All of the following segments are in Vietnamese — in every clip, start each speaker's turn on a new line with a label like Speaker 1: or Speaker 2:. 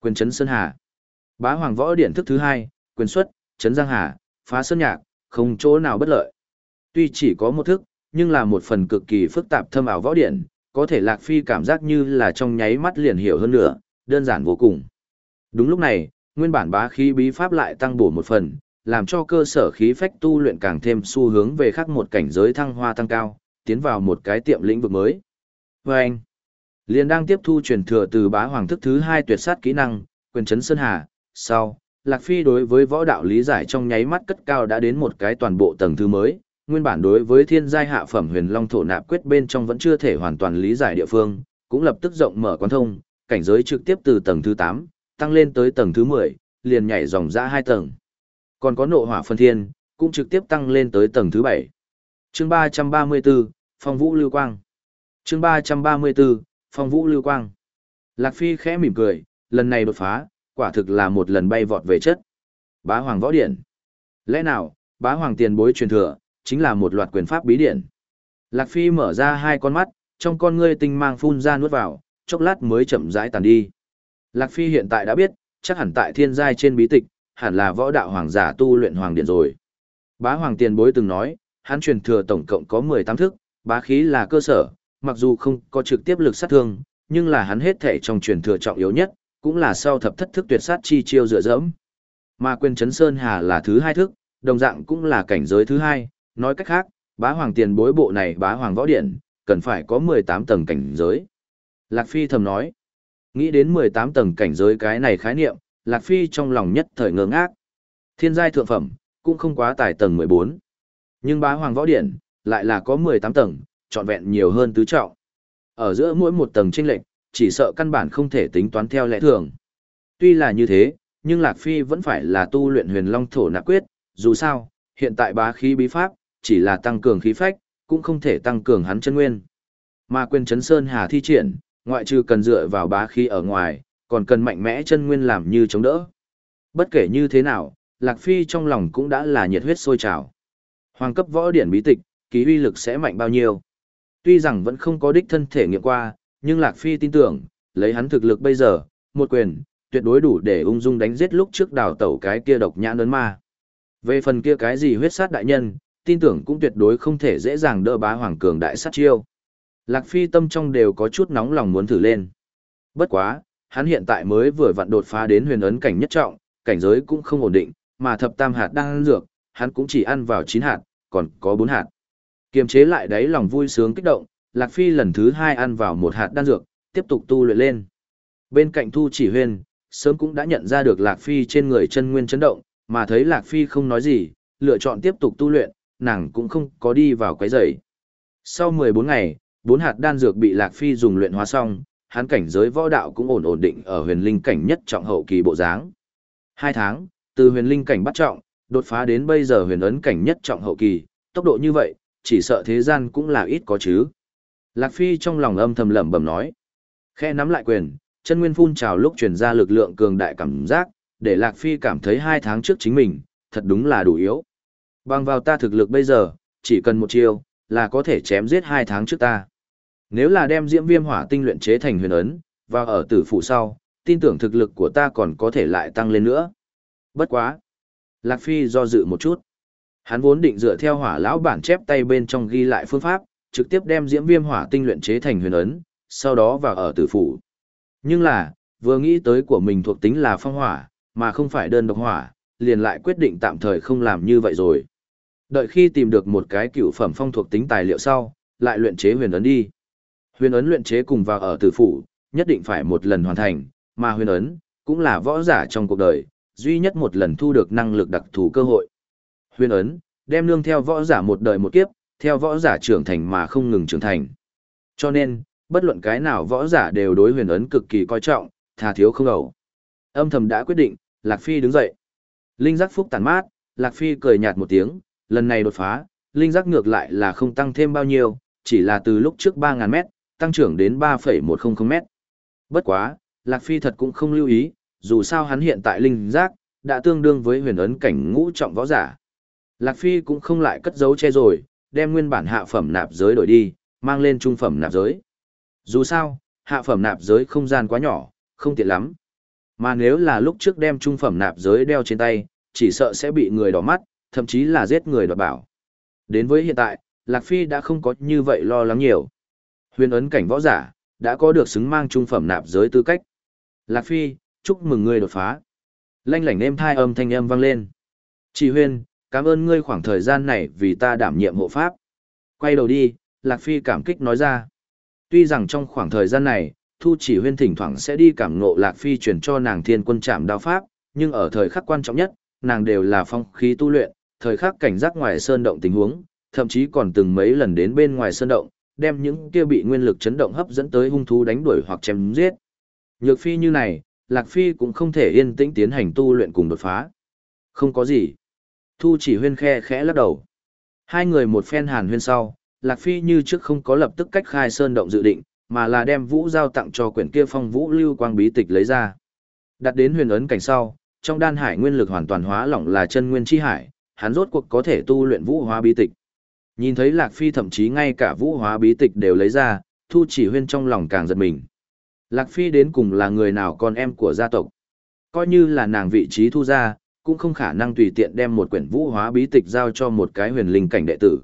Speaker 1: Quyền chấn Sơn Hà. Bá Hoàng Võ Điển thức thứ hai, quyền xuất, chấn Giang Hà, phá Sơn Nhạc, không chỗ nào bất lợi. Tuy chỉ có một thức, nhưng là một phần cực kỳ phức tạp thâm ảo võ điển, có thể Lạc Phi cảm giác như là trong nháy mắt liền hiểu hơn nữa, đơn giản vô cùng. Đúng lúc này, nguyên bản bá khí bí pháp lại tăng bổ một phần, làm cho cơ sở khí phách tu luyện càng thêm xu hướng về khác một cảnh giới thăng hoa tăng cao, tiến vào một cái tiệm lĩnh vực mới. Và anh, liền đang tiếp thu truyền thừa từ bá hoàng thức thứ hai tuyệt sát kỹ năng, quyền chấn sơn hà, sau, Lạc Phi đối với võ đạo lý giải trong nháy mắt cất cao đã đến một cái toàn bộ tầng thứ mới, nguyên bản đối với thiên giai hạ phẩm huyền long thổ nạp quyết bên trong vẫn chưa thể hoàn toàn lý giải địa phương, cũng lập tức rộng mở quán thông, cảnh giới trực tiếp từ tầng thứ tám tăng lên tới tầng thứ 10, liền nhảy dòng ra hai tầng. Còn có nộ hỏa phân thiên, cũng trực tiếp tăng lên tới tầng thứ bảy Chương 334, Phong Vũ Lưu Quang. Chương 334, Phong Vũ Lưu Quang. Lạc Phi khẽ mỉm cười, lần này đột phá, quả thực là một lần bay vọt về chất. Bá Hoàng Võ Điện. Lẽ nào, Bá Hoàng tiền bối truyền thừa, chính là một loạt quyền pháp bí điển. Lạc Phi mở ra hai con mắt, trong con ngươi tinh mang phun ra nuốt vào, chốc lát mới chậm rãi tàn đi. Lạc Phi hiện tại đã biết, chắc hẳn tại thiên giai trên bí tịch, hẳn là võ đạo hoàng giả tu luyện hoàng điện rồi. Bá Hoàng tiền bối từng nói, hắn truyền thừa tổng cộng có 18 thức, bá khí là cơ sở, mặc dù không có trực tiếp lực sát thương, nhưng là hắn hết thể trong truyền thừa trọng yếu nhất, cũng là sau thập thất thức tuyệt sát chi chiêu dựa dẫm. Mà quyền chấn sơn hà là thứ hai thức, đồng dạng cũng là cảnh giới thứ hai, nói cách khác, bá hoàng tiền bối bộ này bá hoàng võ điện, cần phải có 18 tầng cảnh giới. Lạc Phi thầm nói, nghĩ đến 18 tầng cảnh giới cái này khái niệm, Lạc Phi trong lòng nhất thời ngơ ngác. Thiên giai thượng phẩm, cũng không quá tài tầng 14. Nhưng bá hoàng võ điện, lại là có 18 tầng, trọn vẹn nhiều hơn tứ trọng. Ở giữa mỗi một tầng chênh lệch, chỉ sợ căn bản không thể tính toán theo lẽ thường. Tuy là như thế, nhưng Lạc Phi vẫn phải là tu luyện huyền long thổ nạp quyết, dù sao, hiện tại bá khí bí pháp, chỉ là tăng cường khí phách, cũng không thể tăng cường hắn chân nguyên. Mà quyền chấn sơn hà thi triển, ngoại trừ cần dựa vào bá khí ở ngoài, còn cần mạnh mẽ chân nguyên làm như chống đỡ. Bất kể như thế nào, Lạc Phi trong lòng cũng đã là nhiệt huyết sôi trào. Hoàng cấp võ điển bí tịch, ký uy lực sẽ mạnh bao nhiêu. Tuy rằng vẫn không có đích thân thể nghiệm qua, nhưng Lạc Phi tin tưởng, lấy hắn thực lực bây giờ, một quyền, tuyệt đối đủ để ung dung đánh giết lúc trước đào tẩu cái kia độc nhãn lớn ma. Về phần kia cái gì huyết sát đại nhân, tin tưởng cũng tuyệt đối không thể dễ dàng đỡ bá hoàng cường đại sát chiêu. Lạc Phi tâm trong đều có chút nóng lòng muốn thử lên. Bất quá, hắn hiện tại mới vừa vặn đột phá đến huyền ấn cảnh nhất trọng, cảnh giới cũng không ổn định, mà thập tam hạt đang ăn dược, hắn cũng chỉ ăn vào 9 hạt, còn có 4 hạt. Kiềm chế lại đấy lòng vui sướng kích động, Lạc Phi lần thứ hai ăn vào một hạt đan dược, tiếp tục tu luyện lên. Bên cạnh Thu Chỉ Huyên, sớm cũng đã nhận ra được Lạc Phi trên người chân nguyên chấn động, mà thấy Lạc Phi không nói gì, lựa chọn tiếp tục tu luyện, nàng cũng không có đi vào quấy rầy. Sau 14 ngày, bốn hạt đan dược bị Lạc Phi dùng luyện hóa xong, hắn cảnh giới võ đạo cũng ổn ổn định ở huyền linh cảnh nhất trọng hậu kỳ bộ dáng. Hai tháng, từ huyền linh cảnh bắt trọng, đột phá đến bây giờ huyền ấn cảnh nhất trọng hậu kỳ, tốc độ như vậy, chỉ sợ thế gian cũng là ít có chứ. Lạc Phi trong lòng âm thầm lẩm bẩm nói. Khe nắm lại quyền, chân nguyên phun trào lúc truyền ra lực lượng cường đại cảm giác, để Lạc Phi cảm thấy hai tháng trước chính mình, thật đúng là đủ yếu. Bằng vào ta thực lực bây giờ, chỉ cần một chiêu, là có thể chém giết hai tháng trước ta. Nếu là đem diễm viêm hỏa tinh luyện chế thành huyền ấn, và ở tử phụ sau, tin tưởng thực lực của ta còn có thể lại tăng lên nữa. Bất quá. Lạc Phi do dự một chút. Hắn vốn định dựa theo hỏa lão bản chép tay bên trong ghi lại phương pháp, trực tiếp đem diễm viêm hỏa tinh luyện chế thành huyền ấn, sau đó vào ở tử phủ. Nhưng là, vừa nghĩ tới của mình thuộc tính là phong hỏa, mà không phải đơn độc hỏa, liền lại quyết định tạm thời không làm như vậy rồi. Đợi khi tìm được một cái cựu phẩm phong thuộc tính tài liệu sau, lại luyện chế huyền ấn đi. Huyền ấn luyện chế cùng vào ở tử phủ, nhất định phải một lần hoàn thành, mà huyền ấn cũng là võ giả trong cuộc đời, duy nhất một lần thu được năng lực đặc thù cơ hội. Huyền ấn đem nương theo võ giả một đời một kiếp, theo võ giả trưởng thành mà không ngừng trưởng thành. Cho nên, bất luận cái nào võ giả đều đối huyền ấn cực kỳ coi trọng, thà thiếu không ẩu. Âm thầm đã quyết định, Lạc Phi đứng dậy. Linh giác phúc tàn mát, Lạc Phi cười nhạt một tiếng, lần này đột phá, linh giác ngược lại là không tăng thêm bao nhiêu, chỉ là từ lúc trước 3.000 mét, tăng trưởng đến 3,100 mét. Bất quá, Lạc Phi thật cũng không lưu ý, dù sao hắn hiện tại linh giác, đã tương đương với huyền ấn cảnh ngũ trọng võ giả. Lạc Phi cũng không lại cất giấu che rồi, đem nguyên bản hạ phẩm nạp giới đổi đi, mang lên trung phẩm nạp giới. Dù sao, hạ phẩm nạp giới không gian quá nhỏ, không tiện lắm. Mà nếu là lúc trước đem trung phẩm nạp giới đeo trên tay, chỉ sợ sẽ bị người đỏ mắt, thậm chí là giết người đoạt bảo. Đến với hiện tại, Lạc Phi đã không có như vậy lo lắng nhiều. Huyền ấn cảnh võ giả, đã có được xứng mang trung phẩm nạp giới tư cách. Lạc Phi, chúc mừng người đột phá. Lanh lảnh êm thai âm thanh âm vang lên. Chỉ huyên, cảm ơn ngươi khoảng thời gian này vì ta đảm nhiệm hộ pháp. Quay đầu đi, Lạc Phi cảm kích nói ra. Tuy rằng trong khoảng thời gian này, Thu chỉ huyên thỉnh thoảng sẽ đi cảm ngộ Lạc Phi chuyển cho nàng thiên quân trạm đao pháp, nhưng ở thời khắc quan trọng nhất, nàng đều là phong khí tu luyện, thời khắc cảnh giác ngoài sơn động tình huống, thậm chí còn từng mấy lần đến bên ngoài sơn động, đem những kia bị nguyên lực chấn động hấp dẫn tới hung thú đánh đuổi hoặc chém giết. Nhược phi như này, Lạc Phi cũng không thể yên tĩnh tiến hành tu luyện cùng đột phá. Không có gì. Thu chỉ huyên khe khẽ lắc đầu. Hai người một phen hàn huyên sau, Lạc Phi như trước không có lập tức cách khai sơn động dự định, mà là đem vũ giao tặng cho quyển kia phong vũ lưu quang bí tịch lấy ra. Đặt đến huyền ấn cảnh sau, trong đan hải nguyên lực hoàn toàn hóa lỏng là chân nguyên chi hải, hắn rốt cuộc có thể tu luyện vũ hóa bí tịch. Nhìn thấy Lạc Phi thậm chí ngay cả vũ hóa bí tịch đều lấy ra, Thu chỉ huyên trong lòng càng giật mình. Lạc Phi đến cùng là người nào con em của gia tộc. Coi như là nàng vị trí thu ra, cũng không khả năng tùy tiện đem một quyển vũ hóa bí tịch giao cho một cái huyền linh cảnh đệ tử.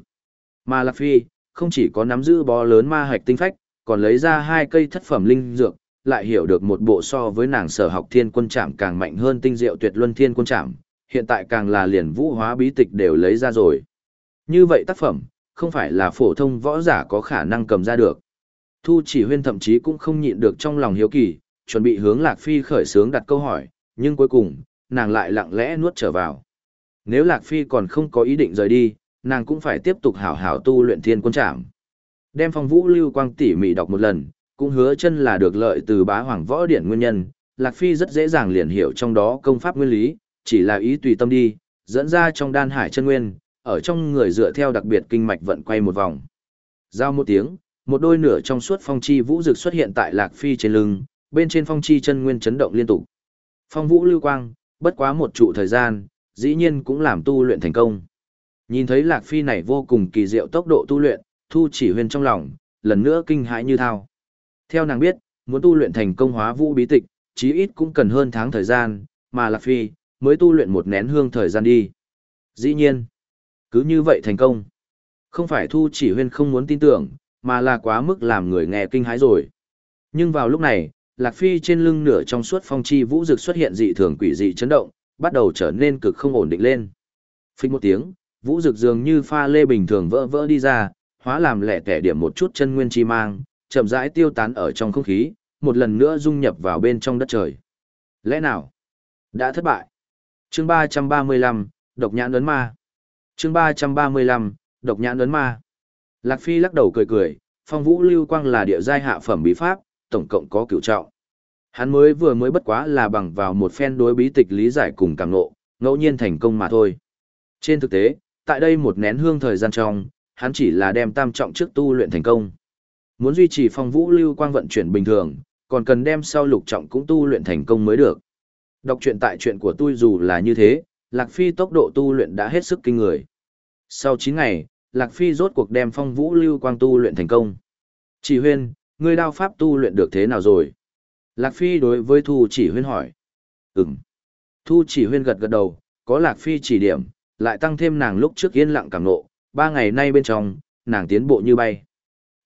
Speaker 1: Mà Lạc Phi, không chỉ có nắm giữ bó lớn ma hạch tinh phách, còn lấy ra hai cây thất phẩm linh dược, lại hiểu được một bộ so với nàng sở học thiên quân trạm càng mạnh hơn tinh diệu tuyệt luân thiên quân trạm, hiện tại càng là liền vũ hóa bí tịch đều lấy ra rồi. Như vậy tác phẩm, không phải là phổ thông võ giả có khả năng cầm ra được. Thu chỉ huyên thậm chí cũng không nhịn được trong lòng hiếu kỳ, chuẩn bị hướng Lạc Phi khởi sướng đặt câu hỏi, nhưng cuối cùng, nàng lại lặng lẽ nuốt trở vào. Nếu Lạc Phi còn không có ý định rời đi, nàng cũng phải tiếp tục hảo hảo tu luyện thiên quân trảm. Đem phong vũ lưu quang tỉ mỉ đọc một lần, cũng hứa chân là được lợi từ bá hoàng võ điển nguyên nhân, Lạc Phi rất dễ dàng liền hiểu trong đó công pháp nguyên lý, chỉ là ý tùy tâm đi, dẫn ra trong đan hải chân nguyên, ở trong người dựa theo đặc biệt kinh mạch vận quay một vòng. Giao một tiếng, một đôi nửa trong suốt phong chi vũ dực xuất hiện tại Lạc Phi trên lưng, bên trên phong chi chân nguyên chấn động liên tục. Phong vũ lưu quang, bất quá một trụ thời gian, dĩ nhiên cũng làm tu luyện thành công. Nhìn thấy Lạc Phi này vô cùng kỳ diệu tốc độ tu luyện, thu chỉ huyền trong lòng, lần nữa kinh hãi như thao. Theo nàng biết, muốn tu luyện thành công hóa vũ bí tịch, chí ít cũng cần hơn tháng thời gian, mà Lạc Phi, mới tu luyện một nén hương thời gian đi. Dĩ nhiên, cứ như vậy thành công. Không phải thu chỉ huyên không muốn tin tưởng, mà là quá mức làm người nghe kinh hãi rồi. Nhưng vào lúc này, Lạc Phi trên lưng nửa trong suốt phong chi vũ dực xuất hiện dị thường quỷ dị chấn động, bắt đầu trở nên cực không ổn định lên. Phích một tiếng, vũ dực dường như pha lê bình thường vỡ vỡ đi ra, hóa làm lẻ tẻ điểm một chút chân nguyên chi mang, chậm rãi tiêu tán ở trong không khí, một lần nữa dung nhập vào bên trong đất trời. Lẽ nào? Đã thất bại. Chương 335, Độc nhãn ấn ma. Chương 335, Độc nhãn ấn ma. Lạc Phi lắc đầu cười cười, phong vũ lưu quang là địa giai hạ phẩm bí pháp, tổng cộng có cửu trọng. Hắn mới vừa mới bất quá là bằng vào một phen đối bí tịch lý giải cùng càng ngộ, ngẫu nhiên thành công mà thôi. Trên thực tế, tại đây một nén hương thời gian trong, hắn chỉ là đem tam trọng trước tu luyện thành công. Muốn duy trì phong vũ lưu quang vận chuyển bình thường, còn cần đem sau lục trọng cũng tu luyện thành công mới được. Đọc truyện tại truyện của tôi dù là như thế, Lạc Phi tốc độ tu luyện đã hết sức kinh người. Sau 9 ngày, Lạc Phi rốt cuộc đem phong vũ lưu quang tu luyện thành công. Chỉ huyên, ngươi đao pháp tu luyện được thế nào rồi? Lạc Phi đối với Thu chỉ huyên hỏi. Ừm. Thu chỉ huyên gật gật đầu, có Lạc Phi chỉ điểm, lại tăng thêm nàng lúc trước yên lặng cảm nộ, ba ngày nay bên trong, nàng tiến bộ như bay.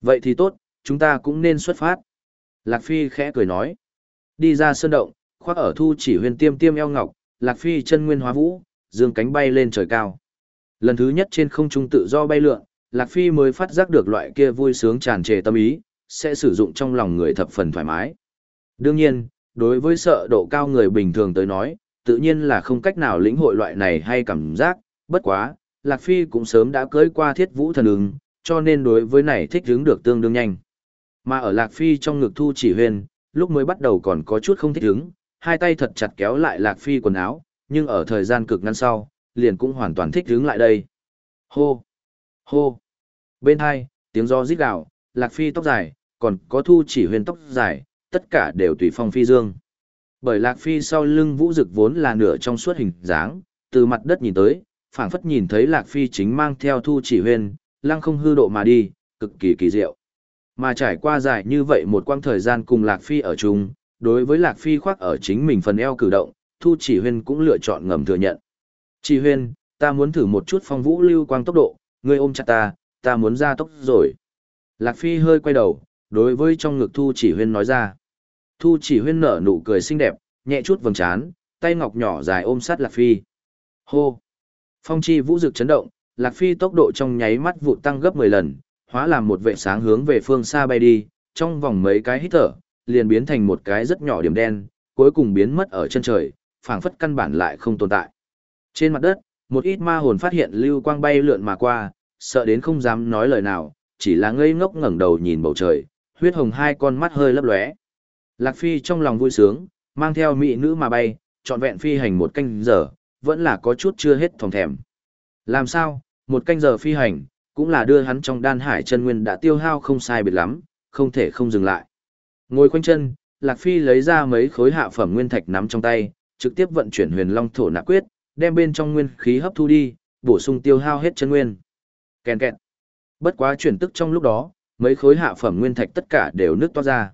Speaker 1: Vậy thì tốt, chúng ta cũng nên xuất phát. Lạc Phi khẽ cười nói. Đi ra sơn động, khoác ở Thu chỉ huyên tiêm tiêm eo ngọc, Lạc Phi chân nguyên hóa vũ, dương cánh bay lên trời cao. Lần thứ nhất trên không trung tự do bay lượn, Lạc Phi mới phát giác được loại kia vui sướng tràn trề tâm ý, sẽ sử dụng trong lòng người thập phần thoải mái. Đương nhiên, đối với sợ độ cao người bình thường tới nói, tự nhiên là không cách nào lĩnh hội loại này hay cảm giác, bất quá, Lạc Phi cũng sớm đã cưới qua thiết vũ thần ứng, cho nên đối với này thích hướng được tương đương nhanh. Mà ở Lạc Phi trong ngực thu chỉ huyền, lúc mới bắt đầu còn có chút không thích hướng, hai tay thật chặt kéo lại Lạc Phi quần áo, nhưng ở thời gian cực ngắn sau, liền cũng hoàn toàn thích hướng lại đây. Hô! Hô! Bên hai, tiếng gió rít gạo, Lạc Phi tóc dài, còn có thu chỉ huyền tóc dài, tất cả đều tùy phong phi dương. Bởi Lạc Phi sau lưng vũ dực vốn là nửa trong suốt hình dáng, từ mặt đất nhìn tới, phảng phất nhìn thấy Lạc Phi chính mang theo thu chỉ huyền, lăng không hư độ mà đi, cực kỳ kỳ diệu. Mà trải qua dài như vậy một quãng thời gian cùng Lạc Phi ở chung, đối với Lạc Phi khoác ở chính mình phần eo cử động, Thu Chỉ Huyên cũng lựa chọn ngầm thừa nhận. Chỉ Huyên, ta muốn thử một chút phong vũ lưu quang tốc độ, ngươi ôm chặt ta, ta muốn ra tốc rồi. Lạc Phi hơi quay đầu, đối với trong ngực Thu Chỉ Huyên nói ra. Thu Chỉ Huyên nở nụ cười xinh đẹp, nhẹ chút vầng trán, tay ngọc nhỏ dài ôm sát Lạc Phi. Hô! Phong chi vũ dực chấn động, Lạc Phi tốc độ trong nháy mắt vụ tăng gấp 10 lần, hóa làm một vệ sáng hướng về phương xa bay đi, trong vòng mấy cái hít thở, liền biến thành một cái rất nhỏ điểm đen, cuối cùng biến mất ở chân trời, phảng phất căn bản lại không tồn tại. Trên mặt đất, một ít ma hồn phát hiện lưu quang bay lượn mà qua, sợ đến không dám nói lời nào, chỉ là ngây ngốc ngẩng đầu nhìn bầu trời, huyết hồng hai con mắt hơi lấp lóe. Lạc Phi trong lòng vui sướng, mang theo mỹ nữ mà bay, trọn vẹn phi hành một canh giờ, vẫn là có chút chưa hết thòng thèm. Làm sao, một canh giờ phi hành, cũng là đưa hắn trong đan hải chân nguyên đã tiêu hao không sai biệt lắm, không thể không dừng lại. Ngồi quanh chân, Lạc Phi lấy ra mấy khối hạ phẩm nguyên thạch nắm trong tay, trực tiếp vận chuyển huyền long thổ Nạ quyết, đem bên trong nguyên khí hấp thu đi, bổ sung tiêu hao hết chân nguyên. Kèn kẹt. Bất quá chuyển tức trong lúc đó, mấy khối hạ phẩm nguyên thạch tất cả đều nứt toát ra.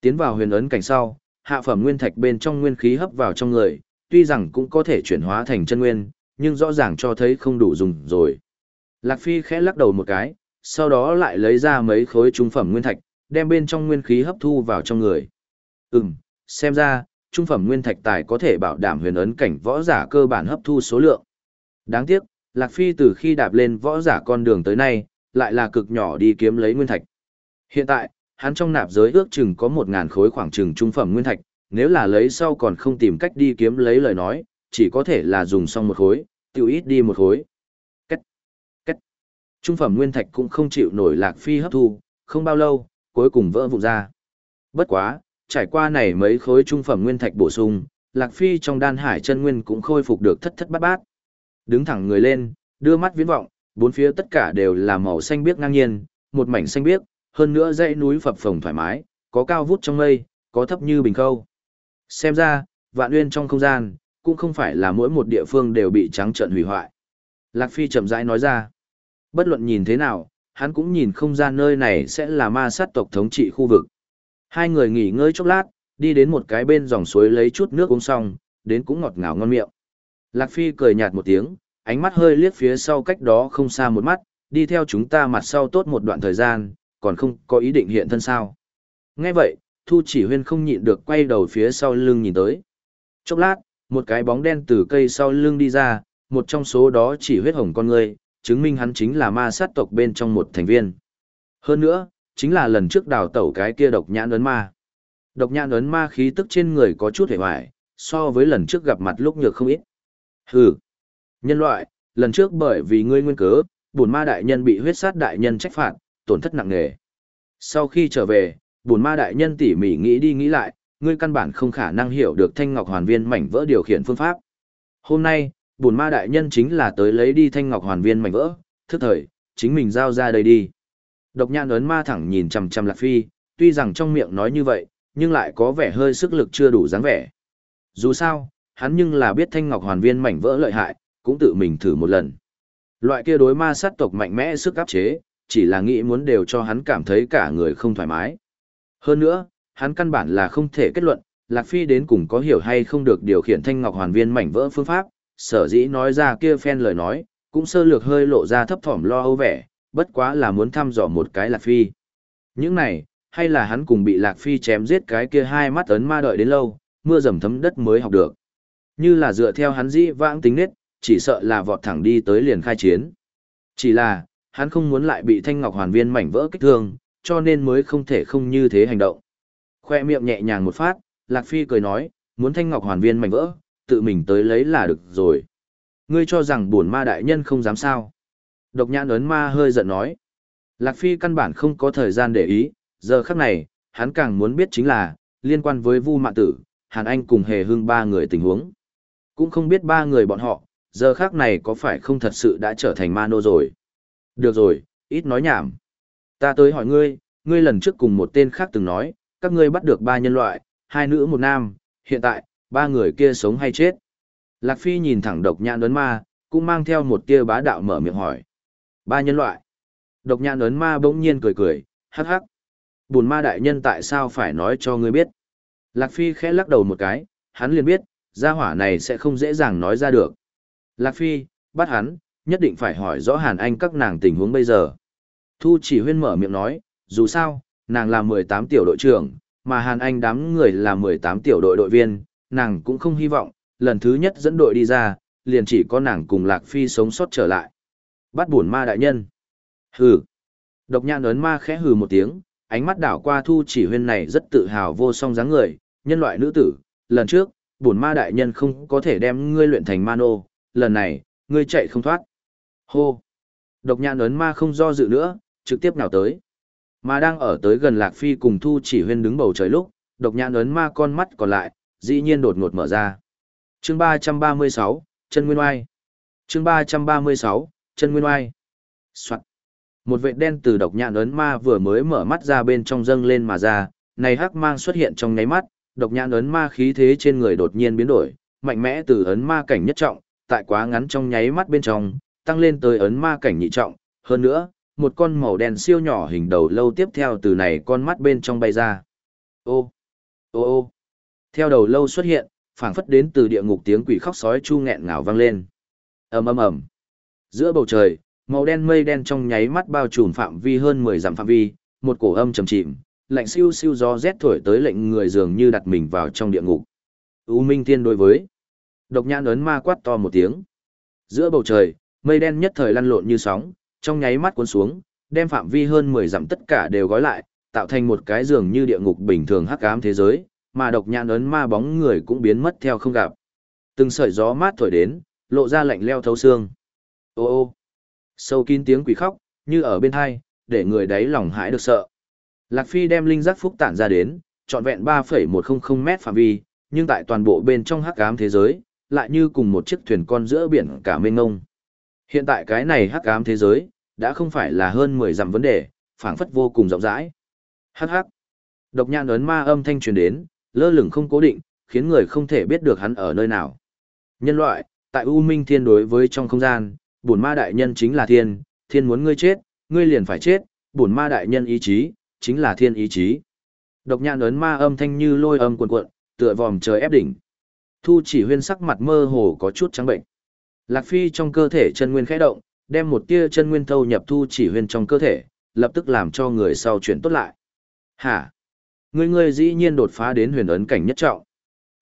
Speaker 1: Tiến vào huyền ấn cảnh sau, hạ phẩm nguyên thạch bên trong nguyên khí hấp vào trong người, tuy rằng cũng có thể chuyển hóa thành chân nguyên, nhưng rõ ràng cho thấy không đủ dùng rồi. Lạc Phi khẽ lắc đầu một cái, sau đó lại lấy ra mấy khối trung phẩm nguyên thạch, đem bên trong nguyên khí hấp thu vào trong người. Ừm, xem ra, trung phẩm nguyên thạch tài có thể bảo đảm huyền ấn cảnh võ giả cơ bản hấp thu số lượng. Đáng tiếc, Lạc Phi từ khi đạp lên võ giả con đường tới nay, lại là cực nhỏ đi kiếm lấy nguyên thạch. Hiện tại, hắn trong nạp giới ước chừng có 1000 khối khoảng chừng trung phẩm nguyên thạch, nếu là lấy sau còn không tìm cách đi kiếm lấy lời nói, chỉ có thể là dùng xong một khối, tiêu ít đi một khối. Cách, cách. Trung phẩm nguyên thạch cũng không chịu nổi Lạc Phi hấp thu, không bao lâu, cuối cùng vỡ vụn ra. Bất quá, trải qua này mấy khối trung phẩm nguyên thạch bổ sung, Lạc Phi trong đan hải chân nguyên cũng khôi phục được thất thất bát bát. Đứng thẳng người lên, đưa mắt viễn vọng, bốn phía tất cả đều là màu xanh biếc ngang nhiên, một mảnh xanh biếc, hơn nữa dãy núi phập phồng thoải mái, có cao vút trong mây, có thấp như bình khâu. Xem ra, vạn nguyên trong không gian, cũng không phải là mỗi một địa phương đều bị trắng trợn hủy hoại. Lạc Phi chậm rãi nói ra, bất luận nhìn thế nào, hắn cũng nhìn không ra nơi này sẽ là ma sát tộc thống trị khu vực. Hai người nghỉ ngơi chốc lát, đi đến một cái bên dòng suối lấy chút nước uống xong, đến cũng ngọt ngào ngon miệng. Lạc Phi cười nhạt một tiếng, ánh mắt hơi liếc phía sau cách đó không xa một mắt, đi theo chúng ta mặt sau tốt một đoạn thời gian, còn không có ý định hiện thân sao. Nghe vậy, Thu chỉ huyên không nhịn được quay đầu phía sau lưng nhìn tới. Chốc lát, một cái bóng đen từ cây sau lưng đi ra, một trong số đó chỉ huyết hồng con người, chứng minh hắn chính là ma sát tộc bên trong một thành viên. Hơn nữa, chính là lần trước đào tẩu cái kia độc nhãn ấn ma. Độc nhãn ấn ma khí tức trên người có chút hề hoài, so với lần trước gặp mặt lúc nhược không ít. Hừ, nhân loại, lần trước bởi vì ngươi nguyên cớ, bổn ma đại nhân bị huyết sát đại nhân trách phạt, tổn thất nặng nề. Sau khi trở về, bổn ma đại nhân tỉ mỉ nghĩ đi nghĩ lại, ngươi căn bản không khả năng hiểu được thanh ngọc hoàn viên mảnh vỡ điều khiển phương pháp. Hôm nay, bổn ma đại nhân chính là tới lấy đi thanh ngọc hoàn viên mảnh vỡ, thức thời, chính mình giao ra đây đi. Độc nhãn ấn ma thẳng nhìn chằm chằm Lạc Phi, tuy rằng trong miệng nói như vậy, nhưng lại có vẻ hơi sức lực chưa đủ dáng vẻ. Dù sao, hắn nhưng là biết thanh ngọc hoàn viên mảnh vỡ lợi hại, cũng tự mình thử một lần. Loại kia đối ma sát tộc mạnh mẽ sức áp chế, chỉ là nghĩ muốn đều cho hắn cảm thấy cả người không thoải mái. Hơn nữa, hắn căn bản là không thể kết luận, Lạc Phi đến cùng có hiểu hay không được điều khiển thanh ngọc hoàn viên mảnh vỡ phương pháp, sở dĩ nói ra kia phen lời nói, cũng sơ lược hơi lộ ra thấp thỏm lo âu vẻ, bất quá là muốn thăm dò một cái Lạc Phi. Những này, hay là hắn cùng bị Lạc Phi chém giết cái kia hai mắt ấn ma đợi đến lâu, mưa dầm thấm đất mới học được. Như là dựa theo hắn dĩ vãng tính nết, chỉ sợ là vọt thẳng đi tới liền khai chiến. Chỉ là, hắn không muốn lại bị thanh ngọc hoàn viên mảnh vỡ kích thương, cho nên mới không thể không như thế hành động. Khoe miệng nhẹ nhàng một phát, Lạc Phi cười nói, muốn thanh ngọc hoàn viên mảnh vỡ, tự mình tới lấy là được rồi. Ngươi cho rằng buồn ma đại nhân không dám sao. Độc nhãn ấn ma hơi giận nói. Lạc Phi căn bản không có thời gian để ý, giờ khắc này, hắn càng muốn biết chính là, liên quan với Vu Mạn Tử, Hàn Anh cùng Hề Hương ba người tình huống. Cũng không biết ba người bọn họ, giờ khác này có phải không thật sự đã trở thành ma nô rồi. Được rồi, ít nói nhảm. Ta tới hỏi ngươi, ngươi lần trước cùng một tên khác từng nói, các ngươi bắt được ba nhân loại, hai nữ một nam, hiện tại, ba người kia sống hay chết. Lạc Phi nhìn thẳng độc nhãn ấn ma, cũng mang theo một tia bá đạo mở miệng hỏi. Ba nhân loại. Độc nhãn ấn ma bỗng nhiên cười cười, hắc hắc. Bùn ma đại nhân tại sao phải nói cho ngươi biết? Lạc Phi khẽ lắc đầu một cái, hắn liền biết, gia hỏa này sẽ không dễ dàng nói ra được. Lạc Phi, bắt hắn, nhất định phải hỏi rõ Hàn Anh các nàng tình huống bây giờ. Thu chỉ huyên mở miệng nói, dù sao, nàng là 18 tiểu đội trưởng, mà Hàn Anh đám người là 18 tiểu đội đội viên, nàng cũng không hy vọng, lần thứ nhất dẫn đội đi ra, liền chỉ có nàng cùng Lạc Phi sống sót trở lại. Bắt buồn ma đại nhân. Hừ. Độc nhãn ấn ma khẽ hừ một tiếng, ánh mắt đảo qua thu chỉ huyên này rất tự hào vô song dáng người, nhân loại nữ tử, lần trước, Bùn ma đại nhân không có thể đem ngươi luyện thành ma nô, lần này, ngươi chạy không thoát. Hô! Độc nhãn ấn ma không do dự nữa, trực tiếp nào tới. Mà đang ở tới gần Lạc Phi cùng Thu chỉ huyên đứng bầu trời lúc, độc nhãn ấn ma con mắt còn lại, dĩ nhiên đột ngột mở ra. chương 336, chân nguyên oai. chương 336, chân nguyên oai. Soạn. Một vệ đen từ độc nhãn ấn ma vừa mới mở mắt ra bên trong dâng lên mà ra, này hắc mang xuất hiện trong nháy mắt, độc nhãn ấn ma khí thế trên người đột nhiên biến đổi, mạnh mẽ từ ấn ma cảnh nhất trọng, tại quá ngắn trong nháy mắt bên trong, tăng lên tới ấn ma cảnh nhị trọng, hơn nữa, một con màu đen siêu nhỏ hình đầu lâu tiếp theo từ này con mắt bên trong bay ra. Ô, ô ô, theo đầu lâu xuất hiện, phảng phất đến từ địa ngục tiếng quỷ khóc sói chu nghẹn ngào vang lên. ầm ầm ầm, giữa bầu trời, màu đen mây đen trong nháy mắt bao trùm phạm vi hơn 10 dặm phạm vi, một cổ âm trầm chìm, lạnh siêu siêu gió rét thổi tới lệnh người dường như đặt mình vào trong địa ngục. U Minh Tiên đối với Độc nhãn ấn ma quát to một tiếng. Giữa bầu trời, mây đen nhất thời lăn lộn như sóng, trong nháy mắt cuốn xuống, đem phạm vi hơn 10 dặm tất cả đều gói lại, tạo thành một cái giường như địa ngục bình thường hắc ám thế giới, mà độc nhãn ấn ma bóng người cũng biến mất theo không gặp. Từng sợi gió mát thổi đến, lộ ra lạnh leo thấu xương. Ô ô, sâu kín tiếng quỷ khóc, như ở bên hai, để người đấy lòng hãi được sợ. Lạc Phi đem linh giác phúc tản ra đến, trọn vẹn 3,100 mét phạm vi, nhưng tại toàn bộ bên trong hắc ám thế giới, lại như cùng một chiếc thuyền con giữa biển cả mênh ngông. Hiện tại cái này hắc ám thế giới, đã không phải là hơn 10 dặm vấn đề, phảng phất vô cùng rộng rãi. Hắc hắc. Độc nhãn ấn ma âm thanh truyền đến, lơ lửng không cố định, khiến người không thể biết được hắn ở nơi nào. Nhân loại, tại U Minh Thiên đối với trong không gian, bổn ma đại nhân chính là thiên, thiên muốn ngươi chết, ngươi liền phải chết, bổn ma đại nhân ý chí, chính là thiên ý chí. Độc nhãn ấn ma âm thanh như lôi âm cuộn cuộn, tựa vòm trời ép đỉnh. Thu chỉ huyên sắc mặt mơ hồ có chút trắng bệnh. Lạc Phi trong cơ thể chân nguyên khẽ động, đem một tia chân nguyên thâu nhập thu chỉ huyên trong cơ thể, lập tức làm cho người sau chuyển tốt lại. Hả? Người người dĩ nhiên đột phá đến huyền ấn cảnh nhất trọng.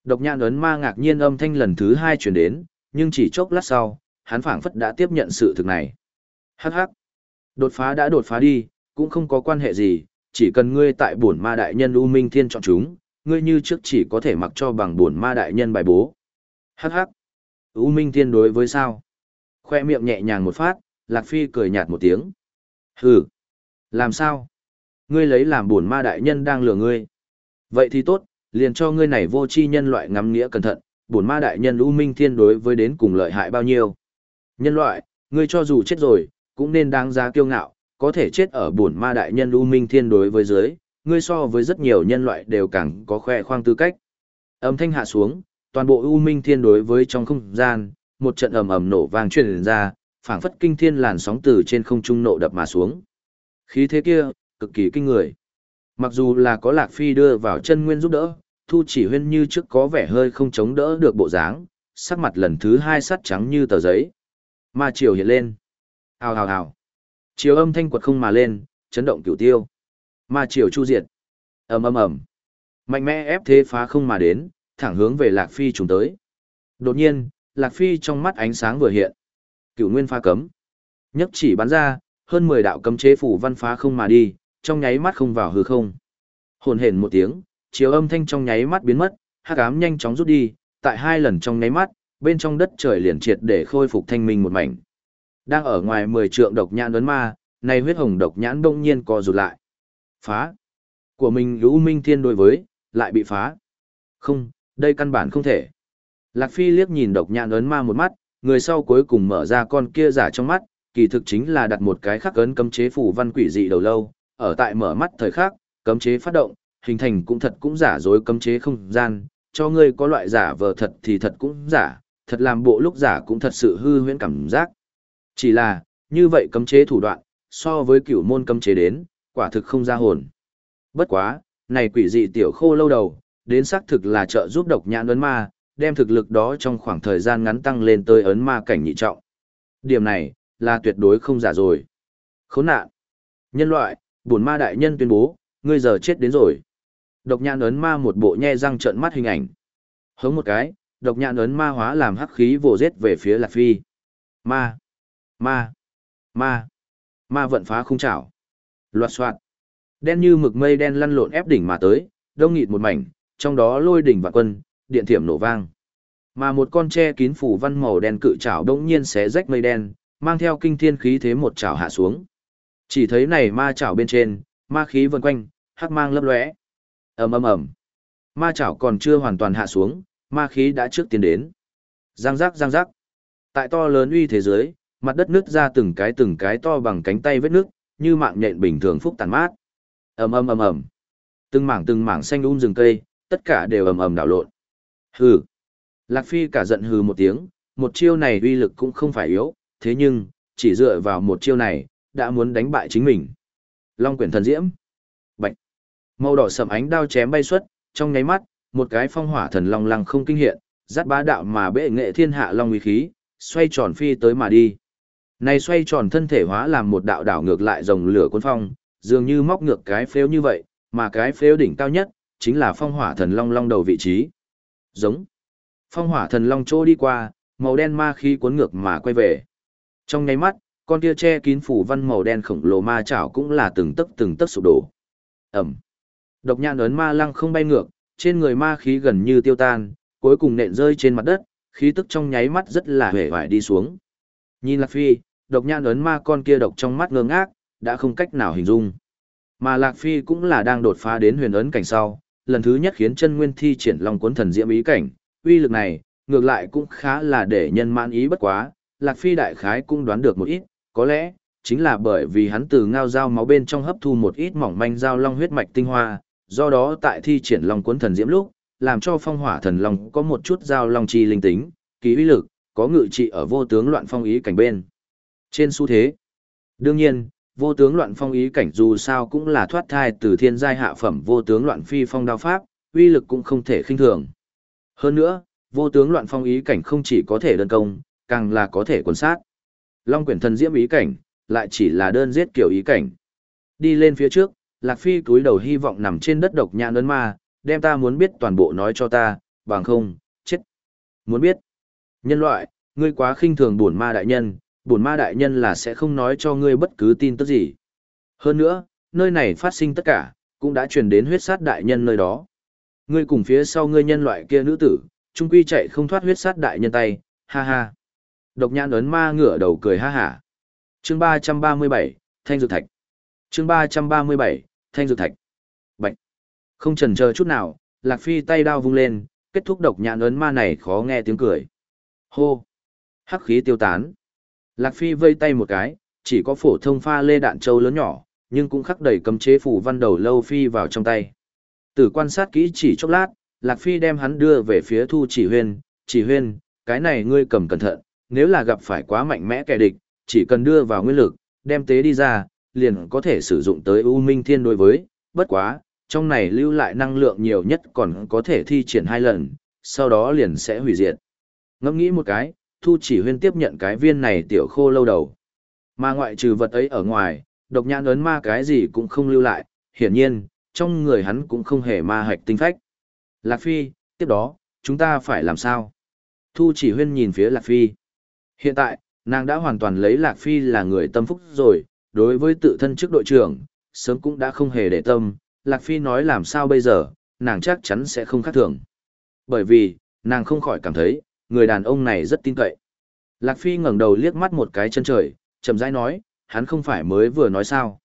Speaker 1: Độc nhãn ấn ma ngạc nhiên âm thanh lần thứ hai chuyển đến, nhưng chỉ chốc lát sau, hắn phảng phất đã tiếp nhận sự thực này. Hắc hắc. Đột phá đã đột phá đi, cũng không có quan hệ gì, chỉ cần ngươi tại bổn ma đại nhân U Minh Thiên chọn chúng, ngươi như trước chỉ có thể mặc cho bằng buồn ma đại nhân bài bố. Hắc hắc. U Minh Thiên đối với sao? Khoe miệng nhẹ nhàng một phát, Lạc Phi cười nhạt một tiếng. Hừ. Làm sao? Ngươi lấy làm buồn ma đại nhân đang lừa ngươi. Vậy thì tốt, liền cho ngươi này vô chi nhân loại ngắm nghĩa cẩn thận, buồn ma đại nhân U Minh Thiên đối với đến cùng lợi hại bao nhiêu. Nhân loại, ngươi cho dù chết rồi, cũng nên đáng giá kiêu ngạo, có thể chết ở buồn ma đại nhân U Minh Thiên đối với dưới, ngươi so với rất nhiều nhân loại đều càng có khoe khoang tư cách. Âm thanh hạ xuống, toàn bộ U Minh Thiên đối với trong không gian, một trận ầm ầm nổ vang truyền ra, phảng phất kinh thiên làn sóng từ trên không trung nộ đập mà xuống. Khí thế kia, cực kỳ kinh người. Mặc dù là có Lạc Phi đưa vào chân nguyên giúp đỡ, Thu Chỉ Huyên như trước có vẻ hơi không chống đỡ được bộ dáng, sắc mặt lần thứ hai sắt trắng như tờ giấy. Ma chiều hiện lên. Hào hào hào. Chiều âm thanh quật không mà lên, chấn động cửu tiêu. Ma triều chu diệt. ầm ầm ầm. Mạnh mẽ ép thế phá không mà đến, thẳng hướng về Lạc Phi trùng tới. Đột nhiên, Lạc Phi trong mắt ánh sáng vừa hiện. Cửu nguyên pha cấm. Nhấc chỉ bắn ra, hơn 10 đạo cấm chế phủ văn phá không mà đi, trong nháy mắt không vào hư không. Hồn hển một tiếng, chiếu âm thanh trong nháy mắt biến mất, hắc ám nhanh chóng rút đi, tại hai lần trong nháy mắt, bên trong đất trời liền triệt để khôi phục thanh minh một mảnh. Đang ở ngoài 10 trượng độc nhãn ấn ma, này huyết hồng độc nhãn đông nhiên co rụt lại. Phá. Của mình lũ minh thiên đối với, lại bị phá. Không, đây căn bản không thể. Lạc Phi liếc nhìn độc nhãn ấn ma một mắt, người sau cuối cùng mở ra con kia giả trong mắt, kỳ thực chính là đặt một cái khắc ấn cấm chế phủ văn quỷ dị đầu lâu, ở tại mở mắt thời khắc, cấm chế phát động, hình thành cũng thật cũng giả dối cấm chế không gian, cho ngươi có loại giả vờ thật thì thật cũng giả, thật làm bộ lúc giả cũng thật sự hư huyễn cảm giác. Chỉ là, như vậy cấm chế thủ đoạn, so với cửu môn cấm chế đến, quả thực không ra hồn. Bất quá, này quỷ dị tiểu khô lâu đầu, đến xác thực là trợ giúp độc nhãn ấn ma, đem thực lực đó trong khoảng thời gian ngắn tăng lên tới ấn ma cảnh nhị trọng. Điểm này, là tuyệt đối không giả rồi. Khốn nạn. Nhân loại, buồn ma đại nhân tuyên bố, ngươi giờ chết đến rồi. Độc nhãn ấn ma một bộ nhe răng trợn mắt hình ảnh. Hống một cái, độc nhãn ấn ma hóa làm hắc khí vồ giết về phía Lạc Phi. Ma, ma, ma, ma vận phá không chảo. Loạt soạn. Đen như mực mây đen lăn lộn ép đỉnh mà tới, đông nghịt một mảnh, trong đó lôi đỉnh và quân, điện thiểm nổ vang. Mà một con tre kín phủ văn màu đen cự chảo đống nhiên xé rách mây đen, mang theo kinh thiên khí thế một chảo hạ xuống. Chỉ thấy này ma chảo bên trên, ma khí vần quanh, hắc mang lấp lóe. ầm ầm ầm. Ma chảo còn chưa hoàn toàn hạ xuống, ma khí đã trước tiến đến. Giang giác giang giác. Tại to lớn uy thế giới, mặt đất nứt ra từng cái từng cái to bằng cánh tay vết nước, như mạng nhện bình thường phúc tàn mát. ầm ầm ầm ầm. Từng mảng từng mảng xanh um rừng cây, tất cả đều ầm ầm đảo lộn. Hừ. Lạc Phi cả giận hừ một tiếng, một chiêu này uy lực cũng không phải yếu, thế nhưng, chỉ dựa vào một chiêu này, đã muốn đánh bại chính mình. Long quyển thần diễm. Bạch. Màu đỏ sầm ánh đao chém bay xuất, trong nháy mắt, một cái phong hỏa thần long lăng không kinh hiện, dắt bá đạo mà bệ nghệ thiên hạ long uy khí, xoay tròn phi tới mà đi. Này xoay tròn thân thể hóa làm một đạo đảo ngược lại dòng lửa cuốn phong, dường như móc ngược cái phếu như vậy, mà cái phếu đỉnh cao nhất, chính là phong hỏa thần long long đầu vị trí. Giống. Phong hỏa thần long trô đi qua, màu đen ma khí cuốn ngược mà quay về. Trong nháy mắt, con kia che kín phủ văn màu đen khổng lồ ma chảo cũng là từng tấc từng tấc sụp đổ. Ẩm. Độc nhãn ấn ma lăng không bay ngược, trên người ma khí gần như tiêu tan, cuối cùng nện rơi trên mặt đất, khí tức trong nháy mắt rất là hề vải đi xuống. Nhìn Lạc Phi, độc nhãn ấn ma con kia độc trong mắt ngơ ngác, đã không cách nào hình dung. Mà Lạc Phi cũng là đang đột phá đến huyền ấn cảnh sau, lần thứ nhất khiến chân nguyên thi triển long cuốn thần diễm ý cảnh, uy lực này, ngược lại cũng khá là để nhân mãn ý bất quá, Lạc Phi đại khái cũng đoán được một ít, có lẽ, chính là bởi vì hắn từ ngao dao máu bên trong hấp thu một ít mỏng manh dao long huyết mạch tinh hoa, do đó tại thi triển long cuốn thần diễm lúc, làm cho phong hỏa thần long có một chút dao long chi linh tính, kỳ uy lực, có ngự trị ở vô tướng loạn phong ý cảnh bên. Trên xu thế, đương nhiên, vô tướng loạn phong ý cảnh dù sao cũng là thoát thai từ thiên giai hạ phẩm vô tướng loạn phi phong đao pháp, uy lực cũng không thể khinh thường. Hơn nữa, vô tướng loạn phong ý cảnh không chỉ có thể đơn công, càng là có thể quần sát. Long quyển thần diễm ý cảnh, lại chỉ là đơn giết kiểu ý cảnh. Đi lên phía trước, Lạc Phi cúi đầu hy vọng nằm trên đất độc nhãn ấn ma, đem ta muốn biết toàn bộ nói cho ta, bằng không, chết. Muốn biết. Nhân loại, ngươi quá khinh thường bổn ma đại nhân, bổn ma đại nhân là sẽ không nói cho ngươi bất cứ tin tức gì. Hơn nữa, nơi này phát sinh tất cả, cũng đã truyền đến huyết sát đại nhân nơi đó. Ngươi cùng phía sau ngươi nhân loại kia nữ tử, trung quy chạy không thoát huyết sát đại nhân tay, ha ha. Độc nhãn ấn ma ngửa đầu cười ha hả. Chương 337, Thanh Dược Thạch. Chương 337, Thanh Dược Thạch. Bạch. Không chần chờ chút nào, Lạc Phi tay đao vung lên, kết thúc độc nhãn ấn ma này khó nghe tiếng cười. Hô. Hắc khí tiêu tán. Lạc Phi vây tay một cái, chỉ có phổ thông pha lê đạn châu lớn nhỏ, nhưng cũng khắc đầy cấm chế phủ văn đầu lâu phi vào trong tay. Từ quan sát kỹ chỉ chốc lát, Lạc Phi đem hắn đưa về phía Thu Chỉ Huyên, "Chỉ Huyên, cái này ngươi cầm cẩn thận, nếu là gặp phải quá mạnh mẽ kẻ địch, chỉ cần đưa vào nguyên lực, đem tế đi ra, liền có thể sử dụng tới U Minh Thiên đối với, bất quá, trong này lưu lại năng lượng nhiều nhất còn có thể thi triển hai lần, sau đó liền sẽ hủy diệt." Ngẫm nghĩ một cái, Thu Chỉ Huyên tiếp nhận cái viên này tiểu khô lâu đầu. Mà ngoại trừ vật ấy ở ngoài, độc nhãn ấn ma cái gì cũng không lưu lại, hiển nhiên, trong người hắn cũng không hề ma hạch tinh phách. Lạc Phi, tiếp đó, chúng ta phải làm sao? Thu chỉ huyên nhìn phía Lạc Phi. Hiện tại, nàng đã hoàn toàn lấy Lạc Phi là người tâm phúc rồi, đối với tự thân chức đội trưởng, sớm cũng đã không hề để tâm, Lạc Phi nói làm sao bây giờ, nàng chắc chắn sẽ không khác thường. Bởi vì, nàng không khỏi cảm thấy, người đàn ông này rất tin cậy. Lạc Phi ngẩng đầu liếc mắt một cái chân trời, chậm rãi nói, hắn không phải mới vừa nói sao.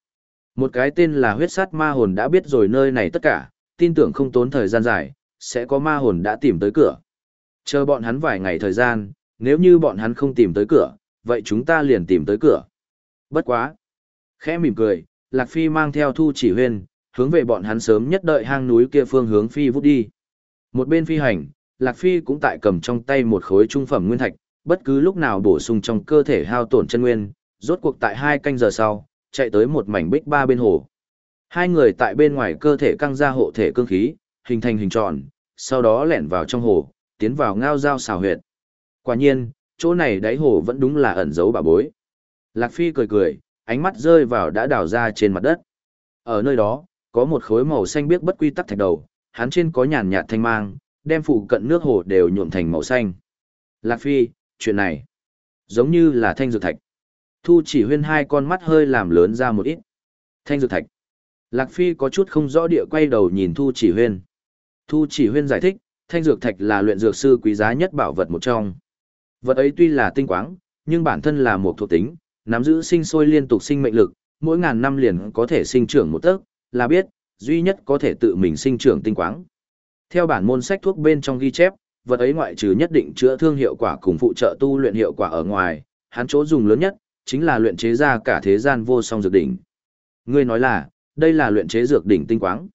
Speaker 1: Một cái tên là huyết sát ma hồn đã biết rồi nơi này tất cả, tin tưởng không tốn thời gian dài, sẽ có ma hồn đã tìm tới cửa. Chờ bọn hắn vài ngày thời gian, nếu như bọn hắn không tìm tới cửa, vậy chúng ta liền tìm tới cửa. Bất quá. Khẽ mỉm cười, Lạc Phi mang theo thu chỉ huyên, hướng về bọn hắn sớm nhất đợi hang núi kia phương hướng phi vút đi. Một bên phi hành, Lạc Phi cũng tại cầm trong tay một khối trung phẩm nguyên thạch, bất cứ lúc nào bổ sung trong cơ thể hao tổn chân nguyên, rốt cuộc tại hai canh giờ sau, chạy tới một mảnh bích ba bên hồ. Hai người tại bên ngoài cơ thể căng ra hộ thể cương khí, hình thành hình tròn, sau đó lẻn vào trong hồ, tiến vào ngao dao xào huyệt. Quả nhiên, chỗ này đáy hồ vẫn đúng là ẩn giấu bà bối. Lạc Phi cười cười, ánh mắt rơi vào đã đào ra trên mặt đất. Ở nơi đó, có một khối màu xanh biếc bất quy tắc thạch đầu, hắn trên có nhàn nhạt thanh mang, đem phụ cận nước hồ đều nhuộm thành màu xanh. Lạc Phi, chuyện này, giống như là thanh dược thạch. Thu chỉ huyên hai con mắt hơi làm lớn ra một ít. Thanh dược thạch. Lạc Phi có chút không rõ địa quay đầu nhìn Thu chỉ huyên. Thu chỉ huyên giải thích, thanh dược thạch là luyện dược sư quý giá nhất bảo vật một trong. Vật ấy tuy là tinh quáng, nhưng bản thân là một thuộc tính, nắm giữ sinh sôi liên tục sinh mệnh lực, mỗi ngàn năm liền có thể sinh trưởng một tấc, là biết, duy nhất có thể tự mình sinh trưởng tinh quáng. Theo bản môn sách thuốc bên trong ghi chép, vật ấy ngoại trừ nhất định chữa thương hiệu quả cùng phụ trợ tu luyện hiệu quả ở ngoài, hắn chỗ dùng lớn nhất chính là luyện chế ra cả thế gian vô song dược đỉnh. Ngươi nói là, đây là luyện chế dược đỉnh tinh quáng.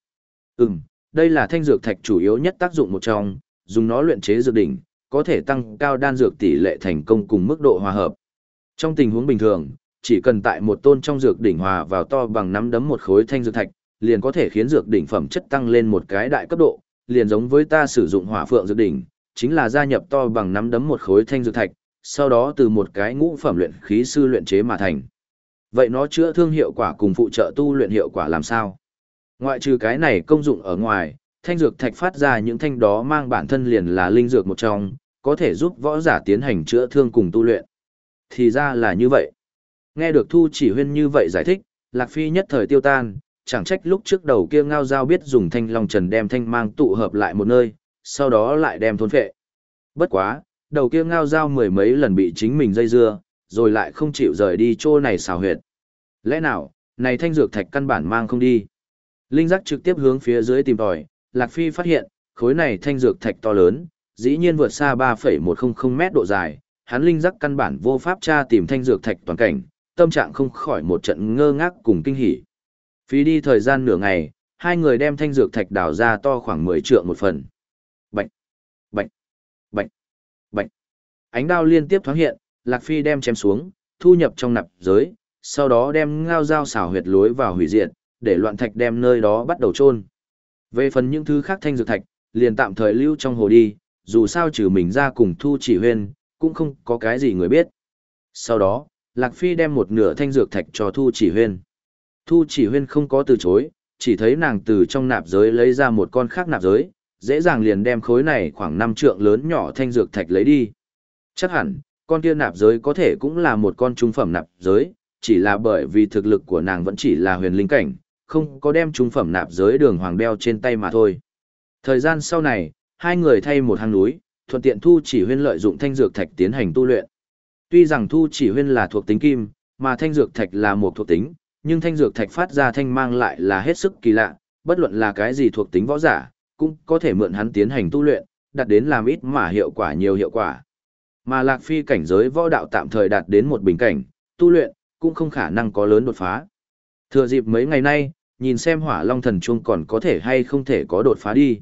Speaker 1: Ừm, đây là thanh dược thạch chủ yếu nhất tác dụng một trong, dùng nó luyện chế dược đỉnh, có thể tăng cao đan dược tỷ lệ thành công cùng mức độ hòa hợp. Trong tình huống bình thường, chỉ cần tại một tôn trong dược đỉnh hòa vào to bằng nắm đấm một khối thanh dược thạch, liền có thể khiến dược đỉnh phẩm chất tăng lên một cái đại cấp độ, liền giống với ta sử dụng hỏa phượng dược đỉnh, chính là gia nhập to bằng nắm đấm một khối thanh dược thạch, sau đó từ một cái ngũ phẩm luyện khí sư luyện chế mà thành. Vậy nó chữa thương hiệu quả cùng phụ trợ tu luyện hiệu quả làm sao? Ngoại trừ cái này công dụng ở ngoài, thanh dược thạch phát ra những thanh đó mang bản thân liền là linh dược một trong, có thể giúp võ giả tiến hành chữa thương cùng tu luyện. Thì ra là như vậy. Nghe được Thu chỉ huyên như vậy giải thích, Lạc Phi nhất thời tiêu tan, chẳng trách lúc trước đầu kia ngao giao biết dùng thanh long trần đem thanh mang tụ hợp lại một nơi, sau đó lại đem thôn phệ. Bất quá, đầu kia ngao giao mười mấy lần bị chính mình dây dưa, rồi lại không chịu rời đi chỗ này xào huyệt. Lẽ nào, này thanh dược thạch căn bản mang không đi. Linh giác trực tiếp hướng phía dưới tìm tòi, Lạc Phi phát hiện, khối này thanh dược thạch to lớn, dĩ nhiên vượt xa 3,100 mét độ dài, hắn linh giác căn bản vô pháp tra tìm thanh dược thạch toàn cảnh, tâm trạng không khỏi một trận ngơ ngác cùng kinh hỉ. Phí đi thời gian nửa ngày, hai người đem thanh dược thạch đào ra to khoảng 10 trượng một phần. bệnh bệnh bệnh bệnh Ánh đao liên tiếp thoáng hiện, Lạc Phi đem chém xuống, thu nhập trong nạp giới, sau đó đem ngao dao xảo huyệt lối vào hủy diệt, để loạn thạch đem nơi đó bắt đầu chôn. Về phần những thứ khác thanh dược thạch, liền tạm thời lưu trong hồ đi, dù sao trừ mình ra cùng thu chỉ huyên, cũng không có cái gì người biết. Sau đó, Lạc Phi đem một nửa thanh dược thạch cho thu chỉ huyên. Thu chỉ huyên không có từ chối, chỉ thấy nàng từ trong nạp giới lấy ra một con khác nạp giới, dễ dàng liền đem khối này khoảng 5 trượng lớn nhỏ thanh dược thạch lấy đi. Chắc hẳn, con kia nạp giới có thể cũng là một con trung phẩm nạp giới, chỉ là bởi vì thực lực của nàng vẫn chỉ là huyền linh cảnh, không có đem trung phẩm nạp giới đường hoàng đeo trên tay mà thôi. Thời gian sau này, hai người thay một hang núi, thuận tiện thu chỉ huyên lợi dụng thanh dược thạch tiến hành tu luyện. Tuy rằng thu chỉ huyên là thuộc tính kim, mà thanh dược thạch là một thuộc tính, nhưng thanh dược thạch phát ra thanh mang lại là hết sức kỳ lạ, bất luận là cái gì thuộc tính võ giả, cũng có thể mượn hắn tiến hành tu luyện, đạt đến làm ít mà hiệu quả nhiều hiệu quả. Mà Lạc Phi cảnh giới võ đạo tạm thời đạt đến một bình cảnh, tu luyện, cũng không khả năng có lớn đột phá. Thừa dịp mấy ngày nay, nhìn xem hỏa long thần chuông còn có thể hay không thể có đột phá đi.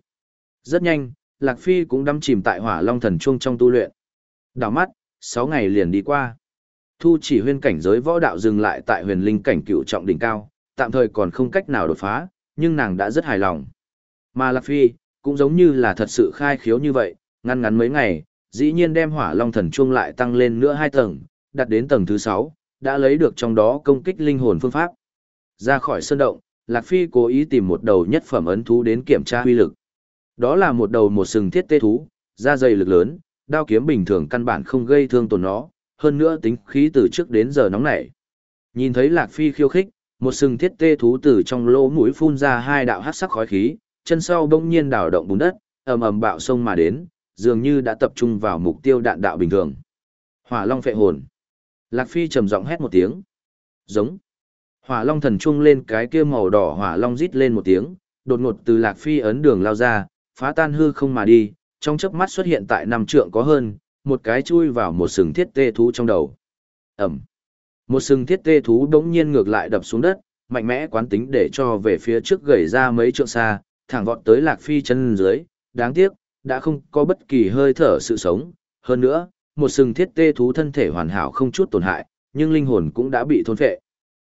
Speaker 1: Rất nhanh, Lạc Phi cũng đắm chìm tại hỏa long thần chuông trong tu luyện. Đảo mắt, 6 ngày liền đi qua. Thu chỉ huyên cảnh giới võ đạo dừng lại tại huyền linh cảnh cựu trọng đỉnh cao, tạm thời còn không cách nào đột phá, nhưng nàng đã rất hài lòng. Mà Lạc Phi, cũng giống như là thật sự khai khiếu như vậy, ngăn ngắn mấy ngày, dĩ nhiên đem hỏa long thần chuông lại tăng lên nữa hai tầng, đặt đến tầng thứ sáu, đã lấy được trong đó công kích linh hồn phương pháp. Ra khỏi sơn động, Lạc Phi cố ý tìm một đầu nhất phẩm ấn thú đến kiểm tra huy lực. Đó là một đầu một sừng thiết tê thú, da dày lực lớn, đao kiếm bình thường căn bản không gây thương tổn nó, hơn nữa tính khí từ trước đến giờ nóng nảy. Nhìn thấy Lạc Phi khiêu khích, một sừng thiết tê thú từ trong lỗ mũi phun ra hai đạo hắc sắc khói khí, chân sau bỗng nhiên đảo động bùn đất, ầm ầm bạo sông mà đến, dường như đã tập trung vào mục tiêu đạn đạo bình thường. Hỏa Long phệ hồn. Lạc Phi trầm giọng hét một tiếng. Giống. Hỏa Long thần trung lên cái kia màu đỏ hỏa long rít lên một tiếng, đột ngột từ Lạc Phi ấn đường lao ra, phá tan hư không mà đi, trong chớp mắt xuất hiện tại năm trượng có hơn, một cái chui vào một sừng thiết tê thú trong đầu. Ẩm. Một sừng thiết tê thú đống nhiên ngược lại đập xuống đất, mạnh mẽ quán tính để cho về phía trước gầy ra mấy trượng xa, thẳng vọt tới Lạc Phi chân dưới, đáng tiếc, đã không có bất kỳ hơi thở sự sống. Hơn nữa, một sừng thiết tê thú thân thể hoàn hảo không chút tổn hại, nhưng linh hồn cũng đã bị thôn phệ.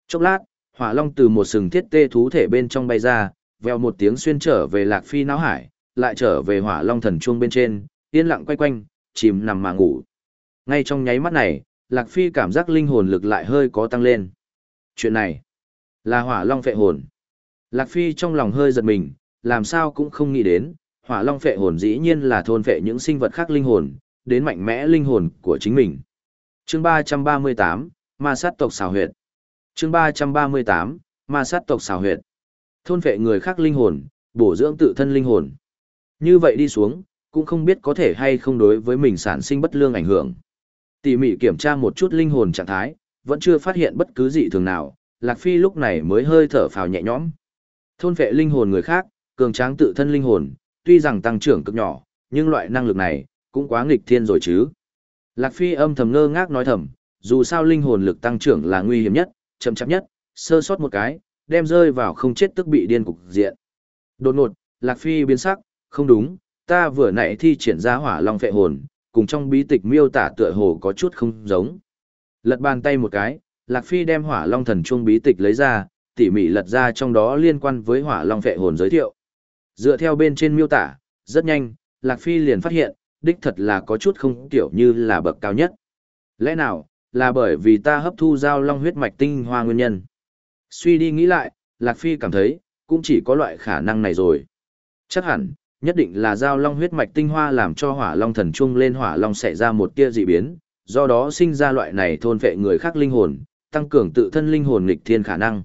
Speaker 1: Chốc lát, hỏa long từ một sừng thiết tê thú thể bên trong bay ra, veo một tiếng xuyên trở về Lạc Phi não hải, lại trở về hỏa long thần chuông bên trên, yên lặng quay quanh, chìm nằm mà ngủ. Ngay trong nháy mắt này, Lạc Phi cảm giác linh hồn lực lại hơi có tăng lên. Chuyện này là hỏa long phệ hồn. Lạc Phi trong lòng hơi giật mình, làm sao cũng không nghĩ đến, hỏa long phệ hồn dĩ nhiên là thôn phệ những sinh vật khác linh hồn, đến mạnh mẽ linh hồn của chính mình. Chương 338, Ma sát tộc xào huyệt. Chương 338, Ma sát tộc xào huyệt. Thôn phệ người khác linh hồn, bổ dưỡng tự thân linh hồn. Như vậy đi xuống, cũng không biết có thể hay không đối với mình sản sinh bất lương ảnh hưởng. Tỉ mỉ kiểm tra một chút linh hồn trạng thái, vẫn chưa phát hiện bất cứ gì thường nào, Lạc Phi lúc này mới hơi thở phào nhẹ nhõm. Thôn vệ linh hồn người khác, cường tráng tự thân linh hồn, tuy rằng tăng trưởng cực nhỏ, nhưng loại năng lực này cũng quá nghịch thiên rồi chứ. Lạc Phi âm thầm ngơ ngác nói thầm, dù sao linh hồn lực tăng trưởng là nguy hiểm nhất, chậm chạp nhất, sơ sót một cái, đem rơi vào không chết tức bị điên cục diện. Đột ngột, Lạc Phi biến sắc, không đúng, ta vừa nãy thi triển ra hỏa long phệ hồn, cùng trong bí tịch miêu tả tựa hồ có chút không giống. Lật bàn tay một cái, Lạc Phi đem hỏa long thần chuông bí tịch lấy ra, tỉ mỉ lật ra trong đó liên quan với hỏa long phệ hồn giới thiệu. Dựa theo bên trên miêu tả, rất nhanh, Lạc Phi liền phát hiện, đích thật là có chút không tiểu như là bậc cao nhất. Lẽ nào, là bởi vì ta hấp thu giao long huyết mạch tinh hoa nguyên nhân. Suy đi nghĩ lại, Lạc Phi cảm thấy, cũng chỉ có loại khả năng này rồi. Chắc hẳn, nhất định là giao long huyết mạch tinh hoa làm cho hỏa long thần trung lên hỏa long xảy ra một tia dị biến, do đó sinh ra loại này thôn vệ người khác linh hồn, tăng cường tự thân linh hồn nghịch thiên khả năng.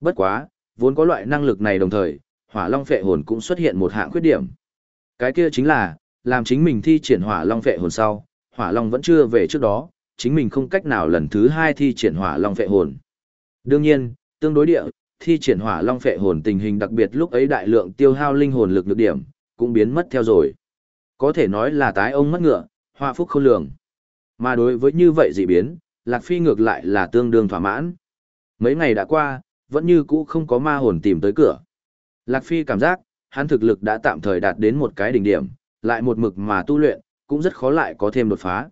Speaker 1: Bất quá, vốn có loại năng lực này đồng thời, hỏa long phệ hồn cũng xuất hiện một hạng khuyết điểm. Cái kia chính là, làm chính mình thi triển hỏa long phệ hồn sau, hỏa long vẫn chưa về trước đó, chính mình không cách nào lần thứ hai thi triển hỏa long phệ hồn. Đương nhiên, tương đối địa, thi triển hỏa long phệ hồn tình hình đặc biệt lúc ấy đại lượng tiêu hao linh hồn lực lực điểm, cũng biến mất theo rồi. Có thể nói là tái ông mất ngựa, hoa phúc không lường. Mà đối với như vậy dị biến, Lạc Phi ngược lại là tương đương thỏa mãn. Mấy ngày đã qua, vẫn như cũ không có ma hồn tìm tới cửa. Lạc Phi cảm giác, hắn thực lực đã tạm thời đạt đến một cái đỉnh điểm, lại một mực mà tu luyện, cũng rất khó lại có thêm đột phá.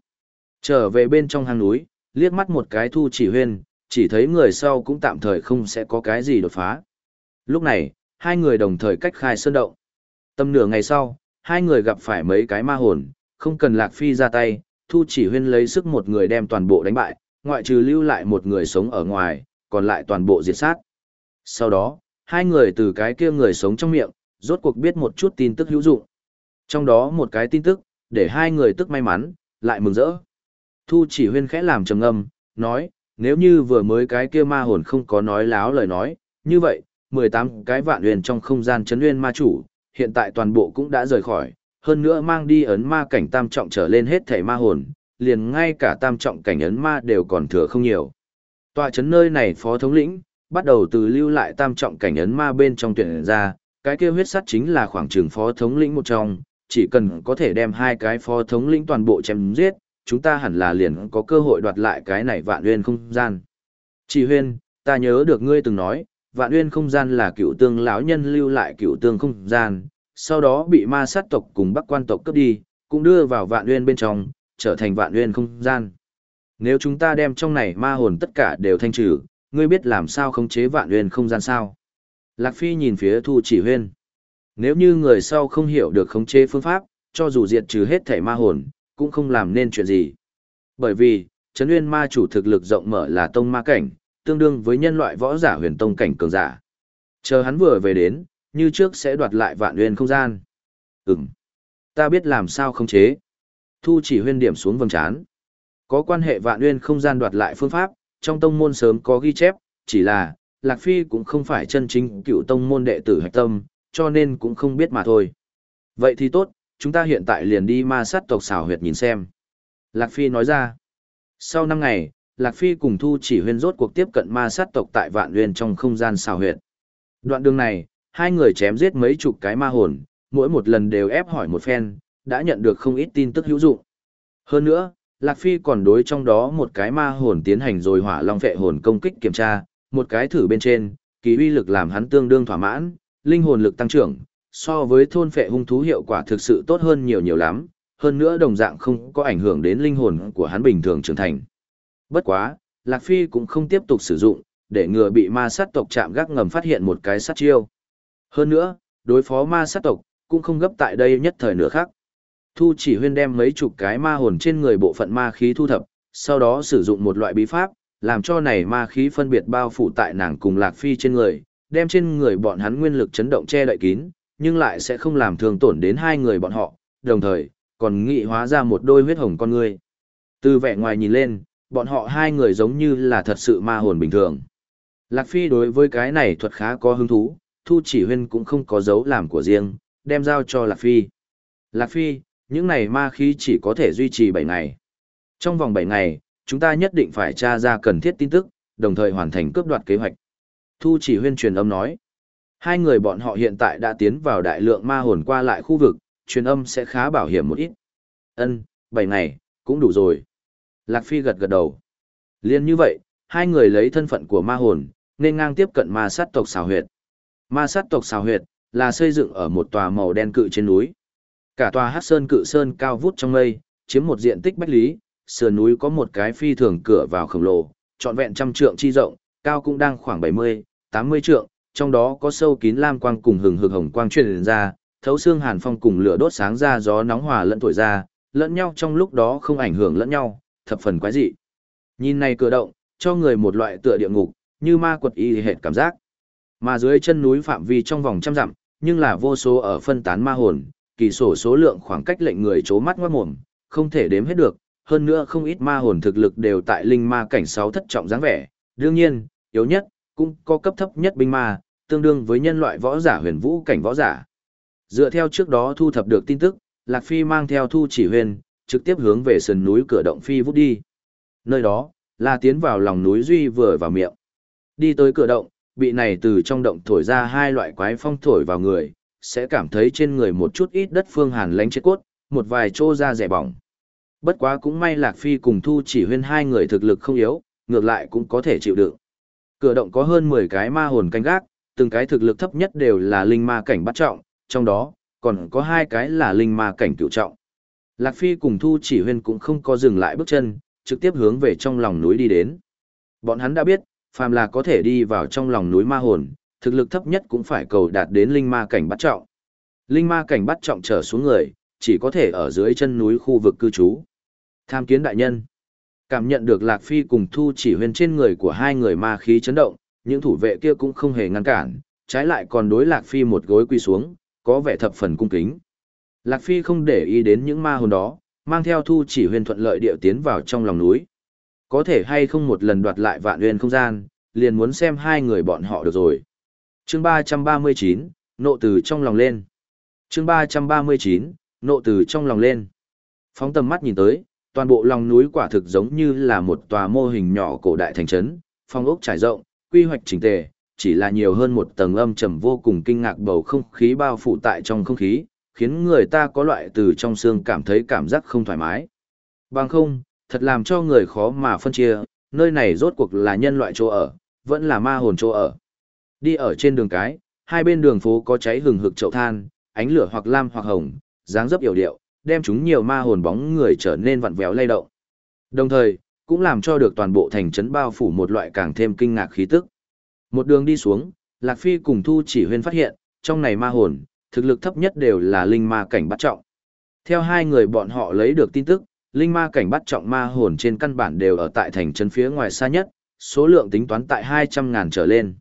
Speaker 1: Trở về bên trong hang núi, liếc mắt một cái thu chỉ huyên, chỉ thấy người sau cũng tạm thời không sẽ có cái gì đột phá. Lúc này, hai người đồng thời cách khai sơn động. Tầm nửa ngày sau, hai người gặp phải mấy cái ma hồn, không cần Lạc Phi ra tay, thu chỉ huyên lấy sức một người đem toàn bộ đánh bại, ngoại trừ lưu lại một người sống ở ngoài, còn lại toàn bộ diệt sát. Sau đó, hai người từ cái kia người sống trong miệng, rốt cuộc biết một chút tin tức hữu dụng. Trong đó một cái tin tức, để hai người tức may mắn, lại mừng rỡ. Thu chỉ huyên khẽ làm trầm ngâm, nói, nếu như vừa mới cái kia ma hồn không có nói láo lời nói, như vậy, 18 cái vạn huyền trong không gian chấn nguyên ma chủ, hiện tại toàn bộ cũng đã rời khỏi, hơn nữa mang đi ấn ma cảnh tam trọng trở lên hết thảy ma hồn, liền ngay cả tam trọng cảnh ấn ma đều còn thừa không nhiều. Tòa chấn nơi này phó thống lĩnh, bắt đầu từ lưu lại tam trọng cảnh ấn ma bên trong tuyển ra, cái kia huyết sắt chính là khoảng trường phó thống lĩnh một trong, chỉ cần có thể đem hai cái phó thống lĩnh toàn bộ chém giết, chúng ta hẳn là liền có cơ hội đoạt lại cái này vạn nguyên không gian. Chỉ huyên, ta nhớ được ngươi từng nói, vạn uyên không gian là cựu tương lão nhân lưu lại cựu tương không gian, sau đó bị ma sát tộc cùng bắc quan tộc cướp đi, cũng đưa vào vạn uyên bên trong, trở thành vạn uyên không gian. Nếu chúng ta đem trong này ma hồn tất cả đều thanh trừ, ngươi biết làm sao khống chế vạn uyên không gian sao? Lạc Phi nhìn phía Thu Chỉ Huyên. Nếu như người sau không hiểu được khống chế phương pháp, cho dù diệt trừ hết thể ma hồn, cũng không làm nên chuyện gì. Bởi vì, Trấn Uyên ma chủ thực lực rộng mở là tông ma cảnh, tương đương với nhân loại võ giả huyền tông cảnh cường giả. Chờ hắn vừa về đến, như trước sẽ đoạt lại vạn nguyên không gian. Ừm, ta biết làm sao không chế. Thu chỉ huyên điểm xuống vầng trán. Có quan hệ vạn nguyên không gian đoạt lại phương pháp, trong tông môn sớm có ghi chép, chỉ là, Lạc Phi cũng không phải chân chính cựu tông môn đệ tử hạch tâm, cho nên cũng không biết mà thôi. Vậy thì tốt, chúng ta hiện tại liền đi ma sát tộc xảo huyệt nhìn xem. Lạc Phi nói ra, sau 5 ngày, Lạc Phi cùng Thu chỉ huyên rốt cuộc tiếp cận ma sát tộc tại vạn Nguyên trong không gian xảo huyệt. Đoạn đường này, hai người chém giết mấy chục cái ma hồn, mỗi một lần đều ép hỏi một phen, đã nhận được không ít tin tức hữu dụng. Hơn nữa, Lạc Phi còn đối trong đó một cái ma hồn tiến hành rồi hỏa long vệ hồn công kích kiểm tra, một cái thử bên trên, kỳ uy lực làm hắn tương đương thỏa mãn, linh hồn lực tăng trưởng, so với thôn phệ hung thú hiệu quả thực sự tốt hơn nhiều nhiều lắm, hơn nữa đồng dạng không có ảnh hưởng đến linh hồn của hắn bình thường trưởng thành. Bất quá, Lạc Phi cũng không tiếp tục sử dụng, để ngừa bị ma sát tộc chạm gác ngầm phát hiện một cái sát chiêu. Hơn nữa, đối phó ma sát tộc, cũng không gấp tại đây nhất thời nữa khác. Thu chỉ huyên đem mấy chục cái ma hồn trên người bộ phận ma khí thu thập, sau đó sử dụng một loại bí pháp, làm cho này ma khí phân biệt bao phủ tại nàng cùng Lạc Phi trên người, đem trên người bọn hắn nguyên lực chấn động che đậy kín, nhưng lại sẽ không làm thương tổn đến hai người bọn họ, đồng thời, còn nghị hóa ra một đôi huyết hồng con người. Từ vẻ ngoài nhìn lên, bọn họ hai người giống như là thật sự ma hồn bình thường. Lạc Phi đối với cái này thuật khá có hứng thú, Thu chỉ huyên cũng không có dấu làm của riêng, đem giao cho Lạc Phi. Lạc Phi, những này ma khí chỉ có thể duy trì 7 ngày. Trong vòng 7 ngày, chúng ta nhất định phải tra ra cần thiết tin tức, đồng thời hoàn thành cướp đoạt kế hoạch. Thu chỉ huyên truyền âm nói. Hai người bọn họ hiện tại đã tiến vào đại lượng ma hồn qua lại khu vực, truyền âm sẽ khá bảo hiểm một ít. Ân, 7 ngày, cũng đủ rồi. Lạc Phi gật gật đầu. Liên như vậy, hai người lấy thân phận của ma hồn, nên ngang tiếp cận ma sát tộc xào huyệt. Ma sát tộc xào huyệt, là xây dựng ở một tòa màu đen cự trên núi. Cả tòa hát sơn cự sơn cao vút trong mây, chiếm một diện tích bách lý, sườn núi có một cái phi thường cửa vào khổng lồ, trọn vẹn trăm trượng chi rộng, cao cũng đang khoảng 70, 80 trượng, trong đó có sâu kín lam quang cùng hừng hực hồng quang truyền ra, thấu xương hàn phong cùng lửa đốt sáng ra gió nóng hòa lẫn thổi ra, lẫn nhau trong lúc đó không ảnh hưởng lẫn nhau, thập phần quái dị. Nhìn này cửa động, cho người một loại tựa địa ngục, như ma quật y hệt cảm giác. Mà dưới chân núi phạm vi trong vòng trăm dặm, nhưng là vô số ở phân tán ma hồn, kỳ sổ số lượng khoảng cách lệnh người chố mắt ngoát mồm, không thể đếm hết được, hơn nữa không ít ma hồn thực lực đều tại linh ma cảnh 6 thất trọng dáng vẻ, đương nhiên, yếu nhất, cũng có cấp thấp nhất binh ma, tương đương với nhân loại võ giả huyền vũ cảnh võ giả. Dựa theo trước đó thu thập được tin tức, Lạc Phi mang theo thu chỉ huyền, trực tiếp hướng về sườn núi cửa động phi vút đi. Nơi đó, là tiến vào lòng núi duy vừa vào miệng. Đi tới cửa động, bị này từ trong động thổi ra hai loại quái phong thổi vào người, sẽ cảm thấy trên người một chút ít đất phương hàn lánh chết cốt, một vài chỗ ra rẻ bỏng. Bất quá cũng may Lạc Phi cùng Thu chỉ huyên hai người thực lực không yếu, ngược lại cũng có thể chịu đựng. Cửa động có hơn 10 cái ma hồn canh gác, từng cái thực lực thấp nhất đều là linh ma cảnh bắt trọng, trong đó, còn có hai cái là linh ma cảnh cửu trọng. Lạc Phi cùng Thu chỉ huyên cũng không có dừng lại bước chân, trực tiếp hướng về trong lòng núi đi đến. Bọn hắn đã biết, phàm là có thể đi vào trong lòng núi ma hồn, thực lực thấp nhất cũng phải cầu đạt đến linh ma cảnh bắt trọng. Linh ma cảnh bắt trọng trở xuống người, chỉ có thể ở dưới chân núi khu vực cư trú. Tham kiến đại nhân. Cảm nhận được Lạc Phi cùng Thu chỉ Huyên trên người của hai người ma khí chấn động, những thủ vệ kia cũng không hề ngăn cản, trái lại còn đối Lạc Phi một gối quy xuống, có vẻ thập phần cung kính. Lạc Phi không để ý đến những ma hồn đó, mang theo Thu chỉ huyền thuận lợi điệu tiến vào trong lòng núi. Có thể hay không một lần đoạt lại vạn huyền không gian, liền muốn xem hai người bọn họ được rồi. chương 339, nộ từ trong lòng lên. chương 339, nộ từ trong lòng lên. Phóng tầm mắt nhìn tới, toàn bộ lòng núi quả thực giống như là một tòa mô hình nhỏ cổ đại thành trấn, phong ốc trải rộng, quy hoạch chỉnh tề, chỉ là nhiều hơn một tầng âm trầm vô cùng kinh ngạc bầu không khí bao phủ tại trong không khí, khiến người ta có loại từ trong xương cảm thấy cảm giác không thoải mái. Bằng không, thật làm cho người khó mà phân chia, nơi này rốt cuộc là nhân loại chỗ ở, vẫn là ma hồn chỗ ở. Đi ở trên đường cái, hai bên đường phố có cháy hừng hực chậu than, ánh lửa hoặc lam hoặc hồng, dáng dấp yểu điệu, đem chúng nhiều ma hồn bóng người trở nên vặn vẹo lay động. Đồng thời, cũng làm cho được toàn bộ thành trấn bao phủ một loại càng thêm kinh ngạc khí tức. Một đường đi xuống, Lạc Phi cùng Thu chỉ huyên phát hiện, trong này ma hồn, thực lực thấp nhất đều là linh ma cảnh bắt trọng. Theo hai người bọn họ lấy được tin tức, linh ma cảnh bắt trọng ma hồn trên căn bản đều ở tại thành trấn phía ngoài xa nhất, số lượng tính toán tại 200 ngàn trở lên.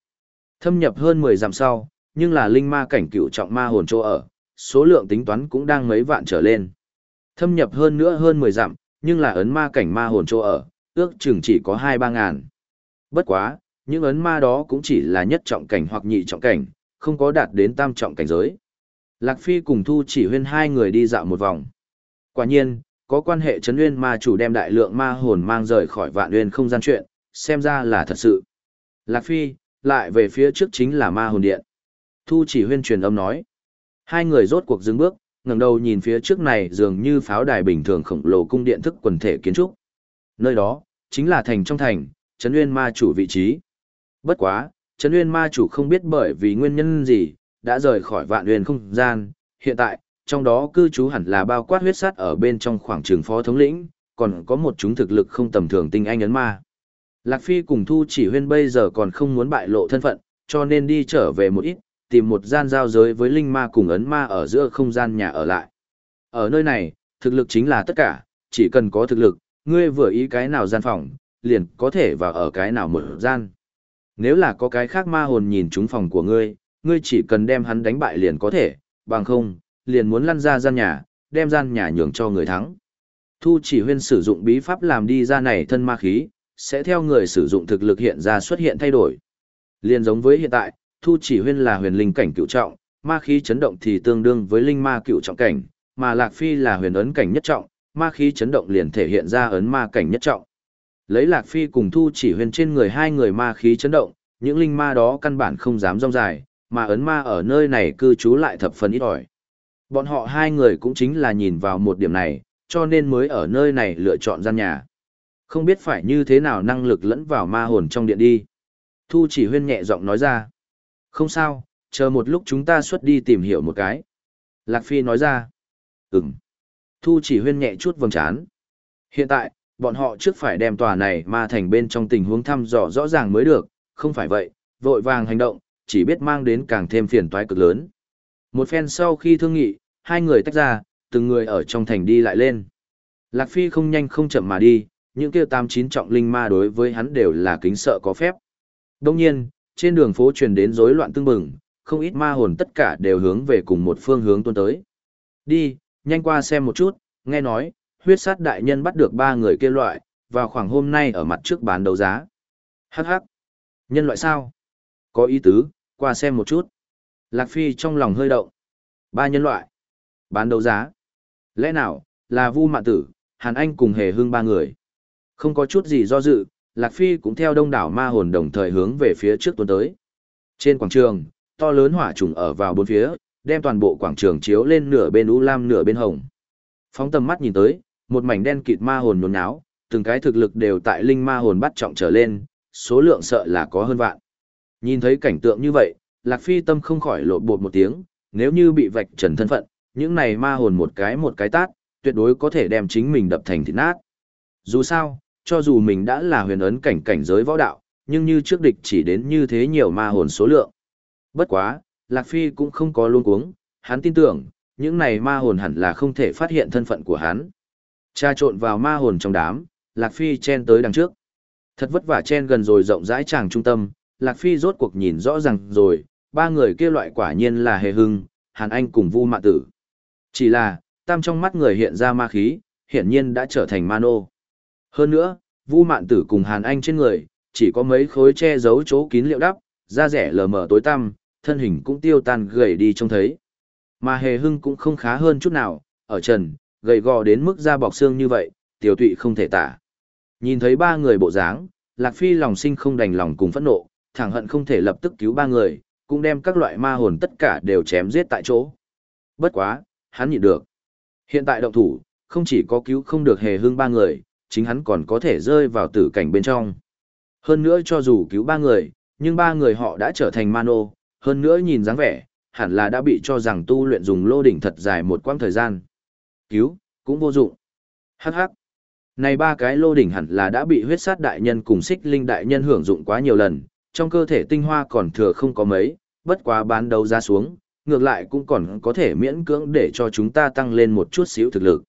Speaker 1: Thâm nhập hơn 10 dặm sau, nhưng là linh ma cảnh cựu trọng ma hồn chỗ ở, số lượng tính toán cũng đang mấy vạn trở lên. Thâm nhập hơn nữa hơn 10 dặm, nhưng là ấn ma cảnh ma hồn chỗ ở, ước chừng chỉ có 2-3 ngàn. Bất quá, những ấn ma đó cũng chỉ là nhất trọng cảnh hoặc nhị trọng cảnh, không có đạt đến tam trọng cảnh giới. Lạc Phi cùng Thu chỉ huyên hai người đi dạo một vòng. Quả nhiên, có quan hệ chấn nguyên ma chủ đem đại lượng ma hồn mang rời khỏi vạn nguyên không gian chuyện, xem ra là thật sự. Lạc Phi, lại về phía trước chính là ma hồn điện. Thu chỉ huyên truyền âm nói. Hai người rốt cuộc dừng bước, ngẩng đầu nhìn phía trước này dường như pháo đài bình thường khổng lồ cung điện thức quần thể kiến trúc. Nơi đó, chính là thành trong thành, chấn Nguyên Ma chủ vị trí. Bất quá, chấn Nguyên Ma chủ không biết bởi vì nguyên nhân gì, đã rời khỏi vạn huyền không gian, hiện tại, trong đó cư trú hẳn là bao quát huyết sát ở bên trong khoảng trường phó thống lĩnh, còn có một chúng thực lực không tầm thường tinh anh ấn ma. Lạc Phi cùng Thu chỉ huyên bây giờ còn không muốn bại lộ thân phận, cho nên đi trở về một ít, tìm một gian giao giới với linh ma cùng ấn ma ở giữa không gian nhà ở lại. Ở nơi này, thực lực chính là tất cả, chỉ cần có thực lực, ngươi vừa ý cái nào gian phòng, liền có thể vào ở cái nào một gian. Nếu là có cái khác ma hồn nhìn trúng phòng của ngươi, ngươi chỉ cần đem hắn đánh bại liền có thể, bằng không, liền muốn lăn ra gian nhà, đem gian nhà nhường cho người thắng. Thu chỉ huyên sử dụng bí pháp làm đi ra này thân ma khí, sẽ theo người sử dụng thực lực hiện ra xuất hiện thay đổi. Liên giống với hiện tại, thu chỉ huyên là huyền linh cảnh cựu trọng, ma khí chấn động thì tương đương với linh ma cựu trọng cảnh, mà Lạc Phi là huyền ấn cảnh nhất trọng, ma khí chấn động liền thể hiện ra ấn ma cảnh nhất trọng. Lấy Lạc Phi cùng thu chỉ huyền trên người hai người ma khí chấn động, những linh ma đó căn bản không dám rong dài, mà ấn ma ở nơi này cư trú lại thập phần ít ỏi. Bọn họ hai người cũng chính là nhìn vào một điểm này, cho nên mới ở nơi này lựa chọn gian nhà. Không biết phải như thế nào năng lực lẫn vào ma hồn trong điện đi. Thu chỉ huyên nhẹ giọng nói ra. Không sao, chờ một lúc chúng ta xuất đi tìm hiểu một cái. Lạc Phi nói ra. Ừm. Thu chỉ huyên nhẹ chút vầng trán. Hiện tại, bọn họ trước phải đem tòa này ma thành bên trong tình huống thăm dò rõ ràng mới được, không phải vậy, vội vàng hành động, chỉ biết mang đến càng thêm phiền toái cực lớn. Một phen sau khi thương nghị, hai người tách ra, từng người ở trong thành đi lại lên. Lạc Phi không nhanh không chậm mà đi, những kia tam chín trọng linh ma đối với hắn đều là kính sợ có phép. Đông nhiên, trên đường phố truyền đến rối loạn tương bừng, không ít ma hồn tất cả đều hướng về cùng một phương hướng tuôn tới. Đi, nhanh qua xem một chút, nghe nói, huyết sát đại nhân bắt được ba người kia loại, vào khoảng hôm nay ở mặt trước bán đấu giá. Hắc hắc. Nhân loại sao? Có ý tứ, qua xem một chút. Lạc Phi trong lòng hơi động. Ba nhân loại. Bán đấu giá. Lẽ nào, là Vu Mạn Tử, Hàn Anh cùng Hề Hương ba người. Không có chút gì do dự, Lạc Phi cũng theo đông đảo ma hồn đồng thời hướng về phía trước tuần tới. Trên quảng trường, to lớn hỏa trùng ở vào bốn phía, đem toàn bộ quảng trường chiếu lên nửa bên u lam nửa bên hồng. Phóng tầm mắt nhìn tới, một mảnh đen kịt ma hồn nhốn nháo, từng cái thực lực đều tại linh ma hồn bắt trọng trở lên, số lượng sợ là có hơn vạn. Nhìn thấy cảnh tượng như vậy, Lạc Phi tâm không khỏi lộ bột một tiếng, nếu như bị vạch trần thân phận, những này ma hồn một cái một cái tát, tuyệt đối có thể đem chính mình đập thành thịt nát. Dù sao, cho dù mình đã là huyền ấn cảnh cảnh giới võ đạo, nhưng như trước địch chỉ đến như thế nhiều ma hồn số lượng. Bất quá, Lạc Phi cũng không có luôn cuống, hắn tin tưởng, những này ma hồn hẳn là không thể phát hiện thân phận của hắn. Cha trộn vào ma hồn trong đám, Lạc Phi chen tới đằng trước. Thật vất vả chen gần rồi rộng rãi tràng trung tâm, Lạc Phi rốt cuộc nhìn rõ ràng rồi, ba người kia loại quả nhiên là Hề Hưng, Hàn Anh cùng Vu Mạn Tử. Chỉ là, tam trong mắt người hiện ra ma khí, hiển nhiên đã trở thành ma nô. Hơn nữa, Vu Mạn Tử cùng Hàn Anh trên người, chỉ có mấy khối che giấu chỗ kín liệu đắp, da rẻ lờ mờ tối tăm, thân hình cũng tiêu tan gầy đi trông thấy. Mà Hề Hưng cũng không khá hơn chút nào, ở trần, gầy gò đến mức da bọc xương như vậy, tiểu tụy không thể tả. Nhìn thấy ba người bộ dáng, Lạc Phi lòng sinh không đành lòng cùng phẫn nộ, thẳng hận không thể lập tức cứu ba người, cũng đem các loại ma hồn tất cả đều chém giết tại chỗ. Bất quá, hắn nhịn được. Hiện tại động thủ, không chỉ có cứu không được hề hương ba người, chính hắn còn có thể rơi vào tử cảnh bên trong. Hơn nữa cho dù cứu ba người, nhưng ba người họ đã trở thành mano, hơn nữa nhìn dáng vẻ, hẳn là đã bị cho rằng tu luyện dùng lô đỉnh thật dài một quãng thời gian. Cứu, cũng vô dụng. Hắc hắc. Này ba cái lô đỉnh hẳn là đã bị huyết sát đại nhân cùng xích linh đại nhân hưởng dụng quá nhiều lần, trong cơ thể tinh hoa còn thừa không có mấy, bất quá bán đấu ra xuống, ngược lại cũng còn có thể miễn cưỡng để cho chúng ta tăng lên một chút xíu thực lực.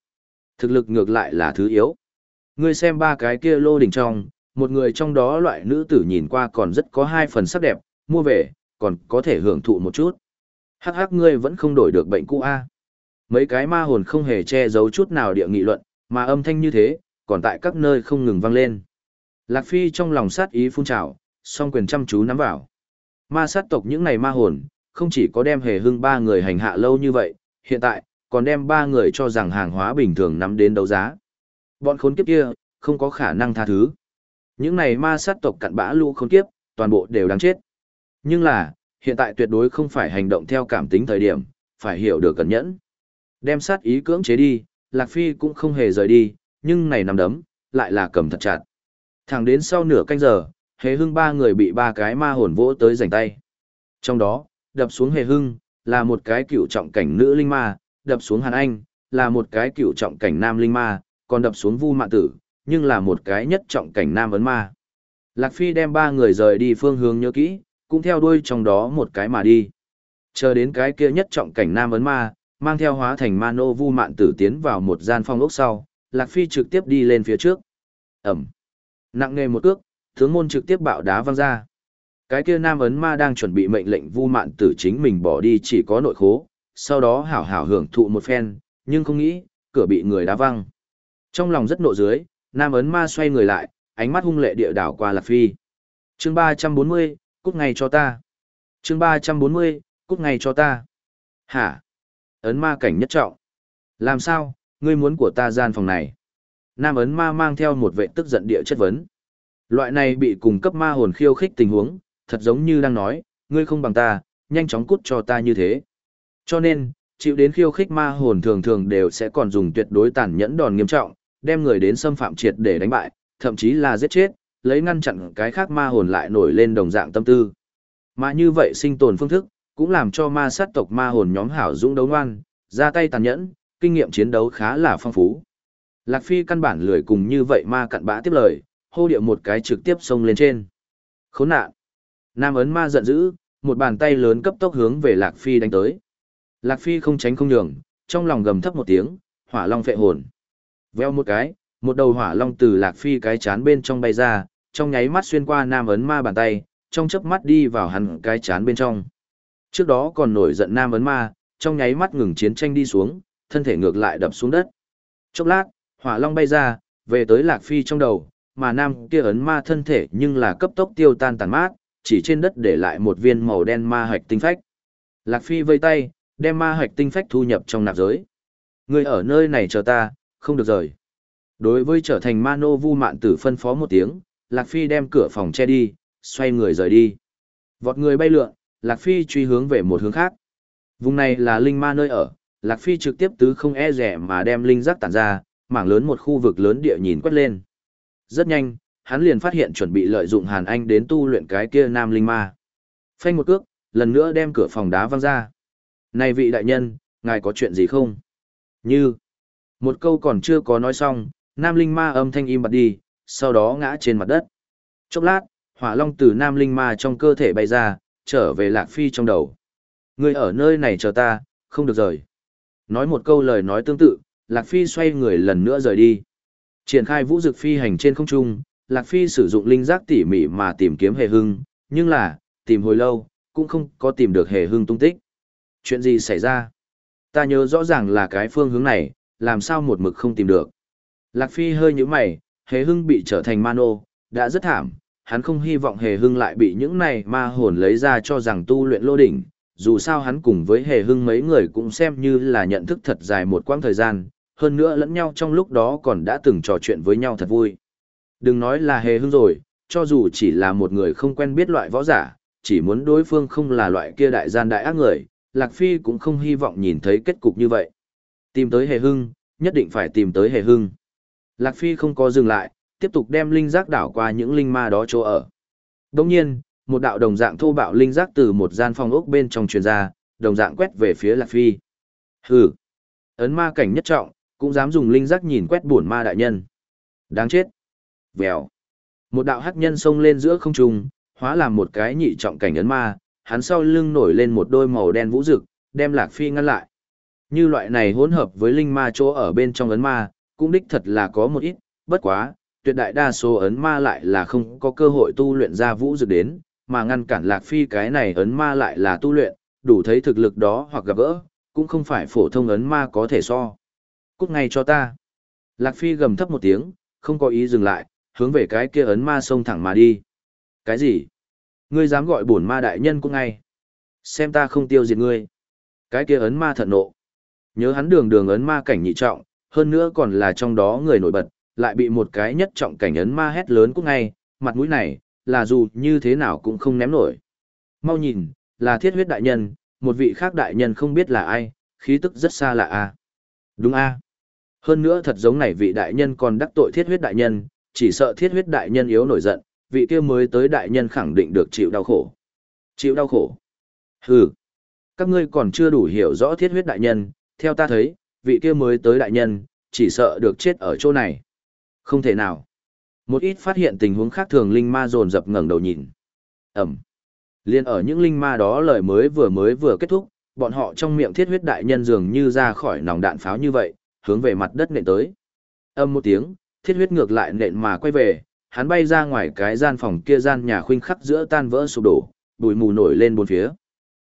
Speaker 1: Thực lực ngược lại là thứ yếu. Ngươi xem ba cái kia lô đỉnh trong, một người trong đó loại nữ tử nhìn qua còn rất có hai phần sắc đẹp, mua về, còn có thể hưởng thụ một chút. Hắc hắc ngươi vẫn không đổi được bệnh cũ A. Mấy cái ma hồn không hề che giấu chút nào địa nghị luận, mà âm thanh như thế, còn tại các nơi không ngừng vang lên. Lạc Phi trong lòng sát ý phun trào, song quyền chăm chú nắm vào. Ma sát tộc những này ma hồn, không chỉ có đem hề hưng ba người hành hạ lâu như vậy, hiện tại, còn đem ba người cho rằng hàng hóa bình thường nắm đến đấu giá. Bọn khốn kiếp kia, không có khả năng tha thứ. Những này ma sát tộc cặn bã lũ khốn kiếp, toàn bộ đều đáng chết. Nhưng là, hiện tại tuyệt đối không phải hành động theo cảm tính thời điểm, phải hiểu được cẩn nhẫn. Đem sát ý cưỡng chế đi, Lạc Phi cũng không hề rời đi, nhưng này nằm đấm, lại là cầm thật chặt. Thẳng đến sau nửa canh giờ, hề hưng ba người bị ba cái ma hồn vỗ tới giành tay. Trong đó, đập xuống hề hưng, là một cái cựu trọng cảnh nữ linh ma, đập xuống hàn anh, là một cái cựu trọng cảnh nam linh ma, còn đập xuống vu mạn tử, nhưng là một cái nhất trọng cảnh nam ấn ma. Lạc Phi đem ba người rời đi phương hướng nhớ kỹ, cũng theo đuôi trong đó một cái mà đi. Chờ đến cái kia nhất trọng cảnh nam ấn ma, mang theo hóa thành ma nô vu mạn tử tiến vào một gian phong ốc sau, Lạc Phi trực tiếp đi lên phía trước. Ẩm. Nặng nề một cước, tướng môn trực tiếp bạo đá văng ra. Cái kia nam ấn ma đang chuẩn bị mệnh lệnh vu mạn tử chính mình bỏ đi chỉ có nội khố, sau đó hảo hảo hưởng thụ một phen, nhưng không nghĩ, cửa bị người đá văng. Trong lòng rất nộ dưới, nam ấn ma xoay người lại, ánh mắt hung lệ địa đảo qua Lạc Phi. chương 340, cút ngay cho ta. chương 340, cút ngay cho ta. Hả? Ấn ma cảnh nhất trọng. Làm sao, ngươi muốn của ta gian phòng này? Nam ấn ma mang theo một vệ tức giận địa chất vấn. Loại này bị cung cấp ma hồn khiêu khích tình huống, thật giống như đang nói, ngươi không bằng ta, nhanh chóng cút cho ta như thế. Cho nên, chịu đến khiêu khích ma hồn thường thường đều sẽ còn dùng tuyệt đối tàn nhẫn đòn nghiêm trọng, đem người đến xâm phạm triệt để đánh bại, thậm chí là giết chết, lấy ngăn chặn cái khác ma hồn lại nổi lên đồng dạng tâm tư. Mà như vậy sinh tồn phương thức, cũng làm cho ma sát tộc ma hồn nhóm hảo dũng đấu ngoan, ra tay tàn nhẫn, kinh nghiệm chiến đấu khá là phong phú. Lạc Phi căn bản lười cùng như vậy ma cặn bã tiếp lời, hô điệu một cái trực tiếp xông lên trên. Khốn nạn! Nam ấn ma giận dữ, một bàn tay lớn cấp tốc hướng về Lạc Phi đánh tới. Lạc Phi không tránh không nhường, trong lòng gầm thấp một tiếng, hỏa long phệ hồn. Veo một cái, một đầu hỏa long từ Lạc Phi cái chán bên trong bay ra, trong nháy mắt xuyên qua Nam ấn ma bàn tay, trong chớp mắt đi vào hẳn cái chán bên trong. Trước đó còn nổi giận Nam ấn ma, trong nháy mắt ngừng chiến tranh đi xuống, thân thể ngược lại đập xuống đất. Chốc lát, hỏa long bay ra, về tới Lạc Phi trong đầu, mà Nam kia ấn ma thân thể nhưng là cấp tốc tiêu tan tàn mát, chỉ trên đất để lại một viên màu đen ma hạch tinh phách. Lạc Phi vây tay, đem ma hạch tinh phách thu nhập trong nạp giới. Người ở nơi này chờ ta, không được rời. Đối với trở thành ma nô vu mạn tử phân phó một tiếng, Lạc Phi đem cửa phòng che đi, xoay người rời đi. Vọt người bay lượn, Lạc Phi truy hướng về một hướng khác. Vùng này là linh ma nơi ở, Lạc Phi trực tiếp tứ không e rẻ mà đem linh giác tản ra, mảng lớn một khu vực lớn địa nhìn quét lên. Rất nhanh, hắn liền phát hiện chuẩn bị lợi dụng Hàn Anh đến tu luyện cái kia nam linh ma. Phanh một cước, lần nữa đem cửa phòng đá văng ra. Này vị đại nhân, ngài có chuyện gì không? Như, một câu còn chưa có nói xong, nam linh ma âm thanh im bặt đi, sau đó ngã trên mặt đất. Chốc lát, hỏa long từ nam linh ma trong cơ thể bay ra, trở về lạc phi trong đầu. Người ở nơi này chờ ta, không được rời. Nói một câu lời nói tương tự, lạc phi xoay người lần nữa rời đi. Triển khai vũ dực phi hành trên không trung, lạc phi sử dụng linh giác tỉ mỉ mà tìm kiếm hề hưng, nhưng là, tìm hồi lâu, cũng không có tìm được hề hưng tung tích. Chuyện gì xảy ra? Ta nhớ rõ ràng là cái phương hướng này, làm sao một mực không tìm được. Lạc Phi hơi như mày, hề hưng bị trở thành mano, đã rất thảm, hắn không hy vọng hề hưng lại bị những này ma hồn lấy ra cho rằng tu luyện lô đỉnh, dù sao hắn cùng với hề hưng mấy người cũng xem như là nhận thức thật dài một quãng thời gian, hơn nữa lẫn nhau trong lúc đó còn đã từng trò chuyện với nhau thật vui. Đừng nói là hề hưng rồi, cho dù chỉ là một người không quen biết loại võ giả, chỉ muốn đối phương không là loại kia đại gian đại ác người, Lạc Phi cũng không hy vọng nhìn thấy kết cục như vậy. Tìm tới hề hưng, nhất định phải tìm tới hề hưng. Lạc Phi không có dừng lại, tiếp tục đem linh giác đảo qua những linh ma đó chỗ ở. Đồng nhiên, một đạo đồng dạng thô bạo linh giác từ một gian phòng ốc bên trong truyền ra, đồng dạng quét về phía Lạc Phi. Hừ, ấn ma cảnh nhất trọng, cũng dám dùng linh giác nhìn quét bổn ma đại nhân. Đáng chết. Vèo. Một đạo hắc nhân xông lên giữa không trung, hóa làm một cái nhị trọng cảnh ấn ma, hắn sau lưng nổi lên một đôi màu đen vũ rực, đem Lạc Phi ngăn lại. Như loại này hỗn hợp với linh ma chỗ ở bên trong ấn ma, cũng đích thật là có một ít, bất quá, tuyệt đại đa số ấn ma lại là không có cơ hội tu luyện ra vũ rực đến, mà ngăn cản Lạc Phi cái này ấn ma lại là tu luyện, đủ thấy thực lực đó hoặc gặp gỡ, cũng không phải phổ thông ấn ma có thể so. Cút ngay cho ta. Lạc Phi gầm thấp một tiếng, không có ý dừng lại, hướng về cái kia ấn ma xông thẳng mà đi. Cái gì? Ngươi dám gọi bổn ma đại nhân cũng ngay. Xem ta không tiêu diệt ngươi. Cái kia ấn ma thận nộ. Nhớ hắn đường đường ấn ma cảnh nhị trọng, hơn nữa còn là trong đó người nổi bật, lại bị một cái nhất trọng cảnh ấn ma hét lớn cũng ngay, mặt mũi này, là dù như thế nào cũng không ném nổi. Mau nhìn, là thiết huyết đại nhân, một vị khác đại nhân không biết là ai, khí tức rất xa lạ a. Đúng a. Hơn nữa thật giống này vị đại nhân còn đắc tội thiết huyết đại nhân, chỉ sợ thiết huyết đại nhân yếu nổi giận, vị kia mới tới đại nhân khẳng định được chịu đau khổ. Chịu đau khổ. Hừ. Các ngươi còn chưa đủ hiểu rõ thiết huyết đại nhân, theo ta thấy, vị kia mới tới đại nhân, chỉ sợ được chết ở chỗ này. Không thể nào. Một ít phát hiện tình huống khác thường linh ma dồn dập ngẩng đầu nhìn. Ẩm. Liên ở những linh ma đó lời mới vừa mới vừa kết thúc, bọn họ trong miệng thiết huyết đại nhân dường như ra khỏi nòng đạn pháo như vậy, hướng về mặt đất nện tới. Âm một tiếng, thiết huyết ngược lại nện mà quay về, hắn bay ra ngoài cái gian phòng kia gian nhà khuynh khắc giữa tan vỡ sụp đổ, bụi mù nổi lên bốn phía.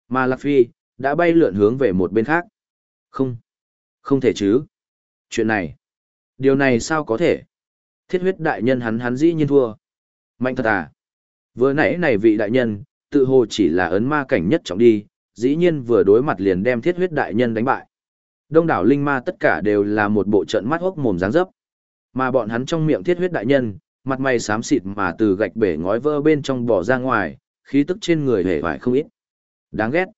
Speaker 1: Mà Lạc Phi, đã bay lượn hướng về một bên khác. Không, không thể chứ. Chuyện này, điều này sao có thể? Thiết huyết đại nhân hắn hắn dĩ nhiên thua. Mạnh thật à? Vừa nãy này vị đại nhân, tự hồ chỉ là ấn ma cảnh nhất trọng đi, dĩ nhiên vừa đối mặt liền đem thiết huyết đại nhân đánh bại. Đông đảo linh ma tất cả đều là một bộ trận mắt hốc mồm dáng dấp. Mà bọn hắn trong miệng thiết huyết đại nhân, mặt mày xám xịt mà từ gạch bể ngói vỡ bên trong bỏ ra ngoài, khí tức trên người hề vải không ít. Đáng ghét.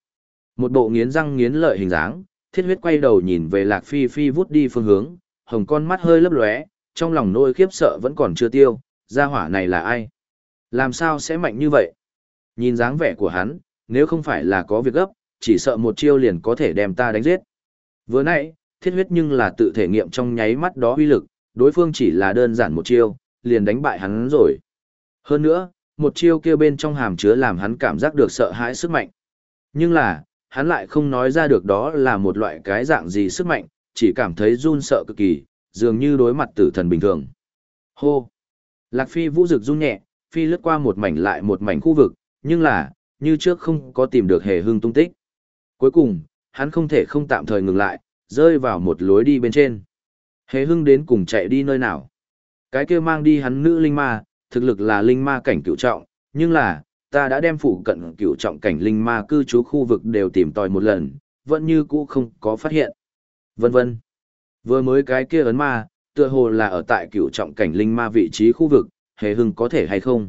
Speaker 1: Một bộ nghiến răng nghiến lợi hình dáng, thiết huyết quay đầu nhìn về lạc phi phi vút đi phương hướng, hồng con mắt hơi lấp lóe, trong lòng nỗi khiếp sợ vẫn còn chưa tiêu, gia hỏa này là ai? Làm sao sẽ mạnh như vậy? Nhìn dáng vẻ của hắn, nếu không phải là có việc gấp, chỉ sợ một chiêu liền có thể đem ta đánh giết. Vừa nãy, thiết huyết nhưng là tự thể nghiệm trong nháy mắt đó uy lực, đối phương chỉ là đơn giản một chiêu, liền đánh bại hắn rồi. Hơn nữa, một chiêu kia bên trong hàm chứa làm hắn cảm giác được sợ hãi sức mạnh. Nhưng là, hắn lại không nói ra được đó là một loại cái dạng gì sức mạnh, chỉ cảm thấy run sợ cực kỳ, dường như đối mặt tử thần bình thường. Hô! Lạc Phi vũ rực run nhẹ, Phi lướt qua một mảnh lại một mảnh khu vực, nhưng là, như trước không có tìm được hề hương tung tích. Cuối cùng, hắn không thể không tạm thời ngừng lại, rơi vào một lối đi bên trên. Hề hưng đến cùng chạy đi nơi nào. Cái kia mang đi hắn nữ linh ma, thực lực là linh ma cảnh cựu trọng, nhưng là, ta đã đem phụ cận cựu trọng cảnh linh ma cư trú khu vực đều tìm tòi một lần, vẫn như cũ không có phát hiện. Vân vân. Vừa mới cái kia ấn ma, tựa hồ là ở tại cựu trọng cảnh linh ma vị trí khu vực, hề hưng có thể hay không.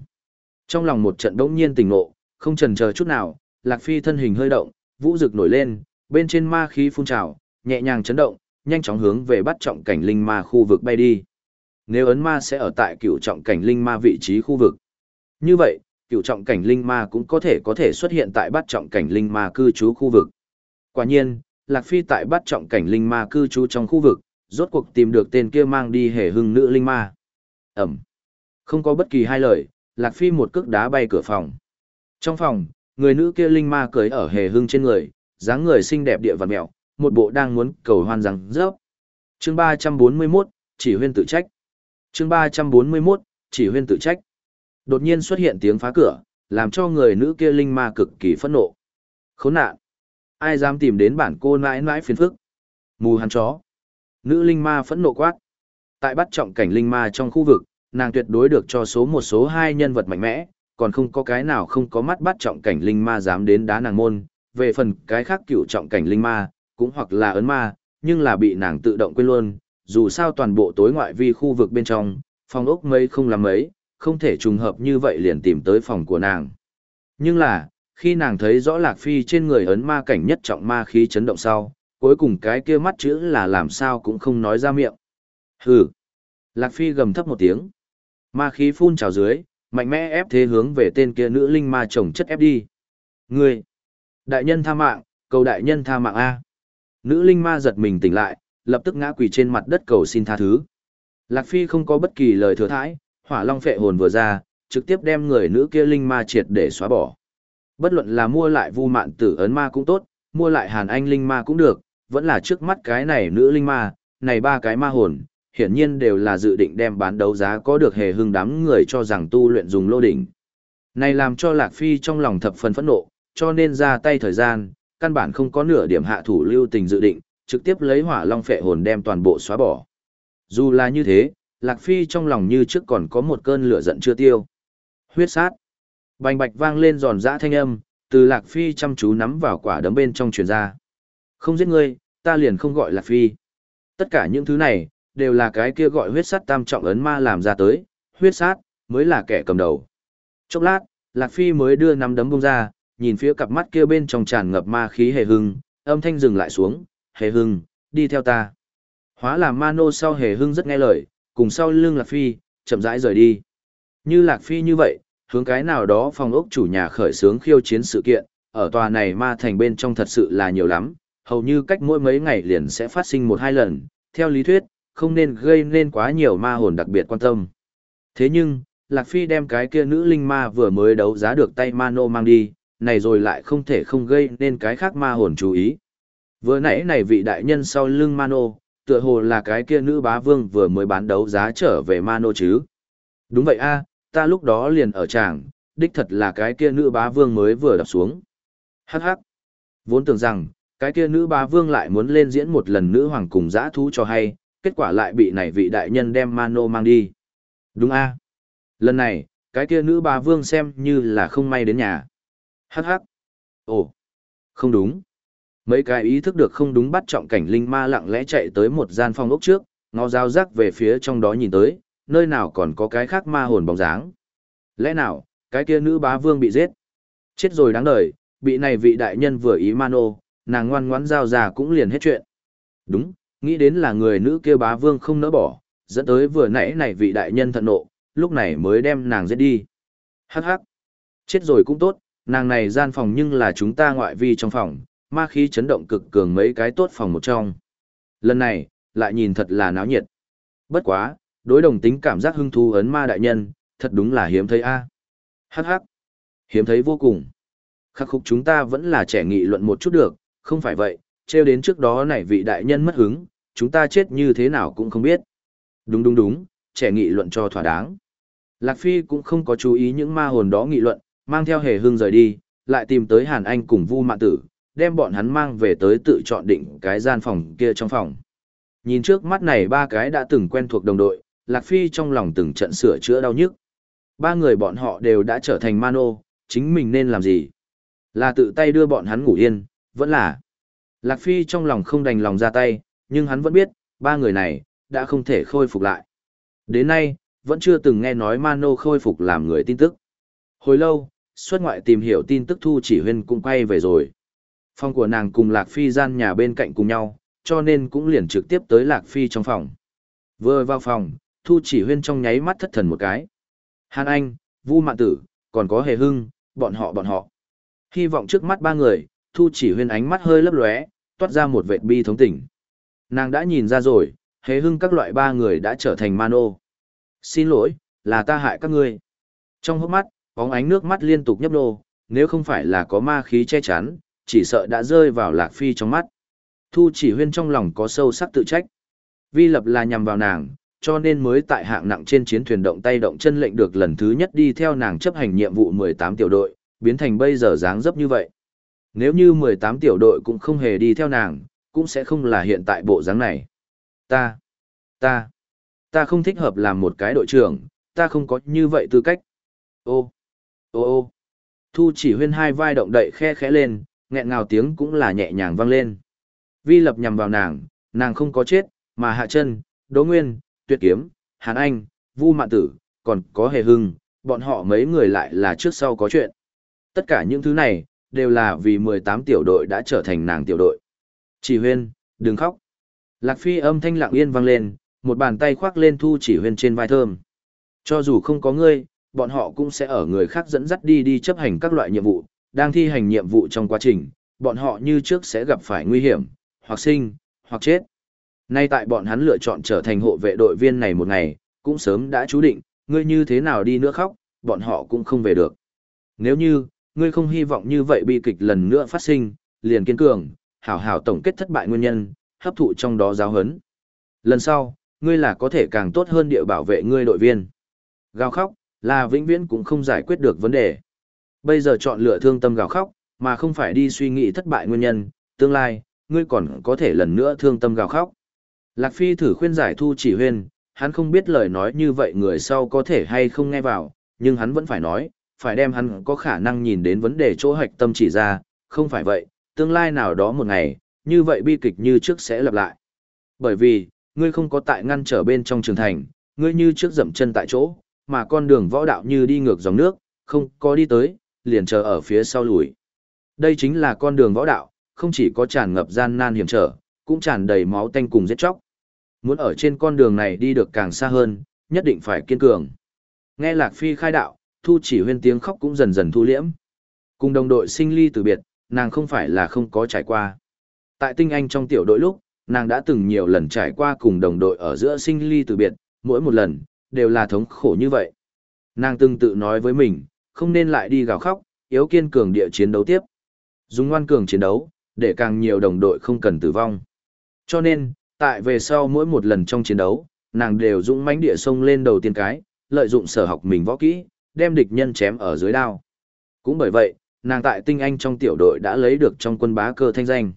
Speaker 1: Trong lòng một trận đống nhiên tình ngộ, không chần chờ chút nào, Lạc Phi thân hình hơi động, vũ rực nổi lên, bên trên ma khí phun trào, nhẹ nhàng chấn động, nhanh chóng hướng về bắt trọng cảnh linh ma khu vực bay đi. Nếu ấn ma sẽ ở tại cựu trọng cảnh linh ma vị trí khu vực. Như vậy, cựu trọng cảnh linh ma cũng có thể có thể xuất hiện tại bắt trọng cảnh linh ma cư trú khu vực. Quả nhiên, Lạc Phi tại bắt trọng cảnh linh ma cư trú trong khu vực, rốt cuộc tìm được tên kia mang đi hề hưng nữ linh ma. Ẩm. Không có bất kỳ hai lời, Lạc Phi một cước đá bay cửa phòng. Trong phòng, người nữ kia linh ma cưới ở hề hưng trên người, dáng người xinh đẹp địa vật mẹo, một bộ đang muốn cầu hoan rằng rớp. Chương 341, chỉ huyên tự trách. Chương 341, chỉ huyên tự trách. Đột nhiên xuất hiện tiếng phá cửa, làm cho người nữ kia linh ma cực kỳ phẫn nộ. Khốn nạn! Ai dám tìm đến bản cô nãi nãi phiền phức? Mù hắn chó! Nữ linh ma phẫn nộ quát. Tại bắt trọng cảnh linh ma trong khu vực, nàng tuyệt đối được cho số một số hai nhân vật mạnh mẽ, còn không có cái nào không có mắt bắt trọng cảnh linh ma dám đến đá nàng môn. Về phần cái khác cựu trọng cảnh linh ma, cũng hoặc là ấn ma, nhưng là bị nàng tự động quên luôn, dù sao toàn bộ tối ngoại vi khu vực bên trong, phòng ốc mấy không làm mấy, không thể trùng hợp như vậy liền tìm tới phòng của nàng. Nhưng là, khi nàng thấy rõ Lạc Phi trên người ấn ma cảnh nhất trọng ma khí chấn động sau, cuối cùng cái kia mắt chữ là làm sao cũng không nói ra miệng. Hừ. Lạc Phi gầm thấp một tiếng. Ma khí phun trào dưới, mạnh mẽ ép thế hướng về tên kia nữ linh ma chồng chất ép đi. Ngươi! Đại nhân tha mạng, cầu đại nhân tha mạng A. Nữ linh ma giật mình tỉnh lại, lập tức ngã quỳ trên mặt đất cầu xin tha thứ. Lạc Phi không có bất kỳ lời thừa thãi, hỏa long phệ hồn vừa ra, trực tiếp đem người nữ kia linh ma triệt để xóa bỏ. Bất luận là mua lại vu mạn tử ấn ma cũng tốt, mua lại hàn anh linh ma cũng được, vẫn là trước mắt cái này nữ linh ma, này ba cái ma hồn, hiển nhiên đều là dự định đem bán đấu giá có được hề hưng đám người cho rằng tu luyện dùng lô đỉnh. Này làm cho Lạc Phi trong lòng thập phần phẫn nộ, cho nên ra tay thời gian, căn bản không có nửa điểm hạ thủ lưu tình dự định, trực tiếp lấy hỏa long phệ hồn đem toàn bộ xóa bỏ. Dù là như thế, Lạc Phi trong lòng như trước còn có một cơn lửa giận chưa tiêu. Huyết sát. Bành bạch vang lên giòn giã thanh âm, từ Lạc Phi chăm chú nắm vào quả đấm bên trong truyền ra. Không giết ngươi, ta liền không gọi Lạc Phi. Tất cả những thứ này, đều là cái kia gọi huyết sát tam trọng ấn ma làm ra tới, huyết sát, mới là kẻ cầm đầu. Chốc lát, Lạc Phi mới đưa nắm đấm bông ra, nhìn phía cặp mắt kia bên trong tràn ngập ma khí hề hưng, âm thanh dừng lại xuống, hề hưng, đi theo ta. Hóa làm ma nô sau hề hưng rất nghe lời, cùng sau lưng Lạc Phi, chậm rãi rời đi. Như Lạc Phi như vậy, hướng cái nào đó phòng ốc chủ nhà khởi sướng khiêu chiến sự kiện, ở tòa này ma thành bên trong thật sự là nhiều lắm, hầu như cách mỗi mấy ngày liền sẽ phát sinh một hai lần, theo lý thuyết, không nên gây nên quá nhiều ma hồn đặc biệt quan tâm. Thế nhưng, Lạc Phi đem cái kia nữ linh ma vừa mới đấu giá được tay Mano mang đi, này rồi lại không thể không gây nên cái khác ma hồn chú ý. Vừa nãy này vị đại nhân sau lưng Mano, tựa hồ là cái kia nữ bá vương vừa mới bán đấu giá trở về Mano chứ. Đúng vậy a, ta lúc đó liền ở tràng, đích thật là cái kia nữ bá vương mới vừa đập xuống. Hắc hắc. Vốn tưởng rằng, cái kia nữ bá vương lại muốn lên diễn một lần nữ hoàng cùng giã thú cho hay, kết quả lại bị này vị đại nhân đem Mano mang đi. Đúng a. Lần này, cái kia nữ bá vương xem như là không may đến nhà. Hắc hắc. Ồ, không đúng. Mấy cái ý thức được không đúng bắt trọng cảnh linh ma lặng lẽ chạy tới một gian phòng ốc trước, ngó dao rắc về phía trong đó nhìn tới, nơi nào còn có cái khác ma hồn bóng dáng. Lẽ nào, cái kia nữ bá vương bị giết? Chết rồi đáng đời, bị này vị đại nhân vừa ý mano, nàng ngoan ngoãn giao ra cũng liền hết chuyện. Đúng, nghĩ đến là người nữ kia bá vương không nỡ bỏ, dẫn tới vừa nãy này vị đại nhân thận nộ, lúc này mới đem nàng giết đi. Hắc hắc. Chết rồi cũng tốt, nàng này gian phòng nhưng là chúng ta ngoại vi trong phòng, ma khí chấn động cực cường mấy cái tốt phòng một trong. Lần này, lại nhìn thật là náo nhiệt. Bất quá, đối đồng tính cảm giác hưng thú ấn ma đại nhân, thật đúng là hiếm thấy a. Hắc hắc. Hiếm thấy vô cùng. Khắc khúc chúng ta vẫn là trẻ nghị luận một chút được, không phải vậy, treo đến trước đó này vị đại nhân mất hứng, chúng ta chết như thế nào cũng không biết. Đúng đúng đúng, trẻ nghị luận cho thỏa đáng. Lạc Phi cũng không có chú ý những ma hồn đó nghị luận, mang theo hề hương rời đi, lại tìm tới Hàn Anh cùng Vu Mạn Tử, đem bọn hắn mang về tới tự chọn định cái gian phòng kia trong phòng. Nhìn trước mắt này ba cái đã từng quen thuộc đồng đội, Lạc Phi trong lòng từng trận sửa chữa đau nhức. Ba người bọn họ đều đã trở thành mano, chính mình nên làm gì? Là tự tay đưa bọn hắn ngủ yên, vẫn là. Lạc Phi trong lòng không đành lòng ra tay, nhưng hắn vẫn biết, ba người này, đã không thể khôi phục lại. Đến nay, vẫn chưa từng nghe nói Mano khôi phục làm người tin tức. Hồi lâu, xuất ngoại tìm hiểu tin tức Thu Chỉ Huyên cũng quay về rồi. Phòng của nàng cùng Lạc Phi gian nhà bên cạnh cùng nhau, cho nên cũng liền trực tiếp tới Lạc Phi trong phòng. Vừa vào phòng, Thu Chỉ Huyên trong nháy mắt thất thần một cái. Hàn Anh, Vu Mạn Tử, còn có Hề Hưng, bọn họ bọn họ. Hy vọng trước mắt ba người, Thu Chỉ Huyên ánh mắt hơi lấp lóe, toát ra một vệt bi thống tỉnh. Nàng đã nhìn ra rồi, Hề Hưng các loại ba người đã trở thành mano. Xin lỗi, là ta hại các ngươi. Trong hốc mắt, bóng ánh nước mắt liên tục nhấp nô, nếu không phải là có ma khí che chắn, chỉ sợ đã rơi vào lạc phi trong mắt. Thu chỉ huyên trong lòng có sâu sắc tự trách. Vi lập là nhằm vào nàng, cho nên mới tại hạng nặng trên chiến thuyền động tay động chân lệnh được lần thứ nhất đi theo nàng chấp hành nhiệm vụ 18 tiểu đội, biến thành bây giờ dáng dấp như vậy. Nếu như 18 tiểu đội cũng không hề đi theo nàng, cũng sẽ không là hiện tại bộ dáng này. Ta, ta, ta không thích hợp làm một cái đội trưởng, ta không có như vậy tư cách. Ô, ô ô, thu chỉ huyên hai vai động đậy khe khẽ lên, nghẹn ngào tiếng cũng là nhẹ nhàng vang lên. Vi lập nhằm vào nàng, nàng không có chết, mà hạ chân, đỗ nguyên, tuyệt kiếm, hàn anh, vu mạn tử, còn có hề hưng, bọn họ mấy người lại là trước sau có chuyện. Tất cả những thứ này, đều là vì 18 tiểu đội đã trở thành nàng tiểu đội. Chỉ huyên, đừng khóc. Lạc phi âm thanh lặng yên vang lên, một bàn tay khoác lên thu chỉ huyên trên vai thơm. Cho dù không có ngươi, bọn họ cũng sẽ ở người khác dẫn dắt đi đi chấp hành các loại nhiệm vụ, đang thi hành nhiệm vụ trong quá trình, bọn họ như trước sẽ gặp phải nguy hiểm, hoặc sinh, hoặc chết. Nay tại bọn hắn lựa chọn trở thành hộ vệ đội viên này một ngày, cũng sớm đã chú định, ngươi như thế nào đi nữa khóc, bọn họ cũng không về được. Nếu như, ngươi không hy vọng như vậy bi kịch lần nữa phát sinh, liền kiên cường, hảo hảo tổng kết thất bại nguyên nhân, hấp thụ trong đó giáo hấn. Lần sau, ngươi là có thể càng tốt hơn địa bảo vệ ngươi đội viên. Gào khóc, là vĩnh viễn cũng không giải quyết được vấn đề. Bây giờ chọn lựa thương tâm gào khóc, mà không phải đi suy nghĩ thất bại nguyên nhân, tương lai, ngươi còn có thể lần nữa thương tâm gào khóc. Lạc Phi thử khuyên giải thu chỉ huyên, hắn không biết lời nói như vậy người sau có thể hay không nghe vào, nhưng hắn vẫn phải nói, phải đem hắn có khả năng nhìn đến vấn đề chỗ hạch tâm chỉ ra, không phải vậy, tương lai nào đó một ngày, như vậy bi kịch như trước sẽ lặp lại. Bởi vì, ngươi không có tại ngăn trở bên trong trường thành, ngươi như trước dậm chân tại chỗ, mà con đường võ đạo như đi ngược dòng nước, không có đi tới, liền chờ ở phía sau lùi. Đây chính là con đường võ đạo, không chỉ có tràn ngập gian nan hiểm trở, cũng tràn đầy máu tanh cùng giết chóc. Muốn ở trên con đường này đi được càng xa hơn, nhất định phải kiên cường. Nghe Lạc Phi khai đạo, Thu chỉ huyên tiếng khóc cũng dần dần thu liễm. Cùng đồng đội sinh ly từ biệt, nàng không phải là không có trải qua. Tại tinh anh trong tiểu đội lúc, nàng đã từng nhiều lần trải qua cùng đồng đội ở giữa sinh ly từ biệt, mỗi một lần, đều là thống khổ như vậy. Nàng từng tự nói với mình, không nên lại đi gào khóc, yếu kiên cường địa chiến đấu tiếp. Dùng ngoan cường chiến đấu, để càng nhiều đồng đội không cần tử vong. Cho nên, tại về sau mỗi một lần trong chiến đấu, nàng đều dũng mãnh địa sông lên đầu tiên cái, lợi dụng sở học mình võ kỹ, đem địch nhân chém ở dưới đao. Cũng bởi vậy, nàng tại tinh anh trong tiểu đội đã lấy được trong quân bá cơ thanh danh.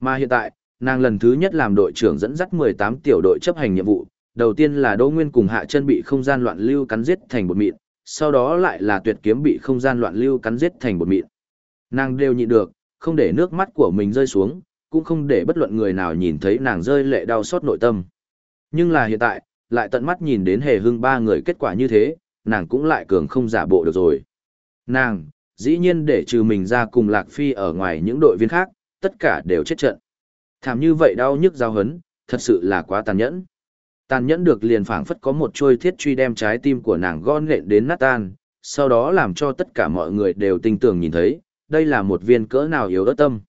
Speaker 1: Mà hiện tại, nàng lần thứ nhất làm đội trưởng dẫn dắt 18 tiểu đội chấp hành nhiệm vụ, đầu tiên là Đỗ Nguyên cùng Hạ Chân bị không gian loạn lưu cắn giết thành bột mịn, sau đó lại là Tuyệt Kiếm bị không gian loạn lưu cắn giết thành bột mịn. Nàng đều nhịn được, không để nước mắt của mình rơi xuống, cũng không để bất luận người nào nhìn thấy nàng rơi lệ đau xót nội tâm. Nhưng là hiện tại, lại tận mắt nhìn đến hề hưng ba người kết quả như thế, nàng cũng lại cường không giả bộ được rồi. Nàng, dĩ nhiên để trừ mình ra cùng Lạc Phi ở ngoài những đội viên khác, tất cả đều chết trận. Thảm như vậy đau nhức giao hấn, thật sự là quá tàn nhẫn. Tàn nhẫn được liền phảng phất có một trôi thiết truy đem trái tim của nàng gom lện đến nát tan, sau đó làm cho tất cả mọi người đều tinh tường nhìn thấy, đây là một viên cỡ nào yếu ớt tâm.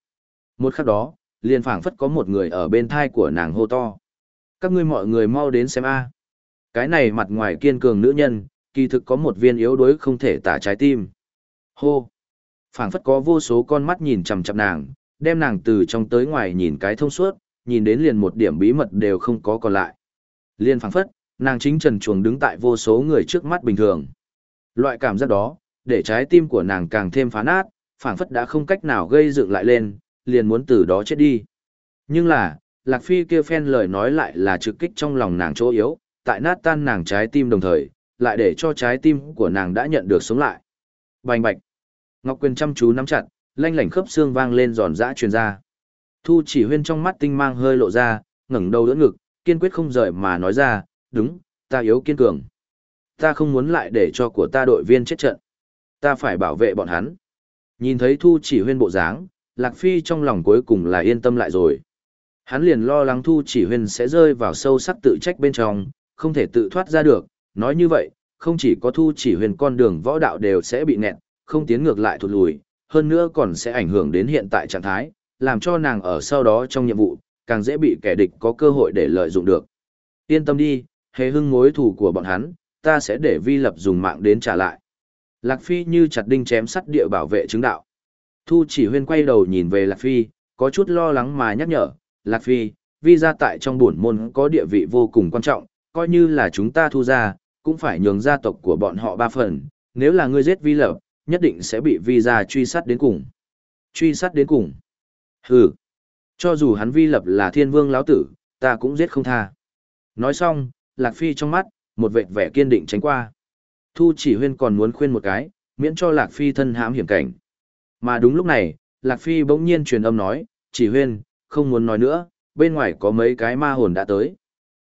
Speaker 1: Một khắc đó, liền phảng phất có một người ở bên thai của nàng hô to. Các ngươi mọi người mau đến xem a. Cái này mặt ngoài kiên cường nữ nhân, kỳ thực có một viên yếu đuối không thể tả trái tim. Hô! phảng phất có vô số con mắt nhìn chằm chằm nàng, đem nàng từ trong tới ngoài nhìn cái thông suốt, nhìn đến liền một điểm bí mật đều không có còn lại. Liên phảng phất, nàng chính trần chuồng đứng tại vô số người trước mắt bình thường. Loại cảm giác đó, để trái tim của nàng càng thêm phá nát, phảng phất đã không cách nào gây dựng lại lên, liền muốn từ đó chết đi. Nhưng là, Lạc Phi kia phen lời nói lại là trực kích trong lòng nàng chỗ yếu, tại nát tan nàng trái tim đồng thời, lại để cho trái tim của nàng đã nhận được sống lại. Bành bạch. Ngọc Quyền chăm chú nắm chặt, lanh lảnh khớp xương vang lên giòn giã truyền ra. Thu chỉ huyên trong mắt tinh mang hơi lộ ra, ngẩng đầu đỡ ngực, kiên quyết không rời mà nói ra, đúng, ta yếu kiên cường. Ta không muốn lại để cho của ta đội viên chết trận. Ta phải bảo vệ bọn hắn. Nhìn thấy Thu chỉ huyên bộ dáng, Lạc Phi trong lòng cuối cùng là yên tâm lại rồi. Hắn liền lo lắng Thu chỉ huyên sẽ rơi vào sâu sắc tự trách bên trong, không thể tự thoát ra được. Nói như vậy, không chỉ có Thu chỉ huyên con đường võ đạo đều sẽ bị nẹt, không tiến ngược lại thụt lùi, hơn nữa còn sẽ ảnh hưởng đến hiện tại trạng thái, làm cho nàng ở sau đó trong nhiệm vụ, càng dễ bị kẻ địch có cơ hội để lợi dụng được. Yên tâm đi, hề hưng mối thủ của bọn hắn, ta sẽ để vi lập dùng mạng đến trả lại. Lạc Phi như chặt đinh chém sắt địa bảo vệ chứng đạo. Thu chỉ huyên quay đầu nhìn về Lạc Phi, có chút lo lắng mà nhắc nhở, Lạc Phi, vi gia tại trong bổn môn có địa vị vô cùng quan trọng, coi như là chúng ta thu ra, cũng phải nhường gia tộc của bọn họ ba phần, nếu là ngươi giết vi lập, nhất định sẽ bị vi gia truy sát đến cùng. Truy sát đến cùng. Hừ. Cho dù hắn vi lập là thiên vương lão tử, ta cũng giết không tha. Nói xong, Lạc Phi trong mắt, một vệt vẻ kiên định tránh qua. Thu chỉ huyên còn muốn khuyên một cái, miễn cho Lạc Phi thân hãm hiểm cảnh. Mà đúng lúc này, Lạc Phi bỗng nhiên truyền âm nói, chỉ huyên, không muốn nói nữa, bên ngoài có mấy cái ma hồn đã tới.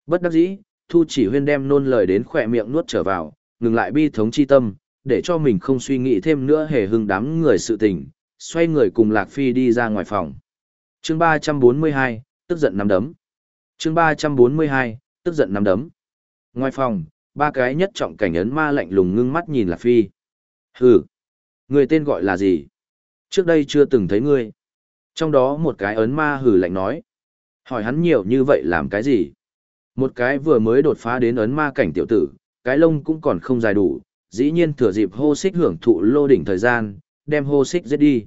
Speaker 1: Bất đắc dĩ, Thu chỉ huyên đem nôn lời đến khỏe miệng nuốt trở vào, ngừng lại bi thống chi tâm, để cho mình không suy nghĩ thêm nữa hề hưng đám người sự tình, xoay người cùng Lạc Phi đi ra ngoài phòng chương 342, tức giận nắm đấm. chương 342, tức giận nắm đấm. Ngoài phòng, ba cái nhất trọng cảnh ấn ma lạnh lùng ngưng mắt nhìn Lạc Phi. Hừ, người tên gọi là gì? Trước đây chưa từng thấy ngươi. Trong đó một cái ấn ma hừ lạnh nói. Hỏi hắn nhiều như vậy làm cái gì? Một cái vừa mới đột phá đến ấn ma cảnh tiểu tử, cái lông cũng còn không dài đủ, dĩ nhiên thừa dịp hô xích hưởng thụ lô đỉnh thời gian, đem hô xích giết đi.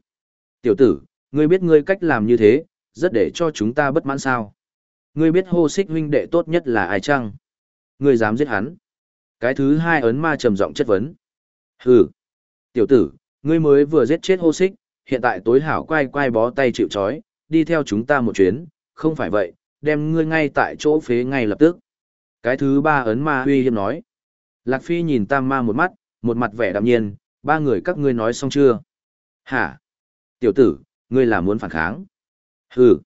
Speaker 1: Tiểu tử, ngươi biết ngươi cách làm như thế, rất để cho chúng ta bất mãn sao. Ngươi biết hô xích huynh đệ tốt nhất là ai chăng? Ngươi dám giết hắn. Cái thứ hai ấn ma trầm giọng chất vấn. Hừ. Tiểu tử, ngươi mới vừa giết chết hô xích, hiện tại tối hảo quay quay bó tay chịu chói, đi theo chúng ta một chuyến, không phải vậy, đem ngươi ngay tại chỗ phế ngay lập tức. Cái thứ ba ấn ma huy hiếp nói. Lạc Phi nhìn Tam Ma một mắt, một mặt vẻ đạm nhiên, ba người các ngươi nói xong chưa? Hả? Tiểu tử, ngươi là muốn phản kháng? Hừ.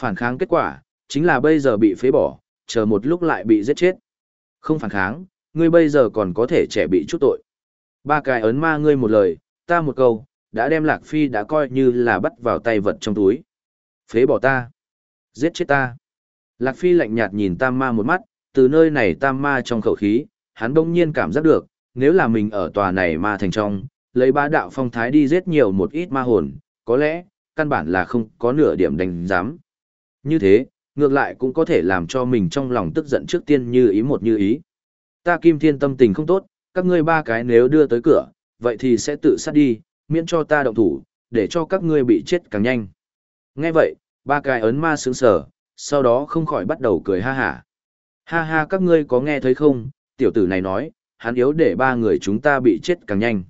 Speaker 1: Phản kháng kết quả, chính là bây giờ bị phế bỏ, chờ một lúc lại bị giết chết. Không phản kháng, ngươi bây giờ còn có thể trẻ bị chút tội. Ba cái ấn ma ngươi một lời, ta một câu, đã đem Lạc Phi đã coi như là bắt vào tay vật trong túi. Phế bỏ ta. Giết chết ta. Lạc Phi lạnh nhạt nhìn Tam Ma một mắt, từ nơi này Tam Ma trong khẩu khí, hắn đông nhiên cảm giác được, nếu là mình ở tòa này ma thành trong, lấy ba đạo phong thái đi giết nhiều một ít ma hồn, có lẽ, căn bản là không có nửa điểm đánh giám. Như thế, ngược lại cũng có thể làm cho mình trong lòng tức giận trước tiên như ý một như ý. Ta kim thiên tâm tình không tốt, các ngươi ba cái nếu đưa tới cửa, vậy thì sẽ tự sát đi, miễn cho ta động thủ, để cho các ngươi bị chết càng nhanh. Nghe vậy, ba cái ấn ma sướng sở, sau đó không khỏi bắt đầu cười ha hả. Ha ha các ngươi có nghe thấy không, tiểu tử này nói, hắn yếu để ba người chúng ta bị chết càng nhanh.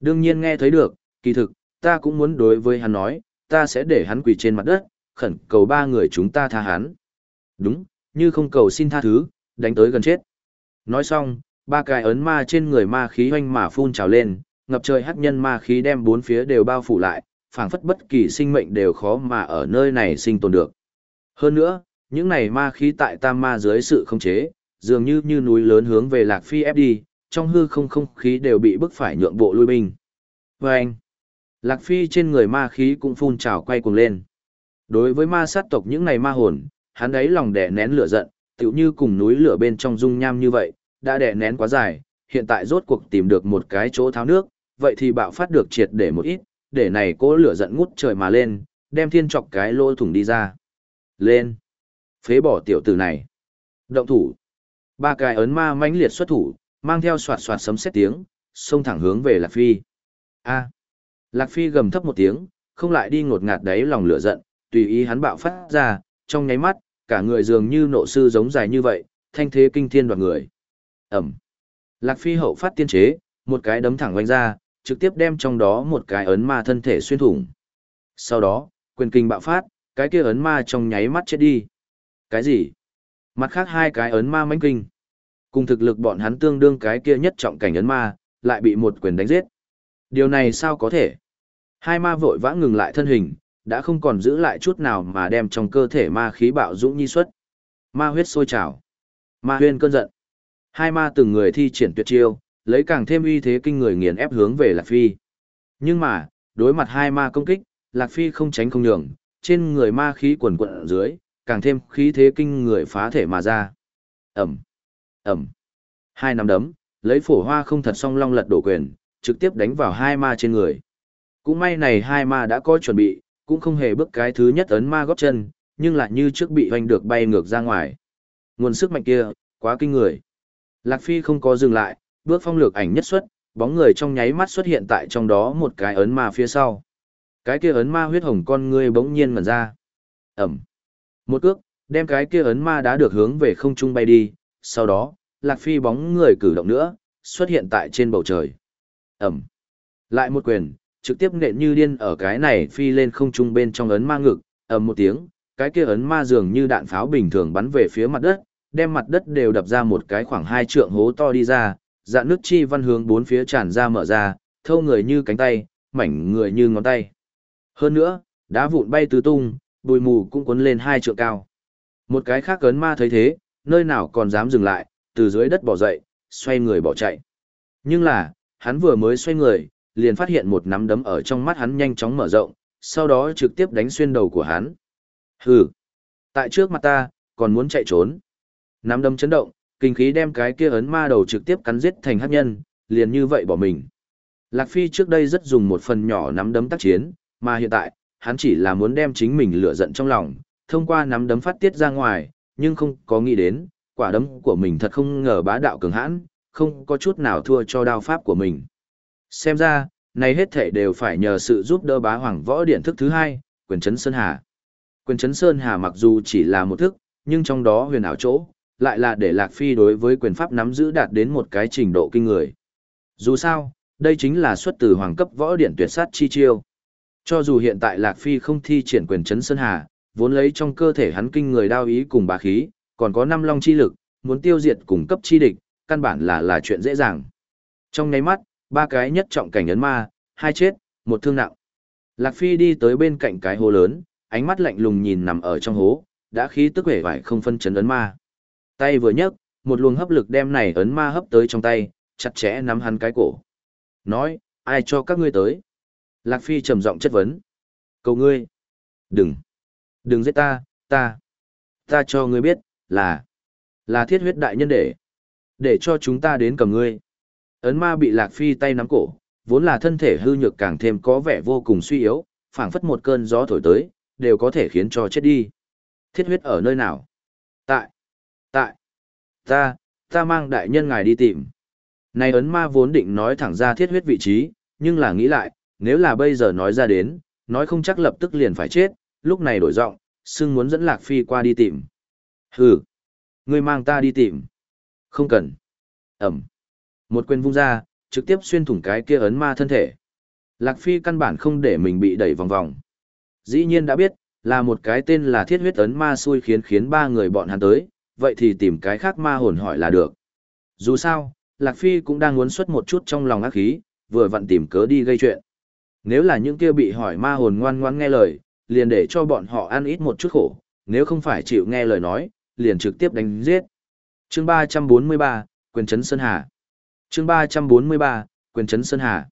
Speaker 1: Đương nhiên nghe thấy được, kỳ thực, ta cũng muốn đối với hắn nói, ta sẽ để hắn quỳ trên mặt đất, khẩn cầu ba người chúng ta tha hắn. Đúng, như không cầu xin tha thứ, đánh tới gần chết. Nói xong, ba cái ấn ma trên người ma khí hoanh mà phun trào lên, ngập trời hắc nhân ma khí đem bốn phía đều bao phủ lại, phảng phất bất kỳ sinh mệnh đều khó mà ở nơi này sinh tồn được. Hơn nữa, những này ma khí tại tam ma dưới sự khống chế, dường như như núi lớn hướng về Lạc Phi ép đi, trong hư không không khí đều bị bức phải nhượng bộ lui binh. Và anh, Lạc Phi trên người ma khí cũng phun trào quay cuồng lên. Đối với ma sát tộc những này ma hồn, hắn ấy lòng đè nén lửa giận, tựu như cùng núi lửa bên trong dung nham như vậy, đã đè nén quá dài, hiện tại rốt cuộc tìm được một cái chỗ tháo nước, vậy thì bạo phát được triệt để một ít, để này cố lửa giận ngút trời mà lên, đem thiên chọc cái lỗ thủng đi ra. Lên! Phế bỏ tiểu tử này. Động thủ. Ba cái ấn ma mãnh liệt xuất thủ, mang theo soạt soạt sấm sét tiếng, xông thẳng hướng về Lạc Phi. A. Lạc Phi gầm thấp một tiếng, không lại đi ngột ngạt đáy lòng lửa giận, tùy ý hắn bạo phát ra, trong nháy mắt, cả người dường như nộ sư giống dài như vậy, thanh thế kinh thiên đoạt người. Ẩm. Lạc Phi hậu phát tiên chế, một cái đấm thẳng quanh ra, trực tiếp đem trong đó một cái ấn ma thân thể xuyên thủng. Sau đó, quyền kinh bạo phát, cái kia ấn ma trong nháy mắt chết đi. Cái gì? Mặt khác hai cái ấn ma mãnh kinh. Cùng thực lực bọn hắn tương đương cái kia nhất trọng cảnh ấn ma, lại bị một quyền đánh giết. Điều này sao có thể? Hai ma vội vã ngừng lại thân hình, đã không còn giữ lại chút nào mà đem trong cơ thể ma khí bạo dũng nhi xuất. Ma huyết sôi trào. Ma huyên cơn giận. Hai ma từng người thi triển tuyệt chiêu, lấy càng thêm uy thế kinh người nghiền ép hướng về Lạc Phi. Nhưng mà, đối mặt hai ma công kích, Lạc Phi không tránh không nhường, trên người ma khí quần quận ở dưới, càng thêm khí thế kinh người phá thể mà ra. Ẩm, Ẩm. Hai nắm đấm, lấy phổ hoa không thật song long lật đổ quyền, trực tiếp đánh vào hai ma trên người. Cũng may này hai ma đã có chuẩn bị, cũng không hề bước cái thứ nhất ấn ma góp chân, nhưng lại như trước bị hoành được bay ngược ra ngoài. Nguồn sức mạnh kia, quá kinh người. Lạc Phi không có dừng lại, bước phong lược ảnh nhất xuất, bóng người trong nháy mắt xuất hiện tại trong đó một cái ấn ma phía sau. Cái kia ấn ma huyết hồng con ngươi bỗng nhiên mở ra. Ẩm. Một cước, đem cái kia ấn ma đã được hướng về không trung bay đi, sau đó, Lạc Phi bóng người cử động nữa, xuất hiện tại trên bầu trời. Ẩm. Lại một quyền, trực tiếp nện như điên ở cái này phi lên không trung bên trong ấn ma ngực, ầm một tiếng, cái kia ấn ma dường như đạn pháo bình thường bắn về phía mặt đất, đem mặt đất đều đập ra một cái khoảng hai trượng hố to đi ra, dạn nước chi văn hướng bốn phía tràn ra mở ra, thâu người như cánh tay, mảnh người như ngón tay. Hơn nữa, đá vụn bay tứ tung, bụi mù cũng cuốn lên hai trượng cao. Một cái khác ấn ma thấy thế, nơi nào còn dám dừng lại, từ dưới đất bỏ dậy, xoay người bỏ chạy. Nhưng là, hắn vừa mới xoay người, liền phát hiện một nắm đấm ở trong mắt hắn nhanh chóng mở rộng, sau đó trực tiếp đánh xuyên đầu của hắn. Hừ, tại trước mặt ta, còn muốn chạy trốn. Nắm đấm chấn động, kinh khí đem cái kia ấn ma đầu trực tiếp cắn giết thành hắc nhân, liền như vậy bỏ mình. Lạc Phi trước đây rất dùng một phần nhỏ nắm đấm tác chiến, mà hiện tại, hắn chỉ là muốn đem chính mình lửa giận trong lòng, thông qua nắm đấm phát tiết ra ngoài, nhưng không có nghĩ đến, quả đấm của mình thật không ngờ bá đạo cường hãn, không có chút nào thua cho đao pháp của mình. Xem ra, này hết thể đều phải nhờ sự giúp đỡ bá hoàng võ điện thức thứ hai, quyền chấn Sơn Hà. Quyền chấn Sơn Hà mặc dù chỉ là một thức, nhưng trong đó huyền ảo chỗ, lại là để Lạc Phi đối với quyền pháp nắm giữ đạt đến một cái trình độ kinh người. Dù sao, đây chính là xuất từ hoàng cấp võ điện tuyệt sát chi chiêu. Cho dù hiện tại Lạc Phi không thi triển quyền chấn Sơn Hà, vốn lấy trong cơ thể hắn kinh người đao ý cùng bá khí, còn có năm long chi lực, muốn tiêu diệt cùng cấp chi địch, căn bản là là chuyện dễ dàng. Trong nháy mắt, ba cái nhất trọng cảnh ấn ma, hai chết, một thương nặng. Lạc Phi đi tới bên cạnh cái hố lớn, ánh mắt lạnh lùng nhìn nằm ở trong hố, đã khí tức vẻ vải không phân chấn ấn ma. Tay vừa nhấc, một luồng hấp lực đem này ấn ma hấp tới trong tay, chặt chẽ nắm hắn cái cổ. Nói, ai cho các ngươi tới? Lạc Phi trầm giọng chất vấn. Cầu ngươi. Đừng. Đừng giết ta, ta. Ta cho ngươi biết, là. Là thiết huyết đại nhân để. Để cho chúng ta đến cầm ngươi. Ấn ma bị Lạc Phi tay nắm cổ, vốn là thân thể hư nhược càng thêm có vẻ vô cùng suy yếu, phảng phất một cơn gió thổi tới, đều có thể khiến cho chết đi. Thiết huyết ở nơi nào? Tại. Tại. Ta, ta mang đại nhân ngài đi tìm. Này ấn ma vốn định nói thẳng ra thiết huyết vị trí, nhưng là nghĩ lại, nếu là bây giờ nói ra đến, nói không chắc lập tức liền phải chết, lúc này đổi giọng, xưng muốn dẫn Lạc Phi qua đi tìm. Hừ, ngươi mang ta đi tìm. Không cần. Ẩm. Một quyền vung ra, trực tiếp xuyên thủng cái kia ấn ma thân thể. Lạc Phi căn bản không để mình bị đẩy vòng vòng. Dĩ nhiên đã biết, là một cái tên là thiết huyết ấn ma xui khiến khiến ba người bọn hắn tới, vậy thì tìm cái khác ma hồn hỏi là được. Dù sao, Lạc Phi cũng đang muốn xuất một chút trong lòng ác khí, vừa vặn tìm cớ đi gây chuyện. Nếu là những kia bị hỏi ma hồn ngoan ngoan nghe lời, liền để cho bọn họ ăn ít một chút khổ, nếu không phải chịu nghe lời nói, liền trực tiếp đánh giết. Chương 343, Quyền Trấn Sơn Hà Chương 343, Quyền Trấn Sơn Hà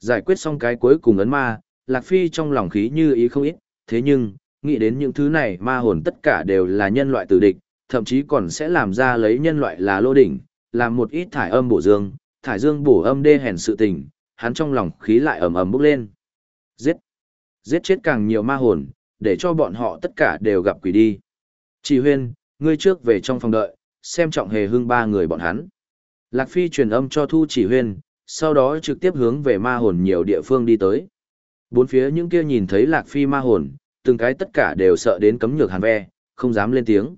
Speaker 1: Giải quyết xong cái cuối cùng ấn ma, Lạc Phi trong lòng khí như ý không ít, thế nhưng, nghĩ đến những thứ này ma hồn tất cả đều là nhân loại tử địch, thậm chí còn sẽ làm ra lấy nhân loại là lô đỉnh, làm một ít thải âm bổ dương, thải dương bổ âm đê hèn sự tình, hắn trong lòng khí lại ầm ầm bốc lên. Giết! Giết chết càng nhiều ma hồn, để cho bọn họ tất cả đều gặp quỷ đi. Chỉ huyên, ngươi trước về trong phòng đợi, xem trọng hề hưng ba người bọn hắn. Lạc Phi truyền âm cho Thu Chỉ Huyên, sau đó trực tiếp hướng về ma hồn nhiều địa phương đi tới. Bốn phía những kia nhìn thấy Lạc Phi ma hồn, từng cái tất cả đều sợ đến cấm nhược hàn ve, không dám lên tiếng.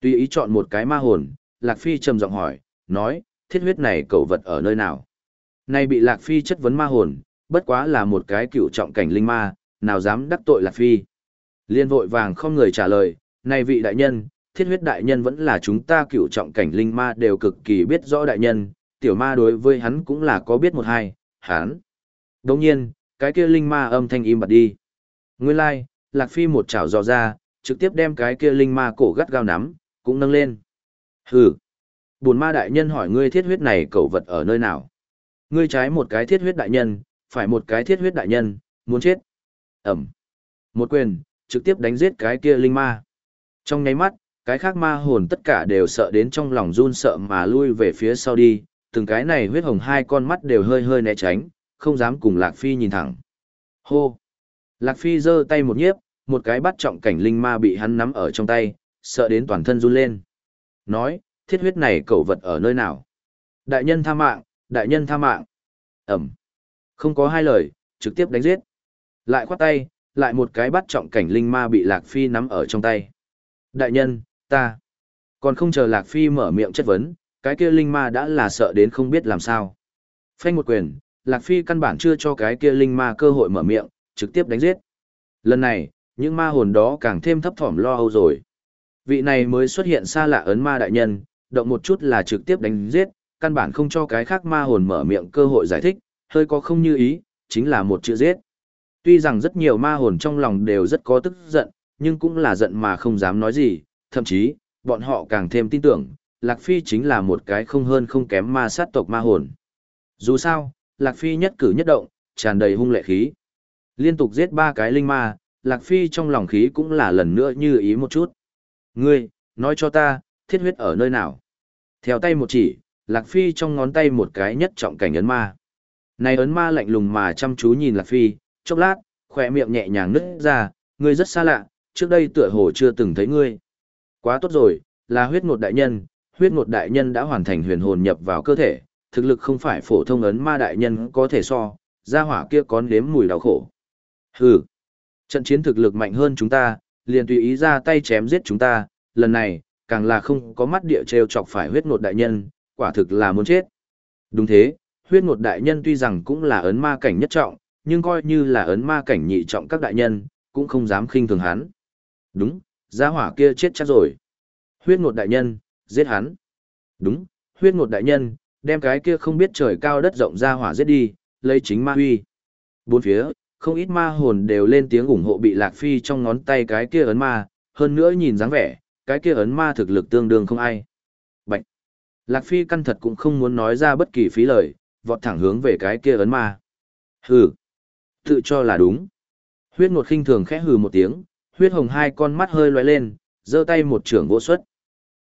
Speaker 1: Tuy ý chọn một cái ma hồn, Lạc Phi trầm giọng hỏi, nói, thiết huyết này cầu vật ở nơi nào? Này bị Lạc Phi chất vấn ma hồn, bất quá là một cái cựu trọng cảnh linh ma, nào dám đắc tội Lạc Phi. Liên vội vàng không người trả lời, này vị đại nhân, thiết huyết đại nhân vẫn là chúng ta cựu trọng cảnh linh ma đều cực kỳ biết rõ đại nhân, tiểu ma đối với hắn cũng là có biết một hai, hắn. Đồng nhiên, cái kia linh ma âm thanh im bặt đi. Nguyên lai, like, Lạc Phi một chảo dò ra, trực tiếp đem cái kia linh ma cổ gắt gao nắm, cũng nâng lên. Hừ. bùn ma đại nhân hỏi ngươi thiết huyết này cẩu vật ở nơi nào? Ngươi trái một cái thiết huyết đại nhân, phải một cái thiết huyết đại nhân, muốn chết. Ẩm. Một quyền, trực tiếp đánh giết cái kia linh ma. Trong nháy mắt, cái khác ma hồn tất cả đều sợ đến trong lòng run sợ mà lui về phía sau đi, từng cái này huyết hồng hai con mắt đều hơi hơi né tránh, không dám cùng Lạc Phi nhìn thẳng. Hô! Lạc Phi giơ tay một nhiếp, một cái bắt trọng cảnh linh ma bị hắn nắm ở trong tay, sợ đến toàn thân run lên. Nói, thiết huyết này cẩu vật ở nơi nào? Đại nhân tha mạng, đại nhân tha mạng. Ẩm. Không có hai lời, trực tiếp đánh giết. Lại khoát tay, lại một cái bắt trọng cảnh linh ma bị Lạc Phi nắm ở trong tay. Đại nhân, ta. Còn không chờ Lạc Phi mở miệng chất vấn, cái kia linh ma đã là sợ đến không biết làm sao. Phanh một quyền, Lạc Phi căn bản chưa cho cái kia linh ma cơ hội mở miệng, trực tiếp đánh giết. Lần này, những ma hồn đó càng thêm thấp thỏm lo âu rồi. Vị này mới xuất hiện xa lạ ấn ma đại nhân, động một chút là trực tiếp đánh giết, căn bản không cho cái khác ma hồn mở miệng cơ hội giải thích, hơi có không như ý, chính là một chữ giết. Tuy rằng rất nhiều ma hồn trong lòng đều rất có tức giận, nhưng cũng là giận mà không dám nói gì, thậm chí, bọn họ càng thêm tin tưởng, Lạc Phi chính là một cái không hơn không kém ma sát tộc ma hồn. Dù sao, Lạc Phi nhất cử nhất động, tràn đầy hung lệ khí. Liên tục giết ba cái linh ma, Lạc Phi trong lòng khí cũng là lần nữa như ý một chút. Ngươi, nói cho ta, thiết huyết ở nơi nào? Theo tay một chỉ, Lạc Phi trong ngón tay một cái nhất trọng cảnh ấn ma. Này ấn ma lạnh lùng mà chăm chú nhìn Lạc Phi, chốc lát, khỏe miệng nhẹ nhàng nứt ra, ngươi rất xa lạ, trước đây tựa hồ chưa từng thấy ngươi. Quá tốt rồi, là huyết ngột đại nhân, huyết ngột đại nhân đã hoàn thành huyền hồn nhập vào cơ thể, thực lực không phải phổ thông ấn ma đại nhân có thể so, gia hỏa kia có nếm mùi đau khổ. Hừ, trận chiến thực lực mạnh hơn chúng ta, liền tùy ý ra tay chém giết chúng ta, lần này, càng là không có mắt địa treo chọc phải huyết ngột đại nhân, quả thực là muốn chết. Đúng thế, huyết ngột đại nhân tuy rằng cũng là ấn ma cảnh nhất trọng, nhưng coi như là ấn ma cảnh nhị trọng các đại nhân, cũng không dám khinh thường hắn. Đúng, gia hỏa kia chết chắc rồi. Huyết ngột đại nhân, giết hắn. Đúng, huyết ngột đại nhân, đem cái kia không biết trời cao đất rộng gia hỏa giết đi, lấy chính ma huy. Bốn phía, không ít ma hồn đều lên tiếng ủng hộ bị Lạc Phi trong ngón tay cái kia ấn ma, hơn nữa nhìn dáng vẻ, cái kia ấn ma thực lực tương đương không ai. Bạch! Lạc Phi căn thật cũng không muốn nói ra bất kỳ phí lời, vọt thẳng hướng về cái kia ấn ma. Hừ! Tự cho là đúng. Huyết ngột khinh thường khẽ hừ một tiếng, huyết hồng hai con mắt hơi lóe lên, giơ tay một trưởng vỗ xuất.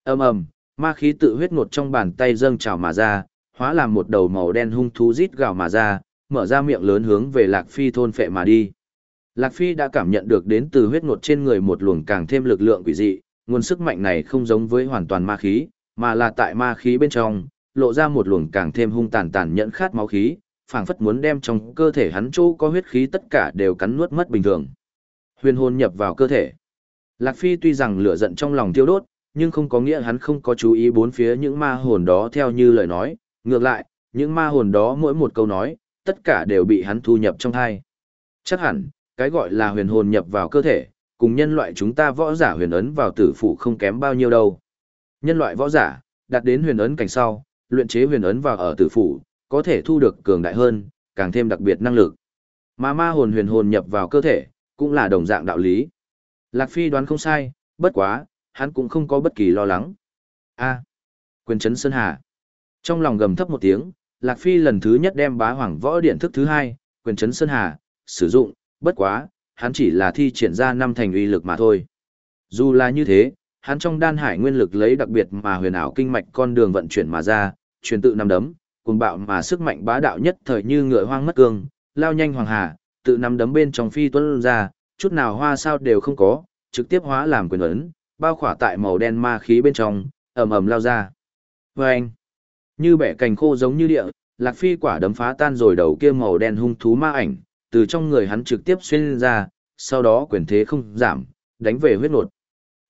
Speaker 1: ầm ầm, ma khí tự huyết ngột trong bàn tay dâng trào mà ra, hóa làm một đầu màu đen hung thú rít gào mà ra, mở ra miệng lớn hướng về Lạc Phi thôn phệ mà đi. Lạc Phi đã cảm nhận được đến từ huyết ngột trên người một luồng càng thêm lực lượng quỷ dị, nguồn sức mạnh này không giống với hoàn toàn ma khí, mà là tại ma khí bên trong, lộ ra một luồng càng thêm hung tàn tàn nhẫn khát máu khí, phảng phất muốn đem trong cơ thể hắn chỗ có huyết khí tất cả đều cắn nuốt mất bình thường. Huyền hồn nhập vào cơ thể. Lạc Phi tuy rằng lửa giận trong lòng tiêu đốt, nhưng không có nghĩa hắn không có chú ý bốn phía những ma hồn đó theo như lời nói, ngược lại, những ma hồn đó mỗi một câu nói, tất cả đều bị hắn thu nhập trong thai. Chắc hẳn, cái gọi là huyền hồn nhập vào cơ thể, cùng nhân loại chúng ta võ giả huyền ấn vào tử phủ không kém bao nhiêu đâu. Nhân loại võ giả, đạt đến huyền ấn cảnh sau, luyện chế huyền ấn vào ở tử phủ, có thể thu được cường đại hơn, càng thêm đặc biệt năng lực. Mà ma hồn huyền hồn nhập vào cơ thể, cũng là đồng dạng đạo lý. Lạc Phi đoán không sai, bất quá, hắn cũng không có bất kỳ lo lắng. A. quyền chấn Sơn Hà. Trong lòng gầm thấp một tiếng, Lạc Phi lần thứ nhất đem bá hoàng võ điện thức thứ hai, quyền chấn Sơn Hà, sử dụng, bất quá, hắn chỉ là thi triển ra năm thành uy lực mà thôi. Dù là như thế, hắn trong đan hải nguyên lực lấy đặc biệt mà huyền ảo kinh mạch con đường vận chuyển mà ra, truyền tự năm đấm, cùng bạo mà sức mạnh bá đạo nhất thời như ngựa hoang mất cương, lao nhanh hoàng hà, tự nắm đấm bên trong phi tuấn ra, chút nào hoa sao đều không có, trực tiếp hóa làm quyền ấn, bao khỏa tại màu đen ma khí bên trong, ầm ầm lao ra. Và anh, như bẻ cành khô giống như địa, lạc phi quả đấm phá tan rồi đầu kia màu đen hung thú ma ảnh, từ trong người hắn trực tiếp xuyên ra, sau đó quyền thế không giảm, đánh về huyết nột.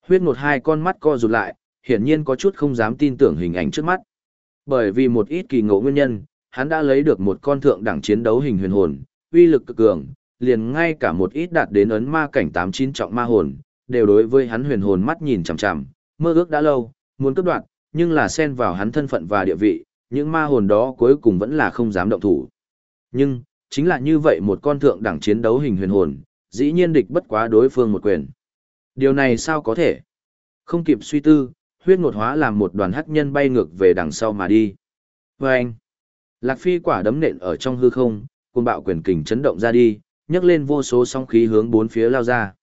Speaker 1: Huyết nột hai con mắt co rụt lại, hiển nhiên có chút không dám tin tưởng hình ảnh trước mắt. Bởi vì một ít kỳ ngộ nguyên nhân, hắn đã lấy được một con thượng đẳng chiến đấu hình huyền hồn, uy lực cực cường, liền ngay cả một ít đạt đến ấn ma cảnh tám chín trọng ma hồn, đều đối với hắn huyền hồn mắt nhìn chằm chằm, mơ ước đã lâu, muốn cướp đoạt, nhưng là xen vào hắn thân phận và địa vị, những ma hồn đó cuối cùng vẫn là không dám động thủ. Nhưng, chính là như vậy một con thượng đẳng chiến đấu hình huyền hồn, dĩ nhiên địch bất quá đối phương một quyền. Điều này sao có thể? Không kịp suy tư, huyết ngột hóa làm một đoàn hắc nhân bay ngược về đằng sau mà đi. Và anh, Lạc Phi quả đấm nện ở trong hư không, cuồng bạo quyền kình chấn động ra đi, nhấc lên vô số sóng khí hướng bốn phía lao ra.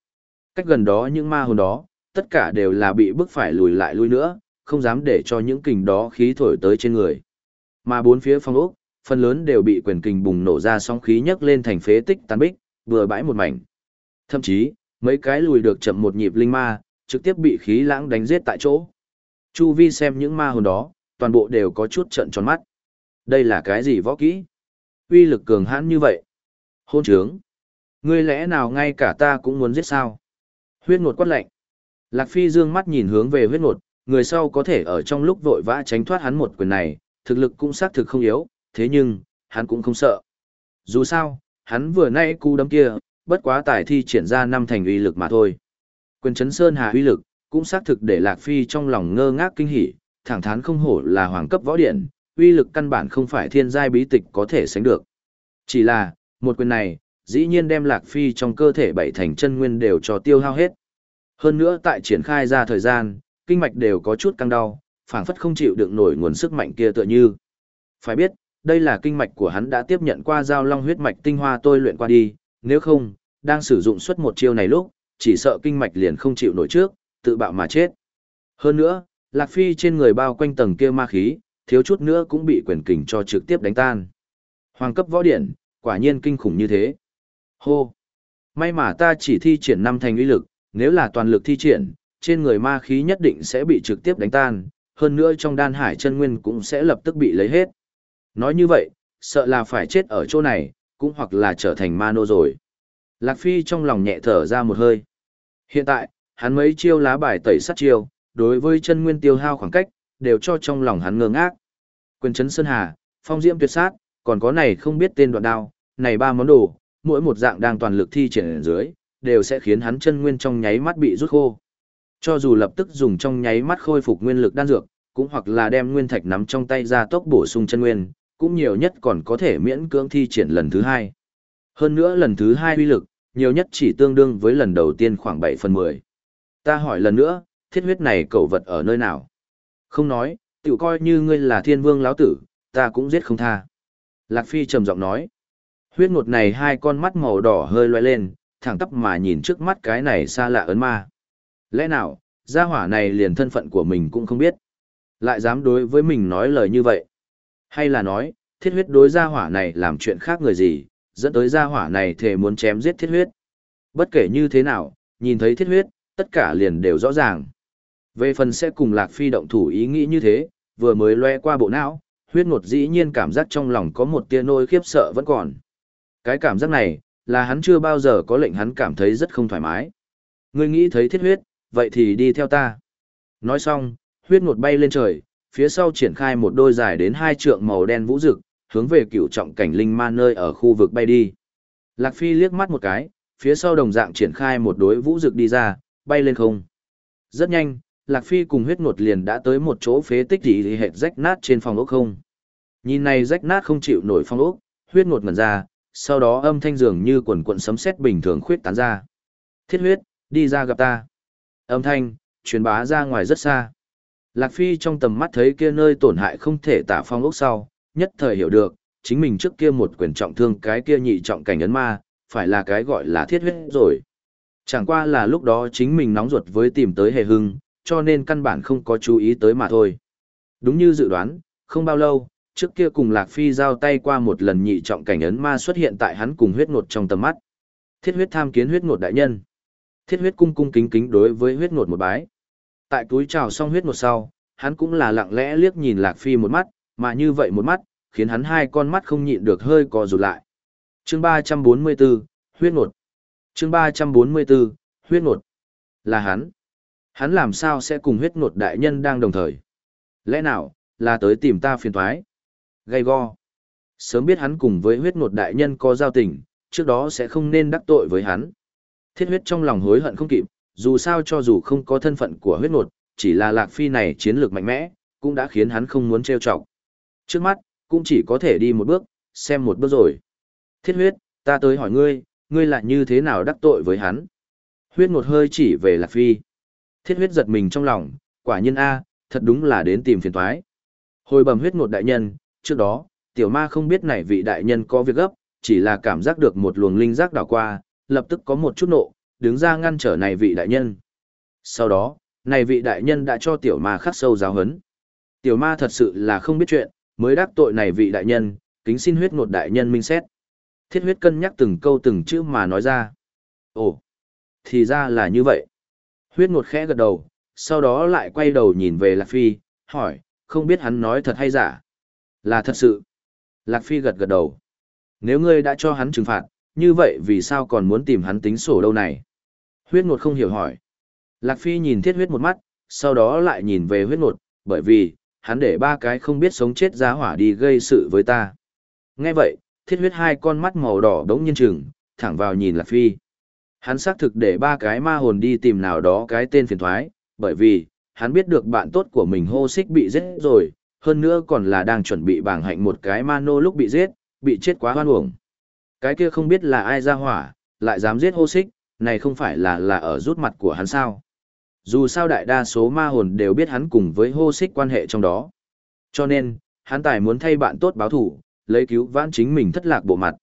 Speaker 1: Cách gần đó những ma hồn đó, tất cả đều là bị bức phải lùi lại lui nữa, không dám để cho những kình đó khí thổi tới trên người. Mà bốn phía phong ốc, phần lớn đều bị quyền kình bùng nổ ra sóng khí nhấc lên thành phế tích tàn bích, vừa bãi một mảnh. Thậm chí, mấy cái lùi được chậm một nhịp linh ma, trực tiếp bị khí lãng đánh giết tại chỗ. Chu vi xem những ma hồn đó, toàn bộ đều có chút trận tròn mắt. Đây là cái gì võ kỹ? Uy lực cường hãn như vậy. Hôn trướng. Ngươi lẽ nào ngay cả ta cũng muốn giết sao? Huyết ngột quát lạnh. Lạc Phi dương mắt nhìn hướng về huyết ngột, người sau có thể ở trong lúc vội vã tránh thoát hắn một quyền này, thực lực cũng xác thực không yếu, thế nhưng, hắn cũng không sợ. Dù sao, hắn vừa nay cú đấm kia, bất quá tài thi triển ra năm thành uy lực mà thôi. Quyền chấn sơn hà uy lực, cũng xác thực để Lạc Phi trong lòng ngơ ngác kinh hỉ, thẳng thắn không hổ là hoàng cấp võ điện, uy lực căn bản không phải thiên giai bí tịch có thể sánh được. Chỉ là, một quyền này, dĩ nhiên đem Lạc Phi trong cơ thể bảy thành chân nguyên đều cho tiêu hao hết. Hơn nữa tại triển khai ra thời gian, kinh mạch đều có chút căng đau, phảng phất không chịu đựng nổi nguồn sức mạnh kia tựa như. Phải biết, đây là kinh mạch của hắn đã tiếp nhận qua giao long huyết mạch tinh hoa tôi luyện qua đi, nếu không, đang sử dụng suốt một chiêu này lúc, chỉ sợ kinh mạch liền không chịu nổi trước, tự bạo mà chết. Hơn nữa, Lạc Phi trên người bao quanh tầng kia ma khí, thiếu chút nữa cũng bị quyền kình cho trực tiếp đánh tan. Hoàng cấp võ điện, quả nhiên kinh khủng như thế. Hô! May mà ta chỉ thi triển năm thành uy lực, nếu là toàn lực thi triển, trên người ma khí nhất định sẽ bị trực tiếp đánh tan, hơn nữa trong đan hải chân nguyên cũng sẽ lập tức bị lấy hết. Nói như vậy, sợ là phải chết ở chỗ này, cũng hoặc là trở thành ma nô rồi. Lạc Phi trong lòng nhẹ thở ra một hơi. Hiện tại, hắn mấy chiêu lá bài tẩy sát chiêu, đối với chân nguyên tiêu hao khoảng cách, đều cho trong lòng hắn ngơ ngác. Quyền chấn sơn hà, phong diễm tuyệt sát, còn có này không biết tên đoạn đao, này ba món đồ, mỗi một dạng đang toàn lực thi triển ở dưới, đều sẽ khiến hắn chân nguyên trong nháy mắt bị rút khô. Cho dù lập tức dùng trong nháy mắt khôi phục nguyên lực đan dược, cũng hoặc là đem nguyên thạch nắm trong tay ra tốc bổ sung chân nguyên, cũng nhiều nhất còn có thể miễn cưỡng thi triển lần thứ hai. Hơn nữa lần thứ hai uy lực, nhiều nhất chỉ tương đương với lần đầu tiên khoảng 7 phần 10. Ta hỏi lần nữa, thiết huyết này cậu vật ở nơi nào? Không nói, tự coi như ngươi là thiên vương lão tử, ta cũng giết không tha. Lạc Phi trầm giọng nói. Huyết ngột này hai con mắt màu đỏ hơi loay lên, thẳng tắp mà nhìn trước mắt cái này xa lạ ấn ma. Lẽ nào, gia hỏa này liền thân phận của mình cũng không biết. Lại dám đối với mình nói lời như vậy. Hay là nói, thiết huyết đối gia hỏa này làm chuyện khác người gì, dẫn tới gia hỏa này thề muốn chém giết thiết huyết. Bất kể như thế nào, nhìn thấy thiết huyết, tất cả liền đều rõ ràng. Về phần sẽ cùng Lạc Phi động thủ ý nghĩ như thế, vừa mới loe qua bộ não, huyết ngột dĩ nhiên cảm giác trong lòng có một tia nỗi khiếp sợ vẫn còn. Cái cảm giác này, là hắn chưa bao giờ có lệnh hắn cảm thấy rất không thoải mái. Ngươi nghĩ thấy thiết huyết, vậy thì đi theo ta. Nói xong, huyết ngột bay lên trời, phía sau triển khai một đôi dài đến hai trượng màu đen vũ rực, hướng về cựu trọng cảnh linh ma nơi ở khu vực bay đi. Lạc Phi liếc mắt một cái, phía sau đồng dạng triển khai một đối vũ rực đi ra, bay lên không. Rất nhanh, Lạc Phi cùng huyết ngột liền đã tới một chỗ phế tích thì hệt rách nát trên phòng ốc không. Nhìn này rách nát không chịu nổi phong ốc, huyết ngột ngần ra, sau đó âm thanh dường như quần quận sấm sét bình thường khuyết tán ra. Thiết huyết, đi ra gặp ta. Âm thanh, truyền bá ra ngoài rất xa. Lạc Phi trong tầm mắt thấy kia nơi tổn hại không thể tả phong ốc sau, nhất thời hiểu được, chính mình trước kia một quyền trọng thương cái kia nhị trọng cảnh ấn ma, phải là cái gọi là thiết huyết rồi. Chẳng qua là lúc đó chính mình nóng ruột với tìm tới hề hưng, cho nên căn bản không có chú ý tới mà thôi. Đúng như dự đoán, không bao lâu, trước kia cùng Lạc Phi giao tay qua một lần nhị trọng cảnh ấn ma xuất hiện tại hắn cùng huyết ngột trong tầm mắt. Thiết huyết tham kiến huyết ngột đại nhân. Thiết huyết cung cung kính kính đối với huyết ngột một bái. Tại túi chào xong huyết ngột sau, hắn cũng là lặng lẽ liếc nhìn Lạc Phi một mắt, mà như vậy một mắt, khiến hắn hai con mắt không nhịn được hơi co rụt lại. Chương 344, huyết ngột. Chương 344, huyết ngột. Là hắn. Hắn làm sao sẽ cùng huyết nột đại nhân đang đồng thời? Lẽ nào, là tới tìm ta phiền thoái? Gây go. Sớm biết hắn cùng với huyết nột đại nhân có giao tình, trước đó sẽ không nên đắc tội với hắn. Thiết huyết trong lòng hối hận không kịp, dù sao cho dù không có thân phận của huyết nột, chỉ là lạc phi này chiến lược mạnh mẽ, cũng đã khiến hắn không muốn trêu chọc. Trước mắt, cũng chỉ có thể đi một bước, xem một bước rồi. Thiết huyết, ta tới hỏi ngươi, ngươi lại như thế nào đắc tội với hắn? Huyết một hơi chỉ về lạc phi. Thiết huyết giật mình trong lòng, quả nhiên A, thật đúng là đến tìm phiền toái. Hồi bầm huyết ngột đại nhân, trước đó, tiểu ma không biết này vị đại nhân có việc gấp, chỉ là cảm giác được một luồng linh giác đảo qua, lập tức có một chút nộ, đứng ra ngăn trở này vị đại nhân. Sau đó, này vị đại nhân đã cho tiểu ma khắc sâu giáo hấn. Tiểu ma thật sự là không biết chuyện, mới đắc tội này vị đại nhân, kính xin huyết ngột đại nhân minh xét. Thiết huyết cân nhắc từng câu từng chữ mà nói ra. Ồ, thì ra là như vậy. Huyết ngột khẽ gật đầu, sau đó lại quay đầu nhìn về Lạc Phi, hỏi, không biết hắn nói thật hay giả. Là thật sự. Lạc Phi gật gật đầu. Nếu ngươi đã cho hắn trừng phạt, như vậy vì sao còn muốn tìm hắn tính sổ đâu này? Huyết ngột không hiểu hỏi. Lạc Phi nhìn thiết huyết một mắt, sau đó lại nhìn về huyết ngột, bởi vì, hắn để ba cái không biết sống chết giá hỏa đi gây sự với ta. Nghe vậy, thiết huyết hai con mắt màu đỏ đống nhiên trừng, thẳng vào nhìn Lạc Phi. Hắn xác thực để ba cái ma hồn đi tìm nào đó cái tên phiền thoái, bởi vì, hắn biết được bạn tốt của mình hô xích bị giết rồi, hơn nữa còn là đang chuẩn bị bảng hạnh một cái ma nô lúc bị giết, bị chết quá hoan uổng. Cái kia không biết là ai ra hỏa, lại dám giết hô xích, này không phải là là ở rút mặt của hắn sao. Dù sao đại đa số ma hồn đều biết hắn cùng với hô xích quan hệ trong đó. Cho nên, hắn tài muốn thay bạn tốt báo thủ, lấy cứu vãn chính mình thất lạc bộ mặt.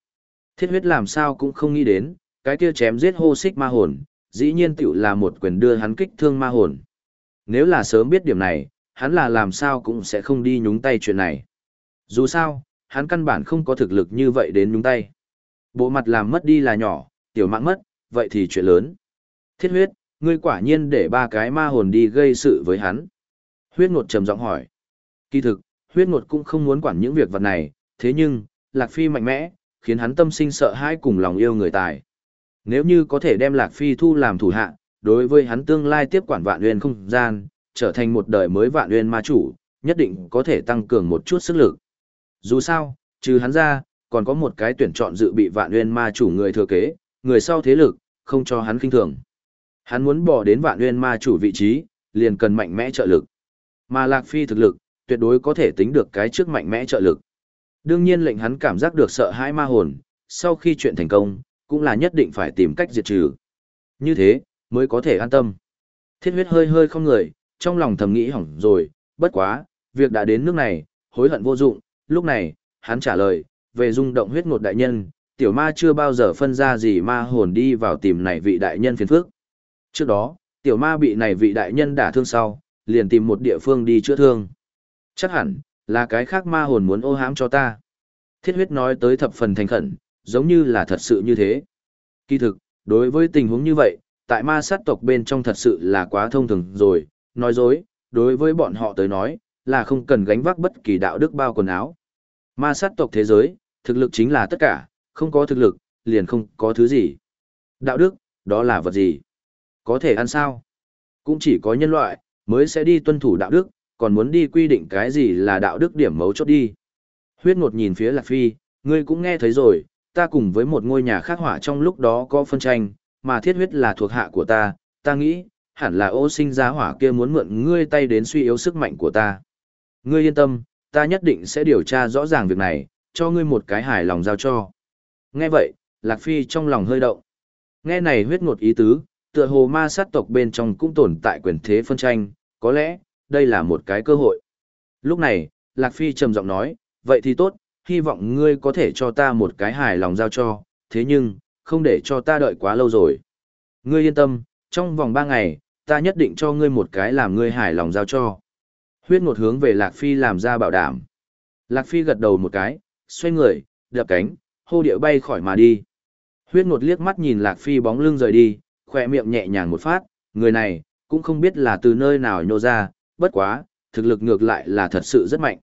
Speaker 1: Thiết huyết làm sao cũng không nghĩ đến, cái kia chém giết hô xích ma hồn, dĩ nhiên tiểu là một quyền đưa hắn kích thương ma hồn. Nếu là sớm biết điểm này, hắn là làm sao cũng sẽ không đi nhúng tay chuyện này. Dù sao, hắn căn bản không có thực lực như vậy đến nhúng tay. Bộ mặt làm mất đi là nhỏ, tiểu mạng mất, vậy thì chuyện lớn. Thiết huyết, ngươi quả nhiên để ba cái ma hồn đi gây sự với hắn. Huyết ngột trầm giọng hỏi. Kỳ thực, huyết ngột cũng không muốn quản những việc vật này, thế nhưng, Lạc Phi mạnh mẽ, khiến hắn tâm sinh sợ hãi cùng lòng yêu người tài. Nếu như có thể đem Lạc Phi thu làm thủ hạ, đối với hắn tương lai tiếp quản vạn uyên không gian, trở thành một đời mới vạn uyên ma chủ, nhất định có thể tăng cường một chút sức lực. Dù sao, trừ hắn ra, còn có một cái tuyển chọn dự bị vạn uyên ma chủ người thừa kế, người sau thế lực, không cho hắn kinh thường. Hắn muốn bỏ đến vạn uyên ma chủ vị trí, liền cần mạnh mẽ trợ lực. Mà Lạc Phi thực lực, tuyệt đối có thể tính được cái trước mạnh mẽ trợ lực. Đương nhiên lệnh hắn cảm giác được sợ hãi ma hồn, sau khi chuyện thành công, cũng là nhất định phải tìm cách diệt trừ. Như thế, mới có thể an tâm. Thiết huyết hơi hơi không người, trong lòng thầm nghĩ hỏng rồi, bất quá, việc đã đến nước này, hối hận vô dụng, lúc này, hắn trả lời, về rung động huyết ngột đại nhân, tiểu ma chưa bao giờ phân ra gì ma hồn đi vào tìm này vị đại nhân phiền phức. Trước đó, tiểu ma bị này vị đại nhân đả thương sau, liền tìm một địa phương đi chữa thương. Chắc hẳn, là cái khác ma hồn muốn ô hãm cho ta. Thiết huyết nói tới thập phần thành khẩn, giống như là thật sự như thế. Kỳ thực, đối với tình huống như vậy, tại ma sát tộc bên trong thật sự là quá thông thường rồi, nói dối, đối với bọn họ tới nói, là không cần gánh vác bất kỳ đạo đức bao quần áo. Ma sát tộc thế giới, thực lực chính là tất cả, không có thực lực, liền không có thứ gì. Đạo đức, đó là vật gì? Có thể ăn sao? Cũng chỉ có nhân loại, mới sẽ đi tuân thủ đạo đức, còn muốn đi quy định cái gì là đạo đức điểm mấu chốt đi. Huyết ngột nhìn phía Lạc Phi, ngươi cũng nghe thấy rồi, ta cùng với một ngôi nhà khác hỏa trong lúc đó có phân tranh, mà thiết huyết là thuộc hạ của ta, ta nghĩ, hẳn là ô sinh giá hỏa kia muốn mượn ngươi tay đến suy yếu sức mạnh của ta. Ngươi yên tâm, ta nhất định sẽ điều tra rõ ràng việc này, cho ngươi một cái hài lòng giao cho. Nghe vậy, Lạc Phi trong lòng hơi động. Nghe này huyết ngột ý tứ, tựa hồ ma sát tộc bên trong cũng tồn tại quyền thế phân tranh, có lẽ, đây là một cái cơ hội. Lúc này, Lạc Phi trầm giọng nói, vậy thì tốt, hy vọng ngươi có thể cho ta một cái hài lòng giao cho, thế nhưng, không để cho ta đợi quá lâu rồi. Ngươi yên tâm, trong vòng ba ngày, ta nhất định cho ngươi một cái làm ngươi hài lòng giao cho. Huyết một hướng về Lạc Phi làm ra bảo đảm. Lạc Phi gật đầu một cái, xoay người, đập cánh, hô điệu bay khỏi mà đi. Huyết ngột liếc mắt nhìn Lạc Phi bóng lưng rời đi, khỏe miệng nhẹ nhàng một phát, người này, cũng không biết là từ nơi nào nhô ra, bất quá, thực lực ngược lại là thật sự rất mạnh.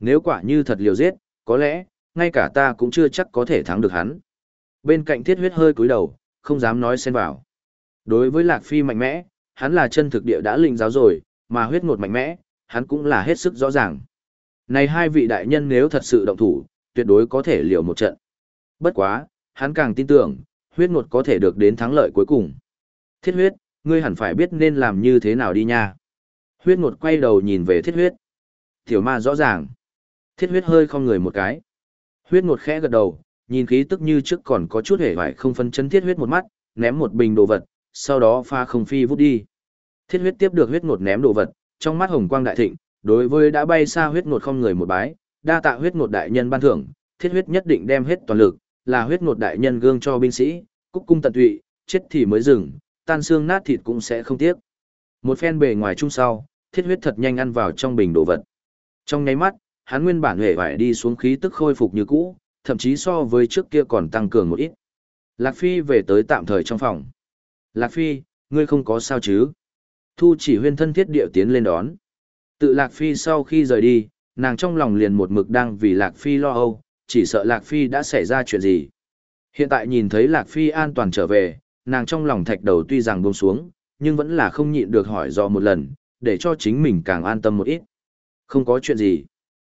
Speaker 1: Nếu quả như thật liều giết, có lẽ, ngay cả ta cũng chưa chắc có thể thắng được hắn. Bên cạnh thiết huyết hơi cúi đầu, không dám nói xen vào. Đối với Lạc Phi mạnh mẽ, hắn là chân thực địa đã linh giáo rồi, mà huyết ngột mạnh mẽ, hắn cũng là hết sức rõ ràng. Này hai vị đại nhân nếu thật sự động thủ, tuyệt đối có thể liều một trận. Bất quá, hắn càng tin tưởng, huyết ngột có thể được đến thắng lợi cuối cùng. Thiết huyết, ngươi hẳn phải biết nên làm như thế nào đi nha. Huyết ngột quay đầu nhìn về thiết huyết. Tiểu ma rõ ràng. Thiết huyết hơi không người một cái. Huyết ngột khẽ gật đầu, nhìn khí tức như trước còn có chút hề vải không phân chấn thiết huyết một mắt, ném một bình đồ vật, sau đó pha không phi vút đi. Thiết huyết tiếp được huyết ngột ném đồ vật, trong mắt hồng quang đại thịnh, đối với đã bay xa huyết ngột không người một bái, đa tạ huyết ngột đại nhân ban thưởng, thiết huyết nhất định đem hết toàn lực, là huyết ngột đại nhân gương cho binh sĩ, cúc cung tận tụy, chết thì mới dừng, tan xương nát thịt cũng sẽ không tiếc. Một phen bề ngoài chung sau, thiết huyết thật nhanh ăn vào trong bình đồ vật. Trong nháy mắt, hắn nguyên bản hề phải đi xuống khí tức khôi phục như cũ, thậm chí so với trước kia còn tăng cường một ít. Lạc Phi về tới tạm thời trong phòng. Lạc Phi, ngươi không có sao chứ? Thu chỉ huyên thân thiết điệu tiến lên đón. Tự Lạc Phi sau khi rời đi, nàng trong lòng liền một mực đang vì Lạc Phi lo âu, chỉ sợ Lạc Phi đã xảy ra chuyện gì. Hiện tại nhìn thấy Lạc Phi an toàn trở về, nàng trong lòng thạch đầu tuy rằng buông xuống, nhưng vẫn là không nhịn được hỏi do một lần, để cho chính mình càng an tâm một ít. Không có chuyện gì.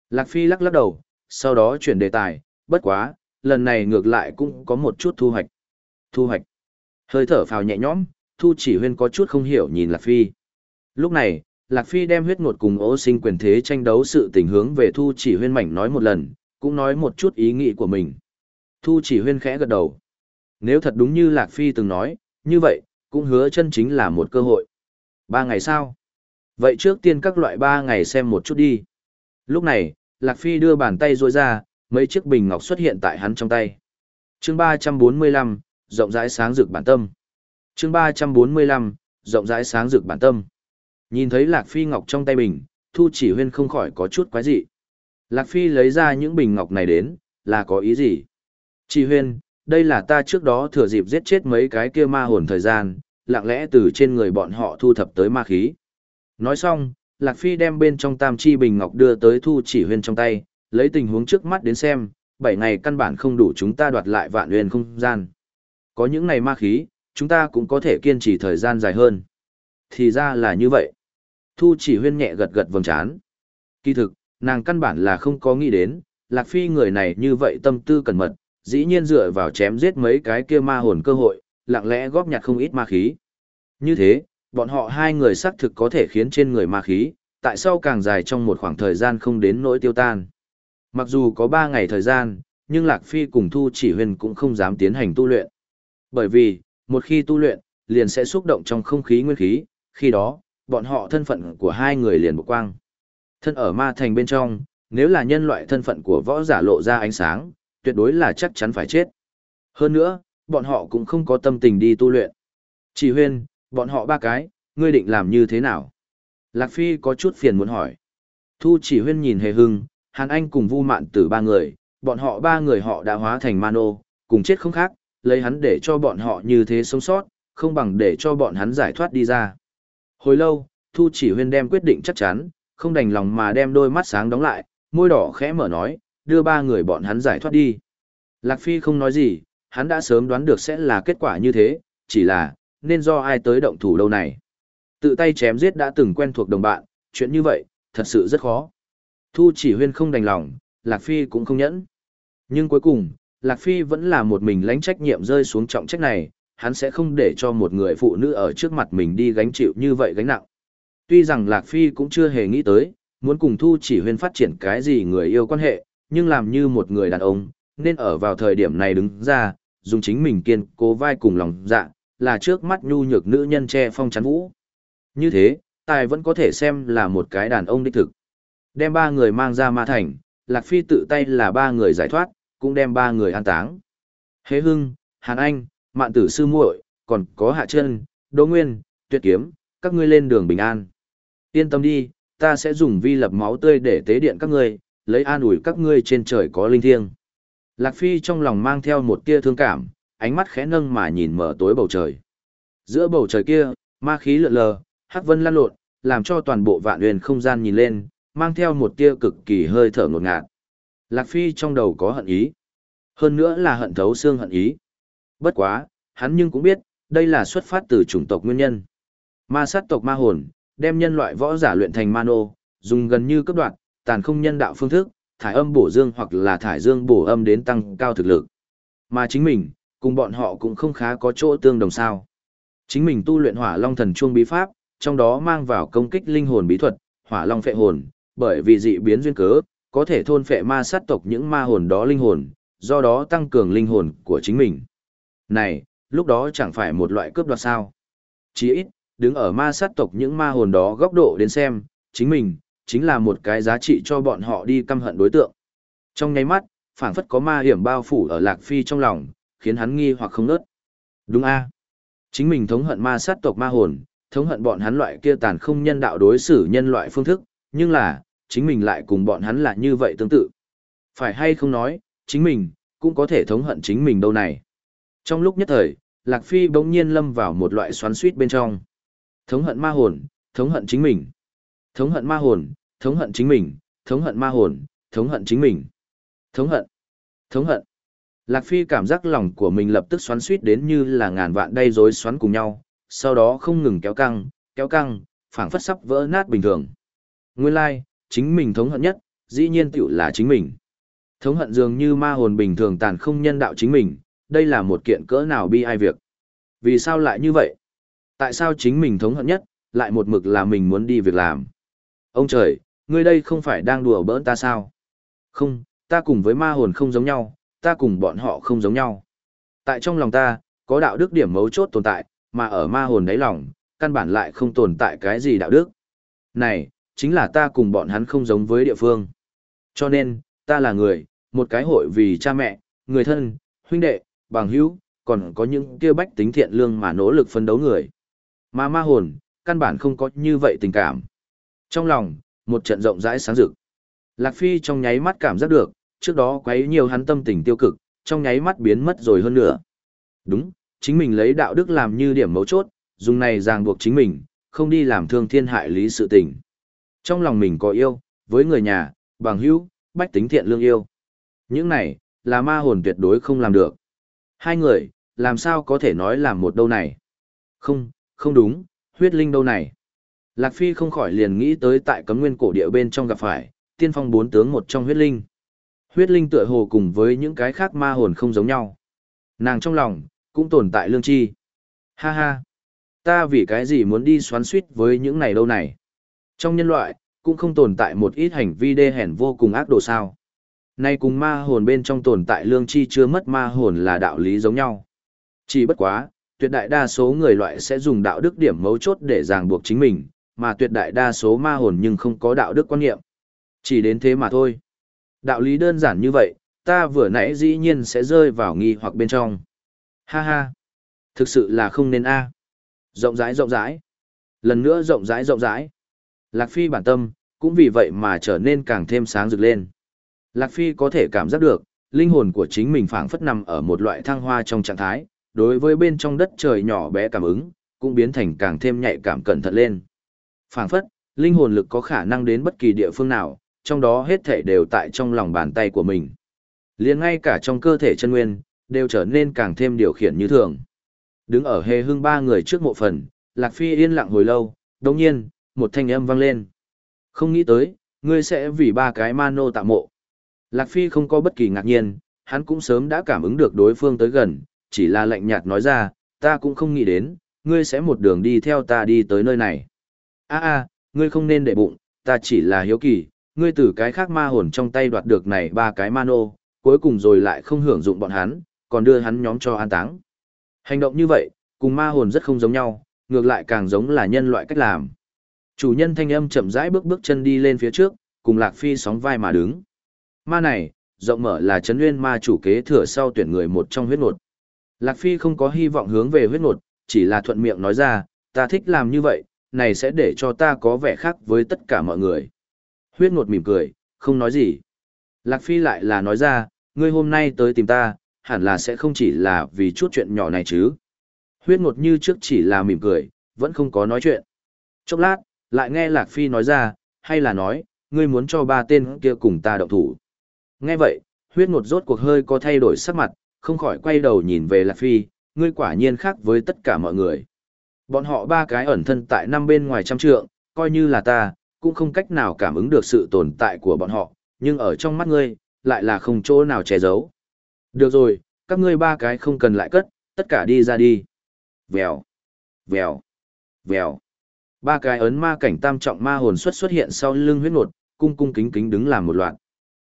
Speaker 1: Lạc Phi lắc lắc đầu, sau đó chuyển đề tài, bất quá, lần này ngược lại cũng có một chút thu hoạch. Thu hoạch. Hơi thở phào nhẹ nhõm, Thu chỉ huyên có chút không hiểu nhìn Lạc Phi. Lúc này, Lạc Phi đem huyết ngột cùng ô sinh quyền thế tranh đấu sự tình hướng về Thu chỉ huyên mảnh nói một lần, cũng nói một chút ý nghĩ của mình. Thu chỉ huyên khẽ gật đầu. Nếu thật đúng như Lạc Phi từng nói, như vậy, cũng hứa chân chính là một cơ hội. Ba ngày sau. Vậy trước tiên các loại ba ngày xem một chút đi. Lúc này, Lạc Phi đưa bàn tay rôi ra, mấy chiếc bình ngọc xuất hiện tại hắn trong tay. chương 345, rộng rãi sáng rực bản tâm. chương 345, rộng rãi sáng rực bản tâm. Nhìn thấy Lạc Phi ngọc trong tay bình, Thu chỉ huyên không khỏi có chút quái dị. Lạc Phi lấy ra những bình ngọc này đến, là có ý gì? Chỉ huyên, đây là ta trước đó thừa dịp giết chết mấy cái kia ma hồn thời gian, lặng lẽ từ trên người bọn họ thu thập tới ma khí. Nói xong, Lạc Phi đem bên trong tam chi bình ngọc đưa tới thu chỉ huyên trong tay, lấy tình huống trước mắt đến xem, 7 ngày căn bản không đủ chúng ta đoạt lại vạn huyền không gian. Có những ngày ma khí, chúng ta cũng có thể kiên trì thời gian dài hơn. Thì ra là như vậy. Thu chỉ huyên nhẹ gật gật vầng trán. Kỳ thực, nàng căn bản là không có nghĩ đến, Lạc Phi người này như vậy tâm tư cẩn mật, dĩ nhiên dựa vào chém giết mấy cái kia ma hồn cơ hội, lặng lẽ góp nhặt không ít ma khí. Như thế, bọn họ hai người xác thực có thể khiến trên người ma khí, tại sao càng dài trong một khoảng thời gian không đến nỗi tiêu tan. Mặc dù có ba ngày thời gian, nhưng Lạc Phi cùng Thu Chỉ Huyền cũng không dám tiến hành tu luyện. Bởi vì, một khi tu luyện, liền sẽ xúc động trong không khí nguyên khí, khi đó, bọn họ thân phận của hai người liền bộc quang. Thân ở ma thành bên trong, nếu là nhân loại thân phận của võ giả lộ ra ánh sáng, tuyệt đối là chắc chắn phải chết. Hơn nữa, bọn họ cũng không có tâm tình đi tu luyện. Chỉ huyên, bọn họ ba cái, ngươi định làm như thế nào? Lạc Phi có chút phiền muốn hỏi. Thu chỉ huyên nhìn hề hưng, Hàn Anh cùng Vu Mạn Tử ba người, bọn họ ba người họ đã hóa thành mano, cùng chết không khác, lấy hắn để cho bọn họ như thế sống sót, không bằng để cho bọn hắn giải thoát đi ra. Hồi lâu, Thu chỉ huyên đem quyết định chắc chắn, không đành lòng mà đem đôi mắt sáng đóng lại, môi đỏ khẽ mở nói, đưa ba người bọn hắn giải thoát đi. Lạc Phi không nói gì, hắn đã sớm đoán được sẽ là kết quả như thế, chỉ là, nên do ai tới động thủ đâu này. Tự tay chém giết đã từng quen thuộc đồng bạn, chuyện như vậy, thật sự rất khó. Thu chỉ huyên không đành lòng, Lạc Phi cũng không nhẫn. Nhưng cuối cùng, Lạc Phi vẫn là một mình lãnh trách nhiệm rơi xuống trọng trách này, hắn sẽ không để cho một người phụ nữ ở trước mặt mình đi gánh chịu như vậy gánh nặng. Tuy rằng Lạc Phi cũng chưa hề nghĩ tới, muốn cùng Thu chỉ huyên phát triển cái gì người yêu quan hệ, nhưng làm như một người đàn ông, nên ở vào thời điểm này đứng ra, dùng chính mình kiên cố vai cùng lòng dạ, là trước mắt nhu nhược nữ nhân che phong chắn vũ. Như thế, tài vẫn có thể xem là một cái đàn ông đích thực. Đem ba người mang ra ma thành, Lạc Phi tự tay là ba người giải thoát, cũng đem ba người an táng. Hế Hưng, Hàn Anh, Mạn Tử Sư muội, còn có Hạ Chân, Đỗ Nguyên, Tuyệt Kiếm, các ngươi lên đường bình an. Yên tâm đi, ta sẽ dùng vi lập máu tươi để tế điện các ngươi, lấy an ủi các ngươi trên trời có linh thiêng. Lạc Phi trong lòng mang theo một tia thương cảm, ánh mắt khẽ nâng mà nhìn mở tối bầu trời. Giữa bầu trời kia, ma khí lượn lờ, hắc vân lan lộn, làm cho toàn bộ vạn huyền không gian nhìn lên, mang theo một tia cực kỳ hơi thở ngột ngạt. Lạc Phi trong đầu có hận ý. Hơn nữa là hận thấu xương hận ý. Bất quá, hắn nhưng cũng biết, đây là xuất phát từ chủng tộc nguyên nhân. Ma sát tộc ma hồn, đem nhân loại võ giả luyện thành mano, dùng gần như cấp đoạn, tàn không nhân đạo phương thức, thải âm bổ dương hoặc là thải dương bổ âm đến tăng cao thực lực. Mà chính mình, cùng bọn họ cũng không khá có chỗ tương đồng sao. Chính mình tu luyện hỏa long thần chuông bí pháp, trong đó mang vào công kích linh hồn bí thuật, hỏa long phệ hồn, bởi vì dị biến duyên cớ, có thể thôn phệ ma sát tộc những ma hồn đó linh hồn, do đó tăng cường linh hồn của chính mình. Này, lúc đó chẳng phải một loại cướp đoạt sao. Chỉ ít, đứng ở ma sát tộc những ma hồn đó góc độ đến xem, chính mình, chính là một cái giá trị cho bọn họ đi căm hận đối tượng. Trong nháy mắt, phảng phất có ma hiểm bao phủ ở Lạc Phi trong lòng, khiến hắn nghi hoặc không nớt. Đúng a Chính mình thống hận ma sát tộc ma hồn, thống hận bọn hắn loại kia tàn không nhân đạo đối xử nhân loại phương thức, nhưng là, chính mình lại cùng bọn hắn là như vậy tương tự. Phải hay không nói, chính mình, cũng có thể thống hận chính mình đâu này. Trong lúc nhất thời, Lạc Phi bỗng nhiên lâm vào một loại xoắn suýt bên trong. Thống hận ma hồn, thống hận chính mình. Thống hận ma hồn, thống hận chính mình, thống hận ma hồn, thống hận chính mình. Thống hận, thống hận. Lạc Phi cảm giác lòng của mình lập tức xoắn suýt đến như là ngàn vạn đay rối xoắn cùng nhau, sau đó không ngừng kéo căng, kéo căng, phảng phất sắp vỡ nát bình thường. Nguyên lai, like, chính mình thống hận nhất, dĩ nhiên tựu là chính mình. Thống hận dường như ma hồn bình thường tàn không nhân đạo chính mình, đây là một kiện cỡ nào bi ai việc. Vì sao lại như vậy? Tại sao chính mình thống hận nhất, lại một mực là mình muốn đi việc làm? Ông trời, ngươi đây không phải đang đùa bỡn ta sao? Không, ta cùng với ma hồn không giống nhau, ta cùng bọn họ không giống nhau. Tại trong lòng ta, có đạo đức điểm mấu chốt tồn tại, mà ở ma hồn đáy lòng, căn bản lại không tồn tại cái gì đạo đức. Này, chính là ta cùng bọn hắn không giống với địa phương. Cho nên, ta là người, một cái hội vì cha mẹ, người thân, huynh đệ, bằng hữu, còn có những kia bách tính thiện lương mà nỗ lực phấn đấu người. Mà ma hồn, căn bản không có như vậy tình cảm. Trong lòng, một trận rộng rãi sáng rực. Lạc Phi trong nháy mắt cảm giác được, trước đó quấy nhiều hắn tâm tình tiêu cực, trong nháy mắt biến mất rồi hơn nữa. Đúng, chính mình lấy đạo đức làm như điểm mấu chốt, dùng này ràng buộc chính mình, không đi làm thương thiên hại lý sự tình. Trong lòng mình có yêu, với người nhà, bằng hữu, bách tính thiện lương yêu. Những này, là ma hồn tuyệt đối không làm được. Hai người, làm sao có thể nói làm một đâu này? Không, không đúng, huyết linh đâu này? Lạc Phi không khỏi liền nghĩ tới tại cấm nguyên cổ địa bên trong gặp phải, tiên phong bốn tướng một trong huyết linh. Huyết linh tựa hồ cùng với những cái khác ma hồn không giống nhau. Nàng trong lòng, cũng tồn tại lương chi. Ha ha! Ta vì cái gì muốn đi xoắn suýt với những này đâu này? Trong nhân loại, cũng không tồn tại một ít hành vi đê hèn vô cùng ác đồ sao. Nay cùng ma hồn bên trong tồn tại lương chi chưa mất ma hồn là đạo lý giống nhau. Chỉ bất quá, tuyệt đại đa số người loại sẽ dùng đạo đức điểm mấu chốt để ràng buộc chính mình, mà tuyệt đại đa số ma hồn nhưng không có đạo đức quan niệm. Chỉ đến thế mà thôi. Đạo lý đơn giản như vậy, ta vừa nãy dĩ nhiên sẽ rơi vào nghi hoặc bên trong. Ha ha. Thực sự là không nên a. À. Rộng rãi rộng rãi. Lần nữa rộng rãi rộng rãi. Lạc Phi bản tâm, cũng vì vậy mà trở nên càng thêm sáng rực lên. Lạc Phi có thể cảm giác được, linh hồn của chính mình phảng phất nằm ở một loại thăng hoa trong trạng thái, đối với bên trong đất trời nhỏ bé cảm ứng, cũng biến thành càng thêm nhạy cảm cẩn thận lên. Phảng phất, linh hồn lực có khả năng đến bất kỳ địa phương nào, trong đó hết thể đều tại trong lòng bàn tay của mình. liền ngay cả trong cơ thể chân nguyên, đều trở nên càng thêm điều khiển như thường. Đứng ở hề hương ba người trước mộ phần, Lạc Phi yên lặng hồi lâu, đồng nhiên, một thanh âm vang lên. Không nghĩ tới, ngươi sẽ vì ba cái mano tạm mộ. Lạc Phi không có bất kỳ ngạc nhiên, hắn cũng sớm đã cảm ứng được đối phương tới gần, chỉ là lạnh nhạt nói ra, ta cũng không nghĩ đến, ngươi sẽ một đường đi theo ta đi tới nơi này. a a ngươi không nên để bụng, ta chỉ là hiếu kỳ, ngươi từ cái khác ma hồn trong tay đoạt được này ba cái ma nô, cuối cùng rồi lại không hưởng dụng bọn hắn, còn đưa hắn nhóm cho an táng. Hành động như vậy, cùng ma hồn rất không giống nhau, ngược lại càng giống là nhân loại cách làm. Chủ nhân thanh âm chậm rãi bước bước chân đi lên phía trước, cùng Lạc Phi sóng vai mà đứng. Ma này, rộng mở là chấn nguyên ma chủ kế thừa sau tuyển người một trong huyết nột. Lạc Phi không có hy vọng hướng về huyết nột, chỉ là thuận miệng nói ra, ta thích làm như vậy, này sẽ để cho ta có vẻ khác với tất cả mọi người. Huyết Ngột mỉm cười, không nói gì. Lạc Phi lại là nói ra, ngươi hôm nay tới tìm ta, hẳn là sẽ không chỉ là vì chút chuyện nhỏ này chứ. Huyết Ngột như trước chỉ là mỉm cười, vẫn không có nói chuyện. Chốc lát, lại nghe Lạc Phi nói ra, hay là nói, ngươi muốn cho ba tên kia cùng ta động thủ. Nghe vậy, huyết ngột rốt cuộc hơi có thay đổi sắc mặt, không khỏi quay đầu nhìn về Lạc Phi, ngươi quả nhiên khác với tất cả mọi người. Bọn họ ba cái ẩn thân tại năm bên ngoài trăm trượng, coi như là ta, cũng không cách nào cảm ứng được sự tồn tại của bọn họ, nhưng ở trong mắt ngươi, lại là không chỗ nào che giấu. Được rồi, các ngươi ba cái không cần lại cất, tất cả đi ra đi. Vèo, vèo, vèo. Ba cái ấn ma cảnh tam trọng ma hồn xuất xuất hiện sau lưng huyết nột, cung cung kính kính đứng làm một loạt.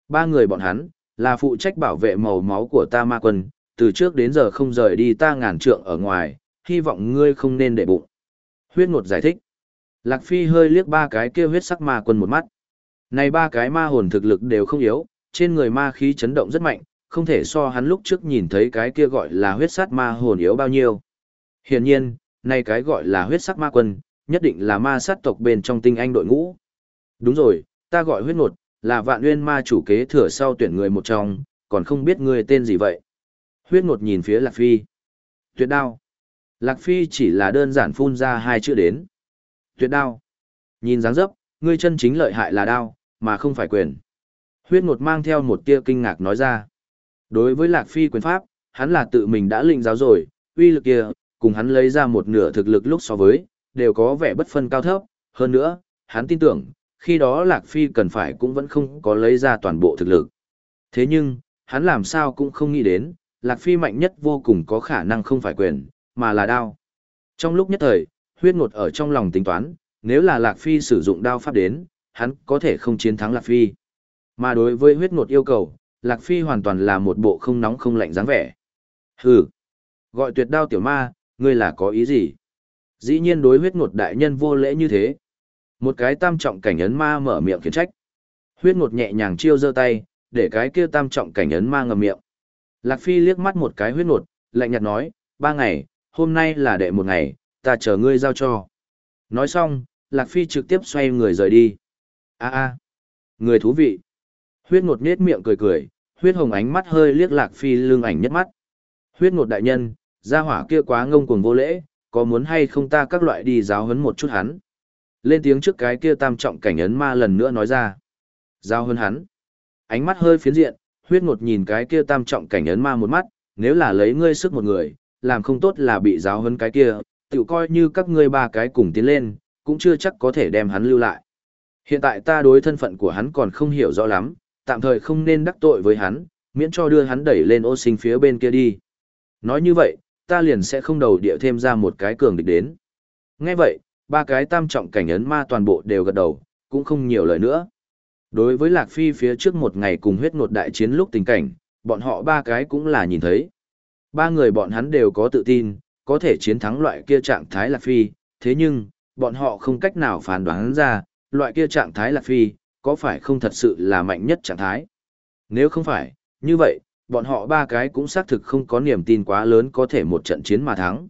Speaker 1: Ba người bọn hắn, là phụ trách bảo vệ màu máu của ta ma quân, từ trước đến giờ không rời đi ta ngàn trượng ở ngoài, hy vọng ngươi không nên để bụng. Huyết nột giải thích. Lạc Phi hơi liếc ba cái kia huyết sắc ma quân một mắt. Này ba cái ma hồn thực lực đều không yếu, trên người ma khí chấn động rất mạnh, không thể so hắn lúc trước nhìn thấy cái kia gọi là huyết sắc ma hồn yếu bao nhiêu. Hiển nhiên, này cái gọi là huyết sắc ma quân, nhất định là ma sát tộc bên trong tinh anh đội ngũ. Đúng rồi, ta gọi huyết nột, là vạn nguyên ma chủ kế thừa sau tuyển người một trong, còn không biết người tên gì vậy. Huyết nột nhìn phía Lạc Phi. Tuyệt đao. Lạc Phi chỉ là đơn giản phun ra hai chữ đến. Tuyệt đao. Nhìn dáng dấp, ngươi chân chính lợi hại là đao, mà không phải quyền. Huyết ngột mang theo một tia kinh ngạc nói ra. Đối với Lạc Phi quyền pháp, hắn là tự mình đã linh giáo rồi, uy lực kia, cùng hắn lấy ra một nửa thực lực lúc so với, đều có vẻ bất phân cao thấp, hơn nữa, hắn tin tưởng, khi đó Lạc Phi cần phải cũng vẫn không có lấy ra toàn bộ thực lực. Thế nhưng, hắn làm sao cũng không nghĩ đến, Lạc Phi mạnh nhất vô cùng có khả năng không phải quyền, mà là đao. Trong lúc nhất thời, huyết ngột ở trong lòng tính toán, nếu là Lạc Phi sử dụng đao pháp đến, hắn có thể không chiến thắng Lạc Phi. Mà đối với huyết ngột yêu cầu, Lạc Phi hoàn toàn là một bộ không nóng không lạnh dáng vẻ. Hừ, gọi tuyệt đao tiểu ma, ngươi là có ý gì? Dĩ nhiên đối huyết ngột đại nhân vô lễ như thế. Một cái tam trọng cảnh ấn ma mở miệng khiển trách. Huyết ngột nhẹ nhàng chiêu giơ tay, để cái kia tam trọng cảnh ấn ma ngầm miệng. Lạc Phi liếc mắt một cái huyết ngột, lạnh nhạt nói, ba ngày, hôm nay là đệ một ngày, ta chờ ngươi giao cho. Nói xong, Lạc Phi trực tiếp xoay người rời đi. a a người thú vị. Huyết ngột nết miệng cười cười, huyết hồng ánh mắt hơi liếc Lạc Phi lưng ảnh nhất mắt. Huyết ngột đại nhân, gia hỏa kia quá ngông cuồng vô lễ, có muốn hay không ta các loại đi giáo hấn một chút hắn. Lên tiếng trước cái kia tam trọng cảnh ấn ma lần nữa nói ra. Giao hấn hắn. Ánh mắt hơi phiến diện, huyết ngột nhìn cái kia tam trọng cảnh ấn ma một mắt, nếu là lấy ngươi sức một người, làm không tốt là bị giáo hấn cái kia, tự coi như các ngươi ba cái cùng tiến lên, cũng chưa chắc có thể đem hắn lưu lại. Hiện tại ta đối thân phận của hắn còn không hiểu rõ lắm, tạm thời không nên đắc tội với hắn, miễn cho đưa hắn đẩy lên ô sinh phía bên kia đi. Nói như vậy, ta liền sẽ không đầu địa thêm ra một cái cường địch đến. Nghe vậy, ba cái tam trọng cảnh ấn ma toàn bộ đều gật đầu, cũng không nhiều lời nữa. Đối với Lạc Phi phía trước một ngày cùng huyết ngột đại chiến lúc tình cảnh, bọn họ ba cái cũng là nhìn thấy. Ba người bọn hắn đều có tự tin, có thể chiến thắng loại kia trạng thái Lạc Phi, thế nhưng, bọn họ không cách nào phán đoán ra, loại kia trạng thái Lạc Phi, có phải không thật sự là mạnh nhất trạng thái. Nếu không phải, như vậy, bọn họ ba cái cũng xác thực không có niềm tin quá lớn có thể một trận chiến mà thắng.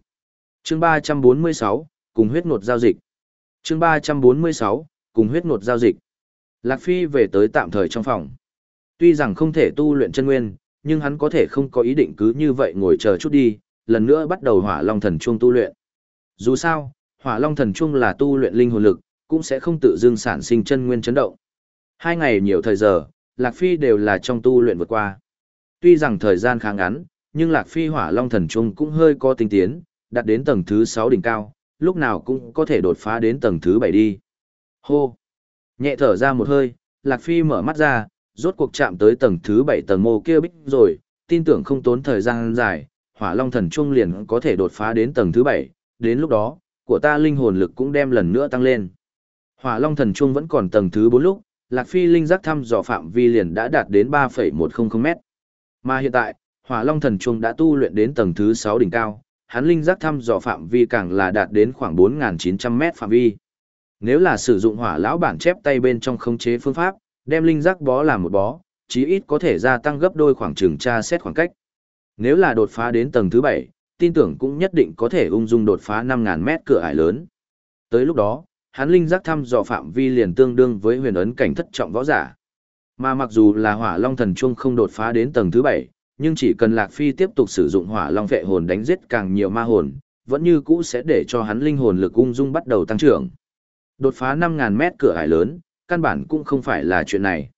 Speaker 1: chương 346, cùng huyết ngột giao dịch. chương 346, cùng huyết ngột giao dịch. Lạc Phi về tới tạm thời trong phòng. Tuy rằng không thể tu luyện chân nguyên, nhưng hắn có thể không có ý định cứ như vậy ngồi chờ chút đi, lần nữa bắt đầu hỏa long thần chuông tu luyện. Dù sao, hỏa long thần chuông là tu luyện linh hồn lực, cũng sẽ không tự dưng sản sinh chân nguyên chấn động. Hai ngày nhiều thời giờ, Lạc Phi đều là trong tu luyện vượt qua. Tuy rằng thời gian khá ngắn, nhưng Lạc Phi hỏa long thần trung cũng hơi có tinh tiến, đạt đến tầng thứ 6 đỉnh cao, lúc nào cũng có thể đột phá đến tầng thứ 7 đi. Hô! Nhẹ thở ra một hơi, Lạc Phi mở mắt ra, rốt cuộc chạm tới tầng thứ 7 tầng mô kia bích rồi, tin tưởng không tốn thời gian dài, hỏa long thần chuông liền có thể đột phá đến tầng thứ bảy. đến lúc đó, của ta linh hồn lực cũng đem lần nữa tăng lên. Hỏa long thần chuông vẫn còn tầng thứ bốn lúc, Lạc Phi linh giác thăm dò phạm vi liền đã đạt đến 3,100 m. Mà hiện tại, Hỏa Long Thần chuông đã tu luyện đến tầng thứ sáu đỉnh cao, hắn linh giác thăm dò phạm vi càng là đạt đến khoảng 4900 m phạm vi. Nếu là sử dụng hỏa lão bản chép tay bên trong khống chế phương pháp, đem linh giác bó làm một bó, chí ít có thể gia tăng gấp đôi khoảng trường tra xét khoảng cách. Nếu là đột phá đến tầng thứ 7, tin tưởng cũng nhất định có thể ung dung đột phá 5000 mét cửa ải lớn. Tới lúc đó, hắn linh giác thăm dò phạm vi liền tương đương với huyền ấn cảnh thất trọng võ giả. Mà mặc dù là hỏa long thần chuông không đột phá đến tầng thứ 7, nhưng chỉ cần Lạc Phi tiếp tục sử dụng hỏa long vệ hồn đánh giết càng nhiều ma hồn, vẫn như cũ sẽ để cho hắn linh hồn lực ung dung bắt đầu tăng trưởng. Đột phá 5.000 mét cửa ải lớn, căn bản cũng không phải là chuyện này.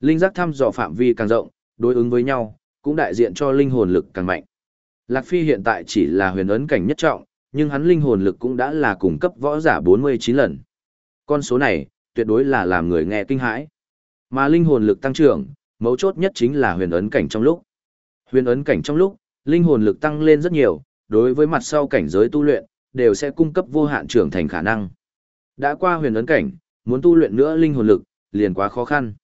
Speaker 1: Linh giác thăm dò phạm vi càng rộng, đối ứng với nhau, cũng đại diện cho linh hồn lực càng mạnh. Lạc Phi hiện tại chỉ là huyền ấn cảnh nhất trọng, nhưng hắn linh hồn lực cũng đã là cung cấp võ giả 49 lần. Con số này, tuyệt đối là làm người nghe kinh hãi. Mà linh hồn lực tăng trưởng, mấu chốt nhất chính là huyền ấn cảnh trong lúc. Huyền ấn cảnh trong lúc, linh hồn lực tăng lên rất nhiều, đối với mặt sau cảnh giới tu luyện, đều sẽ cung cấp vô hạn trưởng thành khả năng. Đã qua huyền ấn cảnh, muốn tu luyện nữa linh hồn lực, liền quá khó khăn.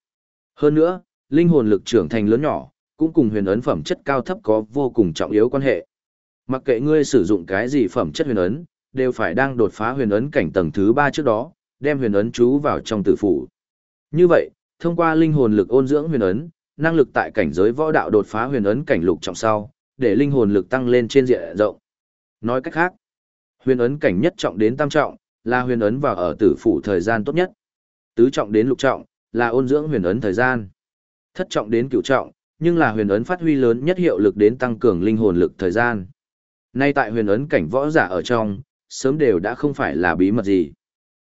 Speaker 1: Hơn nữa, linh hồn lực trưởng thành lớn nhỏ, cũng cùng huyền ấn phẩm chất cao thấp có vô cùng trọng yếu quan hệ. Mặc kệ ngươi sử dụng cái gì phẩm chất huyền ấn, đều phải đang đột phá huyền ấn cảnh tầng thứ 3 trước đó, đem huyền ấn chú vào trong tử phủ. Như vậy, thông qua linh hồn lực ôn dưỡng huyền ấn, năng lực tại cảnh giới võ đạo đột phá huyền ấn cảnh lục trọng sau, để linh hồn lực tăng lên trên diện rộng. Nói cách khác, huyền ấn cảnh nhất trọng đến tam trọng, là huyền ấn vào ở tử phủ thời gian tốt nhất. Tứ trọng đến lục trọng, là ôn dưỡng huyền ấn thời gian. Thất trọng đến cửu trọng, nhưng là huyền ấn phát huy lớn nhất hiệu lực đến tăng cường linh hồn lực thời gian. Nay tại huyền ấn cảnh võ giả ở trong, sớm đều đã không phải là bí mật gì.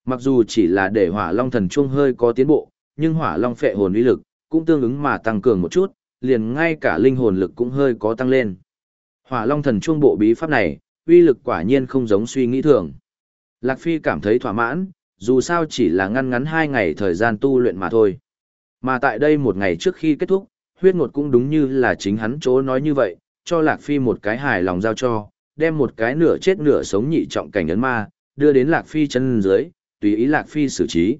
Speaker 1: Mặc dù chỉ là để hỏa long thần trung hơi có tiến bộ, nhưng hỏa long phệ hồn uy lực, cũng tương ứng mà tăng cường một chút, liền ngay cả linh hồn lực cũng hơi có tăng lên. Hỏa long thần trung bộ bí pháp này, uy lực quả nhiên không giống suy nghĩ thường. Lạc Phi cảm thấy thỏa mãn, dù sao chỉ là ngăn ngắn hai ngày thời gian tu luyện mà thôi. Mà tại đây một ngày trước khi kết thúc, huyết ngột cũng đúng như là chính hắn chỗ nói như vậy, cho Lạc Phi một cái hài lòng giao cho, đem một cái nửa chết nửa sống nhị trọng cảnh ấn ma, đưa đến Lạc Phi chân dưới, tùy ý Lạc Phi xử trí.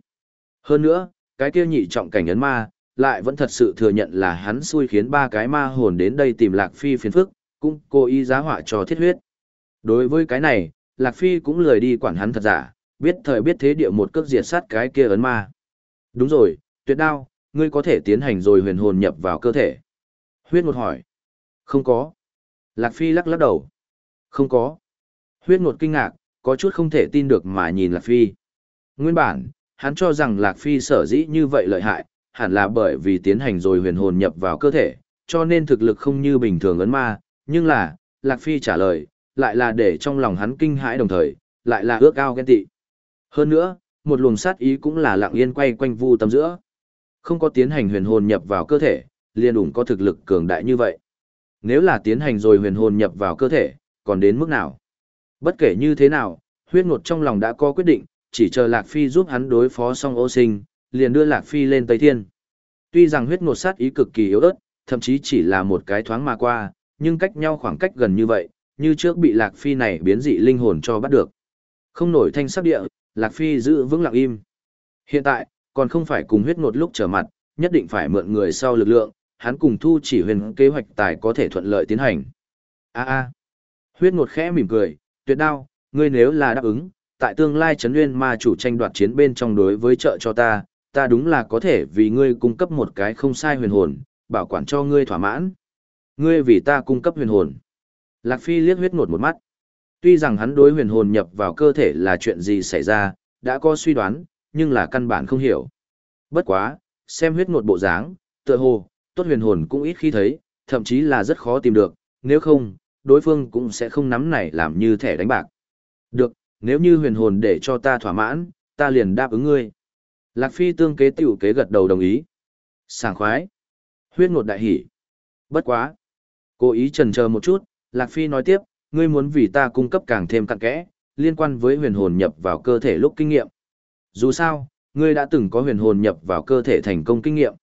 Speaker 1: Hơn nữa, cái kia nhị trọng cảnh ấn ma, lại vẫn thật sự thừa nhận là hắn xui khiến ba cái ma hồn đến đây tìm Lạc Phi phiền phức, cũng cố ý giá họa cho thiết huyết. Đối với cái này, Lạc Phi cũng lười đi quản hắn thật giả, biết thời biết thế địa một cước diệt sát cái kia ấn ma. Đúng rồi, tuyệt đao, ngươi có thể tiến hành rồi huyền hồn nhập vào cơ thể. Huyết ngột hỏi. Không có. Lạc Phi lắc lắc đầu. Không có. Huyết ngột kinh ngạc, có chút không thể tin được mà nhìn Lạc Phi. Nguyên bản, hắn cho rằng Lạc Phi sở dĩ như vậy lợi hại, hẳn là bởi vì tiến hành rồi huyền hồn nhập vào cơ thể, cho nên thực lực không như bình thường ấn ma, nhưng là, Lạc Phi trả lời, lại là để trong lòng hắn kinh hãi đồng thời, lại là ước ao ghen tị. Hơn nữa, một luồng sát ý cũng là lặng yên quay quanh vu tâm giữa. Không có tiến hành huyền hồn nhập vào cơ thể, liền ủng có thực lực cường đại như vậy. Nếu là tiến hành rồi huyền hồn nhập vào cơ thể, còn đến mức nào? Bất kể như thế nào, huyết ngột trong lòng đã có quyết định, chỉ chờ Lạc Phi giúp hắn đối phó xong ô sinh, liền đưa Lạc Phi lên Tây Thiên. Tuy rằng huyết ngột sát ý cực kỳ yếu ớt, thậm chí chỉ là một cái thoáng mà qua, nhưng cách nhau khoảng cách gần như vậy, như trước bị Lạc Phi này biến dị linh hồn cho bắt được. Không nổi thanh sắc địa, Lạc Phi giữ vững lặng im. Hiện tại, còn không phải cùng huyết ngột lúc trở mặt, nhất định phải mượn người sau lực lượng, hắn cùng thu chỉ huyền kế hoạch tài có thể thuận lợi tiến hành. A a. Huyết ngột khẽ mỉm cười, tuyệt đao, ngươi nếu là đáp ứng, tại tương lai chấn nguyên ma chủ tranh đoạt chiến bên trong đối với trợ cho ta, ta đúng là có thể vì ngươi cung cấp một cái không sai huyền hồn, bảo quản cho ngươi thỏa mãn. Ngươi vì ta cung cấp huyền hồn. Lạc Phi liếc huyết ngột một mắt. Tuy rằng hắn đối huyền hồn nhập vào cơ thể là chuyện gì xảy ra, đã có suy đoán, nhưng là căn bản không hiểu. Bất quá, xem huyết ngột bộ dáng, tựa hồ, tốt huyền hồn cũng ít khi thấy, thậm chí là rất khó tìm được, nếu không, đối phương cũng sẽ không nắm này làm như thẻ đánh bạc. Được, nếu như huyền hồn để cho ta thỏa mãn, ta liền đáp ứng ngươi. Lạc Phi tương kế tiểu kế gật đầu đồng ý. Sảng khoái. Huyết ngột đại hỉ. Bất quá. Cố ý trần chờ một chút, Lạc Phi nói tiếp, ngươi muốn vì ta cung cấp càng thêm cặn kẽ, liên quan với huyền hồn nhập vào cơ thể lúc kinh nghiệm. Dù sao, ngươi đã từng có huyền hồn nhập vào cơ thể thành công kinh nghiệm.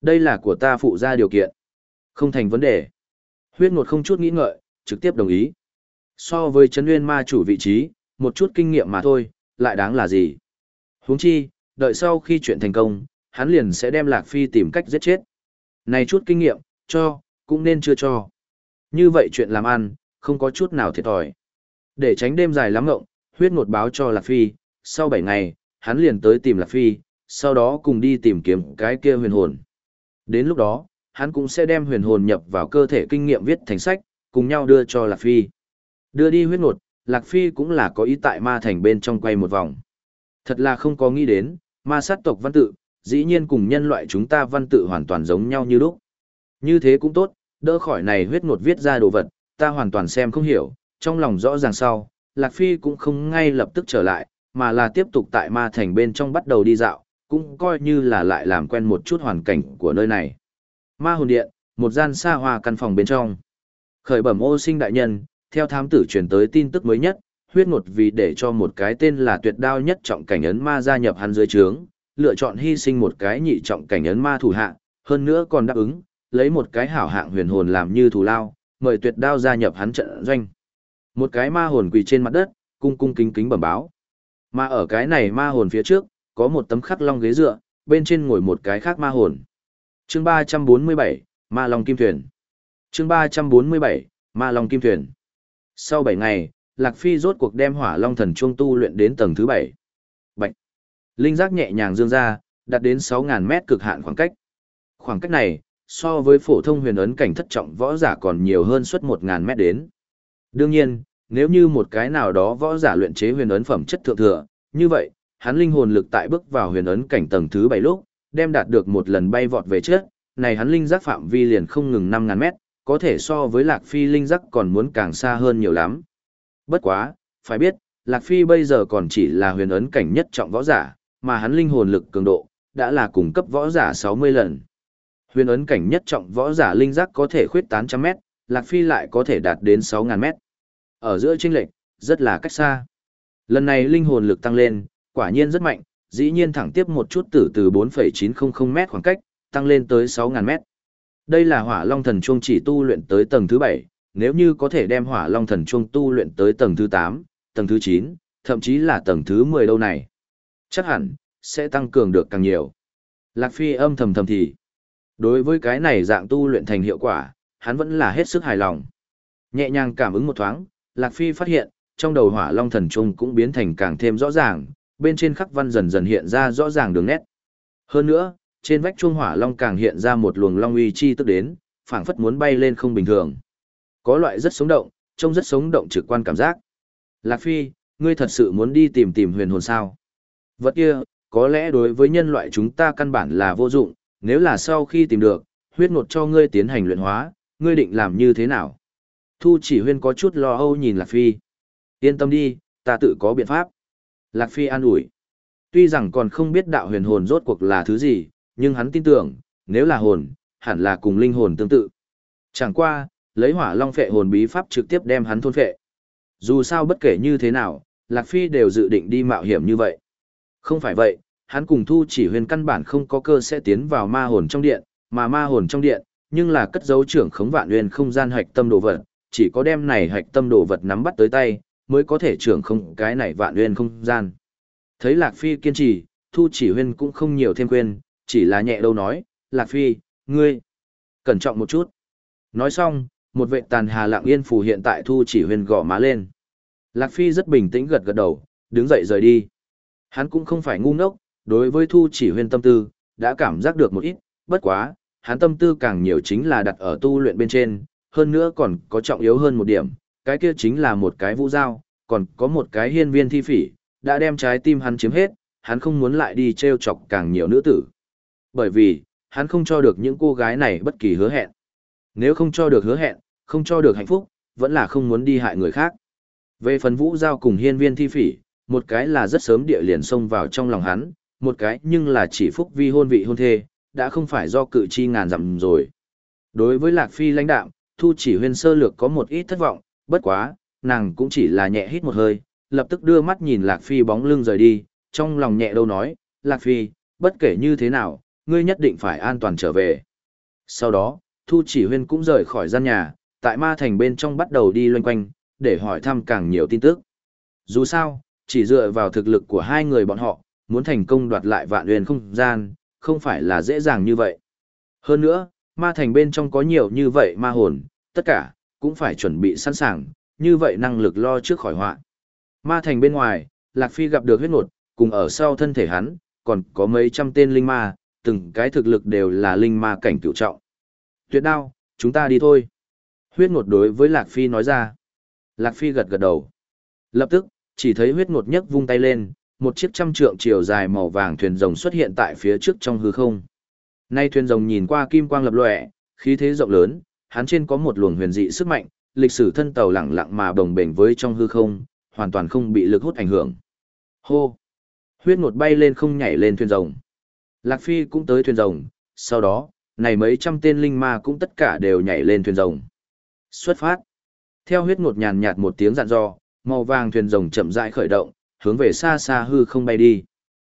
Speaker 1: Đây là của ta phụ ra điều kiện. Không thành vấn đề. Huyết ngột không chút nghĩ ngợi, trực tiếp đồng ý. So với chấn nguyên ma chủ vị trí, một chút kinh nghiệm mà thôi, lại đáng là gì. huống chi, đợi sau khi chuyện thành công, hắn liền sẽ đem Lạc Phi tìm cách giết chết. Này chút kinh nghiệm, cho, cũng nên chưa cho. Như vậy chuyện làm ăn, không có chút nào thiệt thòi. Để tránh đêm dài lắm ngộng, huyết ngột báo cho Lạc Phi, sau 7 ngày, hắn liền tới tìm Lạc Phi, sau đó cùng đi tìm kiếm cái kia huyền hồn. Đến lúc đó, hắn cũng sẽ đem huyền hồn nhập vào cơ thể kinh nghiệm viết thành sách, cùng nhau đưa cho Lạc Phi. Đưa đi huyết ngột, Lạc Phi cũng là có ý tại ma thành bên trong quay một vòng. Thật là không có nghĩ đến, ma sát tộc văn tự, dĩ nhiên cùng nhân loại chúng ta văn tự hoàn toàn giống nhau như lúc. Như thế cũng tốt, đỡ khỏi này huyết ngột viết ra đồ vật, ta hoàn toàn xem không hiểu, trong lòng rõ ràng sau, Lạc Phi cũng không ngay lập tức trở lại, mà là tiếp tục tại ma thành bên trong bắt đầu đi dạo, cũng coi như là lại làm quen một chút hoàn cảnh của nơi này. Ma hồn điện, một gian xa hoa căn phòng bên trong. Khởi bẩm ô sinh đại nhân, theo thám tử truyền tới tin tức mới nhất, huyết ngột vì để cho một cái tên là tuyệt đao nhất trọng cảnh ấn ma gia nhập hắn dưới trướng, lựa chọn hy sinh một cái nhị trọng cảnh ấn ma thủ hạ, hơn nữa còn đáp ứng, lấy một cái hảo hạng huyền hồn làm như thủ lao, mời tuyệt đao gia nhập hắn trận doanh. Một cái ma hồn quỳ trên mặt đất, cung cung kính kính bẩm báo. Mà ở cái này ma hồn phía trước, có một tấm khắc long ghế dựa, bên trên ngồi một cái khác ma hồn. Chương 347, Ma Long Kim Thuyền. Chương 347, Ma Long Kim Thuyền. Sau 7 ngày, Lạc Phi rốt cuộc đem Hỏa Long Thần Chuông tu luyện đến tầng thứ 7. Bạch. Linh giác nhẹ nhàng dương ra, đạt đến 6000 mét cực hạn khoảng cách. Khoảng cách này, so với phổ thông huyền ấn cảnh thất trọng võ giả còn nhiều hơn suốt 1000 mét đến. Đương nhiên, nếu như một cái nào đó võ giả luyện chế huyền ấn phẩm chất thượng thừa, như vậy, hắn linh hồn lực tại bước vào huyền ấn cảnh tầng thứ 7 lúc, đem đạt được một lần bay vọt về trước, này hắn linh giác phạm vi liền không ngừng 5000 mét, có thể so với Lạc Phi linh giác còn muốn càng xa hơn nhiều lắm. Bất quá, phải biết, Lạc Phi bây giờ còn chỉ là huyền ấn cảnh nhất trọng võ giả, mà hắn linh hồn lực cường độ đã là cùng cấp võ giả 60 lần. Huyền ấn cảnh nhất trọng võ giả linh giác có thể khuyết tán trăm mét, Lạc Phi lại có thể đạt đến 6.000 mét. Ở giữa chênh lệch, rất là cách xa. Lần này linh hồn lực tăng lên, quả nhiên rất mạnh, dĩ nhiên thẳng tiếp một chút tử từ 4,900 mét khoảng cách, tăng lên tới 6.000 mét. Đây là hỏa long thần chuông chỉ tu luyện tới tầng thứ 7, nếu như có thể đem hỏa long thần chuông tu luyện tới tầng thứ 8, tầng thứ 9, thậm chí là tầng thứ 10 đâu này. Chắc hẳn, sẽ tăng cường được càng nhiều. Lạc Phi âm thầm thầm thì. Đối với cái này dạng tu luyện thành hiệu quả, hắn vẫn là hết sức hài lòng. Nhẹ nhàng cảm ứng một thoáng, Lạc Phi phát hiện, trong đầu hỏa long thần trung cũng biến thành càng thêm rõ ràng, bên trên khắc văn dần dần hiện ra rõ ràng đường nét. Hơn nữa, trên vách chuông hỏa long càng hiện ra một luồng long uy chi tức đến, phảng phất muốn bay lên không bình thường. Có loại rất sống động, trông rất sống động trực quan cảm giác. Lạc Phi, ngươi thật sự muốn đi tìm tìm huyền hồn sao? Vật kia, có lẽ đối với nhân loại chúng ta căn bản là vô dụng, nếu là sau khi tìm được, huyết ngột cho ngươi tiến hành luyện hóa, ngươi định làm như thế nào? Thu chỉ huyên có chút lo âu nhìn Lạc Phi. Yên tâm đi, ta tự có biện pháp. Lạc Phi an ủi. Tuy rằng còn không biết đạo huyền hồn rốt cuộc là thứ gì, nhưng hắn tin tưởng, nếu là hồn, hẳn là cùng linh hồn tương tự. Chẳng qua, lấy hỏa long phệ hồn bí pháp trực tiếp đem hắn thôn phệ. Dù sao bất kể như thế nào, Lạc Phi đều dự định đi mạo hiểm như vậy. Không phải vậy, hắn cùng thu chỉ huyền căn bản không có cơ sẽ tiến vào ma hồn trong điện, mà ma hồn trong điện, nhưng là cất dấu trưởng khống vạn huyền không gian hạch tâm đồ vật, chỉ có đem này hạch tâm đồ vật nắm bắt tới tay, mới có thể trưởng không cái này vạn nguyên không gian. Thấy Lạc Phi kiên trì, thu chỉ huyên cũng không nhiều thêm quên, chỉ là nhẹ đâu nói, Lạc Phi, ngươi, cẩn trọng một chút. Nói xong, một vệ tàn hà lặng yên phù hiện tại thu chỉ huyên gõ má lên. Lạc Phi rất bình tĩnh gật gật đầu, đứng dậy rời đi. Hắn cũng không phải ngu ngốc, đối với thu chỉ huyên tâm tư, đã cảm giác được một ít, bất quá, hắn tâm tư càng nhiều chính là đặt ở tu luyện bên trên, hơn nữa còn có trọng yếu hơn một điểm, cái kia chính là một cái vũ dao, còn có một cái hiên viên thi phỉ, đã đem trái tim hắn chiếm hết, hắn không muốn lại đi treo chọc càng nhiều nữ tử. Bởi vì, hắn không cho được những cô gái này bất kỳ hứa hẹn. Nếu không cho được hứa hẹn, không cho được hạnh phúc, vẫn là không muốn đi hại người khác. Về phần vũ giao cùng hiên viên thi phỉ, một cái là rất sớm địa liền xông vào trong lòng hắn, một cái nhưng là chỉ phúc vi hôn vị hôn thê, đã không phải do cự chi ngàn dặm rồi. Đối với Lạc Phi lãnh đạo, Thu chỉ huyên sơ lược có một ít thất vọng, bất quá, nàng cũng chỉ là nhẹ hít một hơi, lập tức đưa mắt nhìn Lạc Phi bóng lưng rời đi, trong lòng nhẹ đâu nói, Lạc Phi, bất kể như thế nào, ngươi nhất định phải an toàn trở về. Sau đó, Thu chỉ huyên cũng rời khỏi gian nhà, tại ma thành bên trong bắt đầu đi loanh quanh, để hỏi thăm càng nhiều tin tức. Dù sao, chỉ dựa vào thực lực của hai người bọn họ, muốn thành công đoạt lại vạn huyền không gian, không phải là dễ dàng như vậy. Hơn nữa, ma thành bên trong có nhiều như vậy ma hồn, tất cả, cũng phải chuẩn bị sẵn sàng, như vậy năng lực lo trước khỏi họa. Ma thành bên ngoài, Lạc Phi gặp được huyết ngột, cùng ở sau thân thể hắn, còn có mấy trăm tên linh ma, từng cái thực lực đều là linh ma cảnh cựu trọng. Tuyệt đao, chúng ta đi thôi. Huyết ngột đối với Lạc Phi nói ra. Lạc Phi gật gật đầu. Lập tức, chỉ thấy huyết ngột nhấc vung tay lên, một chiếc trăm trượng chiều dài màu vàng thuyền rồng xuất hiện tại phía trước trong hư không. Nay thuyền rồng nhìn qua kim quang lập lòe, khí thế rộng lớn, hắn trên có một luồng huyền dị sức mạnh, lịch sử thân tàu lặng lặng mà bồng bềnh với trong hư không, hoàn toàn không bị lực hút ảnh hưởng. Hô! Huyết ngột bay lên không nhảy lên thuyền rồng. Lạc Phi cũng tới thuyền rồng, sau đó, này mấy trăm tên linh ma cũng tất cả đều nhảy lên thuyền rồng. Xuất phát! Theo huyết ngột nhàn nhạt một tiếng dặn dò, màu vàng thuyền rồng chậm rãi khởi động, hướng về xa xa hư không bay đi.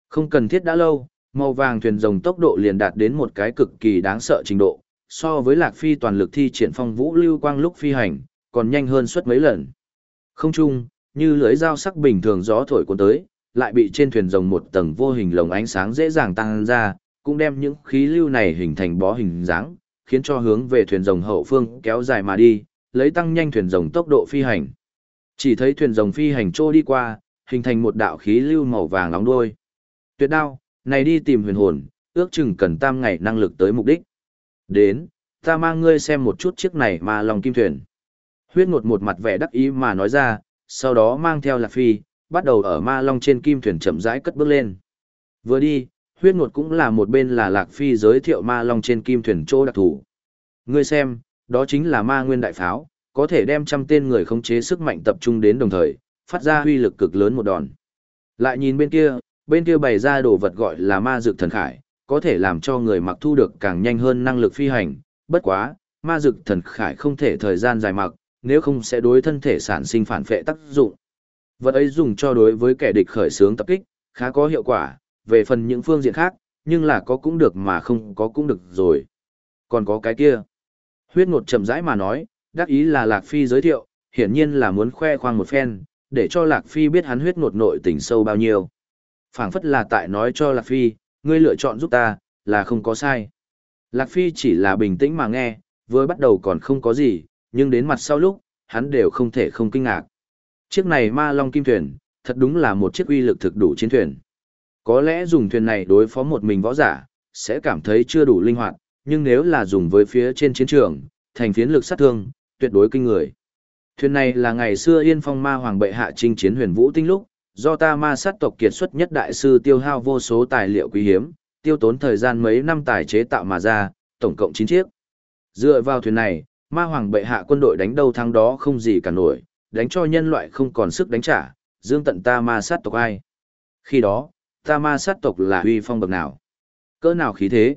Speaker 1: Không cần thiết đã lâu, màu vàng thuyền rồng tốc độ liền đạt đến một cái cực kỳ đáng sợ trình độ, so với Lạc Phi toàn lực thi triển phong vũ lưu quang lúc phi hành, còn nhanh hơn suốt mấy lần. Không chung, như lưới dao sắc bình thường gió thổi cuốn tới, lại bị trên thuyền rồng một tầng vô hình lồng ánh sáng dễ dàng tăng ra, cũng đem những khí lưu này hình thành bó hình dáng, khiến cho hướng về thuyền rồng hậu phương kéo dài mà đi, lấy tăng nhanh thuyền rồng tốc độ phi hành. Chỉ thấy thuyền rồng phi hành trôi đi qua, hình thành một đạo khí lưu màu vàng nóng đôi. Tuyệt đao, này đi tìm huyền hồn, ước chừng cần tam ngày năng lực tới mục đích. Đến, ta mang ngươi xem một chút chiếc này mà lòng kim thuyền. Huyết ngột một mặt vẻ đắc ý mà nói ra, sau đó mang theo Lạc Phi, bắt đầu ở ma long trên kim thuyền chậm rãi cất bước lên. Vừa đi, huyết ngột cũng là một bên là Lạc Phi giới thiệu ma long trên kim thuyền chỗ đặc thủ. Ngươi xem, đó chính là ma nguyên đại pháo, có thể đem trăm tên người khống chế sức mạnh tập trung đến đồng thời, phát ra huy lực cực lớn một đòn. Lại nhìn bên kia, bên kia bày ra đồ vật gọi là ma dược thần khải, có thể làm cho người mặc thu được càng nhanh hơn năng lực phi hành, bất quá, ma dược thần khải không thể thời gian dài mặc, nếu không sẽ đối thân thể sản sinh phản phệ tác dụng. Vật ấy dùng cho đối với kẻ địch khởi xướng tập kích, khá có hiệu quả, về phần những phương diện khác, nhưng là có cũng được mà không có cũng được rồi. Còn có cái kia. Huyết ngột chậm rãi mà nói, đắc ý là Lạc Phi giới thiệu, hiển nhiên là muốn khoe khoang một phen, để cho Lạc Phi biết hắn huyết ngột nội tình sâu bao nhiêu phảng phất là tại nói cho Lạc Phi, ngươi lựa chọn giúp ta, là không có sai. Lạc Phi chỉ là bình tĩnh mà nghe, vừa bắt đầu còn không có gì, nhưng đến mặt sau lúc, hắn đều không thể không kinh ngạc. Chiếc này ma long kim thuyền, thật đúng là một chiếc uy lực thực đủ chiến thuyền. Có lẽ dùng thuyền này đối phó một mình võ giả, sẽ cảm thấy chưa đủ linh hoạt, nhưng nếu là dùng với phía trên chiến trường, thành phiến lực sát thương, tuyệt đối kinh người. Thuyền này là ngày xưa Yên Phong Ma Hoàng bệ hạ chinh chiến huyền vũ tinh lúc, do ta ma sát tộc kiệt xuất nhất đại sư tiêu hao vô số tài liệu quý hiếm, tiêu tốn thời gian mấy năm tài chế tạo mà ra, tổng cộng 9 chiếc. Dựa vào thuyền này, ma hoàng bệ hạ quân đội đánh đâu thắng đó không gì cả nổi, đánh cho nhân loại không còn sức đánh trả, dương tận ta ma sát tộc ai. Khi đó, ta ma sát tộc là huy phong bậc nào? Cỡ nào khí thế?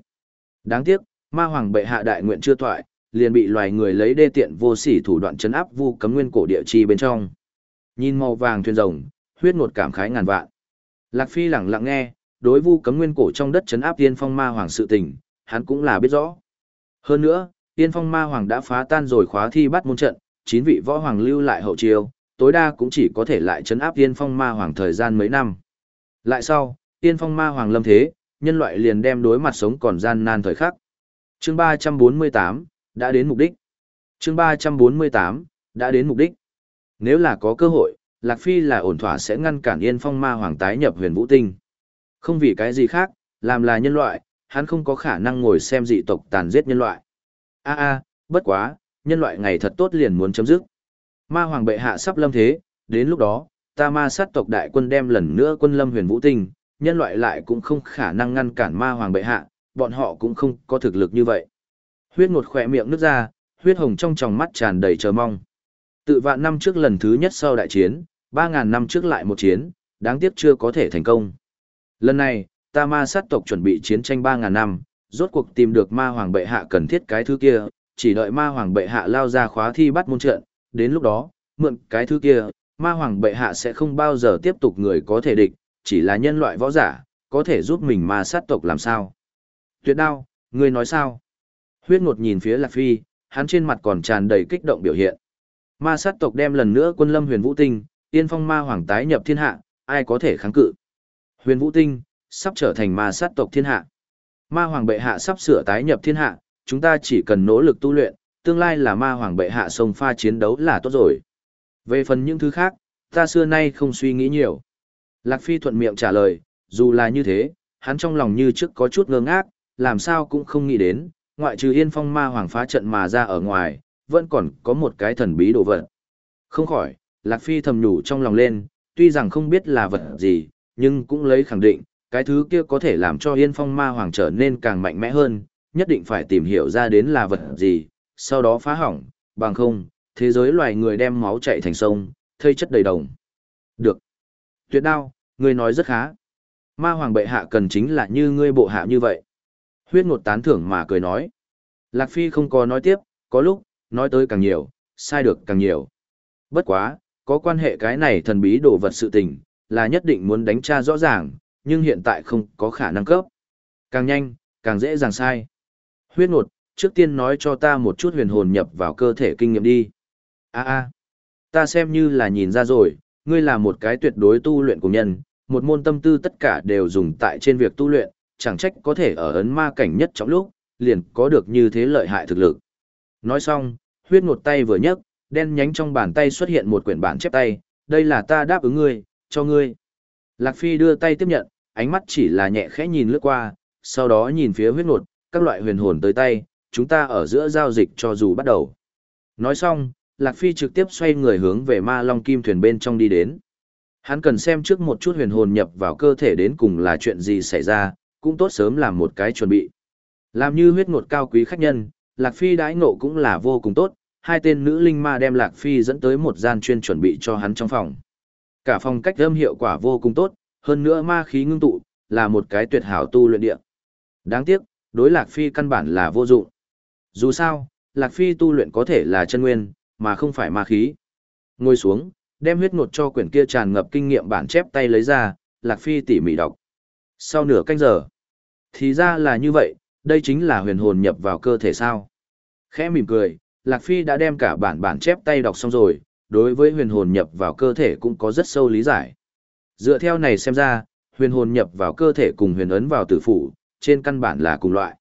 Speaker 1: Đáng tiếc, ma hoàng bệ hạ đại nguyện chưa thoại, liền bị loài người lấy đê tiện vô sỉ thủ đoạn chấn áp vu cấm nguyên cổ địa chi bên trong. Nhìn màu vàng thuyền rồng, huyết ngột cảm khái ngàn vạn. Lạc Phi lẳng lặng nghe, đối vu cấm nguyên cổ trong đất chấn áp tiên phong ma hoàng sự tình, hắn cũng là biết rõ. Hơn nữa, tiên phong ma hoàng đã phá tan rồi khóa thi bắt môn trận, chín vị võ hoàng lưu lại hậu chiêu, tối đa cũng chỉ có thể lại chấn áp tiên phong ma hoàng thời gian mấy năm. Lại sau, tiên phong ma hoàng lâm thế, nhân loại liền đem đối mặt sống còn gian nan thời khắc. Chương 348, đã đến mục đích. Chương 348, đã đến mục đích. Nếu là có cơ hội, Lạc Phi là ổn thỏa sẽ ngăn cản Yên Phong Ma Hoàng tái nhập huyền vũ tinh. Không vì cái gì khác, làm là nhân loại, hắn không có khả năng ngồi xem dị tộc tàn giết nhân loại. A a, bất quá, nhân loại ngày thật tốt liền muốn chấm dứt. Ma Hoàng bệ hạ sắp lâm thế, đến lúc đó, ta ma sát tộc đại quân đem lần nữa quân lâm huyền vũ tinh, nhân loại lại cũng không khả năng ngăn cản Ma Hoàng bệ hạ, bọn họ cũng không có thực lực như vậy. Huyết ngột khỏe miệng nước ra, huyết hồng trong tròng mắt tràn đầy chờ mong. Tự vạn năm trước lần thứ nhất sau đại chiến, ba ngàn năm trước lại một chiến, đáng tiếc chưa có thể thành công. Lần này, ta ma sát tộc chuẩn bị chiến tranh 3.000 năm, rốt cuộc tìm được ma hoàng bệ hạ cần thiết cái thứ kia, chỉ đợi ma hoàng bệ hạ lao ra khóa thi bắt môn trận, đến lúc đó, mượn cái thứ kia, ma hoàng bệ hạ sẽ không bao giờ tiếp tục người có thể địch, chỉ là nhân loại võ giả, có thể giúp mình ma sát tộc làm sao. Tuyệt đao, ngươi nói sao? Huyết ngột nhìn phía Lạc Phi, hắn trên mặt còn tràn đầy kích động biểu hiện. Ma sát tộc đem lần nữa quân lâm huyền vũ tinh, tiên phong ma hoàng tái nhập thiên hạ, ai có thể kháng cự. Huyền vũ tinh, sắp trở thành ma sát tộc thiên hạ. Ma hoàng bệ hạ sắp sửa tái nhập thiên hạ, chúng ta chỉ cần nỗ lực tu luyện, tương lai là ma hoàng bệ hạ sông pha chiến đấu là tốt rồi. Về phần những thứ khác, ta xưa nay không suy nghĩ nhiều. Lạc Phi thuận miệng trả lời, dù là như thế, hắn trong lòng như trước có chút ngơ ngác, làm sao cũng không nghĩ đến, ngoại trừ yên phong ma hoàng phá trận mà ra ở ngoài, vẫn còn có một cái thần bí đồ vật. Không khỏi, Lạc Phi thầm nhủ trong lòng lên, tuy rằng không biết là vật gì, nhưng cũng lấy khẳng định, cái thứ kia có thể làm cho yên phong ma hoàng trở nên càng mạnh mẽ hơn, nhất định phải tìm hiểu ra đến là vật gì, sau đó phá hỏng, bằng không, thế giới loài người đem máu chạy thành sông, thây chất đầy đồng. Được. Tuyệt đao, ngươi nói rất khá. Ma hoàng bệ hạ cần chính là như ngươi bộ hạ như vậy. Huyết ngột tán thưởng mà cười nói. Lạc Phi không có nói tiếp, có lúc, nói tới càng nhiều, sai được càng nhiều. Bất quá, có quan hệ cái này thần bí đồ vật sự tình, là nhất định muốn đánh tra rõ ràng, nhưng hiện tại không có khả năng cấp. Càng nhanh, càng dễ dàng sai. Huyết nột, trước tiên nói cho ta một chút huyền hồn nhập vào cơ thể kinh nghiệm đi. a a ta xem như là nhìn ra rồi, ngươi là một cái tuyệt đối tu luyện của nhân, một môn tâm tư tất cả đều dùng tại trên việc tu luyện, chẳng trách có thể ở ấn ma cảnh nhất trong lúc, liền có được như thế lợi hại thực lực. Nói xong, huyết ngột tay vừa nhấc, đen nhánh trong bàn tay xuất hiện một quyển bản chép tay, đây là ta đáp ứng ngươi, cho ngươi. Lạc Phi đưa tay tiếp nhận, ánh mắt chỉ là nhẹ khẽ nhìn lướt qua, sau đó nhìn phía huyết ngột, các loại huyền hồn tới tay, chúng ta ở giữa giao dịch cho dù bắt đầu. Nói xong, Lạc Phi trực tiếp xoay người hướng về ma long kim thuyền bên trong đi đến. Hắn cần xem trước một chút huyền hồn nhập vào cơ thể đến cùng là chuyện gì xảy ra, cũng tốt sớm làm một cái chuẩn bị. Làm như huyết ngột cao quý khách nhân, Lạc Phi đãi ngộ cũng là vô cùng tốt, hai tên nữ linh ma đem Lạc Phi dẫn tới một gian chuyên chuẩn bị cho hắn trong phòng. Cả phòng cách âm hiệu quả vô cùng tốt, hơn nữa ma khí ngưng tụ, là một cái tuyệt hảo tu luyện địa. Đáng tiếc, đối Lạc Phi căn bản là vô dụng. Dù sao, Lạc Phi tu luyện có thể là chân nguyên, mà không phải ma khí. Ngồi xuống, đem huyết ngột cho quyển kia tràn ngập kinh nghiệm bản chép tay lấy ra, Lạc Phi tỉ mỉ đọc. Sau nửa canh giờ, thì ra là như vậy, đây chính là huyền hồn nhập vào cơ thể sao. Khẽ mỉm cười, Lạc Phi đã đem cả bản bản chép tay đọc xong rồi, đối với huyền hồn nhập vào cơ thể cũng có rất sâu lý giải. Dựa theo này xem ra, huyền hồn nhập vào cơ thể cùng huyền ấn vào tử phủ, trên căn bản là cùng loại.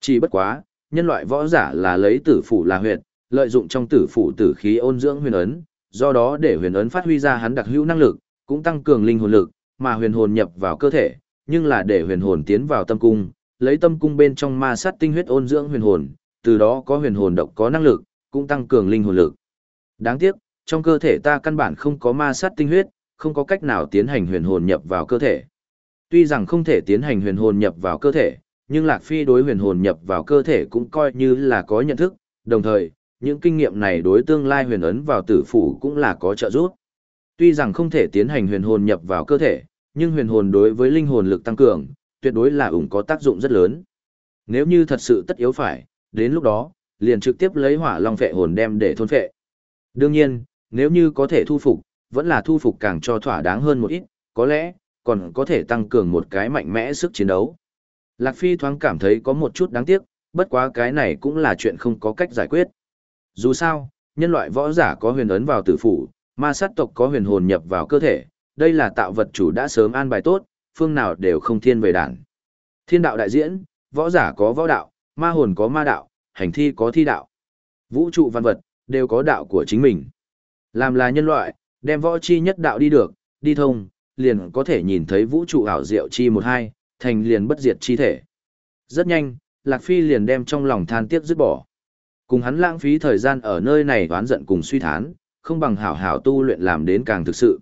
Speaker 1: Chỉ bất quá, nhân loại võ giả là lấy tử phủ là huyệt, lợi dụng trong tử phủ tử khí ôn dưỡng huyền ấn, do đó để huyền ấn phát huy ra hắn đặc hữu năng lực, cũng tăng cường linh hồn lực, mà huyền hồn nhập vào cơ thể, nhưng là để huyền hồn tiến vào tâm cung, lấy tâm cung bên trong ma sát tinh huyết ôn dưỡng huyền hồn, từ đó có huyền hồn độc có năng lực, cũng tăng cường linh hồn lực. Đáng tiếc, trong cơ thể ta căn bản không có ma sát tinh huyết, không có cách nào tiến hành huyền hồn nhập vào cơ thể. Tuy rằng không thể tiến hành huyền hồn nhập vào cơ thể, nhưng Lạc Phi đối huyền hồn nhập vào cơ thể cũng coi như là có nhận thức, đồng thời, những kinh nghiệm này đối tương lai huyền ấn vào tử phủ cũng là có trợ giúp. Tuy rằng không thể tiến hành huyền hồn nhập vào cơ thể, nhưng huyền hồn đối với linh hồn lực tăng cường, tuyệt đối là ủng có tác dụng rất lớn. Nếu như thật sự tất yếu phải, đến lúc đó, liền trực tiếp lấy hỏa long phệ hồn đem để thôn phệ. Đương nhiên, nếu như có thể thu phục, vẫn là thu phục càng cho thỏa đáng hơn một ít, có lẽ, còn có thể tăng cường một cái mạnh mẽ sức chiến đấu. Lạc Phi thoáng cảm thấy có một chút đáng tiếc, bất quá cái này cũng là chuyện không có cách giải quyết. Dù sao, nhân loại võ giả có huyền ấn vào tử phủ, ma sát tộc có huyền hồn nhập vào cơ thể, đây là tạo vật chủ đã sớm an bài tốt, phương nào đều không thiên về đảng. Thiên đạo đại diễn, võ giả có võ đạo, ma hồn có ma đạo, hành thi có thi đạo. Vũ trụ văn vật, đều có đạo của chính mình. Làm là nhân loại, đem võ chi nhất đạo đi được, đi thông, liền có thể nhìn thấy vũ trụ ảo diệu chi một hai, thành liền bất diệt chi thể. Rất nhanh, Lạc Phi liền đem trong lòng than tiếc dứt bỏ. Cùng hắn lãng phí thời gian ở nơi này đoán giận cùng suy thán, không bằng hảo hảo tu luyện làm đến càng thực sự.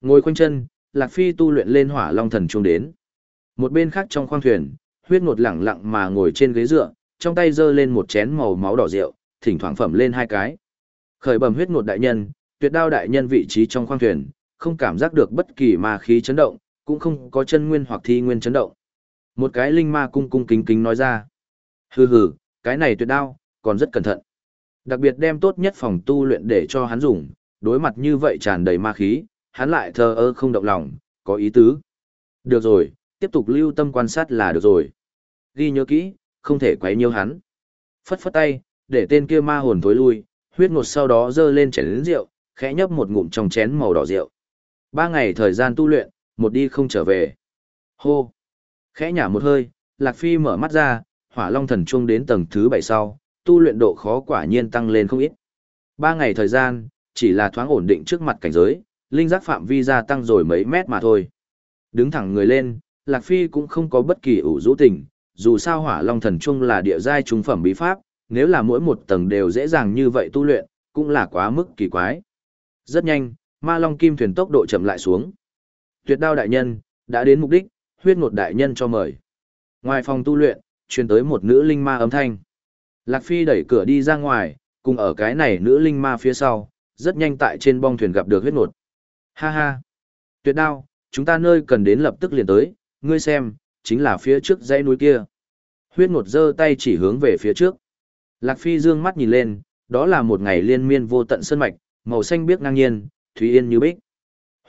Speaker 1: Ngồi quanh chân, Lạc Phi tu luyện lên hỏa long thần trung đến. Một bên khác trong khoang thuyền, huyết ngột lẳng lặng mà ngồi trên ghế dựa, trong tay giơ lên một chén màu máu đỏ rượu, thỉnh thoảng phẩm lên hai cái. Khởi bẩm huyết ngột đại nhân, tuyệt đao đại nhân vị trí trong khoang thuyền, không cảm giác được bất kỳ ma khí chấn động, cũng không có chân nguyên hoặc thi nguyên chấn động. Một cái linh ma cung cung kính kính nói ra. Hừ hừ, cái này tuyệt đao, còn rất cẩn thận. Đặc biệt đem tốt nhất phòng tu luyện để cho hắn dùng, đối mặt như vậy tràn đầy ma khí, hắn lại thờ ơ không động lòng, có ý tứ. Được rồi, tiếp tục lưu tâm quan sát là được rồi. Ghi nhớ kỹ, không thể quấy nhiêu hắn. Phất phất tay, để tên kia ma hồn thối lui, huyết ngột sau đó dơ lên chén lớn rượu, khẽ nhấp một ngụm trong chén màu đỏ rượu. Ba ngày thời gian tu luyện, một đi không trở về. Hô! Khẽ nhả một hơi, Lạc Phi mở mắt ra, hỏa long thần chuông đến tầng thứ bảy sau, tu luyện độ khó quả nhiên tăng lên không ít. Ba ngày thời gian, chỉ là thoáng ổn định trước mặt cảnh giới, linh giác phạm vi gia tăng rồi mấy mét mà thôi. Đứng thẳng người lên, Lạc Phi cũng không có bất kỳ ủ rũ tình, dù sao hỏa long thần trung là địa giai trung phẩm bí pháp, nếu là mỗi một tầng đều dễ dàng như vậy tu luyện, cũng là quá mức kỳ quái. Rất nhanh, ma long kim thuyền tốc độ chậm lại xuống. Tuyệt đao đại nhân, đã đến mục đích, huyết ngột đại nhân cho mời. Ngoài phòng tu luyện, truyền tới một nữ linh ma âm thanh. Lạc Phi đẩy cửa đi ra ngoài, cùng ở cái này nữ linh ma phía sau, rất nhanh tại trên bong thuyền gặp được huyết ngột. Ha ha! Tuyệt đao, chúng ta nơi cần đến lập tức liền tới, ngươi xem, chính là phía trước dãy núi kia. Huyết ngột giơ tay chỉ hướng về phía trước. Lạc Phi dương mắt nhìn lên, đó là một ngày liên miên vô tận sơn mạch, màu xanh biếc ngang nhiên, thủy yên như bích.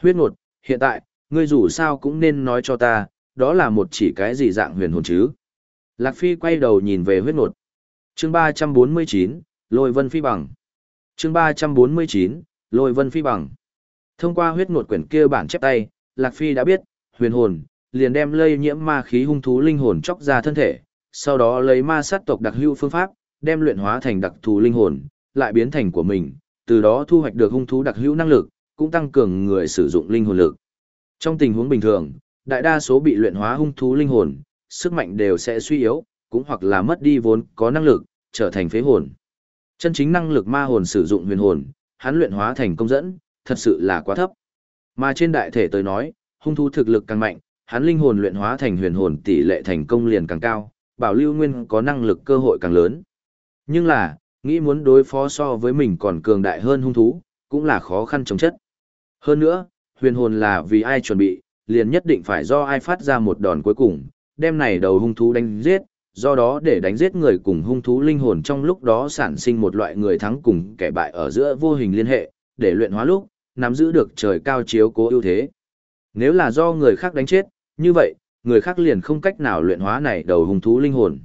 Speaker 1: Huyết ngột, hiện tại, ngươi dù sao cũng nên nói cho ta, đó là một chỉ cái gì dạng huyền hồn chứ. Lạc Phi quay đầu nhìn về huyết ngột. chương 349, Lôi Vân Phi Bằng. chương 349, Lôi Vân Phi Bằng. Thông qua huyết ngột quyển kia bản chép tay, Lạc Phi đã biết, huyền hồn, liền đem lây nhiễm ma khí hung thú linh hồn chóc ra thân thể, sau đó lấy ma sát tộc đặc hữu phương pháp, đem luyện hóa thành đặc thù linh hồn, lại biến thành của mình, từ đó thu hoạch được hung thú đặc hữu năng lực, cũng tăng cường người sử dụng linh hồn lực. Trong tình huống bình thường, đại đa số bị luyện hóa hung thú linh hồn, sức mạnh đều sẽ suy yếu, cũng hoặc là mất đi vốn có năng lực, trở thành phế hồn. Chân chính năng lực ma hồn sử dụng huyền hồn, hắn luyện hóa thành công dẫn, thật sự là quá thấp. Mà trên đại thể tới nói, hung thú thực lực càng mạnh, hắn linh hồn luyện hóa thành huyền hồn tỷ lệ thành công liền càng cao, bảo lưu nguyên có năng lực cơ hội càng lớn. Nhưng là, nghĩ muốn đối phó so với mình còn cường đại hơn hung thú, cũng là khó khăn chống chất. Hơn nữa, huyền hồn là vì ai chuẩn bị, liền nhất định phải do ai phát ra một đòn cuối cùng, đem này đầu hung thú đánh giết, do đó để đánh giết người cùng hung thú linh hồn trong lúc đó sản sinh một loại người thắng cùng kẻ bại ở giữa vô hình liên hệ, để luyện hóa lúc, nắm giữ được trời cao chiếu cố ưu thế. Nếu là do người khác đánh chết, như vậy, người khác liền không cách nào luyện hóa này đầu hung thú linh hồn.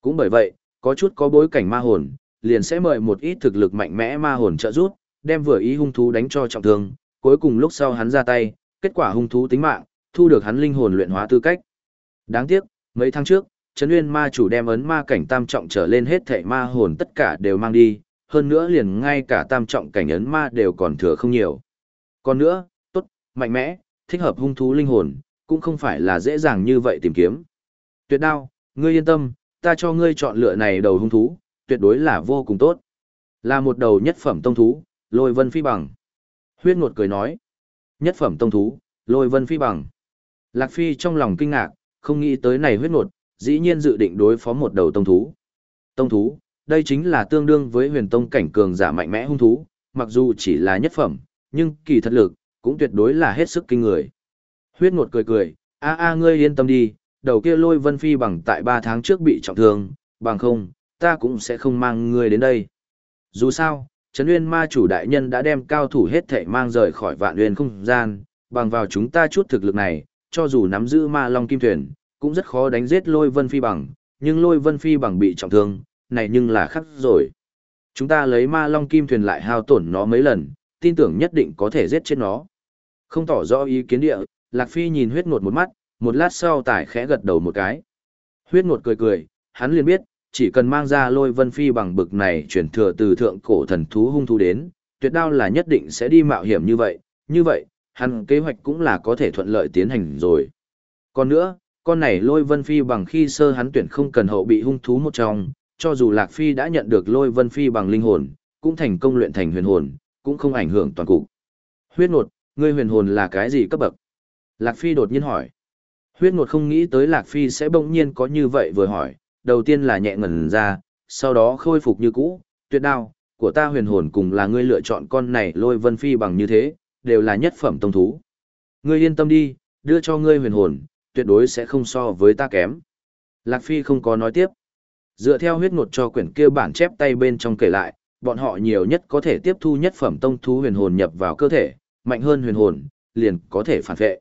Speaker 1: Cũng bởi vậy, có chút có bối cảnh ma hồn, liền sẽ mời một ít thực lực mạnh mẽ ma hồn trợ giúp, đem vừa ý hung thú đánh cho trọng thương, cuối cùng lúc sau hắn ra tay, kết quả hung thú tính mạng, thu được hắn linh hồn luyện hóa tư cách. Đáng tiếc, mấy tháng trước, Trấn Nguyên ma chủ đem ấn ma cảnh tam trọng trở lên hết thảy ma hồn tất cả đều mang đi, hơn nữa liền ngay cả tam trọng cảnh ấn ma đều còn thừa không nhiều. Còn nữa, tốt, mạnh mẽ, thích hợp hung thú linh hồn, cũng không phải là dễ dàng như vậy tìm kiếm. Tuyệt đao, ngươi yên tâm, ta cho ngươi chọn lựa này đầu hung thú, tuyệt đối là vô cùng tốt. Là một đầu nhất phẩm tông thú, lôi vân phi bằng. Huyết ngột cười nói. Nhất phẩm tông thú, lôi vân phi bằng. Lạc Phi trong lòng kinh ngạc, không nghĩ tới này huyết ngột, dĩ nhiên dự định đối phó một đầu tông thú. Tông thú, đây chính là tương đương với huyền tông cảnh cường giả mạnh mẽ hung thú, mặc dù chỉ là nhất phẩm, nhưng kỳ thật lực, cũng tuyệt đối là hết sức kinh người. Huyết ngột cười cười, a a ngươi yên tâm đi, đầu kia lôi vân phi bằng tại ba tháng trước bị trọng thương, bằng không, ta cũng sẽ không mang ngươi đến đây. Dù sao, Trấn Nguyên ma chủ đại nhân đã đem cao thủ hết thảy mang rời khỏi vạn nguyên không gian, bằng vào chúng ta chút thực lực này, cho dù nắm giữ ma long kim thuyền, cũng rất khó đánh giết lôi vân phi bằng, nhưng lôi vân phi bằng bị trọng thương, này nhưng là khắc rồi. Chúng ta lấy ma long kim thuyền lại hao tổn nó mấy lần, tin tưởng nhất định có thể giết chết nó. Không tỏ rõ ý kiến địa, Lạc Phi nhìn huyết ngột một mắt, một lát sau tải khẽ gật đầu một cái. Huyết ngột cười cười, hắn liền biết, chỉ cần mang ra lôi vân phi bằng bực này chuyển thừa từ thượng cổ thần thú hung thú đến, tuyệt đao là nhất định sẽ đi mạo hiểm như vậy, như vậy, hắn kế hoạch cũng là có thể thuận lợi tiến hành rồi. Còn nữa, con này lôi vân phi bằng khi sơ hắn tuyển không cần hậu bị hung thú một trong, cho dù Lạc Phi đã nhận được lôi vân phi bằng linh hồn, cũng thành công luyện thành huyền hồn, cũng không ảnh hưởng toàn cục. Huyết nột, ngươi huyền hồn là cái gì cấp bậc? Lạc Phi đột nhiên hỏi. Huyết ngột không nghĩ tới Lạc Phi sẽ bỗng nhiên có như vậy vừa hỏi, đầu tiên là nhẹ ngẩn ra, sau đó khôi phục như cũ, tuyệt đao, của ta huyền hồn cùng là ngươi lựa chọn con này lôi vân phi bằng như thế, đều là nhất phẩm tông thú. Ngươi yên tâm đi, đưa cho ngươi huyền hồn, tuyệt đối sẽ không so với ta kém. Lạc Phi không có nói tiếp. Dựa theo huyết ngột cho quyển kia bản chép tay bên trong kể lại, bọn họ nhiều nhất có thể tiếp thu nhất phẩm tông thú huyền hồn nhập vào cơ thể, mạnh hơn huyền hồn, liền có thể phản vệ.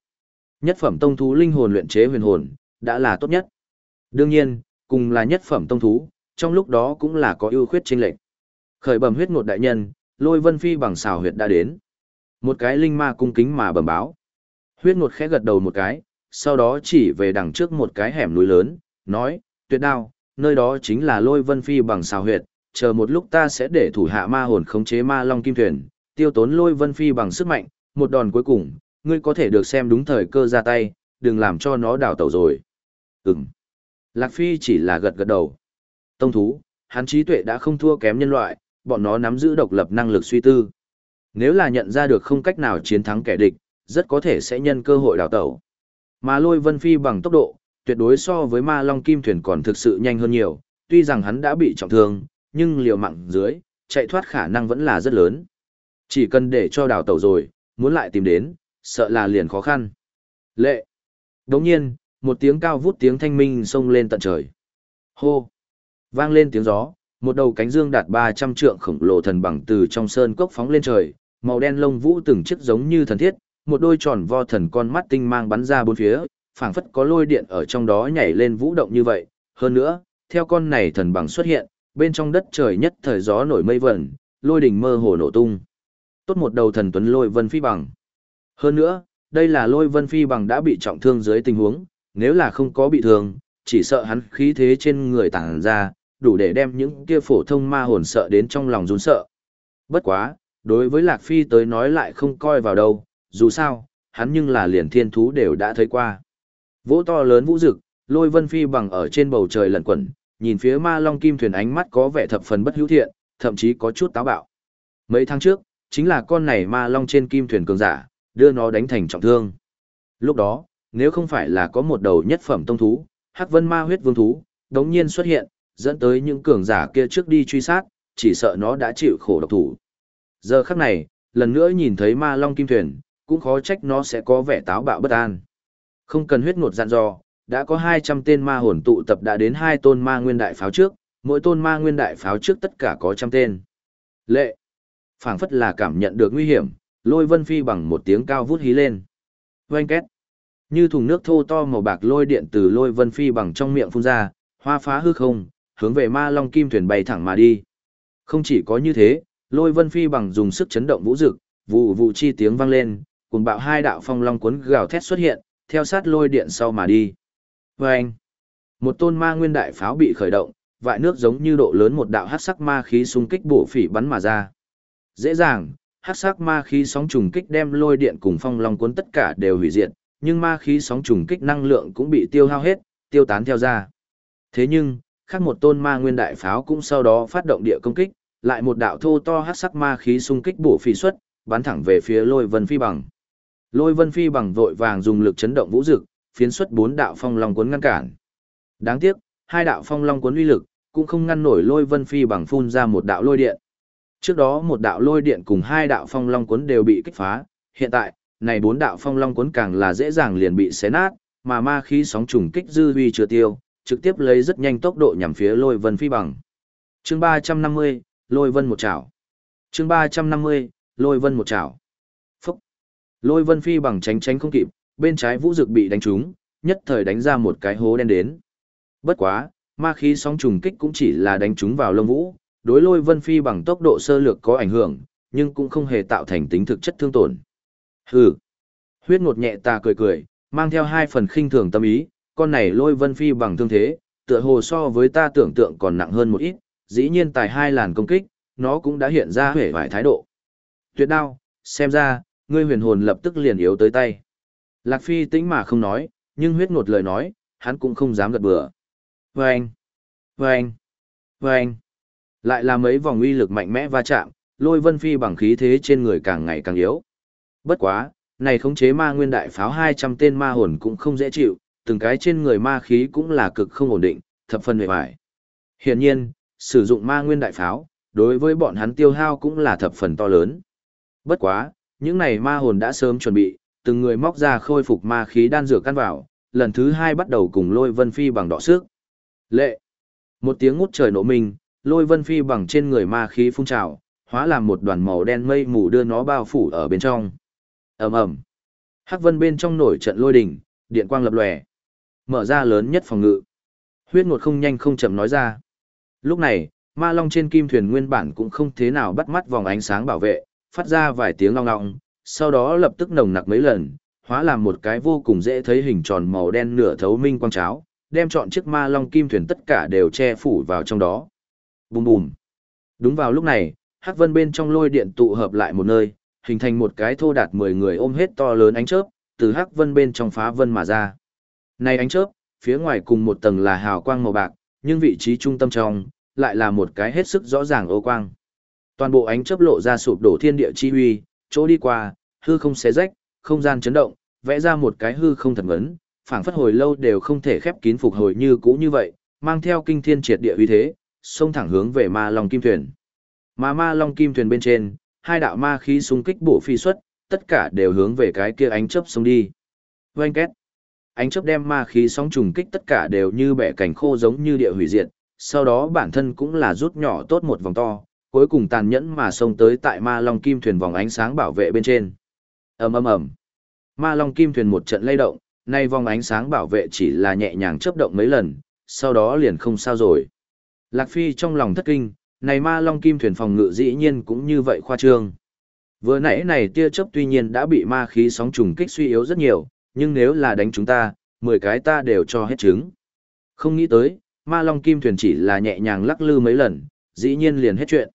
Speaker 1: Nhất phẩm tông thú linh hồn luyện chế huyền hồn, đã là tốt nhất. Đương nhiên, cùng là nhất phẩm tông thú, trong lúc đó cũng là có ưu khuyết chênh lệch. Khởi bẩm huyết ngột đại nhân, Lôi Vân Phi bằng xào huyệt đã đến. Một cái linh ma cung kính mà bẩm báo. Huyết ngột khẽ gật đầu một cái, sau đó chỉ về đằng trước một cái hẻm núi lớn, nói, tuyệt đao, nơi đó chính là Lôi Vân Phi bằng xào huyệt, chờ một lúc ta sẽ để thủ hạ ma hồn khống chế ma long kim thuyền, tiêu tốn Lôi Vân Phi bằng sức mạnh, một đòn cuối cùng, ngươi có thể được xem đúng thời cơ ra tay, đừng làm cho nó đảo tẩu rồi. Ừm. Lạc Phi chỉ là gật gật đầu. Tông thú, hắn trí tuệ đã không thua kém nhân loại, bọn nó nắm giữ độc lập năng lực suy tư. Nếu là nhận ra được không cách nào chiến thắng kẻ địch, rất có thể sẽ nhân cơ hội đào tẩu. Mà lôi vân phi bằng tốc độ, tuyệt đối so với ma long kim thuyền còn thực sự nhanh hơn nhiều, tuy rằng hắn đã bị trọng thương, nhưng liều mạng dưới, chạy thoát khả năng vẫn là rất lớn. Chỉ cần để cho đào tẩu rồi, muốn lại tìm đến, sợ là liền khó khăn. Lệ. Đồng nhiên, một tiếng cao vút tiếng thanh minh xông lên tận trời. Hô. Vang lên tiếng gió, một đầu cánh dương đạt 300 trượng khổng lồ thần bằng từ trong sơn cốc phóng lên trời, màu đen lông vũ từng chiếc giống như thần thiết, một đôi tròn vo thần con mắt tinh mang bắn ra bốn phía, phảng phất có lôi điện ở trong đó nhảy lên vũ động như vậy. Hơn nữa, theo con này thần bằng xuất hiện, bên trong đất trời nhất thời gió nổi mây vẩn, lôi đỉnh mơ hồ nổ tung. Tốt một đầu thần tuấn lôi vân phi bằng. Hơn nữa, đây là lôi vân phi bằng đã bị trọng thương dưới tình huống, nếu là không có bị thương, chỉ sợ hắn khí thế trên người tản ra, đủ để đem những kia phổ thông ma hồn sợ đến trong lòng run sợ. Bất quá, đối với Lạc Phi tới nói lại không coi vào đâu, dù sao, hắn nhưng là liền thiên thú đều đã thấy qua. Vỗ to lớn vũ rực, lôi vân phi bằng ở trên bầu trời lẩn quẩn, nhìn phía ma long kim thuyền ánh mắt có vẻ thập phần bất hữu thiện, thậm chí có chút táo bạo. Mấy tháng trước, chính là con này ma long trên kim thuyền cường giả, đưa nó đánh thành trọng thương. Lúc đó, nếu không phải là có một đầu nhất phẩm tông thú, hắc vân ma huyết vương thú, đống nhiên xuất hiện, dẫn tới những cường giả kia trước đi truy sát, chỉ sợ nó đã chịu khổ độc thủ. Giờ khắc này, lần nữa nhìn thấy ma long kim thuyền, cũng khó trách nó sẽ có vẻ táo bạo bất an. Không cần huyết ngột dặn dò, đã có 200 tên ma hồn tụ tập đã đến hai tôn ma nguyên đại pháo trước, mỗi tôn ma nguyên đại pháo trước tất cả có trăm tên. Lệ, phảng phất là cảm nhận được nguy hiểm, lôi vân phi bằng một tiếng cao vút hí lên. Oanh két, như thùng nước thô to màu bạc lôi điện từ lôi vân phi bằng trong miệng phun ra, hoa phá hư không, hướng về ma long kim thuyền bay thẳng mà đi. Không chỉ có như thế, lôi vân phi bằng dùng sức chấn động vũ dực, vụ vụ chi tiếng vang lên, cùng bạo hai đạo phong long cuốn gào thét xuất hiện, theo sát lôi điện sau mà đi. Và anh, một tôn ma nguyên đại pháo bị khởi động, vại nước giống như độ lớn một đạo hắc sắc ma khí xung kích bổ phỉ bắn mà ra. Dễ dàng, hắc sắc ma khí sóng trùng kích đem lôi điện cùng phong long cuốn tất cả đều hủy diệt, nhưng ma khí sóng trùng kích năng lượng cũng bị tiêu hao hết, tiêu tán theo ra. Thế nhưng, khác một tôn ma nguyên đại pháo cũng sau đó phát động địa công kích, lại một đạo thô to hắc sắc ma khí xung kích bổ phi xuất, bắn thẳng về phía lôi vân phi bằng. Lôi vân phi bằng vội vàng dùng lực chấn động vũ dực, phiến xuất bốn đạo phong long cuốn ngăn cản. Đáng tiếc, hai đạo phong long cuốn uy lực, cũng không ngăn nổi lôi vân phi bằng phun ra một đạo lôi điện. Trước đó một đạo lôi điện cùng hai đạo phong long cuốn đều bị kích phá, hiện tại, này bốn đạo phong long cuốn càng là dễ dàng liền bị xé nát, mà ma khí sóng trùng kích dư huy chưa tiêu, trực tiếp lấy rất nhanh tốc độ nhằm phía lôi vân phi bằng. Chương 350, lôi vân một chảo. Chương 350, lôi vân một chảo. Phúc. Lôi vân phi bằng tránh tránh không kịp, bên trái vũ dực bị đánh trúng, nhất thời đánh ra một cái hố đen đến. Bất quá, ma khí sóng trùng kích cũng chỉ là đánh trúng vào lông vũ, đối lôi vân phi bằng tốc độ sơ lược có ảnh hưởng, nhưng cũng không hề tạo thành tính thực chất thương tổn. Hừ. Huyết ngột nhẹ ta cười cười, mang theo hai phần khinh thường tâm ý, con này lôi vân phi bằng thương thế, tựa hồ so với ta tưởng tượng còn nặng hơn một ít, dĩ nhiên tài hai làn công kích, nó cũng đã hiện ra vẻ vài thái độ. Tuyệt đao, xem ra, ngươi huyền hồn lập tức liền yếu tới tay. Lạc Phi tĩnh mà không nói, nhưng huyết ngột lời nói, hắn cũng không dám gật bừa. Vâng! Vâng! Vâng! Lại là mấy vòng uy lực mạnh mẽ va chạm, lôi vân phi bằng khí thế trên người càng ngày càng yếu. Bất quá, này khống chế ma nguyên đại pháo 200 tên ma hồn cũng không dễ chịu, từng cái trên người ma khí cũng là cực không ổn định, thập phần mệt mỏi. Hiển nhiên, sử dụng ma nguyên đại pháo, đối với bọn hắn tiêu hao cũng là thập phần to lớn. Bất quá, những này ma hồn đã sớm chuẩn bị, từng người móc ra khôi phục ma khí đan dược căn vào, lần thứ hai bắt đầu cùng lôi vân phi bằng đỏ sức. Lệ! Một tiếng ngút trời nổ mình lôi vân phi bằng trên người ma khí phun trào, hóa làm một đoàn màu đen mây mù đưa nó bao phủ ở bên trong. ầm ầm, Hắc vân bên trong nổi trận lôi đỉnh, điện quang lập lòe. Mở ra lớn nhất phòng ngự. Huyết ngột không nhanh không chậm nói ra. Lúc này, ma long trên kim thuyền nguyên bản cũng không thế nào bắt mắt vòng ánh sáng bảo vệ, phát ra vài tiếng long ngọng, sau đó lập tức nồng nặc mấy lần, hóa làm một cái vô cùng dễ thấy hình tròn màu đen nửa thấu minh quang cháo, đem chọn chiếc ma long kim thuyền tất cả đều che phủ vào trong đó. Bùm bùm. Đúng vào lúc này, hắc vân bên trong lôi điện tụ hợp lại một nơi, hình thành một cái thô đạt 10 người ôm hết to lớn ánh chớp, từ hắc vân bên trong phá vân mà ra. Này ánh chớp, phía ngoài cùng một tầng là hào quang màu bạc, nhưng vị trí trung tâm trong, lại là một cái hết sức rõ ràng ô quang. Toàn bộ ánh chớp lộ ra sụp đổ thiên địa chi uy chỗ đi qua, hư không xé rách, không gian chấn động, vẽ ra một cái hư không thật vấn phảng phất hồi lâu đều không thể khép kín phục hồi như cũ như vậy, mang theo kinh thiên triệt địa uy thế, xông thẳng hướng về ma long kim thuyền. Mà ma long kim thuyền bên trên, hai đạo ma khí xung kích bổ phi xuất, tất cả đều hướng về cái kia ánh chớp xông đi. Oanh két. Ánh chớp đem ma khí sóng trùng kích tất cả đều như bẻ cảnh khô giống như địa hủy diệt, sau đó bản thân cũng là rút nhỏ tốt một vòng to, cuối cùng tàn nhẫn mà xông tới tại ma long kim thuyền vòng ánh sáng bảo vệ bên trên. ầm ầm ầm, ma long kim thuyền một trận lay động, nay vòng ánh sáng bảo vệ chỉ là nhẹ nhàng chớp động mấy lần, sau đó liền không sao rồi. Lạc Phi trong lòng thất kinh, này ma long kim thuyền phòng ngự dĩ nhiên cũng như vậy khoa trương. Vừa nãy này tia chớp tuy nhiên đã bị ma khí sóng trùng kích suy yếu rất nhiều, nhưng nếu là đánh chúng ta, 10 cái ta đều cho hết trứng. Không nghĩ tới, ma long kim thuyền chỉ là nhẹ nhàng lắc lư mấy lần, dĩ nhiên liền hết chuyện.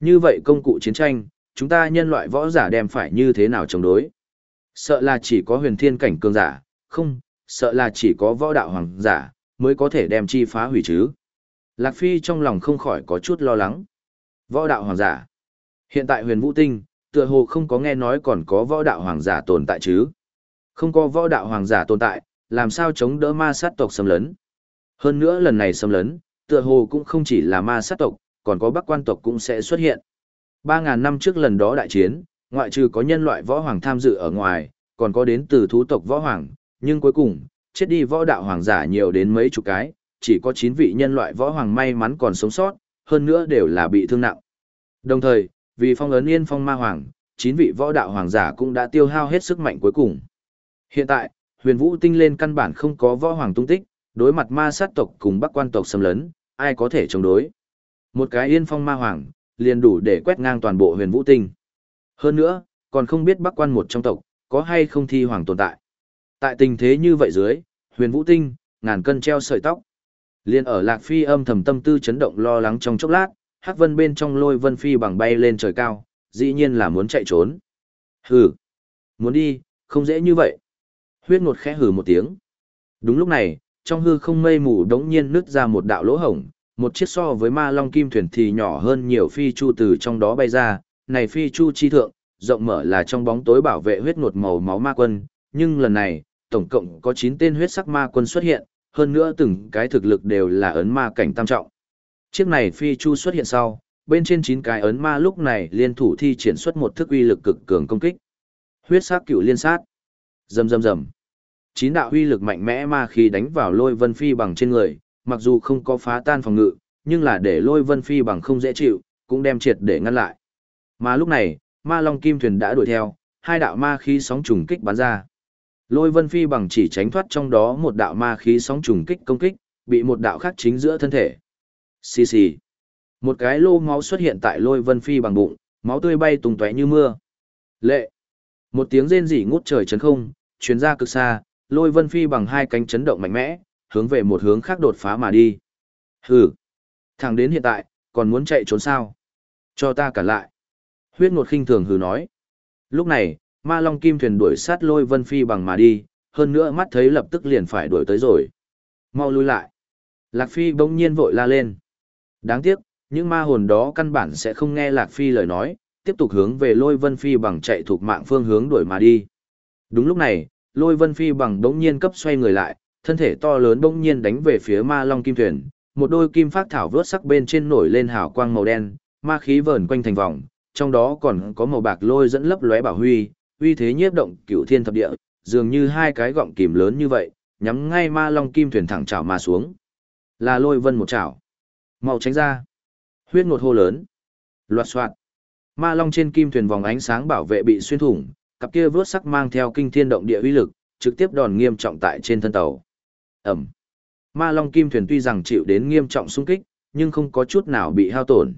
Speaker 1: Như vậy công cụ chiến tranh, chúng ta nhân loại võ giả đem phải như thế nào chống đối? Sợ là chỉ có huyền thiên cảnh cường giả, không, sợ là chỉ có võ đạo hoàng giả, mới có thể đem chi phá hủy chứ. Lạc Phi trong lòng không khỏi có chút lo lắng. Võ đạo hoàng giả. Hiện tại huyền vũ tinh, tựa hồ không có nghe nói còn có võ đạo hoàng giả tồn tại chứ. Không có võ đạo hoàng giả tồn tại, làm sao chống đỡ ma sát tộc xâm lấn. Hơn nữa lần này xâm lấn, tựa hồ cũng không chỉ là ma sát tộc, còn có bắc quan tộc cũng sẽ xuất hiện. 3.000 năm trước lần đó đại chiến, ngoại trừ có nhân loại võ hoàng tham dự ở ngoài, còn có đến từ thú tộc võ hoàng, nhưng cuối cùng, chết đi võ đạo hoàng giả nhiều đến mấy chục cái, chỉ có 9 vị nhân loại võ hoàng may mắn còn sống sót, hơn nữa đều là bị thương nặng. Đồng thời, vì phong ấn yên phong ma hoàng, 9 vị võ đạo hoàng giả cũng đã tiêu hao hết sức mạnh cuối cùng. Hiện tại, huyền vũ tinh lên căn bản không có võ hoàng tung tích, đối mặt ma sát tộc cùng bắc quan tộc xâm lấn, ai có thể chống đối. Một cái yên phong ma hoàng, liền đủ để quét ngang toàn bộ huyền vũ tinh. Hơn nữa, còn không biết bắc quan một trong tộc, có hay không thi hoàng tồn tại. Tại tình thế như vậy dưới, huyền vũ tinh, ngàn cân treo sợi tóc. Liên ở Lạc Phi âm thầm tâm tư chấn động lo lắng trong chốc lát, Hắc Vân bên trong lôi Vân Phi bằng bay lên trời cao, dĩ nhiên là muốn chạy trốn. Hừ, muốn đi, không dễ như vậy. Huyết ngột khẽ hừ một tiếng. Đúng lúc này, trong hư không mây mù đống nhiên nứt ra một đạo lỗ hổng, một chiếc so với ma long kim thuyền thì nhỏ hơn nhiều phi chu từ trong đó bay ra, này phi chu chi thượng, rộng mở là trong bóng tối bảo vệ huyết ngột màu máu ma quân, nhưng lần này, tổng cộng có 9 tên huyết sắc ma quân xuất hiện, hơn nữa từng cái thực lực đều là ấn ma cảnh tam trọng. Chiếc này phi chu xuất hiện sau, bên trên 9 cái ấn ma lúc này liên thủ thi triển xuất một thức uy lực cực cường công kích. Huyết sắc cửu liên sát. Rầm rầm rầm. Chín đạo uy lực mạnh mẽ ma khí đánh vào Lôi Vân Phi bằng trên người, mặc dù không có phá tan phòng ngự, nhưng là để Lôi Vân Phi bằng không dễ chịu, cũng đem triệt để ngăn lại. Mà lúc này, Ma Long Kim thuyền đã đuổi theo, hai đạo ma khí sóng trùng kích bắn ra. Lôi Vân Phi bằng chỉ tránh thoát trong đó một đạo ma khí sóng trùng kích công kích, bị một đạo khác chính giữa thân thể. Xì xì. Một cái lô máu xuất hiện tại Lôi Vân Phi bằng bụng, máu tươi bay tung tóe như mưa. Lệ. Một tiếng rên rỉ ngút trời chấn không, truyền ra cực xa, Lôi Vân Phi bằng hai cánh chấn động mạnh mẽ, hướng về một hướng khác đột phá mà đi. Hừ. Thẳng đến hiện tại, còn muốn chạy trốn sao? Cho ta cản lại. Huyết ngột khinh thường hừ nói. Lúc này, ma long kim thuyền đuổi sát lôi vân phi bằng mà đi, hơn nữa mắt thấy lập tức liền phải đuổi tới rồi. Mau lui lại. Lạc Phi bỗng nhiên vội la lên. Đáng tiếc, những ma hồn đó căn bản sẽ không nghe Lạc Phi lời nói, tiếp tục hướng về lôi vân phi bằng chạy thuộc mạng phương hướng đuổi mà đi. Đúng lúc này, lôi vân phi bằng bỗng nhiên cấp xoay người lại, thân thể to lớn bỗng nhiên đánh về phía ma long kim thuyền, một đôi kim phát thảo vớt sắc bên trên nổi lên hào quang màu đen, ma khí vờn quanh thành vòng, trong đó còn có màu bạc lôi dẫn lấp lóe bảo huy, uy thế nhiếp động cửu thiên thập địa, dường như hai cái gọng kìm lớn như vậy, nhắm ngay ma long kim thuyền thẳng chảo mà xuống. Là lôi vân một chảo. màu tránh ra. Huyết ngột hô lớn. Loạt soạn. Ma long trên kim thuyền vòng ánh sáng bảo vệ bị xuyên thủng, cặp kia vớt sắc mang theo kinh thiên động địa uy lực, trực tiếp đòn nghiêm trọng tại trên thân tàu. Ẩm. Ma long kim thuyền tuy rằng chịu đến nghiêm trọng xung kích, nhưng không có chút nào bị hao tổn.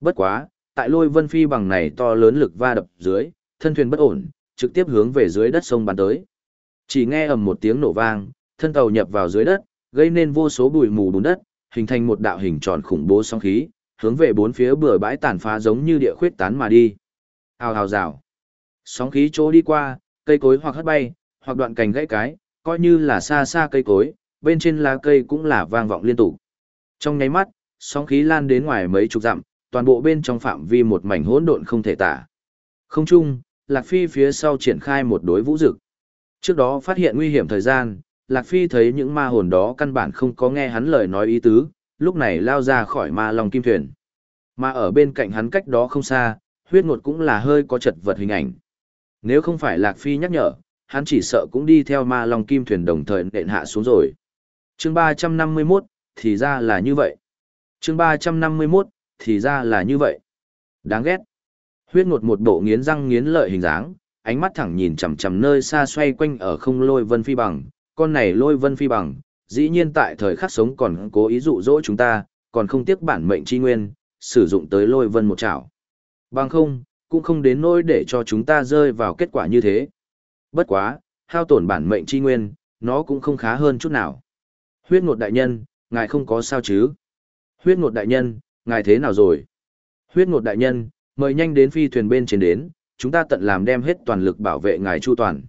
Speaker 1: Bất quá, tại lôi vân phi bằng này to lớn lực va đập dưới, thân thuyền bất ổn, trực tiếp hướng về dưới đất sông bắn tới. Chỉ nghe ầm một tiếng nổ vang, thân tàu nhập vào dưới đất, gây nên vô số bụi mù bùn đất, hình thành một đạo hình tròn khủng bố sóng khí, hướng về bốn phía bừa bãi tàn phá giống như địa khuyết tán mà đi. Hào hào rào. Sóng khí chỗ đi qua, cây cối hoặc hất bay, hoặc đoạn cành gãy cái, coi như là xa xa cây cối, bên trên lá cây cũng là vang vọng liên tục. Trong nháy mắt, sóng khí lan đến ngoài mấy chục dặm, toàn bộ bên trong phạm vi một mảnh hỗn độn không thể tả. Không chung, Lạc Phi phía sau triển khai một đối vũ dực. Trước đó phát hiện nguy hiểm thời gian, Lạc Phi thấy những ma hồn đó căn bản không có nghe hắn lời nói ý tứ, lúc này lao ra khỏi ma lòng kim thuyền. Mà ở bên cạnh hắn cách đó không xa, huyết ngột cũng là hơi có chật vật hình ảnh. Nếu không phải Lạc Phi nhắc nhở, hắn chỉ sợ cũng đi theo ma long kim thuyền đồng thời nện hạ xuống rồi. chương 351, thì ra là như vậy. chương 351, thì ra là như vậy. Đáng ghét. Huyết ngột một bộ nghiến răng nghiến lợi hình dáng, ánh mắt thẳng nhìn chằm chằm nơi xa xoay quanh ở không lôi vân phi bằng, con này lôi vân phi bằng, dĩ nhiên tại thời khắc sống còn cố ý dụ dỗ chúng ta, còn không tiếc bản mệnh chi nguyên, sử dụng tới lôi vân một chảo. Bằng không, cũng không đến nỗi để cho chúng ta rơi vào kết quả như thế. Bất quá, hao tổn bản mệnh chi nguyên, nó cũng không khá hơn chút nào. Huyết ngột đại nhân, ngài không có sao chứ? Huyết ngột đại nhân, ngài thế nào rồi? Huyết ngột đại nhân, mời nhanh đến phi thuyền bên trên đến, chúng ta tận làm đem hết toàn lực bảo vệ ngài chu toàn.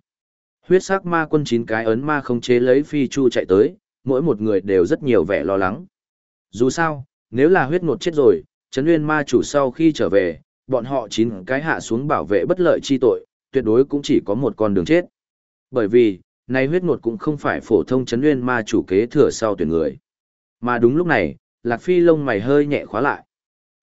Speaker 1: Huyết sắc ma quân chín cái ấn ma không chế lấy phi chu chạy tới, mỗi một người đều rất nhiều vẻ lo lắng. Dù sao, nếu là huyết ngột chết rồi, chấn nguyên ma chủ sau khi trở về, bọn họ chín cái hạ xuống bảo vệ bất lợi chi tội, tuyệt đối cũng chỉ có một con đường chết. Bởi vì, nay huyết ngột cũng không phải phổ thông chấn nguyên ma chủ kế thừa sau tuyển người. Mà đúng lúc này, Lạc Phi lông mày hơi nhẹ khóa lại.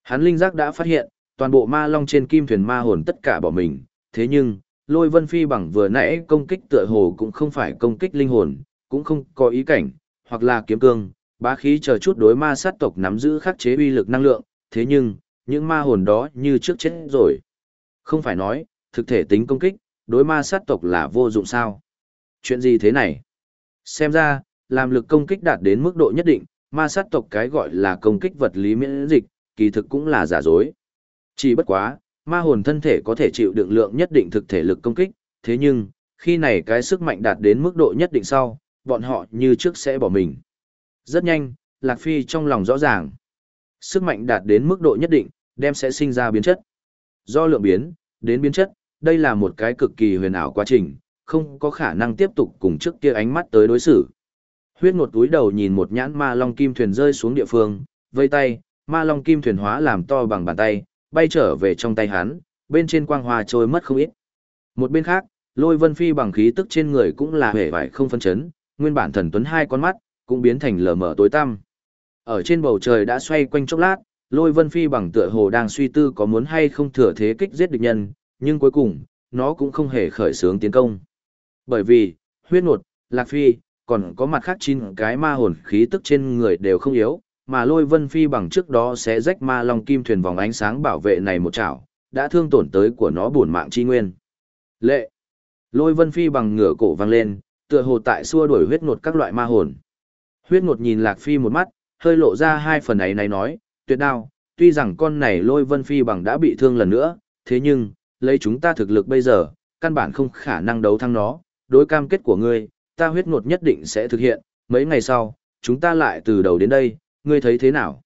Speaker 1: Hắn linh giác đã phát hiện, toàn bộ ma long trên kim thuyền ma hồn tất cả bỏ mình, thế nhưng, lôi vân phi bằng vừa nãy công kích tựa hồ cũng không phải công kích linh hồn, cũng không có ý cảnh, hoặc là kiếm cương, bá khí chờ chút đối ma sát tộc nắm giữ khắc chế uy lực năng lượng, thế nhưng, những ma hồn đó như trước chết rồi. Không phải nói, thực thể tính công kích, đối ma sát tộc là vô dụng sao. Chuyện gì thế này? Xem ra, làm lực công kích đạt đến mức độ nhất định, ma sát tộc cái gọi là công kích vật lý miễn dịch, kỳ thực cũng là giả dối. Chỉ bất quá, ma hồn thân thể có thể chịu đựng lượng nhất định thực thể lực công kích, thế nhưng, khi này cái sức mạnh đạt đến mức độ nhất định sau, bọn họ như trước sẽ bỏ mình. Rất nhanh, Lạc Phi trong lòng rõ ràng. Sức mạnh đạt đến mức độ nhất định, đem sẽ sinh ra biến chất. Do lượng biến, đến biến chất, đây là một cái cực kỳ huyền ảo quá trình, không có khả năng tiếp tục cùng trước kia ánh mắt tới đối xử. Huyết ngột túi đầu nhìn một nhãn ma long kim thuyền rơi xuống địa phương, vây tay, ma long kim thuyền hóa làm to bằng bàn tay, bay trở về trong tay hắn, bên trên quang hoa trôi mất không ít. Một bên khác, lôi vân phi bằng khí tức trên người cũng là hề vải không phân chấn, nguyên bản thần tuấn hai con mắt, cũng biến thành lờ mờ tối tăm. Ở trên bầu trời đã xoay quanh chốc lát, lôi vân phi bằng tựa hồ đang suy tư có muốn hay không thừa thế kích giết địch nhân, nhưng cuối cùng, nó cũng không hề khởi xướng tiến công. Bởi vì, huyết nột, lạc phi, còn có mặt khác chín cái ma hồn khí tức trên người đều không yếu, mà lôi vân phi bằng trước đó sẽ rách ma long kim thuyền vòng ánh sáng bảo vệ này một chảo, đã thương tổn tới của nó bổn mạng chi nguyên. Lệ! Lôi vân phi bằng ngửa cổ vang lên, tựa hồ tại xua đuổi huyết ngột các loại ma hồn. Huyết ngột nhìn lạc phi một mắt, hơi lộ ra hai phần ấy này nói, tuyệt đao, tuy rằng con này lôi vân phi bằng đã bị thương lần nữa, thế nhưng, lấy chúng ta thực lực bây giờ, căn bản không khả năng đấu thắng nó, đối cam kết của ngươi, ta huyết ngột nhất định sẽ thực hiện, mấy ngày sau, chúng ta lại từ đầu đến đây, ngươi thấy thế nào?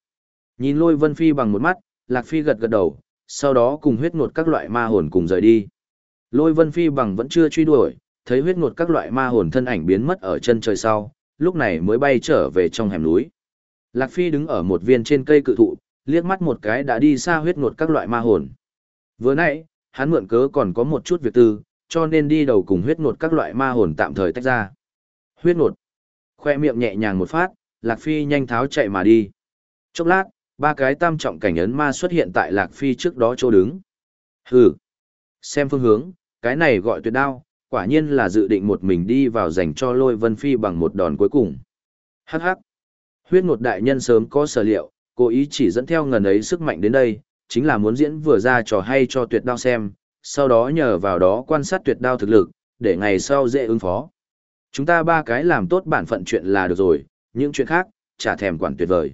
Speaker 1: Nhìn lôi vân phi bằng một mắt, lạc phi gật gật đầu, sau đó cùng huyết ngột các loại ma hồn cùng rời đi. Lôi vân phi bằng vẫn chưa truy đuổi, thấy huyết ngột các loại ma hồn thân ảnh biến mất ở chân trời sau, lúc này mới bay trở về trong hẻm núi. Lạc phi đứng ở một viên trên cây cự thụ, liếc mắt một cái đã đi xa huyết ngột các loại ma hồn. Vừa nãy, hắn mượn cớ còn có một chút việc tư, cho nên đi đầu cùng huyết ngột các loại ma hồn tạm thời tách ra. Huyết ngột. Khoe miệng nhẹ nhàng một phát, Lạc Phi nhanh tháo chạy mà đi. Chốc lát, ba cái tam trọng cảnh ấn ma xuất hiện tại Lạc Phi trước đó chỗ đứng. Hừ. Xem phương hướng, cái này gọi tuyệt đao, quả nhiên là dự định một mình đi vào dành cho lôi vân phi bằng một đòn cuối cùng. Hắc hắc. Huyết ngột đại nhân sớm có sở liệu, cố ý chỉ dẫn theo ngần ấy sức mạnh đến đây, chính là muốn diễn vừa ra trò hay cho tuyệt đao xem, sau đó nhờ vào đó quan sát tuyệt đao thực lực, để ngày sau dễ ứng phó. Chúng ta ba cái làm tốt bản phận chuyện là được rồi, những chuyện khác, chả thèm quản tuyệt vời.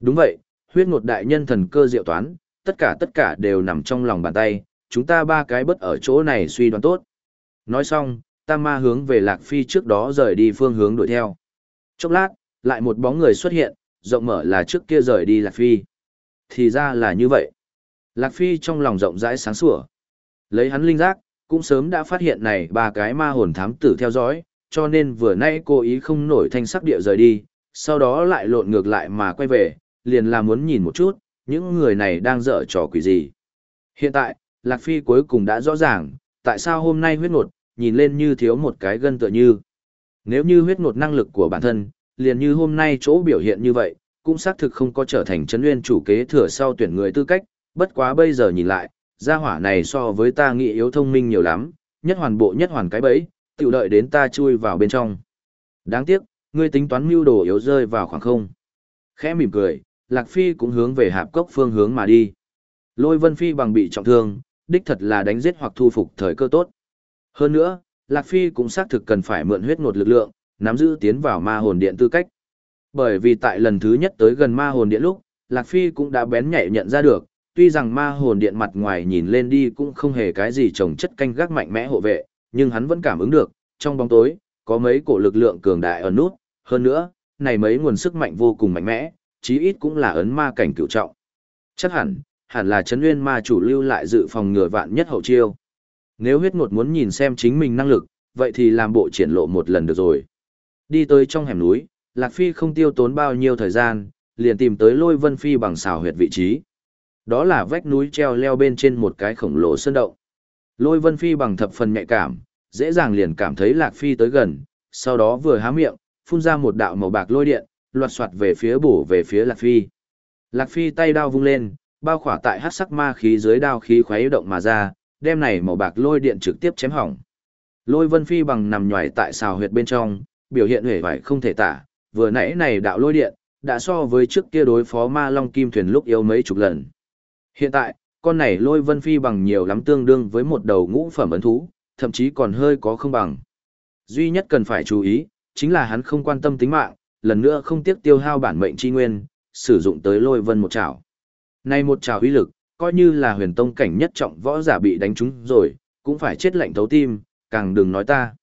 Speaker 1: Đúng vậy, huyết ngột đại nhân thần cơ diệu toán, tất cả tất cả đều nằm trong lòng bàn tay, chúng ta ba cái bất ở chỗ này suy đoán tốt. Nói xong, Tam Ma hướng về Lạc Phi trước đó rời đi phương hướng đuổi theo. Chốc lát, lại một bóng người xuất hiện, rộng mở là trước kia rời đi Lạc Phi. Thì ra là như vậy. Lạc Phi trong lòng rộng rãi sáng sủa. Lấy hắn linh giác, cũng sớm đã phát hiện này ba cái ma hồn thám tử theo dõi, cho nên vừa nay cô ý không nổi thanh sắc địa rời đi, sau đó lại lộn ngược lại mà quay về, liền là muốn nhìn một chút, những người này đang dở trò quỷ gì. Hiện tại, Lạc Phi cuối cùng đã rõ ràng, tại sao hôm nay huyết ngột, nhìn lên như thiếu một cái gân tựa như. Nếu như huyết ngột năng lực của bản thân, liền như hôm nay chỗ biểu hiện như vậy, cũng xác thực không có trở thành chấn nguyên chủ kế thừa sau tuyển người tư cách, bất quá bây giờ nhìn lại, gia hỏa này so với ta nghĩ yếu thông minh nhiều lắm, nhất hoàn bộ nhất hoàn cái bẫy, tự đợi đến ta chui vào bên trong. Đáng tiếc, ngươi tính toán mưu đồ yếu rơi vào khoảng không. Khẽ mỉm cười, Lạc Phi cũng hướng về hạp cốc phương hướng mà đi. Lôi Vân Phi bằng bị trọng thương, đích thật là đánh giết hoặc thu phục thời cơ tốt. Hơn nữa, Lạc Phi cũng xác thực cần phải mượn huyết ngột lực lượng, nắm giữ tiến vào ma hồn điện tư cách. Bởi vì tại lần thứ nhất tới gần ma hồn điện lúc, Lạc Phi cũng đã bén nhạy nhận ra được, tuy rằng ma hồn điện mặt ngoài nhìn lên đi cũng không hề cái gì trồng chất canh gác mạnh mẽ hộ vệ, nhưng hắn vẫn cảm ứng được, trong bóng tối, có mấy cổ lực lượng cường đại ở nút, hơn nữa, này mấy nguồn sức mạnh vô cùng mạnh mẽ, chí ít cũng là ấn ma cảnh cửu trọng. Chắc hẳn, hẳn là chấn nguyên ma chủ lưu lại dự phòng ngừa vạn nhất hậu chiêu. Nếu huyết ngột muốn nhìn xem chính mình năng lực, vậy thì làm bộ triển lộ một lần được rồi. Đi tới trong hẻm núi, Lạc Phi không tiêu tốn bao nhiêu thời gian, liền tìm tới lôi vân phi bằng xào huyệt vị trí. Đó là vách núi treo leo bên trên một cái khổng lồ sơn động. Lôi vân phi bằng thập phần nhạy cảm, dễ dàng liền cảm thấy Lạc Phi tới gần, sau đó vừa há miệng, phun ra một đạo màu bạc lôi điện, loạt soạt về phía bổ về phía Lạc Phi. Lạc Phi tay đao vung lên, bao khỏa tại hắc sắc ma khí dưới đao khí khuấy động mà ra, đem này màu bạc lôi điện trực tiếp chém hỏng. Lôi Vân Phi bằng nằm nhòi tại xào huyệt bên trong, biểu hiện hể vải không thể tả, vừa nãy này đạo lôi điện, đã so với trước kia đối phó ma long kim thuyền lúc yếu mấy chục lần. Hiện tại, con này lôi Vân Phi bằng nhiều lắm tương đương với một đầu ngũ phẩm ấn thú, thậm chí còn hơi có không bằng. Duy nhất cần phải chú ý, chính là hắn không quan tâm tính mạng, lần nữa không tiếc tiêu hao bản mệnh chi nguyên, sử dụng tới lôi vân một chảo. Này một chảo uy lực, coi như là huyền tông cảnh nhất trọng võ giả bị đánh trúng rồi, cũng phải chết lạnh thấu tim, càng đừng nói ta.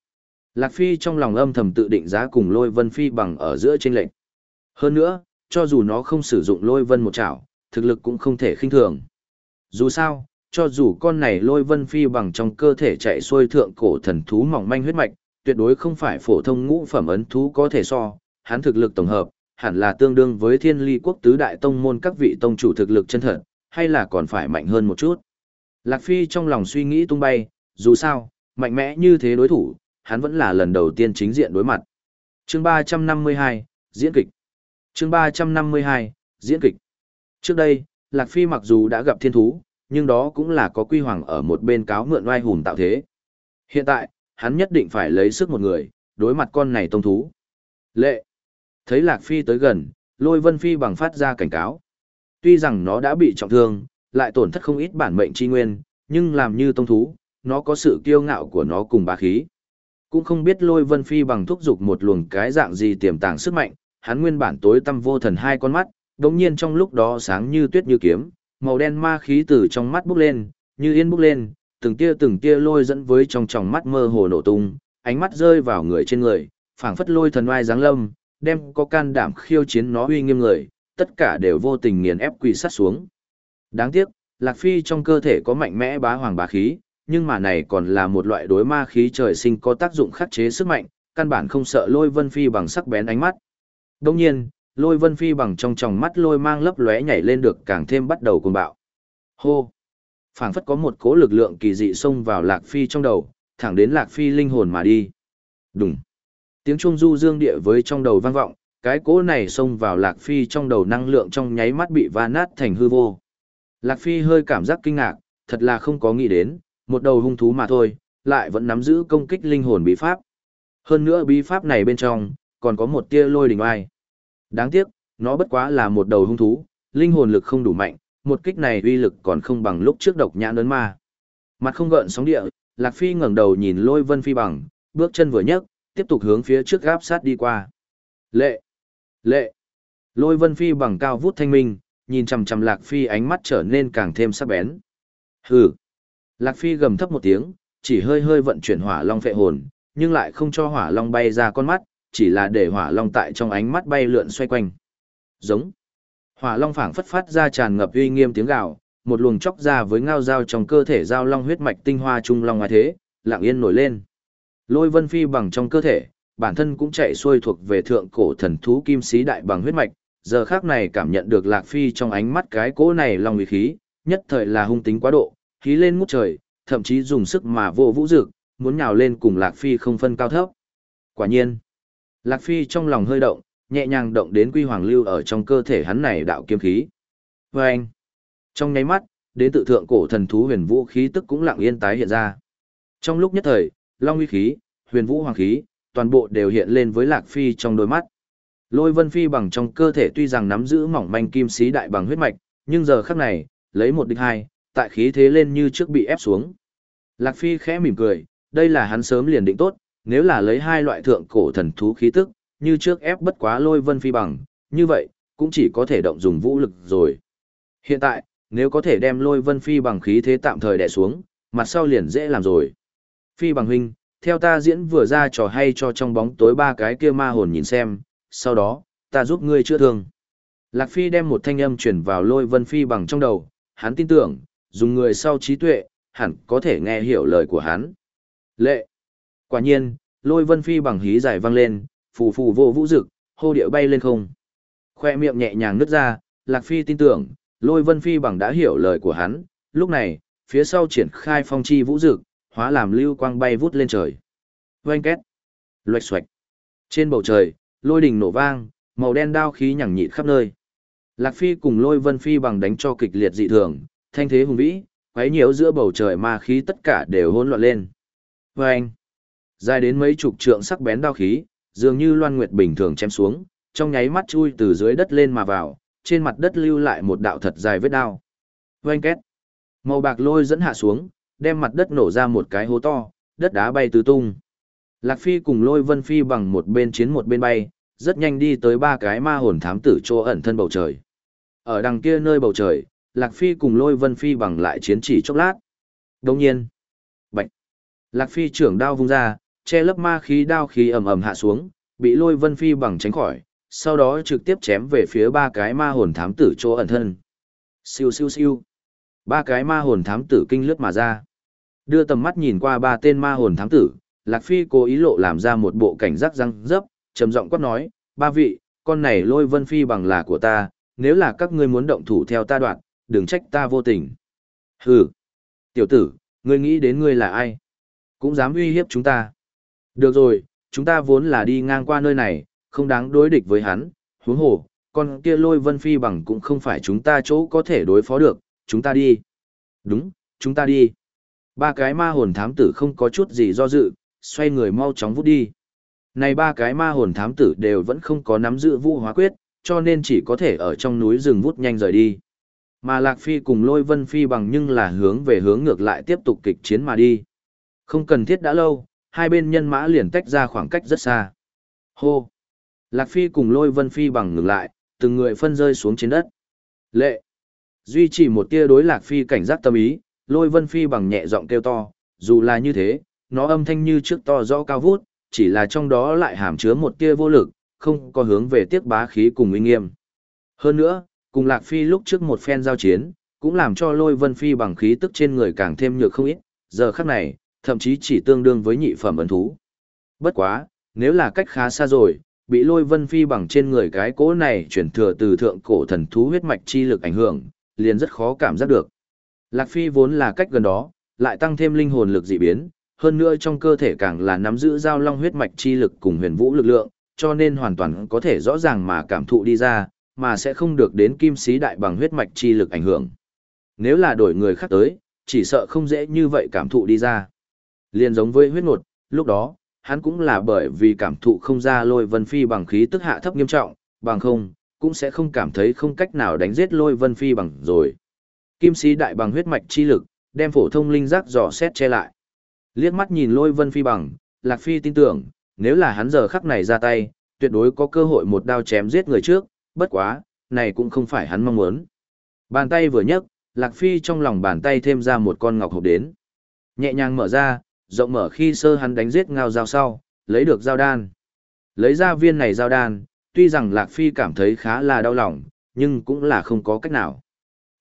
Speaker 1: Lạc Phi trong lòng âm thầm tự định giá cùng lôi vân phi bằng ở giữa trên lệnh. Hơn nữa, cho dù nó không sử dụng lôi vân một chảo, thực lực cũng không thể khinh thường. Dù sao, cho dù con này lôi vân phi bằng trong cơ thể chạy xuôi thượng cổ thần thú mỏng manh huyết mạch, tuyệt đối không phải phổ thông ngũ phẩm ấn thú có thể so, hắn thực lực tổng hợp, hẳn là tương đương với thiên ly quốc tứ đại tông môn các vị tông chủ thực lực chân thật, hay là còn phải mạnh hơn một chút. Lạc Phi trong lòng suy nghĩ tung bay, dù sao, mạnh mẽ như thế đối thủ, hắn vẫn là lần đầu tiên chính diện đối mặt. Chương 352, diễn kịch. Chương 352, diễn kịch. Trước đây, Lạc Phi mặc dù đã gặp thiên thú, nhưng đó cũng là có quy hoàng ở một bên cáo mượn oai hùng tạo thế. Hiện tại, hắn nhất định phải lấy sức một người, đối mặt con này tông thú. Lệ. Thấy Lạc Phi tới gần, lôi vân phi bằng phát ra cảnh cáo. Tuy rằng nó đã bị trọng thương, lại tổn thất không ít bản mệnh chi nguyên, nhưng làm như tông thú, nó có sự kiêu ngạo của nó cùng bá khí. Cũng không biết lôi vân phi bằng thúc dục một luồng cái dạng gì tiềm tàng sức mạnh, hắn nguyên bản tối tăm vô thần hai con mắt, đồng nhiên trong lúc đó sáng như tuyết như kiếm, màu đen ma khí từ trong mắt bốc lên, như yên bốc lên, từng tia từng tia lôi dẫn với trong tròng mắt mơ hồ nổ tung, ánh mắt rơi vào người trên người, phảng phất lôi thần oai giáng lâm, đem có can đảm khiêu chiến nó uy nghiêm người, tất cả đều vô tình nghiền ép quỳ sát xuống. Đáng tiếc, Lạc Phi trong cơ thể có mạnh mẽ bá hoàng bá khí, nhưng mà này còn là một loại đối ma khí trời sinh có tác dụng khắc chế sức mạnh, căn bản không sợ lôi vân phi bằng sắc bén ánh mắt. Đồng nhiên, lôi vân phi bằng trong tròng mắt lôi mang lấp lóe nhảy lên được càng thêm bắt đầu cuồng bạo. Hô! phảng phất có một cố lực lượng kỳ dị xông vào Lạc Phi trong đầu, thẳng đến Lạc Phi linh hồn mà đi. Đùng! Tiếng chuông du dương địa với trong đầu vang vọng, cái cỗ này xông vào Lạc Phi trong đầu năng lượng trong nháy mắt bị va nát thành hư vô. Lạc Phi hơi cảm giác kinh ngạc, thật là không có nghĩ đến, một đầu hung thú mà thôi, lại vẫn nắm giữ công kích linh hồn bí pháp. Hơn nữa bí pháp này bên trong, còn có một tia lôi đình oai. Đáng tiếc, nó bất quá là một đầu hung thú, linh hồn lực không đủ mạnh, một kích này uy lực còn không bằng lúc trước độc nhãn ấn ma. Mặt không gợn sóng địa, Lạc Phi ngẩng đầu nhìn lôi vân phi bằng, bước chân vừa nhấc, tiếp tục hướng phía trước gáp sát đi qua. Lệ! Lệ! Lôi vân phi bằng cao vút thanh minh, nhìn chằm chằm Lạc Phi ánh mắt trở nên càng thêm sắc bén. Hừ! Lạc Phi gầm thấp một tiếng, chỉ hơi hơi vận chuyển hỏa long phệ hồn, nhưng lại không cho hỏa long bay ra con mắt, chỉ là để hỏa long tại trong ánh mắt bay lượn xoay quanh. Giống. Hỏa long phảng phất phát ra tràn ngập uy nghiêm tiếng gào, một luồng chóc ra với ngao dao trong cơ thể dao long huyết mạch tinh hoa trung long ngoài thế, lặng yên nổi lên. Lôi vân phi bằng trong cơ thể, bản thân cũng chạy xuôi thuộc về thượng cổ thần thú kim sĩ đại bằng huyết mạch, giờ khác này cảm nhận được lạc phi trong ánh mắt cái cỗ này long uy khí, nhất thời là hung tính quá độ, khí lên ngút trời, thậm chí dùng sức mà vô vũ dực, muốn nhào lên cùng lạc phi không phân cao thấp. Quả nhiên, lạc phi trong lòng hơi động, nhẹ nhàng động đến quy hoàng lưu ở trong cơ thể hắn này đạo kiếm khí. Và anh, trong nháy mắt, đến tự thượng cổ thần thú huyền vũ khí tức cũng lặng yên tái hiện ra. Trong lúc nhất thời, long uy khí, huyền vũ hoàng khí, toàn bộ đều hiện lên với lạc phi trong đôi mắt. Lôi vân phi bằng trong cơ thể tuy rằng nắm giữ mỏng manh kim sĩ đại bằng huyết mạch, nhưng giờ khắc này, lấy một địch hai, tại khí thế lên như trước bị ép xuống. Lạc phi khẽ mỉm cười, đây là hắn sớm liền định tốt, nếu là lấy hai loại thượng cổ thần thú khí tức, như trước ép bất quá lôi vân phi bằng, như vậy, cũng chỉ có thể động dùng vũ lực rồi. Hiện tại, nếu có thể đem lôi vân phi bằng khí thế tạm thời đè xuống, mặt sau liền dễ làm rồi. Phi bằng huynh, theo ta diễn vừa ra trò hay cho trong bóng tối ba cái kia ma hồn nhìn xem, sau đó, ta giúp ngươi chữa thương. Lạc Phi đem một thanh âm chuyển vào lôi vân phi bằng trong đầu, hắn tin tưởng, dùng người sau trí tuệ, hẳn có thể nghe hiểu lời của hắn. Lệ! Quả nhiên, lôi vân phi bằng hí giải vang lên, phù phù vô vũ dực, hô điệu bay lên không. Khoe miệng nhẹ nhàng nứt ra, Lạc Phi tin tưởng, lôi vân phi bằng đã hiểu lời của hắn, lúc này, phía sau triển khai phong chi vũ dực, hóa làm lưu quang bay vút lên trời. Vâng két, loạch xoạch. Trên bầu trời, lôi đình nổ vang, màu đen đao khí nhẳng nhịt khắp nơi. Lạc Phi cùng lôi vân phi bằng đánh cho kịch liệt dị thường, thanh thế hùng vĩ, quấy nhiễu giữa bầu trời ma khí tất cả đều hỗn loạn lên. Vâng! Dài đến mấy chục trượng sắc bén đao khí, dường như loan nguyệt bình thường chém xuống, trong nháy mắt chui từ dưới đất lên mà vào, trên mặt đất lưu lại một đạo thật dài vết đao. Oanh két! Màu bạc lôi dẫn hạ xuống, đem mặt đất nổ ra một cái hố to, đất đá bay tứ tung. Lạc Phi cùng lôi vân phi bằng một bên chiến một bên bay, rất nhanh đi tới ba cái ma hồn thám tử chỗ ẩn thân bầu trời. Ở đằng kia nơi bầu trời, Lạc Phi cùng lôi vân phi bằng lại chiến chỉ chốc lát. Đồng nhiên, bạch, Lạc Phi trưởng đao vung ra, che lấp ma khí đao khí ầm ầm hạ xuống, bị lôi vân phi bằng tránh khỏi, sau đó trực tiếp chém về phía ba cái ma hồn thám tử chỗ ẩn thân. Siêu siêu siêu. Ba cái ma hồn thám tử kinh lướt mà ra. Đưa tầm mắt nhìn qua ba tên ma hồn thám tử, Lạc Phi cố ý lộ làm ra một bộ cảnh giác răng dấp, trầm giọng quát nói, ba vị, con này lôi vân phi bằng là của ta, nếu là các ngươi muốn động thủ theo ta đoạn, đừng trách ta vô tình. Hừ, tiểu tử, ngươi nghĩ đến ngươi là ai? Cũng dám uy hiếp chúng ta. Được rồi, chúng ta vốn là đi ngang qua nơi này, không đáng đối địch với hắn, huống hồ, con kia lôi vân phi bằng cũng không phải chúng ta chỗ có thể đối phó được, chúng ta đi. Đúng, chúng ta đi. Ba cái ma hồn thám tử không có chút gì do dự, xoay người mau chóng vút đi. Này ba cái ma hồn thám tử đều vẫn không có nắm giữ vũ hóa quyết, cho nên chỉ có thể ở trong núi rừng vút nhanh rời đi. Mà Lạc Phi cùng lôi vân phi bằng nhưng là hướng về hướng ngược lại tiếp tục kịch chiến mà đi. Không cần thiết đã lâu, hai bên nhân mã liền tách ra khoảng cách rất xa. Hô! Lạc Phi cùng lôi vân phi bằng ngừng lại, từng người phân rơi xuống trên đất. Lệ! Duy trì một tia đối Lạc Phi cảnh giác tâm ý, lôi vân phi bằng nhẹ giọng kêu to, dù là như thế, nó âm thanh như trước to rõ cao vút, chỉ là trong đó lại hàm chứa một tia vô lực, không có hướng về tiếc bá khí cùng uy nghiêm. Hơn nữa, cùng Lạc Phi lúc trước một phen giao chiến, cũng làm cho lôi vân phi bằng khí tức trên người càng thêm nhược không ít, giờ khắc này, thậm chí chỉ tương đương với nhị phẩm ấn thú. Bất quá, nếu là cách khá xa rồi, bị lôi vân phi bằng trên người cái cỗ này chuyển thừa từ thượng cổ thần thú huyết mạch chi lực ảnh hưởng, liền rất khó cảm giác được. Lạc Phi vốn là cách gần đó, lại tăng thêm linh hồn lực dị biến, hơn nữa trong cơ thể càng là nắm giữ giao long huyết mạch chi lực cùng huyền vũ lực lượng, cho nên hoàn toàn có thể rõ ràng mà cảm thụ đi ra, mà sẽ không được đến kim sĩ đại bằng huyết mạch chi lực ảnh hưởng. Nếu là đổi người khác tới, chỉ sợ không dễ như vậy cảm thụ đi ra. Liên giống với huyết ngột, lúc đó, hắn cũng là bởi vì cảm thụ không ra lôi vân phi bằng khí tức hạ thấp nghiêm trọng, bằng không, cũng sẽ không cảm thấy không cách nào đánh giết lôi vân phi bằng rồi. Kim sĩ đại bằng huyết mạch chi lực, đem phổ thông linh giác dò xét che lại. Liếc mắt nhìn lôi vân phi bằng, Lạc Phi tin tưởng, nếu là hắn giờ khắc này ra tay, tuyệt đối có cơ hội một đao chém giết người trước, bất quá, này cũng không phải hắn mong muốn. Bàn tay vừa nhấc, Lạc Phi trong lòng bàn tay thêm ra một con ngọc hộp đến. Nhẹ nhàng mở ra, rộng mở khi sơ hắn đánh giết ngao dao sau, lấy được dao đan. Lấy ra viên này dao đan, tuy rằng Lạc Phi cảm thấy khá là đau lòng, nhưng cũng là không có cách nào.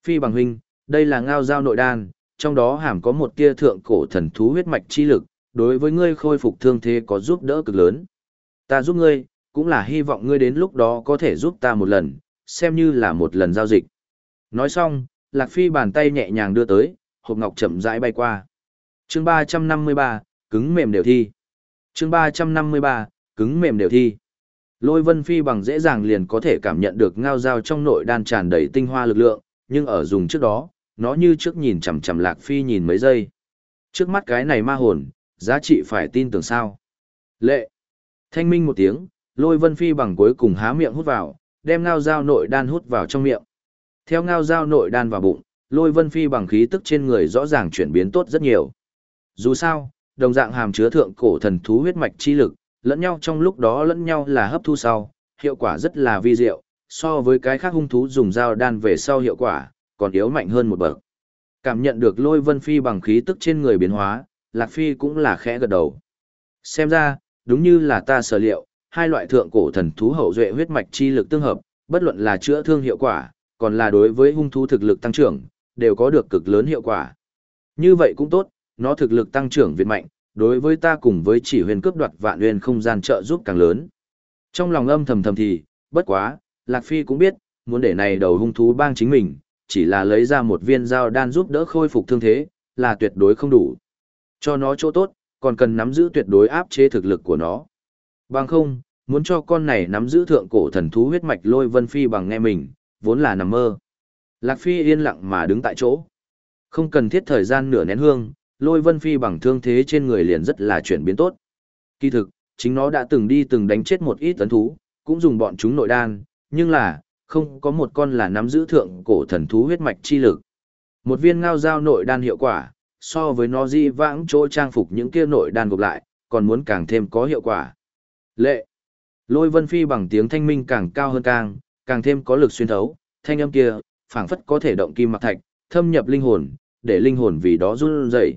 Speaker 1: Phi bằng huynh, đây là ngao dao nội đan, trong đó hàm có một tia thượng cổ thần thú huyết mạch chi lực, đối với ngươi khôi phục thương thế có giúp đỡ cực lớn. Ta giúp ngươi, cũng là hy vọng ngươi đến lúc đó có thể giúp ta một lần, xem như là một lần giao dịch. Nói xong, Lạc Phi bàn tay nhẹ nhàng đưa tới, hộp ngọc chậm rãi bay qua chương 353, cứng mềm đều thi. chương 353, cứng mềm đều thi. Lôi Vân Phi bằng dễ dàng liền có thể cảm nhận được ngao dao trong nội đan tràn đầy tinh hoa lực lượng, nhưng ở dùng trước đó, nó như trước nhìn chằm chằm Lạc Phi nhìn mấy giây. Trước mắt cái này ma hồn, giá trị phải tin tưởng sao. Lệ. Thanh minh một tiếng, lôi vân phi bằng cuối cùng há miệng hút vào, đem ngao dao nội đan hút vào trong miệng. Theo ngao dao nội đan vào bụng, lôi vân phi bằng khí tức trên người rõ ràng chuyển biến tốt rất nhiều. Dù sao, đồng dạng hàm chứa thượng cổ thần thú huyết mạch chi lực, lẫn nhau trong lúc đó lẫn nhau là hấp thu sau, hiệu quả rất là vi diệu, so với cái khác hung thú dùng dao đan về sau hiệu quả, còn yếu mạnh hơn một bậc. Cảm nhận được lôi vân phi bằng khí tức trên người biến hóa, Lạc Phi cũng là khẽ gật đầu. Xem ra, đúng như là ta sở liệu, hai loại thượng cổ thần thú hậu duệ huyết mạch chi lực tương hợp, bất luận là chữa thương hiệu quả, còn là đối với hung thú thực lực tăng trưởng, đều có được cực lớn hiệu quả. Như vậy cũng tốt, nó thực lực tăng trưởng việt mạnh, đối với ta cùng với chỉ huyền cướp đoạt vạn huyền không gian trợ giúp càng lớn. Trong lòng âm thầm thầm thì, bất quá, Lạc Phi cũng biết, muốn để này đầu hung thú bang chính mình, chỉ là lấy ra một viên dao đan giúp đỡ khôi phục thương thế, là tuyệt đối không đủ. Cho nó chỗ tốt, còn cần nắm giữ tuyệt đối áp chế thực lực của nó. Bằng không, muốn cho con này nắm giữ thượng cổ thần thú huyết mạch lôi vân phi bằng nghe mình, vốn là nằm mơ. Lạc Phi yên lặng mà đứng tại chỗ. Không cần thiết thời gian nửa nén hương, lôi vân phi bằng thương thế trên người liền rất là chuyển biến tốt. Kỳ thực, chính nó đã từng đi từng đánh chết một ít tấn thú, cũng dùng bọn chúng nội đan, nhưng là, không có một con là nắm giữ thượng cổ thần thú huyết mạch chi lực. Một viên ngao dao nội đan hiệu quả, so với nó di vãng chỗ trang phục những kia nội đan gộp lại, còn muốn càng thêm có hiệu quả. Lệ. Lôi vân phi bằng tiếng thanh minh càng cao hơn càng, càng thêm có lực xuyên thấu, thanh âm kia, phảng phất có thể động kim mặc thạch, thâm nhập linh hồn, để linh hồn vì đó run rẩy.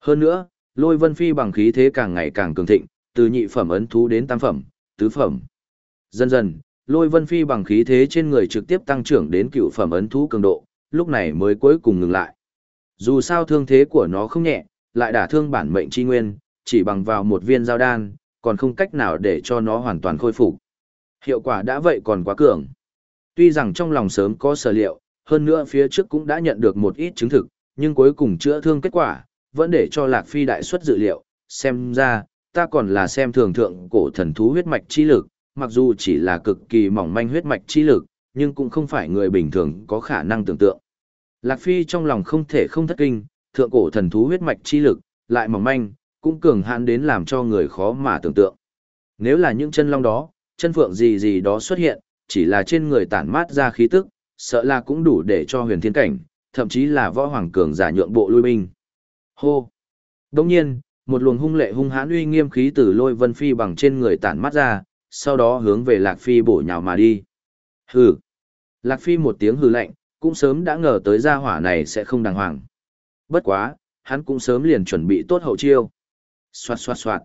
Speaker 1: Hơn nữa, lôi vân phi bằng khí thế càng ngày càng cường thịnh, từ nhị phẩm ấn thú đến tam phẩm, tứ phẩm. Dần dần, lôi vân phi bằng khí thế trên người trực tiếp tăng trưởng đến cựu phẩm ấn thú cường độ, lúc này mới cuối cùng ngừng lại. Dù sao thương thế của nó không nhẹ, lại đả thương bản mệnh chi nguyên, chỉ bằng vào một viên giao đan, còn không cách nào để cho nó hoàn toàn khôi phục. Hiệu quả đã vậy còn quá cường. Tuy rằng trong lòng sớm có sở liệu, hơn nữa phía trước cũng đã nhận được một ít chứng thực, nhưng cuối cùng chữa thương kết quả, vẫn để cho Lạc Phi đại xuất dự liệu, xem ra, ta còn là xem thường thượng cổ thần thú huyết mạch chi lực, mặc dù chỉ là cực kỳ mỏng manh huyết mạch chi lực, nhưng cũng không phải người bình thường có khả năng tưởng tượng. Lạc Phi trong lòng không thể không thất kinh, thượng cổ thần thú huyết mạch chi lực, lại mỏng manh, cũng cường hãn đến làm cho người khó mà tưởng tượng. Nếu là những chân long đó, chân phượng gì gì đó xuất hiện, chỉ là trên người tản mát ra khí tức, sợ là cũng đủ để cho huyền thiên cảnh, thậm chí là võ hoàng cường giả nhượng bộ lui binh. Hô! Đồng nhiên, một luồng hung lệ hung hãn uy nghiêm khí từ lôi vân phi bằng trên người tản mắt ra, sau đó hướng về Lạc Phi bổ nhào mà đi. Hừ! Lạc Phi một tiếng hừ lạnh, cũng sớm đã ngờ tới gia hỏa này sẽ không đàng hoàng. Bất quá, hắn cũng sớm liền chuẩn bị tốt hậu chiêu. Xoạt xoạt xoạt.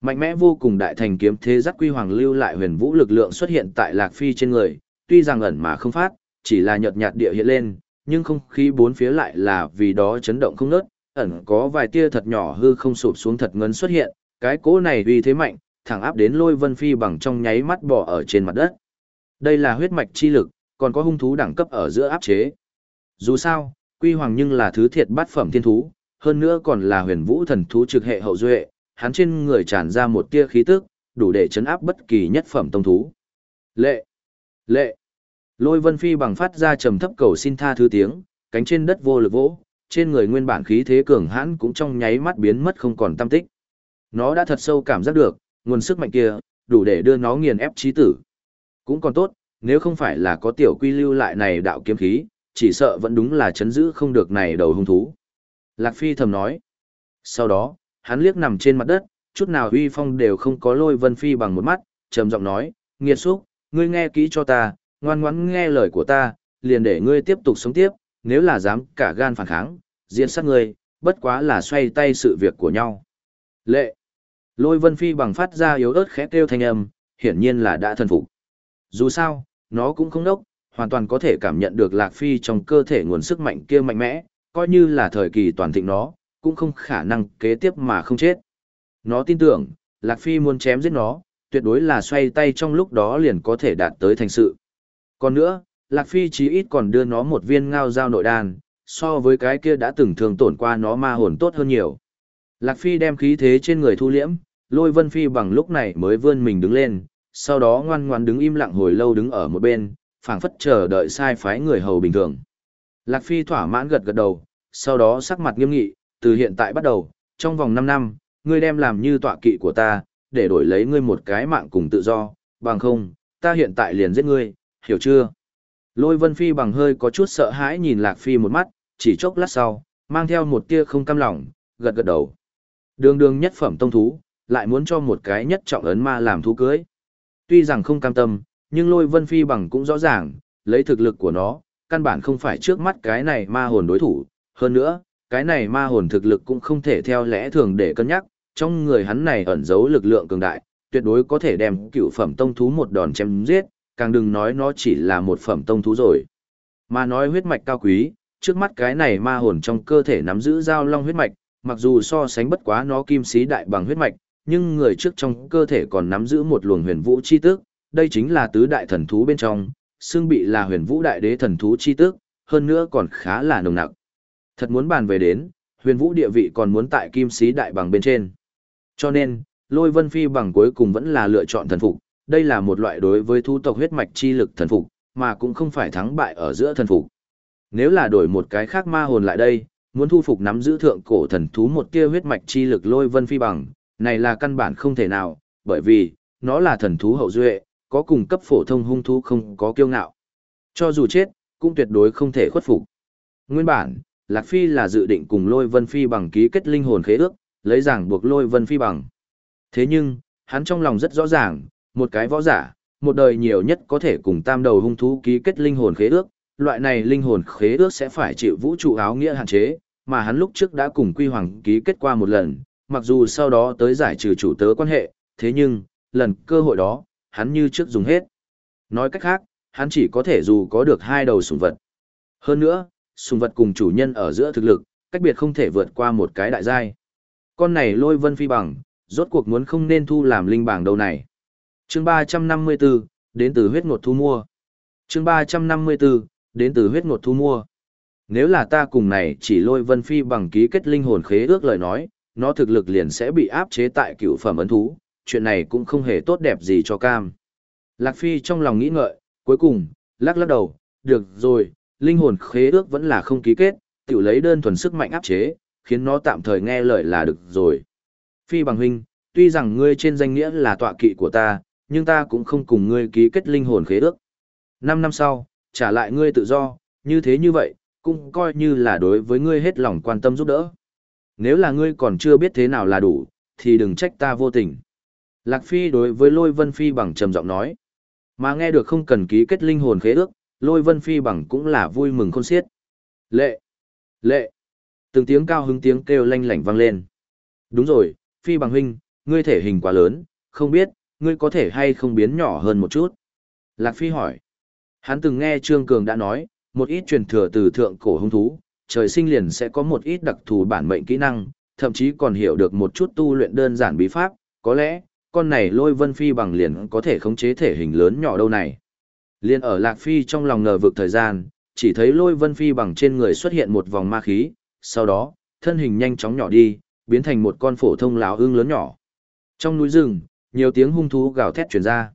Speaker 1: Mạnh mẽ vô cùng đại thành kiếm thế giác quy hoàng lưu lại huyền vũ lực lượng xuất hiện tại Lạc Phi trên người, tuy rằng ẩn mà không phát, chỉ là nhợt nhạt địa hiện lên, nhưng không khí bốn phía lại là vì đó chấn động không nớt, ẩn có vài tia thật nhỏ hư không sụp xuống thật ngấn xuất hiện, cái cỗ này uy thế mạnh, thẳng áp đến lôi vân phi bằng trong nháy mắt bỏ ở trên mặt đất. Đây là huyết mạch chi lực, còn có hung thú đẳng cấp ở giữa áp chế. Dù sao, quy hoàng nhưng là thứ thiệt bát phẩm thiên thú, hơn nữa còn là huyền vũ thần thú trực hệ hậu duệ, hắn trên người tràn ra một tia khí tức, đủ để chấn áp bất kỳ nhất phẩm tông thú. Lệ! Lệ! Lôi vân phi bằng phát ra trầm thấp cầu xin tha thứ tiếng, cánh trên đất vô lực vỗ, trên người nguyên bản khí thế cường hãn cũng trong nháy mắt biến mất không còn tâm tích. Nó đã thật sâu cảm giác được, nguồn sức mạnh kia, đủ để đưa nó nghiền ép trí tử. Cũng còn tốt, nếu không phải là có tiểu quy lưu lại này đạo kiếm khí, chỉ sợ vẫn đúng là chấn giữ không được này đầu hung thú. Lạc Phi thầm nói. Sau đó, hắn liếc nằm trên mặt đất, chút nào uy phong đều không có lôi vân phi bằng một mắt, trầm giọng nói, nghiệt xúc, ngươi nghe kỹ cho ta, ngoan ngoãn nghe lời của ta, liền để ngươi tiếp tục sống tiếp, nếu là dám cả gan phản kháng, diễn sát ngươi, bất quá là xoay tay sự việc của nhau. Lệ. Lôi vân phi bằng phát ra yếu ớt khẽ kêu thanh âm, hiển nhiên là đã thần phục. Dù sao, nó cũng không đốc, hoàn toàn có thể cảm nhận được lạc phi trong cơ thể nguồn sức mạnh kia mạnh mẽ, coi như là thời kỳ toàn thịnh nó, cũng không khả năng kế tiếp mà không chết. Nó tin tưởng, lạc phi muốn chém giết nó, tuyệt đối là xoay tay trong lúc đó liền có thể đạt tới thành sự. Còn nữa, lạc phi chí ít còn đưa nó một viên ngao dao nội đan, so với cái kia đã từng thường tổn qua nó ma hồn tốt hơn nhiều. Lạc Phi đem khí thế trên người thu liễm, lôi vân phi bằng lúc này mới vươn mình đứng lên, sau đó ngoan ngoan đứng im lặng hồi lâu đứng ở một bên, phảng phất chờ đợi sai phái người hầu bình thường. Lạc Phi thỏa mãn gật gật đầu, sau đó sắc mặt nghiêm nghị, từ hiện tại bắt đầu, trong vòng 5 năm, ngươi đem làm như tọa kỵ của ta, để đổi lấy ngươi một cái mạng cùng tự do, bằng không, ta hiện tại liền giết ngươi, hiểu chưa? Lôi Vân Phi bằng hơi có chút sợ hãi nhìn Lạc Phi một mắt, chỉ chốc lát sau, mang theo một tia không cam lòng, gật gật đầu. Đường đường nhất phẩm tông thú, lại muốn cho một cái nhất trọng ấn ma làm thú cưới. Tuy rằng không cam tâm, nhưng lôi vân phi bằng cũng rõ ràng, lấy thực lực của nó, căn bản không phải trước mắt cái này ma hồn đối thủ. Hơn nữa, cái này ma hồn thực lực cũng không thể theo lẽ thường để cân nhắc, trong người hắn này ẩn giấu lực lượng cường đại, tuyệt đối có thể đem cựu phẩm tông thú một đòn chém giết, càng đừng nói nó chỉ là một phẩm tông thú rồi. Mà nói huyết mạch cao quý, trước mắt cái này ma hồn trong cơ thể nắm giữ giao long huyết mạch, mặc dù so sánh bất quá nó kim sĩ đại bằng huyết mạch, nhưng người trước trong cơ thể còn nắm giữ một luồng huyền vũ chi tức, đây chính là tứ đại thần thú bên trong, xương bị là huyền vũ đại đế thần thú chi tức, hơn nữa còn khá là nồng nặc. Thật muốn bàn về đến, huyền vũ địa vị còn muốn tại kim sĩ đại bằng bên trên. Cho nên, lôi vân phi bằng cuối cùng vẫn là lựa chọn thần phục, đây là một loại đối với thu tộc huyết mạch chi lực thần phục, mà cũng không phải thắng bại ở giữa thần phục. Nếu là đổi một cái khác ma hồn lại đây, muốn thu phục nắm giữ thượng cổ thần thú một tia huyết mạch chi lực lôi vân phi bằng, này là căn bản không thể nào, bởi vì, nó là thần thú hậu duệ, có cùng cấp phổ thông hung thú không có kiêu ngạo. Cho dù chết, cũng tuyệt đối không thể khuất phục. Nguyên bản, Lạc Phi là dự định cùng lôi vân phi bằng ký kết linh hồn khế ước, lấy giảng buộc lôi vân phi bằng. Thế nhưng, hắn trong lòng rất rõ ràng, một cái võ giả, một đời nhiều nhất có thể cùng tam đầu hung thú ký kết linh hồn khế ước, loại này linh hồn khế ước sẽ phải chịu vũ trụ áo nghĩa hạn chế, mà hắn lúc trước đã cùng Quy Hoàng ký kết qua một lần, mặc dù sau đó tới giải trừ chủ tớ quan hệ, thế nhưng, lần cơ hội đó, hắn như trước dùng hết. Nói cách khác, hắn chỉ có thể dù có được hai đầu sùng vật. Hơn nữa, sùng vật cùng chủ nhân ở giữa thực lực, cách biệt không thể vượt qua một cái đại giai. Con này lôi vân phi bằng, rốt cuộc muốn không nên thu làm linh bảng đâu này chương 354, đến từ huyết ngột thu mua. chương 354, đến từ huyết ngột thu mua. Nếu là ta cùng này chỉ lôi vân phi bằng ký kết linh hồn khế ước lời nói, nó thực lực liền sẽ bị áp chế tại cựu phẩm ấn thú, chuyện này cũng không hề tốt đẹp gì cho cam. Lạc Phi trong lòng nghĩ ngợi, cuối cùng, lắc lắc đầu, được rồi, linh hồn khế ước vẫn là không ký kết, tiểu lấy đơn thuần sức mạnh áp chế, khiến nó tạm thời nghe lời là được rồi. Phi bằng huynh, tuy rằng ngươi trên danh nghĩa là tọa kỵ của ta, nhưng ta cũng không cùng ngươi ký kết linh hồn khế ước. Năm năm sau, trả lại ngươi tự do, như thế như vậy, cũng coi như là đối với ngươi hết lòng quan tâm giúp đỡ. Nếu là ngươi còn chưa biết thế nào là đủ, thì đừng trách ta vô tình. Lạc Phi đối với Lôi Vân Phi bằng trầm giọng nói. Mà nghe được không cần ký kết linh hồn khế ước, Lôi Vân Phi bằng cũng là vui mừng khôn xiết. Lệ! Lệ! Từng tiếng cao hứng tiếng kêu lanh lảnh vang lên. Đúng rồi, Phi bằng huynh, ngươi thể hình quá lớn, không biết, ngươi có thể hay không biến nhỏ hơn một chút. Lạc Phi hỏi. Hắn từng nghe Trương Cường đã nói, một ít truyền thừa từ thượng cổ hung thú, trời sinh liền sẽ có một ít đặc thù bản mệnh kỹ năng, thậm chí còn hiểu được một chút tu luyện đơn giản bí pháp, có lẽ, con này lôi vân phi bằng liền có thể khống chế thể hình lớn nhỏ đâu này. Liên ở Lạc Phi trong lòng ngờ vực thời gian, chỉ thấy lôi vân phi bằng trên người xuất hiện một vòng ma khí, sau đó, thân hình nhanh chóng nhỏ đi, biến thành một con phổ thông lão ương lớn nhỏ. Trong núi rừng, nhiều tiếng hung thú gào thét truyền ra.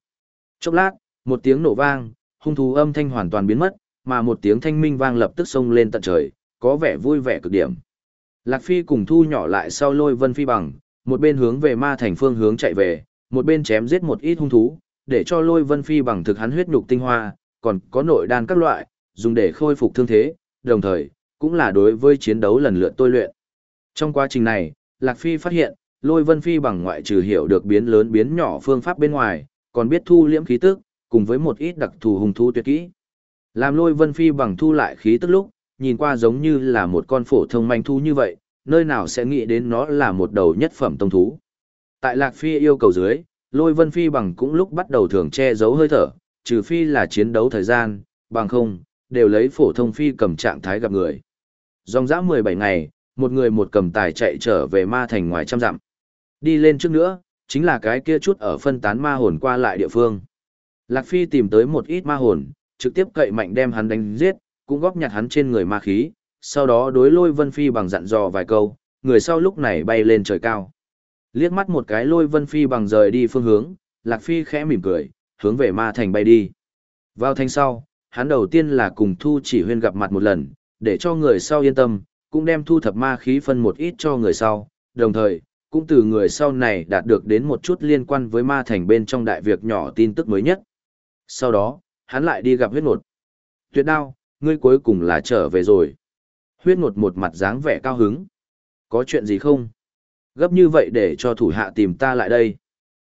Speaker 1: Chốc lát, một tiếng nổ vang, hung thú âm thanh hoàn toàn biến mất, mà một tiếng thanh minh vang lập tức xông lên tận trời, có vẻ vui vẻ cực điểm. Lạc Phi cùng thu nhỏ lại sau lôi vân phi bằng, một bên hướng về ma thành phương hướng chạy về, một bên chém giết một ít hung thú, để cho lôi vân phi bằng thực hắn huyết nhục tinh hoa, còn có nội đan các loại, dùng để khôi phục thương thế, đồng thời, cũng là đối với chiến đấu lần lượt tôi luyện. Trong quá trình này, Lạc Phi phát hiện, lôi vân phi bằng ngoại trừ hiểu được biến lớn biến nhỏ phương pháp bên ngoài, còn biết thu liễm khí tức, cùng với một ít đặc thù hung thú tuyệt kỹ. Làm lôi vân phi bằng thu lại khí tức lúc, nhìn qua giống như là một con phổ thông manh thú như vậy, nơi nào sẽ nghĩ đến nó là một đầu nhất phẩm tông thú. Tại Lạc Phi yêu cầu dưới, lôi vân phi bằng cũng lúc bắt đầu thường che giấu hơi thở, trừ phi là chiến đấu thời gian, bằng không, đều lấy phổ thông phi cầm trạng thái gặp người. Dòng dã 17 ngày, một người một cầm tài chạy trở về ma thành ngoài trăm dặm. Đi lên trước nữa, chính là cái kia chút ở phân tán ma hồn qua lại địa phương. Lạc Phi tìm tới một ít ma hồn, trực tiếp cậy mạnh đem hắn đánh giết, cũng góp nhặt hắn trên người ma khí, sau đó đối lôi vân phi bằng dặn dò vài câu, người sau lúc này bay lên trời cao. Liếc mắt một cái lôi vân phi bằng rời đi phương hướng, Lạc Phi khẽ mỉm cười, hướng về ma thành bay đi. Vào thành sau, hắn đầu tiên là cùng thu chỉ huyên gặp mặt một lần, để cho người sau yên tâm, cũng đem thu thập ma khí phân một ít cho người sau, đồng thời, cũng từ người sau này đạt được đến một chút liên quan với ma thành bên trong đại việc nhỏ tin tức mới nhất. Sau đó, hắn lại đi gặp huyết nột. Tuyệt đao, ngươi cuối cùng là trở về rồi. Huyết nột một mặt dáng vẻ cao hứng. Có chuyện gì không? Gấp như vậy để cho thủ hạ tìm ta lại đây.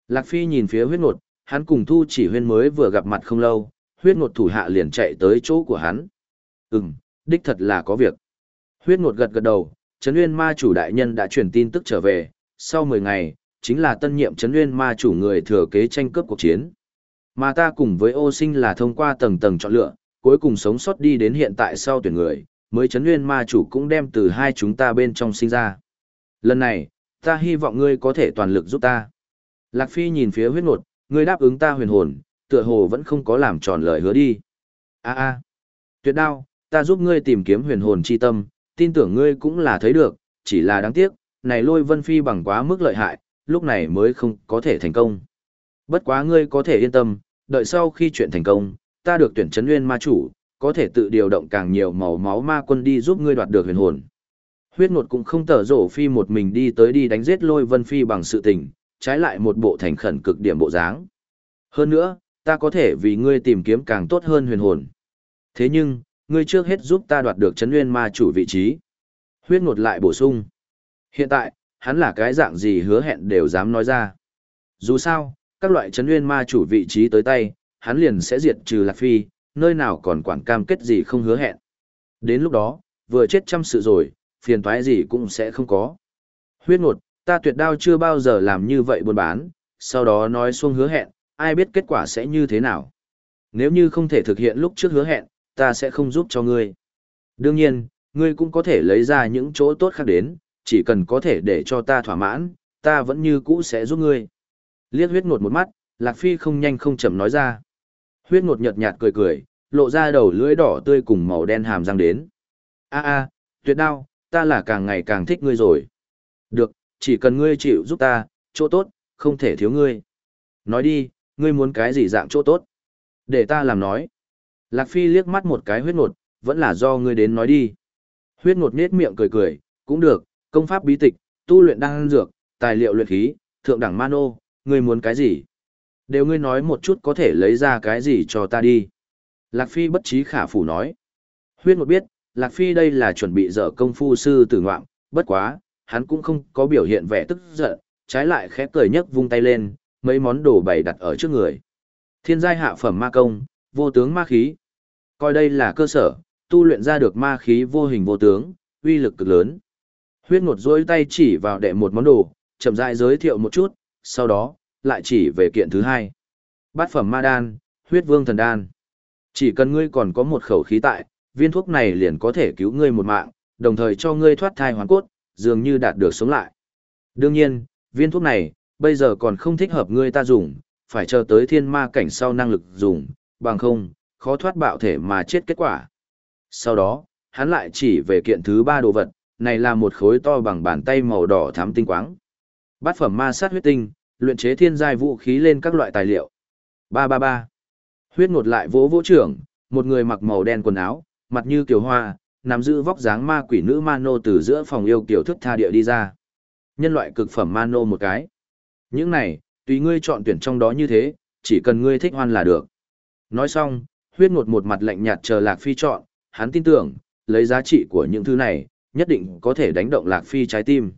Speaker 1: Lạc Phi nhìn phía huyết nột, hắn cùng thu chỉ huyên mới vừa gặp mặt không lâu, huyết nột thủ hạ liền chạy tới chỗ của hắn. Ừm, đích thật là có việc. Huyết nột gật gật đầu, Trấn Nguyên Ma chủ đại nhân đã truyền tin tức trở về, sau 10 ngày, chính là tân nhiệm chấn Nguyên Ma chủ người thừa kế tranh cướp cuộc chiến. Mà ta cùng với ô sinh là thông qua tầng tầng chọn lựa, cuối cùng sống sót đi đến hiện tại sau tuyển người, mới chấn nguyên ma chủ cũng đem từ hai chúng ta bên trong sinh ra. Lần này, ta hy vọng ngươi có thể toàn lực giúp ta. Lạc Phi nhìn phía huyết nột, ngươi đáp ứng ta huyền hồn, tựa hồ vẫn không có làm tròn lời hứa đi. a a tuyệt đao, ta giúp ngươi tìm kiếm huyền hồn chi tâm, tin tưởng ngươi cũng là thấy được, chỉ là đáng tiếc, này lôi vân phi bằng quá mức lợi hại, lúc này mới không có thể thành công. Bất quá ngươi có thể yên tâm, đợi sau khi chuyện thành công, ta được tuyển chấn nguyên ma chủ, có thể tự điều động càng nhiều màu máu ma quân đi giúp ngươi đoạt được huyền hồn. Huyết Ngột cũng không tở rổ phi một mình đi tới đi đánh giết lôi vân phi bằng sự tình, trái lại một bộ thành khẩn cực điểm bộ dáng. Hơn nữa, ta có thể vì ngươi tìm kiếm càng tốt hơn huyền hồn. Thế nhưng, ngươi trước hết giúp ta đoạt được chấn nguyên ma chủ vị trí. Huyết Ngột lại bổ sung. Hiện tại, hắn là cái dạng gì hứa hẹn đều dám nói ra. Dù sao, các loại chấn nguyên ma chủ vị trí tới tay, hắn liền sẽ diệt trừ Lạc Phi, nơi nào còn quản cam kết gì không hứa hẹn. Đến lúc đó, vừa chết trăm sự rồi, phiền toái gì cũng sẽ không có. Huyết ngột, ta tuyệt đao chưa bao giờ làm như vậy buôn bán, sau đó nói xuông hứa hẹn, ai biết kết quả sẽ như thế nào. Nếu như không thể thực hiện lúc trước hứa hẹn, ta sẽ không giúp cho ngươi. Đương nhiên, ngươi cũng có thể lấy ra những chỗ tốt khác đến, chỉ cần có thể để cho ta thỏa mãn, ta vẫn như cũ sẽ giúp ngươi. Liếc huyết ngột một mắt, Lạc Phi không nhanh không chậm nói ra. Huyết ngột nhợt nhạt cười cười, lộ ra đầu lưỡi đỏ tươi cùng màu đen hàm răng đến. A a, tuyệt đao, ta là càng ngày càng thích ngươi rồi. Được, chỉ cần ngươi chịu giúp ta, chỗ tốt, không thể thiếu ngươi. Nói đi, ngươi muốn cái gì dạng chỗ tốt? Để ta làm nói. Lạc Phi liếc mắt một cái huyết ngột, vẫn là do ngươi đến nói đi. Huyết ngột nết miệng cười cười, cũng được, công pháp bí tịch, tu luyện đan dược, tài liệu luyện khí, thượng đẳng mano, ngươi muốn cái gì? Đều ngươi nói một chút có thể lấy ra cái gì cho ta đi. Lạc Phi bất trí khả phủ nói. Huyết một biết, Lạc Phi đây là chuẩn bị dở công phu sư tử ngoạm, bất quá, hắn cũng không có biểu hiện vẻ tức giận, trái lại khẽ cười nhấc vung tay lên, mấy món đồ bày đặt ở trước người. Thiên giai hạ phẩm ma công, vô tướng ma khí. Coi đây là cơ sở, tu luyện ra được ma khí vô hình vô tướng, uy lực cực lớn. Huyết ngột dối tay chỉ vào đệ một món đồ, chậm rãi giới thiệu một chút, sau đó, lại chỉ về kiện thứ hai. Bát phẩm ma đan, huyết vương thần đan. Chỉ cần ngươi còn có một khẩu khí tại, viên thuốc này liền có thể cứu ngươi một mạng, đồng thời cho ngươi thoát thai hoàn cốt, dường như đạt được sống lại. Đương nhiên, viên thuốc này, bây giờ còn không thích hợp ngươi ta dùng, phải chờ tới thiên ma cảnh sau năng lực dùng, bằng không, khó thoát bạo thể mà chết kết quả. Sau đó, hắn lại chỉ về kiện thứ ba đồ vật, này là một khối to bằng bàn tay màu đỏ thắm tinh quáng. Bát phẩm ma sát huyết tinh, luyện chế thiên giai vũ khí lên các loại tài liệu. Ba ba ba. Huyết ngột lại vỗ vỗ trưởng, một người mặc màu đen quần áo, mặt như kiều hoa, nắm giữ vóc dáng ma quỷ nữ Mano từ giữa phòng yêu kiều thức tha địa đi ra. Nhân loại cực phẩm Mano một cái. Những này, tùy ngươi chọn tuyển trong đó như thế, chỉ cần ngươi thích hoan là được. Nói xong, huyết ngột một mặt lạnh nhạt chờ Lạc Phi chọn, hắn tin tưởng, lấy giá trị của những thứ này, nhất định có thể đánh động Lạc Phi trái tim.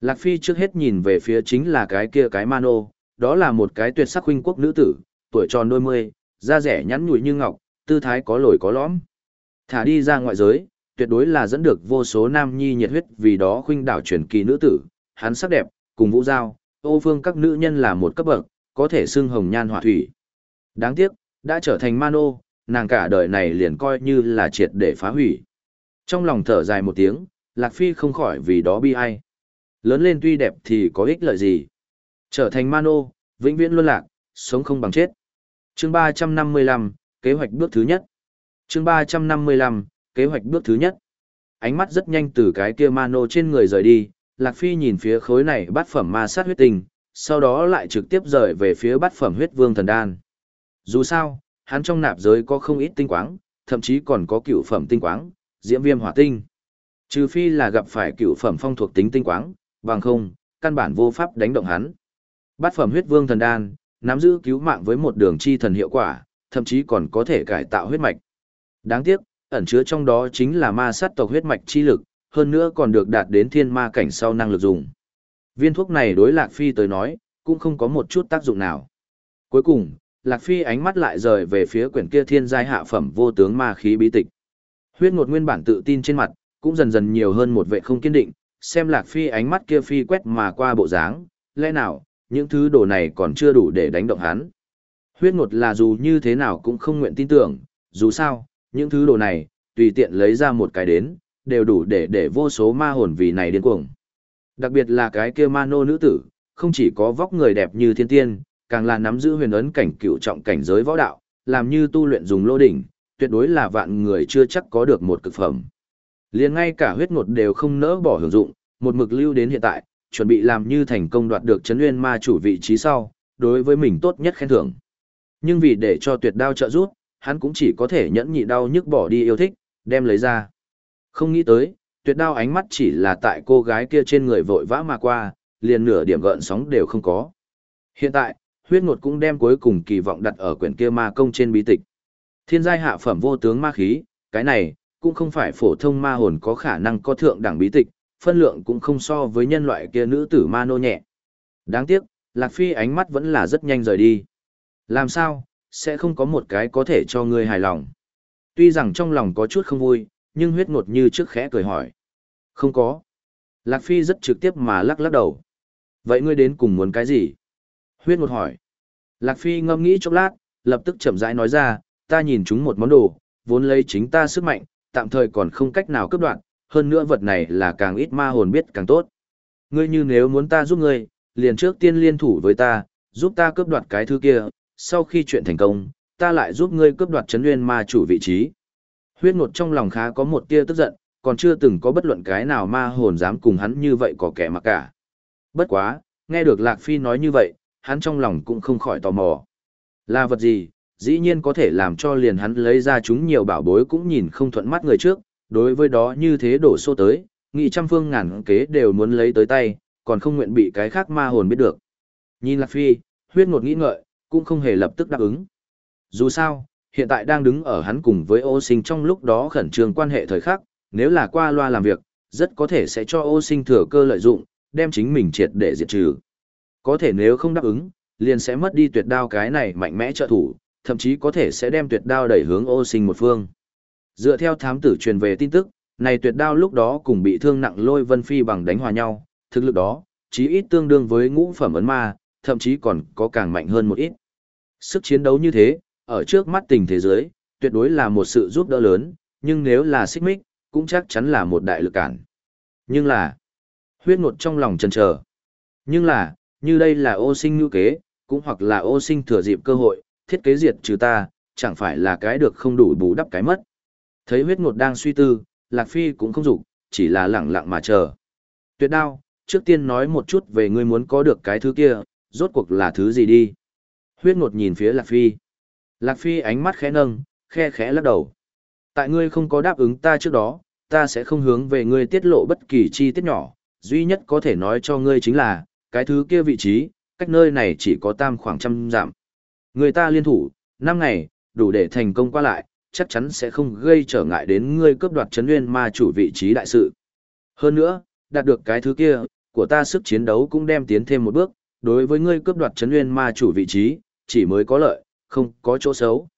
Speaker 1: Lạc Phi trước hết nhìn về phía chính là cái kia cái Mano, đó là một cái tuyệt sắc huynh quốc nữ tử, tuổi tròn đôi mươi, da rẻ nhắn nhủi như ngọc, tư thái có lồi có lõm. Thả đi ra ngoại giới, tuyệt đối là dẫn được vô số nam nhi nhiệt huyết vì đó khuynh đảo truyền kỳ nữ tử, hắn sắc đẹp, cùng vũ giao, ô phương các nữ nhân là một cấp bậc, có thể xưng hồng nhan họa thủy. Đáng tiếc, đã trở thành mano, nàng cả đời này liền coi như là triệt để phá hủy. Trong lòng thở dài một tiếng, Lạc Phi không khỏi vì đó bi ai. Lớn lên tuy đẹp thì có ích lợi gì. Trở thành mano, vĩnh viễn luôn lạc, sống không bằng chết. chương 355, kế hoạch bước thứ nhất. chương 355, kế hoạch bước thứ nhất. Ánh mắt rất nhanh từ cái kia mano trên người rời đi, Lạc Phi nhìn phía khối này bát phẩm ma sát huyết tình, sau đó lại trực tiếp rời về phía bát phẩm huyết vương thần đan. Dù sao, hắn trong nạp giới có không ít tinh quáng, thậm chí còn có cựu phẩm tinh quáng, diễm viêm hỏa tinh. Trừ phi là gặp phải cựu phẩm phong thuộc tính tinh quáng, bằng không, căn bản vô pháp đánh động hắn. Bát phẩm huyết vương thần đan, nắm giữ cứu mạng với một đường chi thần hiệu quả, thậm chí còn có thể cải tạo huyết mạch. Đáng tiếc, ẩn chứa trong đó chính là ma sát tộc huyết mạch chi lực, hơn nữa còn được đạt đến thiên ma cảnh sau năng lực dùng. Viên thuốc này đối Lạc Phi tới nói, cũng không có một chút tác dụng nào. Cuối cùng, Lạc Phi ánh mắt lại rời về phía quyển kia thiên giai hạ phẩm vô tướng ma khí bí tịch. Huyết ngột nguyên bản tự tin trên mặt, cũng dần dần nhiều hơn một vệ không kiên định, xem Lạc Phi ánh mắt kia phi quét mà qua bộ dáng, lẽ nào, những thứ đồ này còn chưa đủ để đánh động hắn. Huyết ngột là dù như thế nào cũng không nguyện tin tưởng, dù sao, những thứ đồ này, tùy tiện lấy ra một cái đến, đều đủ để để vô số ma hồn vì này điên cuồng. Đặc biệt là cái kia ma nô nữ tử, không chỉ có vóc người đẹp như thiên tiên, càng là nắm giữ huyền ấn cảnh cựu trọng cảnh giới võ đạo, làm như tu luyện dùng lô đỉnh, tuyệt đối là vạn người chưa chắc có được một cực phẩm. Liền ngay cả huyết ngột đều không nỡ bỏ hưởng dụng, một mực lưu đến hiện tại, chuẩn bị làm như thành công đoạt được chấn nguyên ma chủ vị trí sau, đối với mình tốt nhất khen thưởng. Nhưng vì để cho tuyệt đao trợ giúp, hắn cũng chỉ có thể nhẫn nhị đau nhức bỏ đi yêu thích, đem lấy ra. Không nghĩ tới, tuyệt đao ánh mắt chỉ là tại cô gái kia trên người vội vã mà qua, liền nửa điểm gợn sóng đều không có. Hiện tại, huyết ngột cũng đem cuối cùng kỳ vọng đặt ở quyển kia ma công trên bí tịch. Thiên giai hạ phẩm vô tướng ma khí, cái này, cũng không phải phổ thông ma hồn có khả năng có thượng đẳng bí tịch, phân lượng cũng không so với nhân loại kia nữ tử ma nô nhẹ. Đáng tiếc, Lạc Phi ánh mắt vẫn là rất nhanh rời đi. Làm sao, sẽ không có một cái có thể cho ngươi hài lòng. Tuy rằng trong lòng có chút không vui, nhưng huyết ngột như trước khẽ cười hỏi. Không có. Lạc Phi rất trực tiếp mà lắc lắc đầu. Vậy ngươi đến cùng muốn cái gì? Huyết ngột hỏi. Lạc Phi ngâm nghĩ chốc lát, lập tức chậm rãi nói ra, ta nhìn chúng một món đồ, vốn lấy chính ta sức mạnh, tạm thời còn không cách nào cướp đoạn, hơn nữa vật này là càng ít ma hồn biết càng tốt. Ngươi như nếu muốn ta giúp ngươi, liền trước tiên liên thủ với ta, giúp ta cướp đoạt cái thứ kia, sau khi chuyện thành công, ta lại giúp ngươi cướp đoạt chấn nguyên ma chủ vị trí. Huyết ngột trong lòng khá có một tia tức giận, còn chưa từng có bất luận cái nào ma hồn dám cùng hắn như vậy có kẻ mà cả. Bất quá, nghe được Lạc Phi nói như vậy, hắn trong lòng cũng không khỏi tò mò. Là vật gì, dĩ nhiên có thể làm cho liền hắn lấy ra chúng nhiều bảo bối cũng nhìn không thuận mắt người trước, đối với đó như thế đổ xô tới, nghị trăm phương ngàn kế đều muốn lấy tới tay, còn không nguyện bị cái khác ma hồn biết được. Nhìn Lạc Phi, huyết ngột nghĩ ngợi, cũng không hề lập tức đáp ứng. Dù sao, hiện tại đang đứng ở hắn cùng với ô sinh trong lúc đó khẩn trương quan hệ thời khắc, nếu là qua loa làm việc, rất có thể sẽ cho ô sinh thừa cơ lợi dụng, đem chính mình triệt để diệt trừ. Có thể nếu không đáp ứng, liền sẽ mất đi tuyệt đao cái này mạnh mẽ trợ thủ, thậm chí có thể sẽ đem tuyệt đao đẩy hướng ô sinh một phương. Dựa theo thám tử truyền về tin tức, này tuyệt đao lúc đó cùng bị thương nặng lôi vân phi bằng đánh hòa nhau, thực lực đó, chí ít tương đương với ngũ phẩm ấn ma, thậm chí còn có càng mạnh hơn một ít. Sức chiến đấu như thế, ở trước mắt tình thế giới, tuyệt đối là một sự giúp đỡ lớn, nhưng nếu là xích mích, cũng chắc chắn là một đại lực cản. Nhưng là, huyết ngột trong lòng chần chờ. Nhưng là, như đây là ô sinh như kế, cũng hoặc là ô sinh thừa dịp cơ hội, thiết kế diệt trừ ta, chẳng phải là cái được không đủ bù đắp cái mất. Thấy huyết ngột đang suy tư, Lạc Phi cũng không dục chỉ là lặng lặng mà chờ. Tuyệt đao, trước tiên nói một chút về ngươi muốn có được cái thứ kia, rốt cuộc là thứ gì đi. Huyết ngột nhìn phía Lạc Phi. Lạc Phi ánh mắt khẽ nâng, khe khẽ lắc đầu. Tại ngươi không có đáp ứng ta trước đó, ta sẽ không hướng về ngươi tiết lộ bất kỳ chi tiết nhỏ, duy nhất có thể nói cho ngươi chính là, cái thứ kia vị trí, cách nơi này chỉ có tam khoảng trăm giảm. Người ta liên thủ, 5 ngày, đủ để thành công qua lại, chắc chắn sẽ không gây trở ngại đến ngươi cướp đoạt chấn nguyên ma chủ vị trí đại sự. Hơn nữa, đạt được cái thứ kia, của ta sức chiến đấu cũng đem tiến thêm một bước, đối với ngươi cướp đoạt chấn nguyên ma chủ vị trí, chỉ mới có lợi, không có chỗ xấu.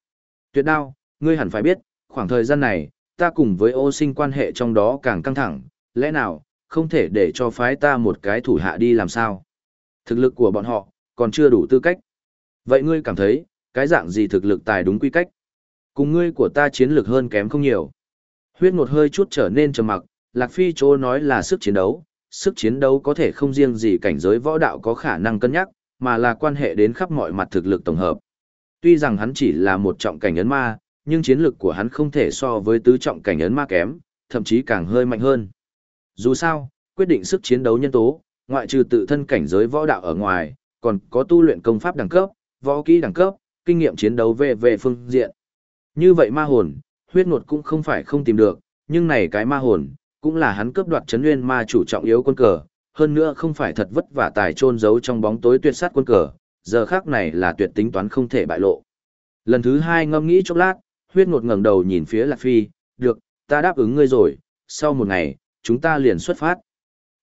Speaker 1: Tuyệt đao, ngươi hẳn phải biết, khoảng thời gian này, ta cùng với ô sinh quan hệ trong đó càng căng thẳng, lẽ nào, không thể để cho phái ta một cái thủ hạ đi làm sao? Thực lực của bọn họ, còn chưa đủ tư cách. Vậy ngươi cảm thấy, cái dạng gì thực lực tài đúng quy cách? Cùng ngươi của ta chiến lược hơn kém không nhiều. Huyết một hơi chút trở nên trầm mặc, Lạc Phi chỗ nói là sức chiến đấu, sức chiến đấu có thể không riêng gì cảnh giới võ đạo có khả năng cân nhắc, mà là quan hệ đến khắp mọi mặt thực lực tổng hợp. Tuy rằng hắn chỉ là một trọng cảnh ấn ma, nhưng chiến lực của hắn không thể so với tứ trọng cảnh ấn ma kém, thậm chí càng hơi mạnh hơn. Dù sao, quyết định sức chiến đấu nhân tố, ngoại trừ tự thân cảnh giới võ đạo ở ngoài, còn có tu luyện công pháp đẳng cấp, võ kỹ đẳng cấp, kinh nghiệm chiến đấu về về phương diện. Như vậy ma hồn, huyết nột cũng không phải không tìm được, nhưng này cái ma hồn, cũng là hắn cướp đoạt chấn nguyên ma chủ trọng yếu quân cờ, hơn nữa không phải thật vất vả tài trôn giấu trong bóng tối tuyệt sát quân cờ, giờ khác này là tuyệt tính toán không thể bại lộ. Lần thứ hai ngâm nghĩ chốc lát, huyết ngột ngẩng đầu nhìn phía Lạc Phi, được, ta đáp ứng ngươi rồi, sau một ngày, chúng ta liền xuất phát.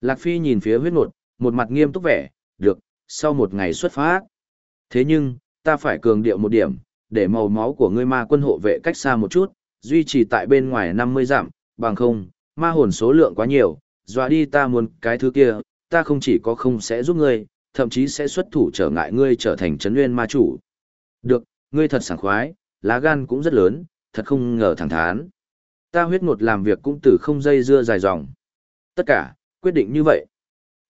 Speaker 1: Lạc Phi nhìn phía huyết ngột, một mặt nghiêm túc vẻ, được, sau một ngày xuất phát. Thế nhưng, ta phải cường điệu một điểm, để màu máu của ngươi ma quân hộ vệ cách xa một chút, duy trì tại bên ngoài 50 dặm, bằng không, ma hồn số lượng quá nhiều, dọa đi ta muốn cái thứ kia, ta không chỉ có không sẽ giúp ngươi, thậm chí sẽ xuất thủ trở ngại ngươi trở thành chấn nguyên ma chủ. Được, ngươi thật sảng khoái, lá gan cũng rất lớn, thật không ngờ thẳng thắn. Ta huyết ngột làm việc cũng từ không dây dưa dài dòng. Tất cả, quyết định như vậy.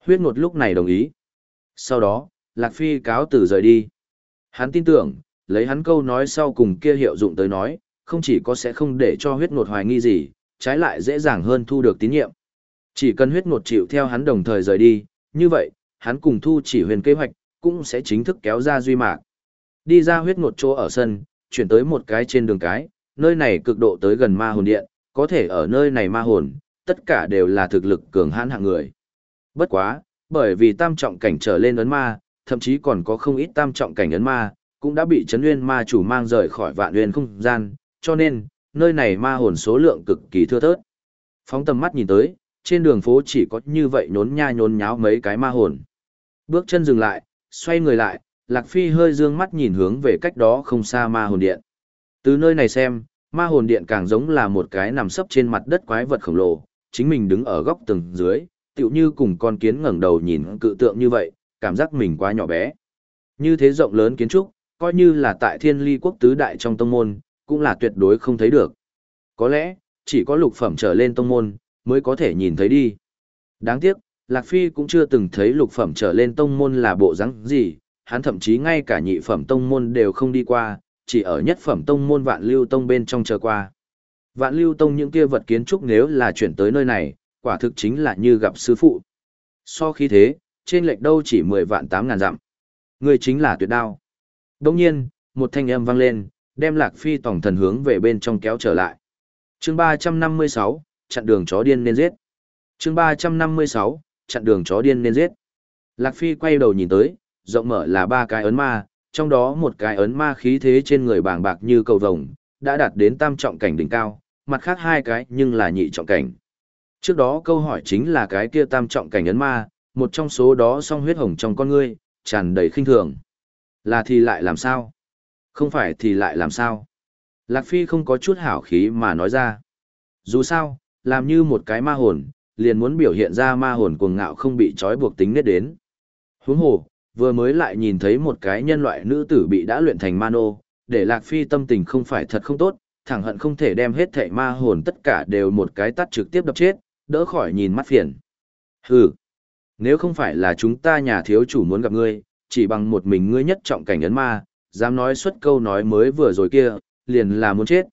Speaker 1: Huyết ngột lúc này đồng ý. Sau đó, Lạc Phi cáo từ rời đi. Hắn tin tưởng, lấy hắn câu nói sau cùng kia hiệu dụng tới nói, không chỉ có sẽ không để cho huyết ngột hoài nghi gì, trái lại dễ dàng hơn thu được tín nhiệm. Chỉ cần huyết ngột chịu theo hắn đồng thời rời đi, như vậy, hắn cùng thu chỉ huyền kế hoạch, cũng sẽ chính thức kéo ra duy mạc. Đi ra huyết ngột chỗ ở sân, chuyển tới một cái trên đường cái, nơi này cực độ tới gần ma hồn điện, có thể ở nơi này ma hồn, tất cả đều là thực lực cường hãn hạng người. Bất quá, bởi vì tam trọng cảnh trở lên ấn ma, thậm chí còn có không ít tam trọng cảnh ấn ma, cũng đã bị chấn nguyên ma chủ mang rời khỏi vạn nguyên không gian, cho nên, nơi này ma hồn số lượng cực kỳ thưa thớt. Phóng tầm mắt nhìn tới, trên đường phố chỉ có như vậy nhốn nha nhốn nháo mấy cái ma hồn. Bước chân dừng lại, xoay người lại, Lạc Phi hơi dương mắt nhìn hướng về cách đó không xa ma hồn điện. Từ nơi này xem, ma hồn điện càng giống là một cái nằm sấp trên mặt đất quái vật khổng lồ, chính mình đứng ở góc tầng dưới, tựu như cùng con kiến ngẩng đầu nhìn cự tượng như vậy, cảm giác mình quá nhỏ bé. Như thế rộng lớn kiến trúc, coi như là tại thiên ly quốc tứ đại trong tông môn, cũng là tuyệt đối không thấy được. Có lẽ, chỉ có lục phẩm trở lên tông môn, mới có thể nhìn thấy đi. Đáng tiếc, Lạc Phi cũng chưa từng thấy lục phẩm trở lên tông môn là bộ rắn gì, hắn thậm chí ngay cả nhị phẩm tông môn đều không đi qua, chỉ ở nhất phẩm tông môn vạn lưu tông bên trong chờ qua. Vạn lưu tông những kia vật kiến trúc nếu là chuyển tới nơi này, quả thực chính là như gặp sư phụ. So khi thế, trên lệch đâu chỉ 10 vạn 8 ngàn dặm. Người chính là tuyệt đao. Đồng nhiên, một thanh âm vang lên, đem lạc phi tổng thần hướng về bên trong kéo trở lại. chương 356, chặn đường chó điên nên giết. chương 356, chặn đường chó điên nên giết. Lạc phi quay đầu nhìn tới, rộng mở là ba cái ấn ma, trong đó một cái ấn ma khí thế trên người bàng bạc như cầu vồng, đã đạt đến tam trọng cảnh đỉnh cao, mặt khác hai cái nhưng là nhị trọng cảnh. Trước đó câu hỏi chính là cái kia tam trọng cảnh ấn ma, một trong số đó song huyết hồng trong con ngươi, tràn đầy khinh thường. Là thì lại làm sao? Không phải thì lại làm sao? Lạc Phi không có chút hảo khí mà nói ra. Dù sao, làm như một cái ma hồn, liền muốn biểu hiện ra ma hồn cuồng ngạo không bị trói buộc tính nết đến. Huống hồ, vừa mới lại nhìn thấy một cái nhân loại nữ tử bị đã luyện thành ma nô, để Lạc Phi tâm tình không phải thật không tốt, thẳng hận không thể đem hết thảy ma hồn tất cả đều một cái tắt trực tiếp đập chết, đỡ khỏi nhìn mắt phiền. Hừ, nếu không phải là chúng ta nhà thiếu chủ muốn gặp ngươi, chỉ bằng một mình ngươi nhất trọng cảnh ấn ma, dám nói xuất câu nói mới vừa rồi kia, liền là muốn chết.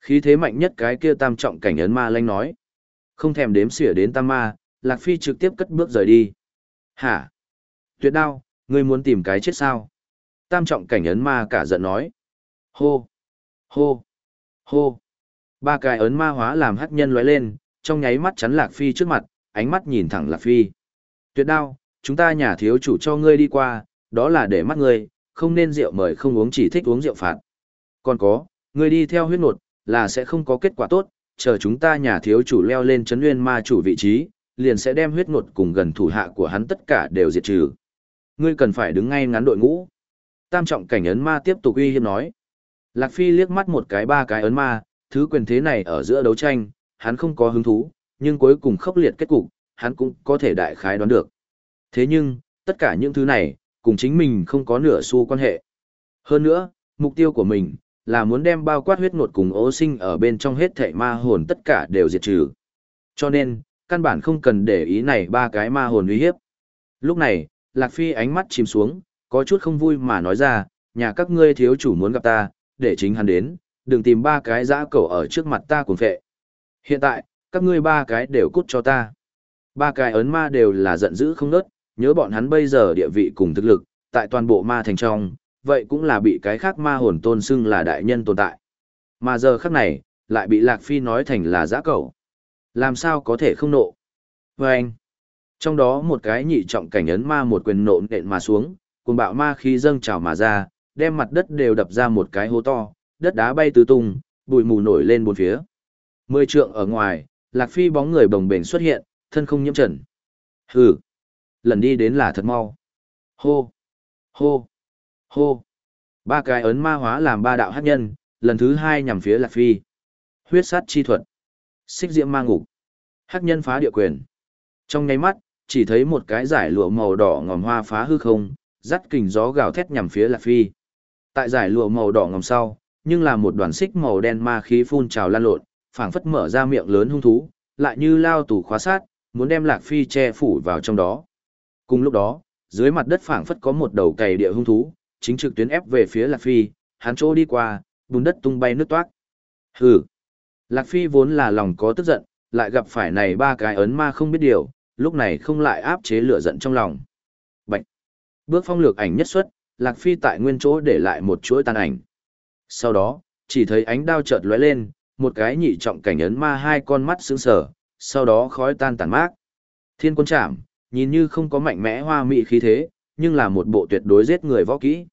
Speaker 1: Khí thế mạnh nhất cái kia tam trọng cảnh ấn ma lanh nói. Không thèm đếm xỉa đến tam ma, Lạc Phi trực tiếp cất bước rời đi. Hả? Tuyệt đao, ngươi muốn tìm cái chết sao? Tam trọng cảnh ấn ma cả giận nói. Hô! Hô! Hô! Ba cái ấn ma hóa làm hắc nhân lóe lên, trong nháy mắt chắn Lạc Phi trước mặt, ánh mắt nhìn thẳng Lạc Phi. Tuyệt đao, chúng ta nhà thiếu chủ cho ngươi đi qua, đó là để mắt ngươi, không nên rượu mời không uống chỉ thích uống rượu phạt. Còn có, ngươi đi theo huyết nột, là sẽ không có kết quả tốt, chờ chúng ta nhà thiếu chủ leo lên chấn nguyên ma chủ vị trí, liền sẽ đem huyết nột cùng gần thủ hạ của hắn tất cả đều diệt trừ. Ngươi cần phải đứng ngay ngắn đội ngũ. Tam trọng cảnh ấn ma tiếp tục uy hiếp nói. Lạc Phi liếc mắt một cái ba cái ấn ma, thứ quyền thế này ở giữa đấu tranh, hắn không có hứng thú, nhưng cuối cùng khốc liệt kết cục, hắn cũng có thể đại khái đoán được. Thế nhưng, tất cả những thứ này, cùng chính mình không có nửa xu quan hệ. Hơn nữa, mục tiêu của mình, là muốn đem bao quát huyết nột cùng ô sinh ở bên trong hết thảy ma hồn tất cả đều diệt trừ. Cho nên, căn bản không cần để ý này ba cái ma hồn uy hiếp. Lúc này, Lạc Phi ánh mắt chìm xuống, có chút không vui mà nói ra, nhà các ngươi thiếu chủ muốn gặp ta, để chính hắn đến, đừng tìm ba cái dã cẩu ở trước mặt ta cuồng phệ. Hiện tại, các ngươi ba cái đều cút cho ta. Ba cái ấn ma đều là giận dữ không nớt, nhớ bọn hắn bây giờ địa vị cùng thực lực, tại toàn bộ ma thành trong, vậy cũng là bị cái khác ma hồn tôn xưng là đại nhân tồn tại. Mà giờ khắc này, lại bị Lạc Phi nói thành là giã cầu, Làm sao có thể không nộ? Và anh, trong đó một cái nhị trọng cảnh ấn ma một quyền nộ nện mà xuống, cùng bạo ma khí dâng trào mà ra, đem mặt đất đều đập ra một cái hố to, đất đá bay tứ tung, bụi mù nổi lên bốn phía. Mười trượng ở ngoài, Lạc Phi bóng người bồng bềnh xuất hiện, thân không nhiễm trần. Hừ, lần đi đến là thật mau. Hô, hô, hô. Ba cái ấn ma hóa làm ba đạo hát nhân, lần thứ hai nhằm phía Lạc Phi. Huyết sát chi thuật. Xích diễm ma ngục. Hắc nhân phá địa quyền. Trong nháy mắt, chỉ thấy một cái giải lụa màu đỏ ngòm hoa phá hư không, dắt kình gió gào thét nhằm phía Lạc Phi. Tại giải lụa màu đỏ ngòm sau, nhưng là một đoàn xích màu đen ma khí phun trào lan lộn, phảng phất mở ra miệng lớn hung thú, lại như lao tủ khóa sát, muốn đem Lạc Phi che phủ vào trong đó. Cùng lúc đó, dưới mặt đất phảng phất có một đầu cày địa hung thú, chính trực tuyến ép về phía Lạc Phi, hắn chỗ đi qua, bùn đất tung bay nước toát. Hừ. Lạc Phi vốn là lòng có tức giận, lại gặp phải này ba cái ấn ma không biết điều, lúc này không lại áp chế lửa giận trong lòng. Bạch. Bước phong lược ảnh nhất xuất, Lạc Phi tại nguyên chỗ để lại một chuỗi tàn ảnh. Sau đó, chỉ thấy ánh đao chợt lóe lên, một cái nhị trọng cảnh ấn ma hai con mắt sững sờ, sau đó khói tan tàn mát. Thiên quân chạm, nhìn như không có mạnh mẽ hoa mị khí thế, nhưng là một bộ tuyệt đối giết người võ kỹ.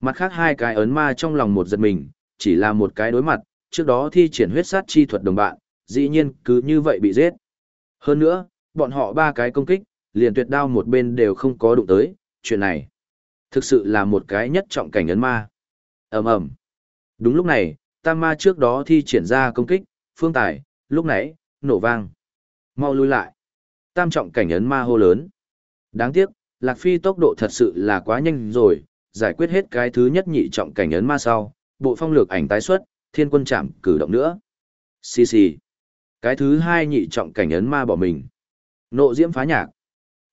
Speaker 1: Mặt khác hai cái ấn ma trong lòng một giật mình, chỉ là một cái đối mặt, trước đó thi triển huyết sát chi thuật đồng bạn, dĩ nhiên cứ như vậy bị giết. Hơn nữa, bọn họ ba cái công kích, liền tuyệt đao một bên đều không có đụng tới, chuyện này. Thực sự là một cái nhất trọng cảnh ấn ma. ầm ầm Đúng lúc này, tam ma trước đó thi triển ra công kích, phương tài, lúc nãy, nổ vang. Mau lui lại. Tam trọng cảnh ấn ma hô lớn. Đáng tiếc, Lạc Phi tốc độ thật sự là quá nhanh rồi, giải quyết hết cái thứ nhất nhị trọng cảnh ấn ma sau, bộ phong lược ảnh tái xuất, thiên quân chạm cử động nữa. Xì xì. Cái thứ hai nhị trọng cảnh ấn ma bỏ mình. Nộ diễm phá nhạc.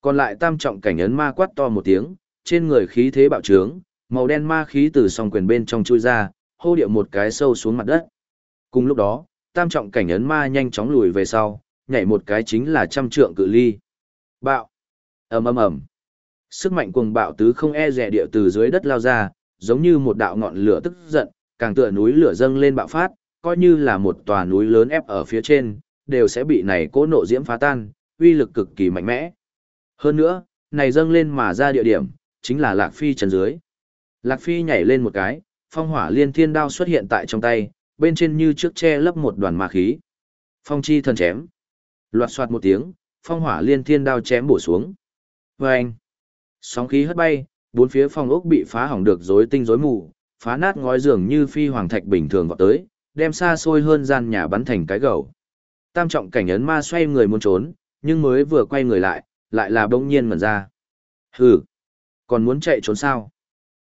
Speaker 1: Còn lại tam trọng cảnh ấn ma quát to một tiếng, trên người khí thế bạo trướng, màu đen ma khí từ song quyền bên trong chui ra, hô điệu một cái sâu xuống mặt đất. Cùng lúc đó, tam trọng cảnh ấn ma nhanh chóng lùi về sau, nhảy một cái chính là trăm trượng cự ly. Bạo. ầm ầm ầm. Sức mạnh cuồng bạo tứ không e rẻ địa từ dưới đất lao ra, giống như một đạo ngọn lửa tức giận, càng tựa núi lửa dâng lên bạo phát, coi như là một tòa núi lớn ép ở phía trên, đều sẽ bị này cố nộ diễm phá tan, uy lực cực kỳ mạnh mẽ. Hơn nữa, này dâng lên mà ra địa điểm, chính là Lạc Phi chân dưới. Lạc Phi nhảy lên một cái, phong hỏa liên thiên đao xuất hiện tại trong tay, bên trên như trước che lấp một đoàn ma khí. Phong chi thần chém. Loạt soạt một tiếng, phong hỏa liên thiên đao chém bổ xuống. Vâng! Sóng khí hất bay, bốn phía phong ốc bị phá hỏng được rối tinh rối mù, phá nát ngói giường như phi hoàng thạch bình thường vọt tới, đem xa xôi hơn gian nhà bắn thành cái gầu. Tam trọng cảnh ấn ma xoay người muốn trốn, nhưng mới vừa quay người lại, lại là bỗng nhiên mở ra. Hừ, còn muốn chạy trốn sao?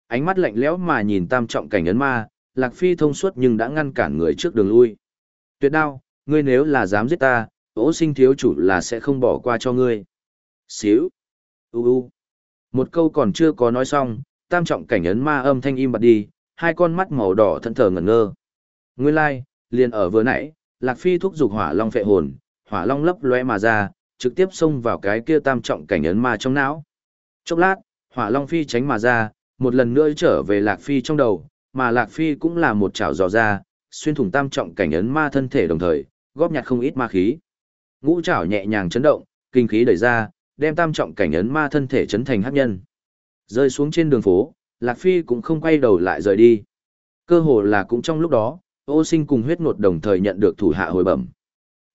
Speaker 1: Ánh mắt lạnh lẽo mà nhìn tam trọng cảnh ấn ma, Lạc Phi thông suốt nhưng đã ngăn cản người trước đường lui. Tuyệt đao, ngươi nếu là dám giết ta, ố sinh thiếu chủ là sẽ không bỏ qua cho ngươi. Xíu. U u. Một câu còn chưa có nói xong, tam trọng cảnh ấn ma âm thanh im bặt đi, hai con mắt màu đỏ thẫn thờ ngẩn ngơ. Nguyên lai, like, liền ở vừa nãy, Lạc Phi thúc giục hỏa long phệ hồn, hỏa long lấp lóe mà ra, trực tiếp xông vào cái kia tam trọng cảnh ấn ma trong não. Chốc lát, hỏa long phi tránh mà ra, một lần nữa trở về Lạc Phi trong đầu, mà Lạc Phi cũng là một chảo dò ra, xuyên thủng tam trọng cảnh ấn ma thân thể đồng thời, góp nhặt không ít ma khí. Ngũ chảo nhẹ nhàng chấn động, kinh khí đẩy ra, đem tam trọng cảnh ấn ma thân thể chấn thành hắc nhân. Rơi xuống trên đường phố, Lạc Phi cũng không quay đầu lại rời đi. Cơ hồ là cũng trong lúc đó, ô sinh cùng huyết ngột đồng thời nhận được thủ hạ hồi bẩm.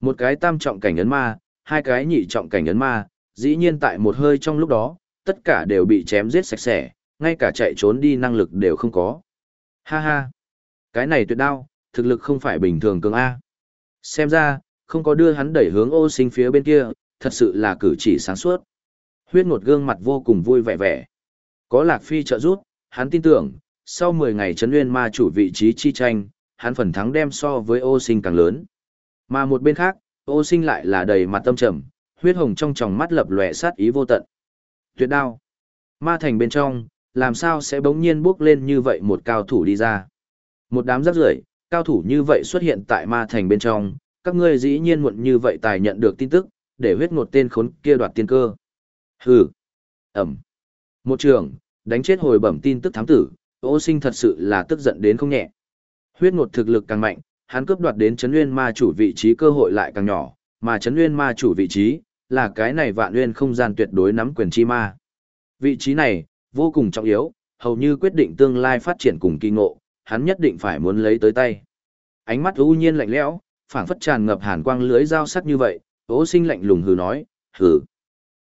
Speaker 1: Một cái tam trọng cảnh ấn ma, hai cái nhị trọng cảnh ấn ma, dĩ nhiên tại một hơi trong lúc đó, tất cả đều bị chém giết sạch sẽ, ngay cả chạy trốn đi năng lực đều không có. Ha ha! Cái này tuyệt đao, thực lực không phải bình thường cường A. Xem ra, không có đưa hắn đẩy hướng ô sinh phía bên kia, thật sự là cử chỉ sáng suốt. Huyết ngột gương mặt vô cùng vui vẻ vẻ. Có Lạc Phi trợ giúp, hắn tin tưởng, sau 10 ngày chấn nguyên ma chủ vị trí chi tranh, hắn phần thắng đem so với ô sinh càng lớn. Mà một bên khác, ô sinh lại là đầy mặt tâm trầm, huyết hồng trong tròng mắt lập lòe sát ý vô tận. Tuyệt đao. Ma thành bên trong, làm sao sẽ bỗng nhiên bước lên như vậy một cao thủ đi ra. Một đám rác rưởi cao thủ như vậy xuất hiện tại ma thành bên trong, các ngươi dĩ nhiên muộn như vậy tài nhận được tin tức, để huyết ngột tên khốn kia đoạt tiên cơ. Hừ. Ẩm. Một trường, đánh chết hồi bẩm tin tức thám tử, ô sinh thật sự là tức giận đến không nhẹ. Huyết ngột thực lực càng mạnh, hắn cướp đoạt đến chấn nguyên ma chủ vị trí cơ hội lại càng nhỏ, mà chấn nguyên ma chủ vị trí, là cái này vạn nguyên không gian tuyệt đối nắm quyền chi ma. Vị trí này, vô cùng trọng yếu, hầu như quyết định tương lai phát triển cùng kỳ ngộ, hắn nhất định phải muốn lấy tới tay. Ánh mắt u nhiên lạnh lẽo, phảng phất tràn ngập hàn quang lưới dao sắc như vậy, Ô Sinh lạnh lùng hừ nói, "Hừ.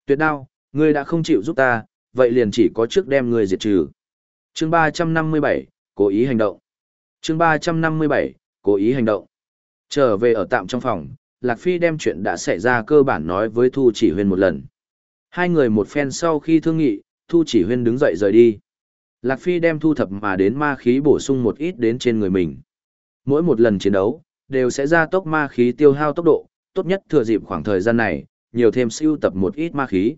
Speaker 1: Tuyệt đao, ngươi đã không chịu giúp ta, vậy liền chỉ có trước đem ngươi diệt trừ." Chương 357, cố ý hành động. Chương 357, cố ý hành động. Trở về ở tạm trong phòng, Lạc Phi đem chuyện đã xảy ra cơ bản nói với Thu Chỉ Huyên một lần. Hai người một phen sau khi thương nghị, Thu Chỉ Huyên đứng dậy rời đi. Lạc Phi đem thu thập mà đến ma khí bổ sung một ít đến trên người mình. Mỗi một lần chiến đấu, đều sẽ ra tốc ma khí tiêu hao tốc độ, tốt nhất thừa dịp khoảng thời gian này, nhiều thêm siêu tập một ít ma khí.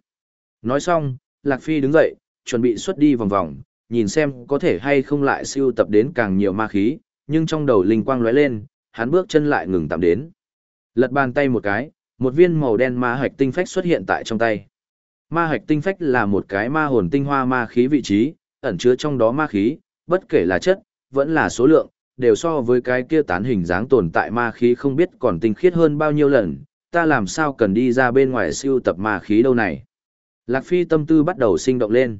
Speaker 1: Nói xong, Lạc Phi đứng dậy, chuẩn bị xuất đi vòng vòng, nhìn xem có thể hay không lại siêu tập đến càng nhiều ma khí, nhưng trong đầu linh quang lóe lên, hắn bước chân lại ngừng tạm đến. Lật bàn tay một cái, một viên màu đen ma hạch tinh phách xuất hiện tại trong tay. Ma hạch tinh phách là một cái ma hồn tinh hoa ma khí vị trí, ẩn chứa trong đó ma khí, bất kể là chất, vẫn là số lượng, đều so với cái kia tán hình dáng tồn tại ma khí không biết còn tinh khiết hơn bao nhiêu lần, ta làm sao cần đi ra bên ngoài siêu tập ma khí đâu này. Lạc Phi tâm tư bắt đầu sinh động lên.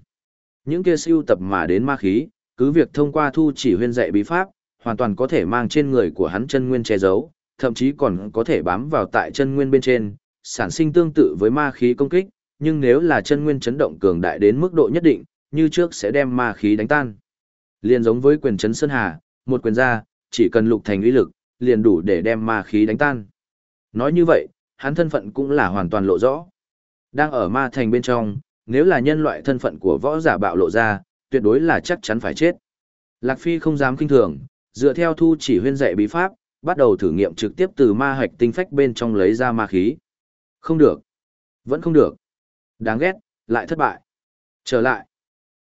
Speaker 1: Những kia siêu tập mà đến ma khí, cứ việc thông qua thu chỉ huyên dạy bí pháp, hoàn toàn có thể mang trên người của hắn chân nguyên che giấu, thậm chí còn có thể bám vào tại chân nguyên bên trên, sản sinh tương tự với ma khí công kích, nhưng nếu là chân nguyên chấn động cường đại đến mức độ nhất định, như trước sẽ đem ma khí đánh tan. Liên giống với quyền chấn sơn hà, một quyền ra, chỉ cần lục thành uy lực, liền đủ để đem ma khí đánh tan. Nói như vậy, hắn thân phận cũng là hoàn toàn lộ rõ. Đang ở ma thành bên trong, nếu là nhân loại thân phận của võ giả bạo lộ ra, tuyệt đối là chắc chắn phải chết. Lạc Phi không dám kinh thường, dựa theo thu chỉ huyên dạy bí pháp, bắt đầu thử nghiệm trực tiếp từ ma hạch tinh phách bên trong lấy ra ma khí. Không được. Vẫn không được. Đáng ghét, lại thất bại. Trở lại.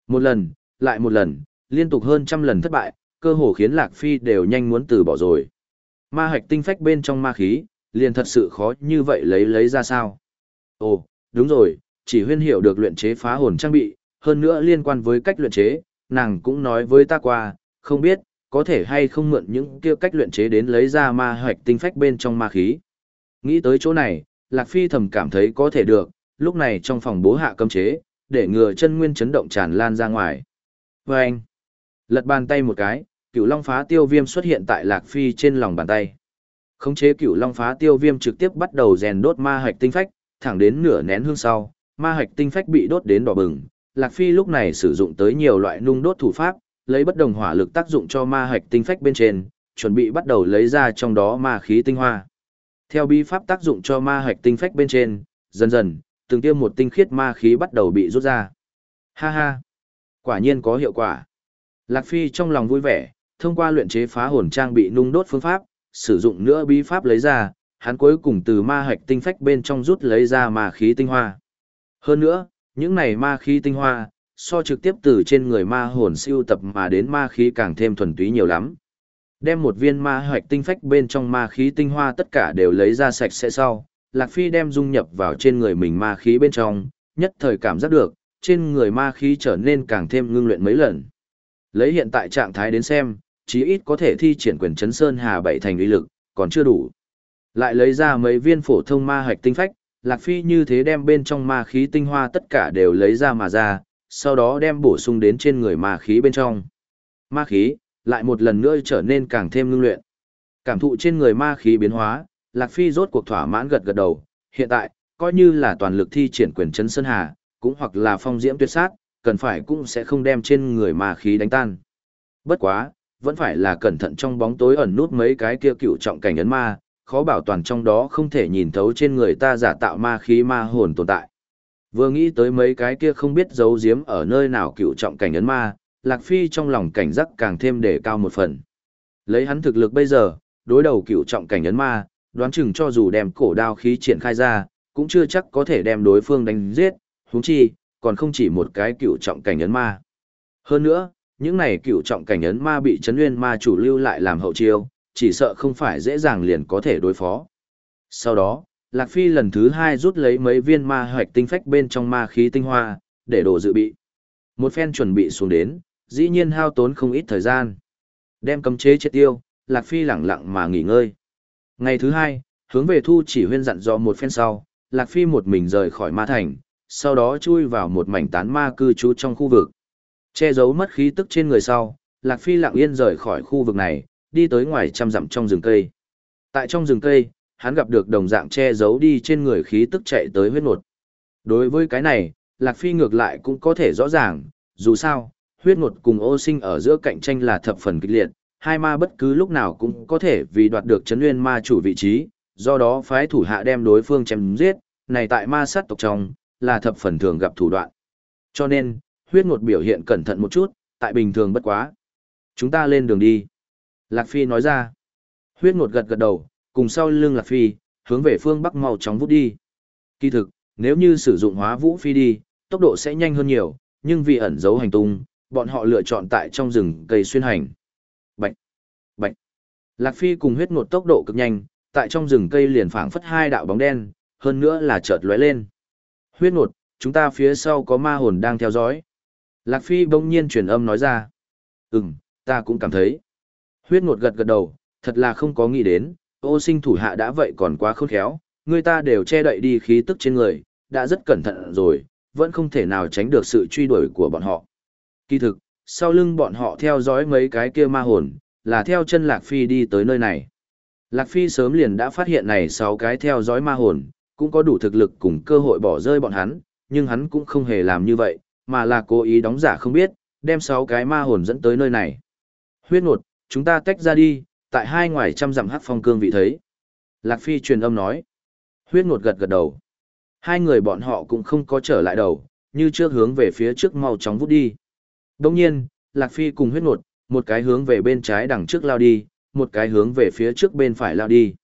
Speaker 1: Một lần, lại một lần, liên tục hơn trăm lần thất bại, cơ hồ khiến Lạc Phi đều nhanh muốn từ bỏ rồi. Ma hạch tinh phách bên trong ma khí, liền thật sự khó như vậy lấy lấy ra sao? Ồ, đúng rồi, chỉ huyên hiểu được luyện chế phá hồn trang bị, hơn nữa liên quan với cách luyện chế, nàng cũng nói với ta qua, không biết, có thể hay không mượn những kia cách luyện chế đến lấy ra ma hạch tinh phách bên trong ma khí. Nghĩ tới chỗ này, Lạc Phi thầm cảm thấy có thể được, lúc này trong phòng bố hạ cấm chế, để ngừa chân nguyên chấn động tràn lan ra ngoài. Và anh, lật bàn tay một cái, cửu long phá tiêu viêm xuất hiện tại Lạc Phi trên lòng bàn tay. Khống chế cửu long phá tiêu viêm trực tiếp bắt đầu rèn đốt ma hạch tinh phách, thẳng đến nửa nén hương sau, ma hạch tinh phách bị đốt đến đỏ bừng. Lạc Phi lúc này sử dụng tới nhiều loại nung đốt thủ pháp, lấy bất đồng hỏa lực tác dụng cho ma hạch tinh phách bên trên, chuẩn bị bắt đầu lấy ra trong đó ma khí tinh hoa. Theo bí pháp tác dụng cho ma hạch tinh phách bên trên, dần dần, từng tiêm một tinh khiết ma khí bắt đầu bị rút ra. Ha ha! Quả nhiên có hiệu quả. Lạc Phi trong lòng vui vẻ, thông qua luyện chế phá hồn trang bị nung đốt phương pháp, sử dụng nữa bí pháp lấy ra, hắn cuối cùng từ ma hạch tinh phách bên trong rút lấy ra ma khí tinh hoa. Hơn nữa, những này ma khí tinh hoa, so trực tiếp từ trên người ma hồn siêu tập mà đến ma khí càng thêm thuần túy nhiều lắm. Đem một viên ma hạch tinh phách bên trong ma khí tinh hoa tất cả đều lấy ra sạch sẽ sau, Lạc Phi đem dung nhập vào trên người mình ma khí bên trong, nhất thời cảm giác được, trên người ma khí trở nên càng thêm ngưng luyện mấy lần. Lấy hiện tại trạng thái đến xem, chí ít có thể thi triển quyền chấn sơn hà bảy thành uy lực, còn chưa đủ. Lại lấy ra mấy viên phổ thông ma hạch tinh phách, Lạc Phi như thế đem bên trong ma khí tinh hoa tất cả đều lấy ra mà ra, sau đó đem bổ sung đến trên người ma khí bên trong. Ma khí, lại một lần nữa trở nên càng thêm ngưng luyện. Cảm thụ trên người ma khí biến hóa, Lạc Phi rốt cuộc thỏa mãn gật gật đầu, hiện tại, coi như là toàn lực thi triển quyền chấn sơn hà, cũng hoặc là phong diễm tuyệt sát, cần phải cũng sẽ không đem trên người ma khí đánh tan. Bất quá, vẫn phải là cẩn thận trong bóng tối ẩn nút mấy cái kia cựu trọng cảnh ấn ma, khó bảo toàn trong đó không thể nhìn thấu trên người ta giả tạo ma khí ma hồn tồn tại. Vừa nghĩ tới mấy cái kia không biết giấu giếm ở nơi nào cựu trọng cảnh ấn ma, Lạc Phi trong lòng cảnh giác càng thêm đề cao một phần. Lấy hắn thực lực bây giờ, đối đầu cựu trọng cảnh ấn ma, đoán chừng cho dù đem cổ đao khí triển khai ra, cũng chưa chắc có thể đem đối phương đánh giết, huống chi, còn không chỉ một cái cựu trọng cảnh ấn ma. Hơn nữa, những này cựu trọng cảnh ấn ma bị chấn nguyên ma chủ lưu lại làm hậu chiêu, chỉ sợ không phải dễ dàng liền có thể đối phó. Sau đó, Lạc Phi lần thứ hai rút lấy mấy viên ma hoạch tinh phách bên trong ma khí tinh hoa, để đổ dự bị. Một phen chuẩn bị xuống đến, dĩ nhiên hao tốn không ít thời gian. Đem cấm chế chết tiêu, Lạc Phi lặng lặng mà nghỉ ngơi. Ngày thứ hai, hướng về thu chỉ huyên dặn dò một phen sau, Lạc Phi một mình rời khỏi ma thành, sau đó chui vào một mảnh tán ma cư trú trong khu vực. Che giấu mất khí tức trên người sau, Lạc Phi lặng yên rời khỏi khu vực này, đi tới ngoài trăm dặm trong rừng cây. Tại trong rừng cây, hắn gặp được đồng dạng che giấu đi trên người khí tức chạy tới huyết nột. Đối với cái này, Lạc Phi ngược lại cũng có thể rõ ràng, dù sao, huyết ngột cùng ô sinh ở giữa cạnh tranh là thập phần kịch liệt, hai ma bất cứ lúc nào cũng có thể vì đoạt được chấn nguyên ma chủ vị trí, do đó phái thủ hạ đem đối phương chém giết, này tại ma sát tộc trong, là thập phần thường gặp thủ đoạn. Cho nên, huyết ngột biểu hiện cẩn thận một chút, tại bình thường bất quá. Chúng ta lên đường đi. Lạc Phi nói ra. Huyết ngột gật gật đầu, cùng sau lưng Lạc Phi, hướng về phương bắc màu chóng vút đi. Kỳ thực, nếu như sử dụng hóa vũ phi đi, tốc độ sẽ nhanh hơn nhiều, nhưng vì ẩn giấu hành tung, bọn họ lựa chọn tại trong rừng cây xuyên hành. Lạc Phi cùng huyết ngột tốc độ cực nhanh, tại trong rừng cây liền phảng phất hai đạo bóng đen, hơn nữa là chợt lóe lên. Huyết ngột, chúng ta phía sau có ma hồn đang theo dõi. Lạc Phi bỗng nhiên truyền âm nói ra. Ừm, ta cũng cảm thấy. Huyết ngột gật gật đầu, thật là không có nghĩ đến, ô sinh thủ hạ đã vậy còn quá khôn khéo, người ta đều che đậy đi khí tức trên người, đã rất cẩn thận rồi, vẫn không thể nào tránh được sự truy đuổi của bọn họ. Kỳ thực, sau lưng bọn họ theo dõi mấy cái kia ma hồn, là theo chân Lạc Phi đi tới nơi này. Lạc Phi sớm liền đã phát hiện này sáu cái theo dõi ma hồn, cũng có đủ thực lực cùng cơ hội bỏ rơi bọn hắn, nhưng hắn cũng không hề làm như vậy, mà là cố ý đóng giả không biết, đem sáu cái ma hồn dẫn tới nơi này. Huyết nột, chúng ta tách ra đi, tại hai ngoài trăm dặm hắc phong cương vị thấy. Lạc Phi truyền âm nói. Huyết nột gật gật đầu. Hai người bọn họ cũng không có trở lại đầu, như trước hướng về phía trước mau chóng vút đi. Đồng nhiên, Lạc Phi cùng huyết nột, một cái hướng về bên trái đằng trước lao đi, một cái hướng về phía trước bên phải lao đi.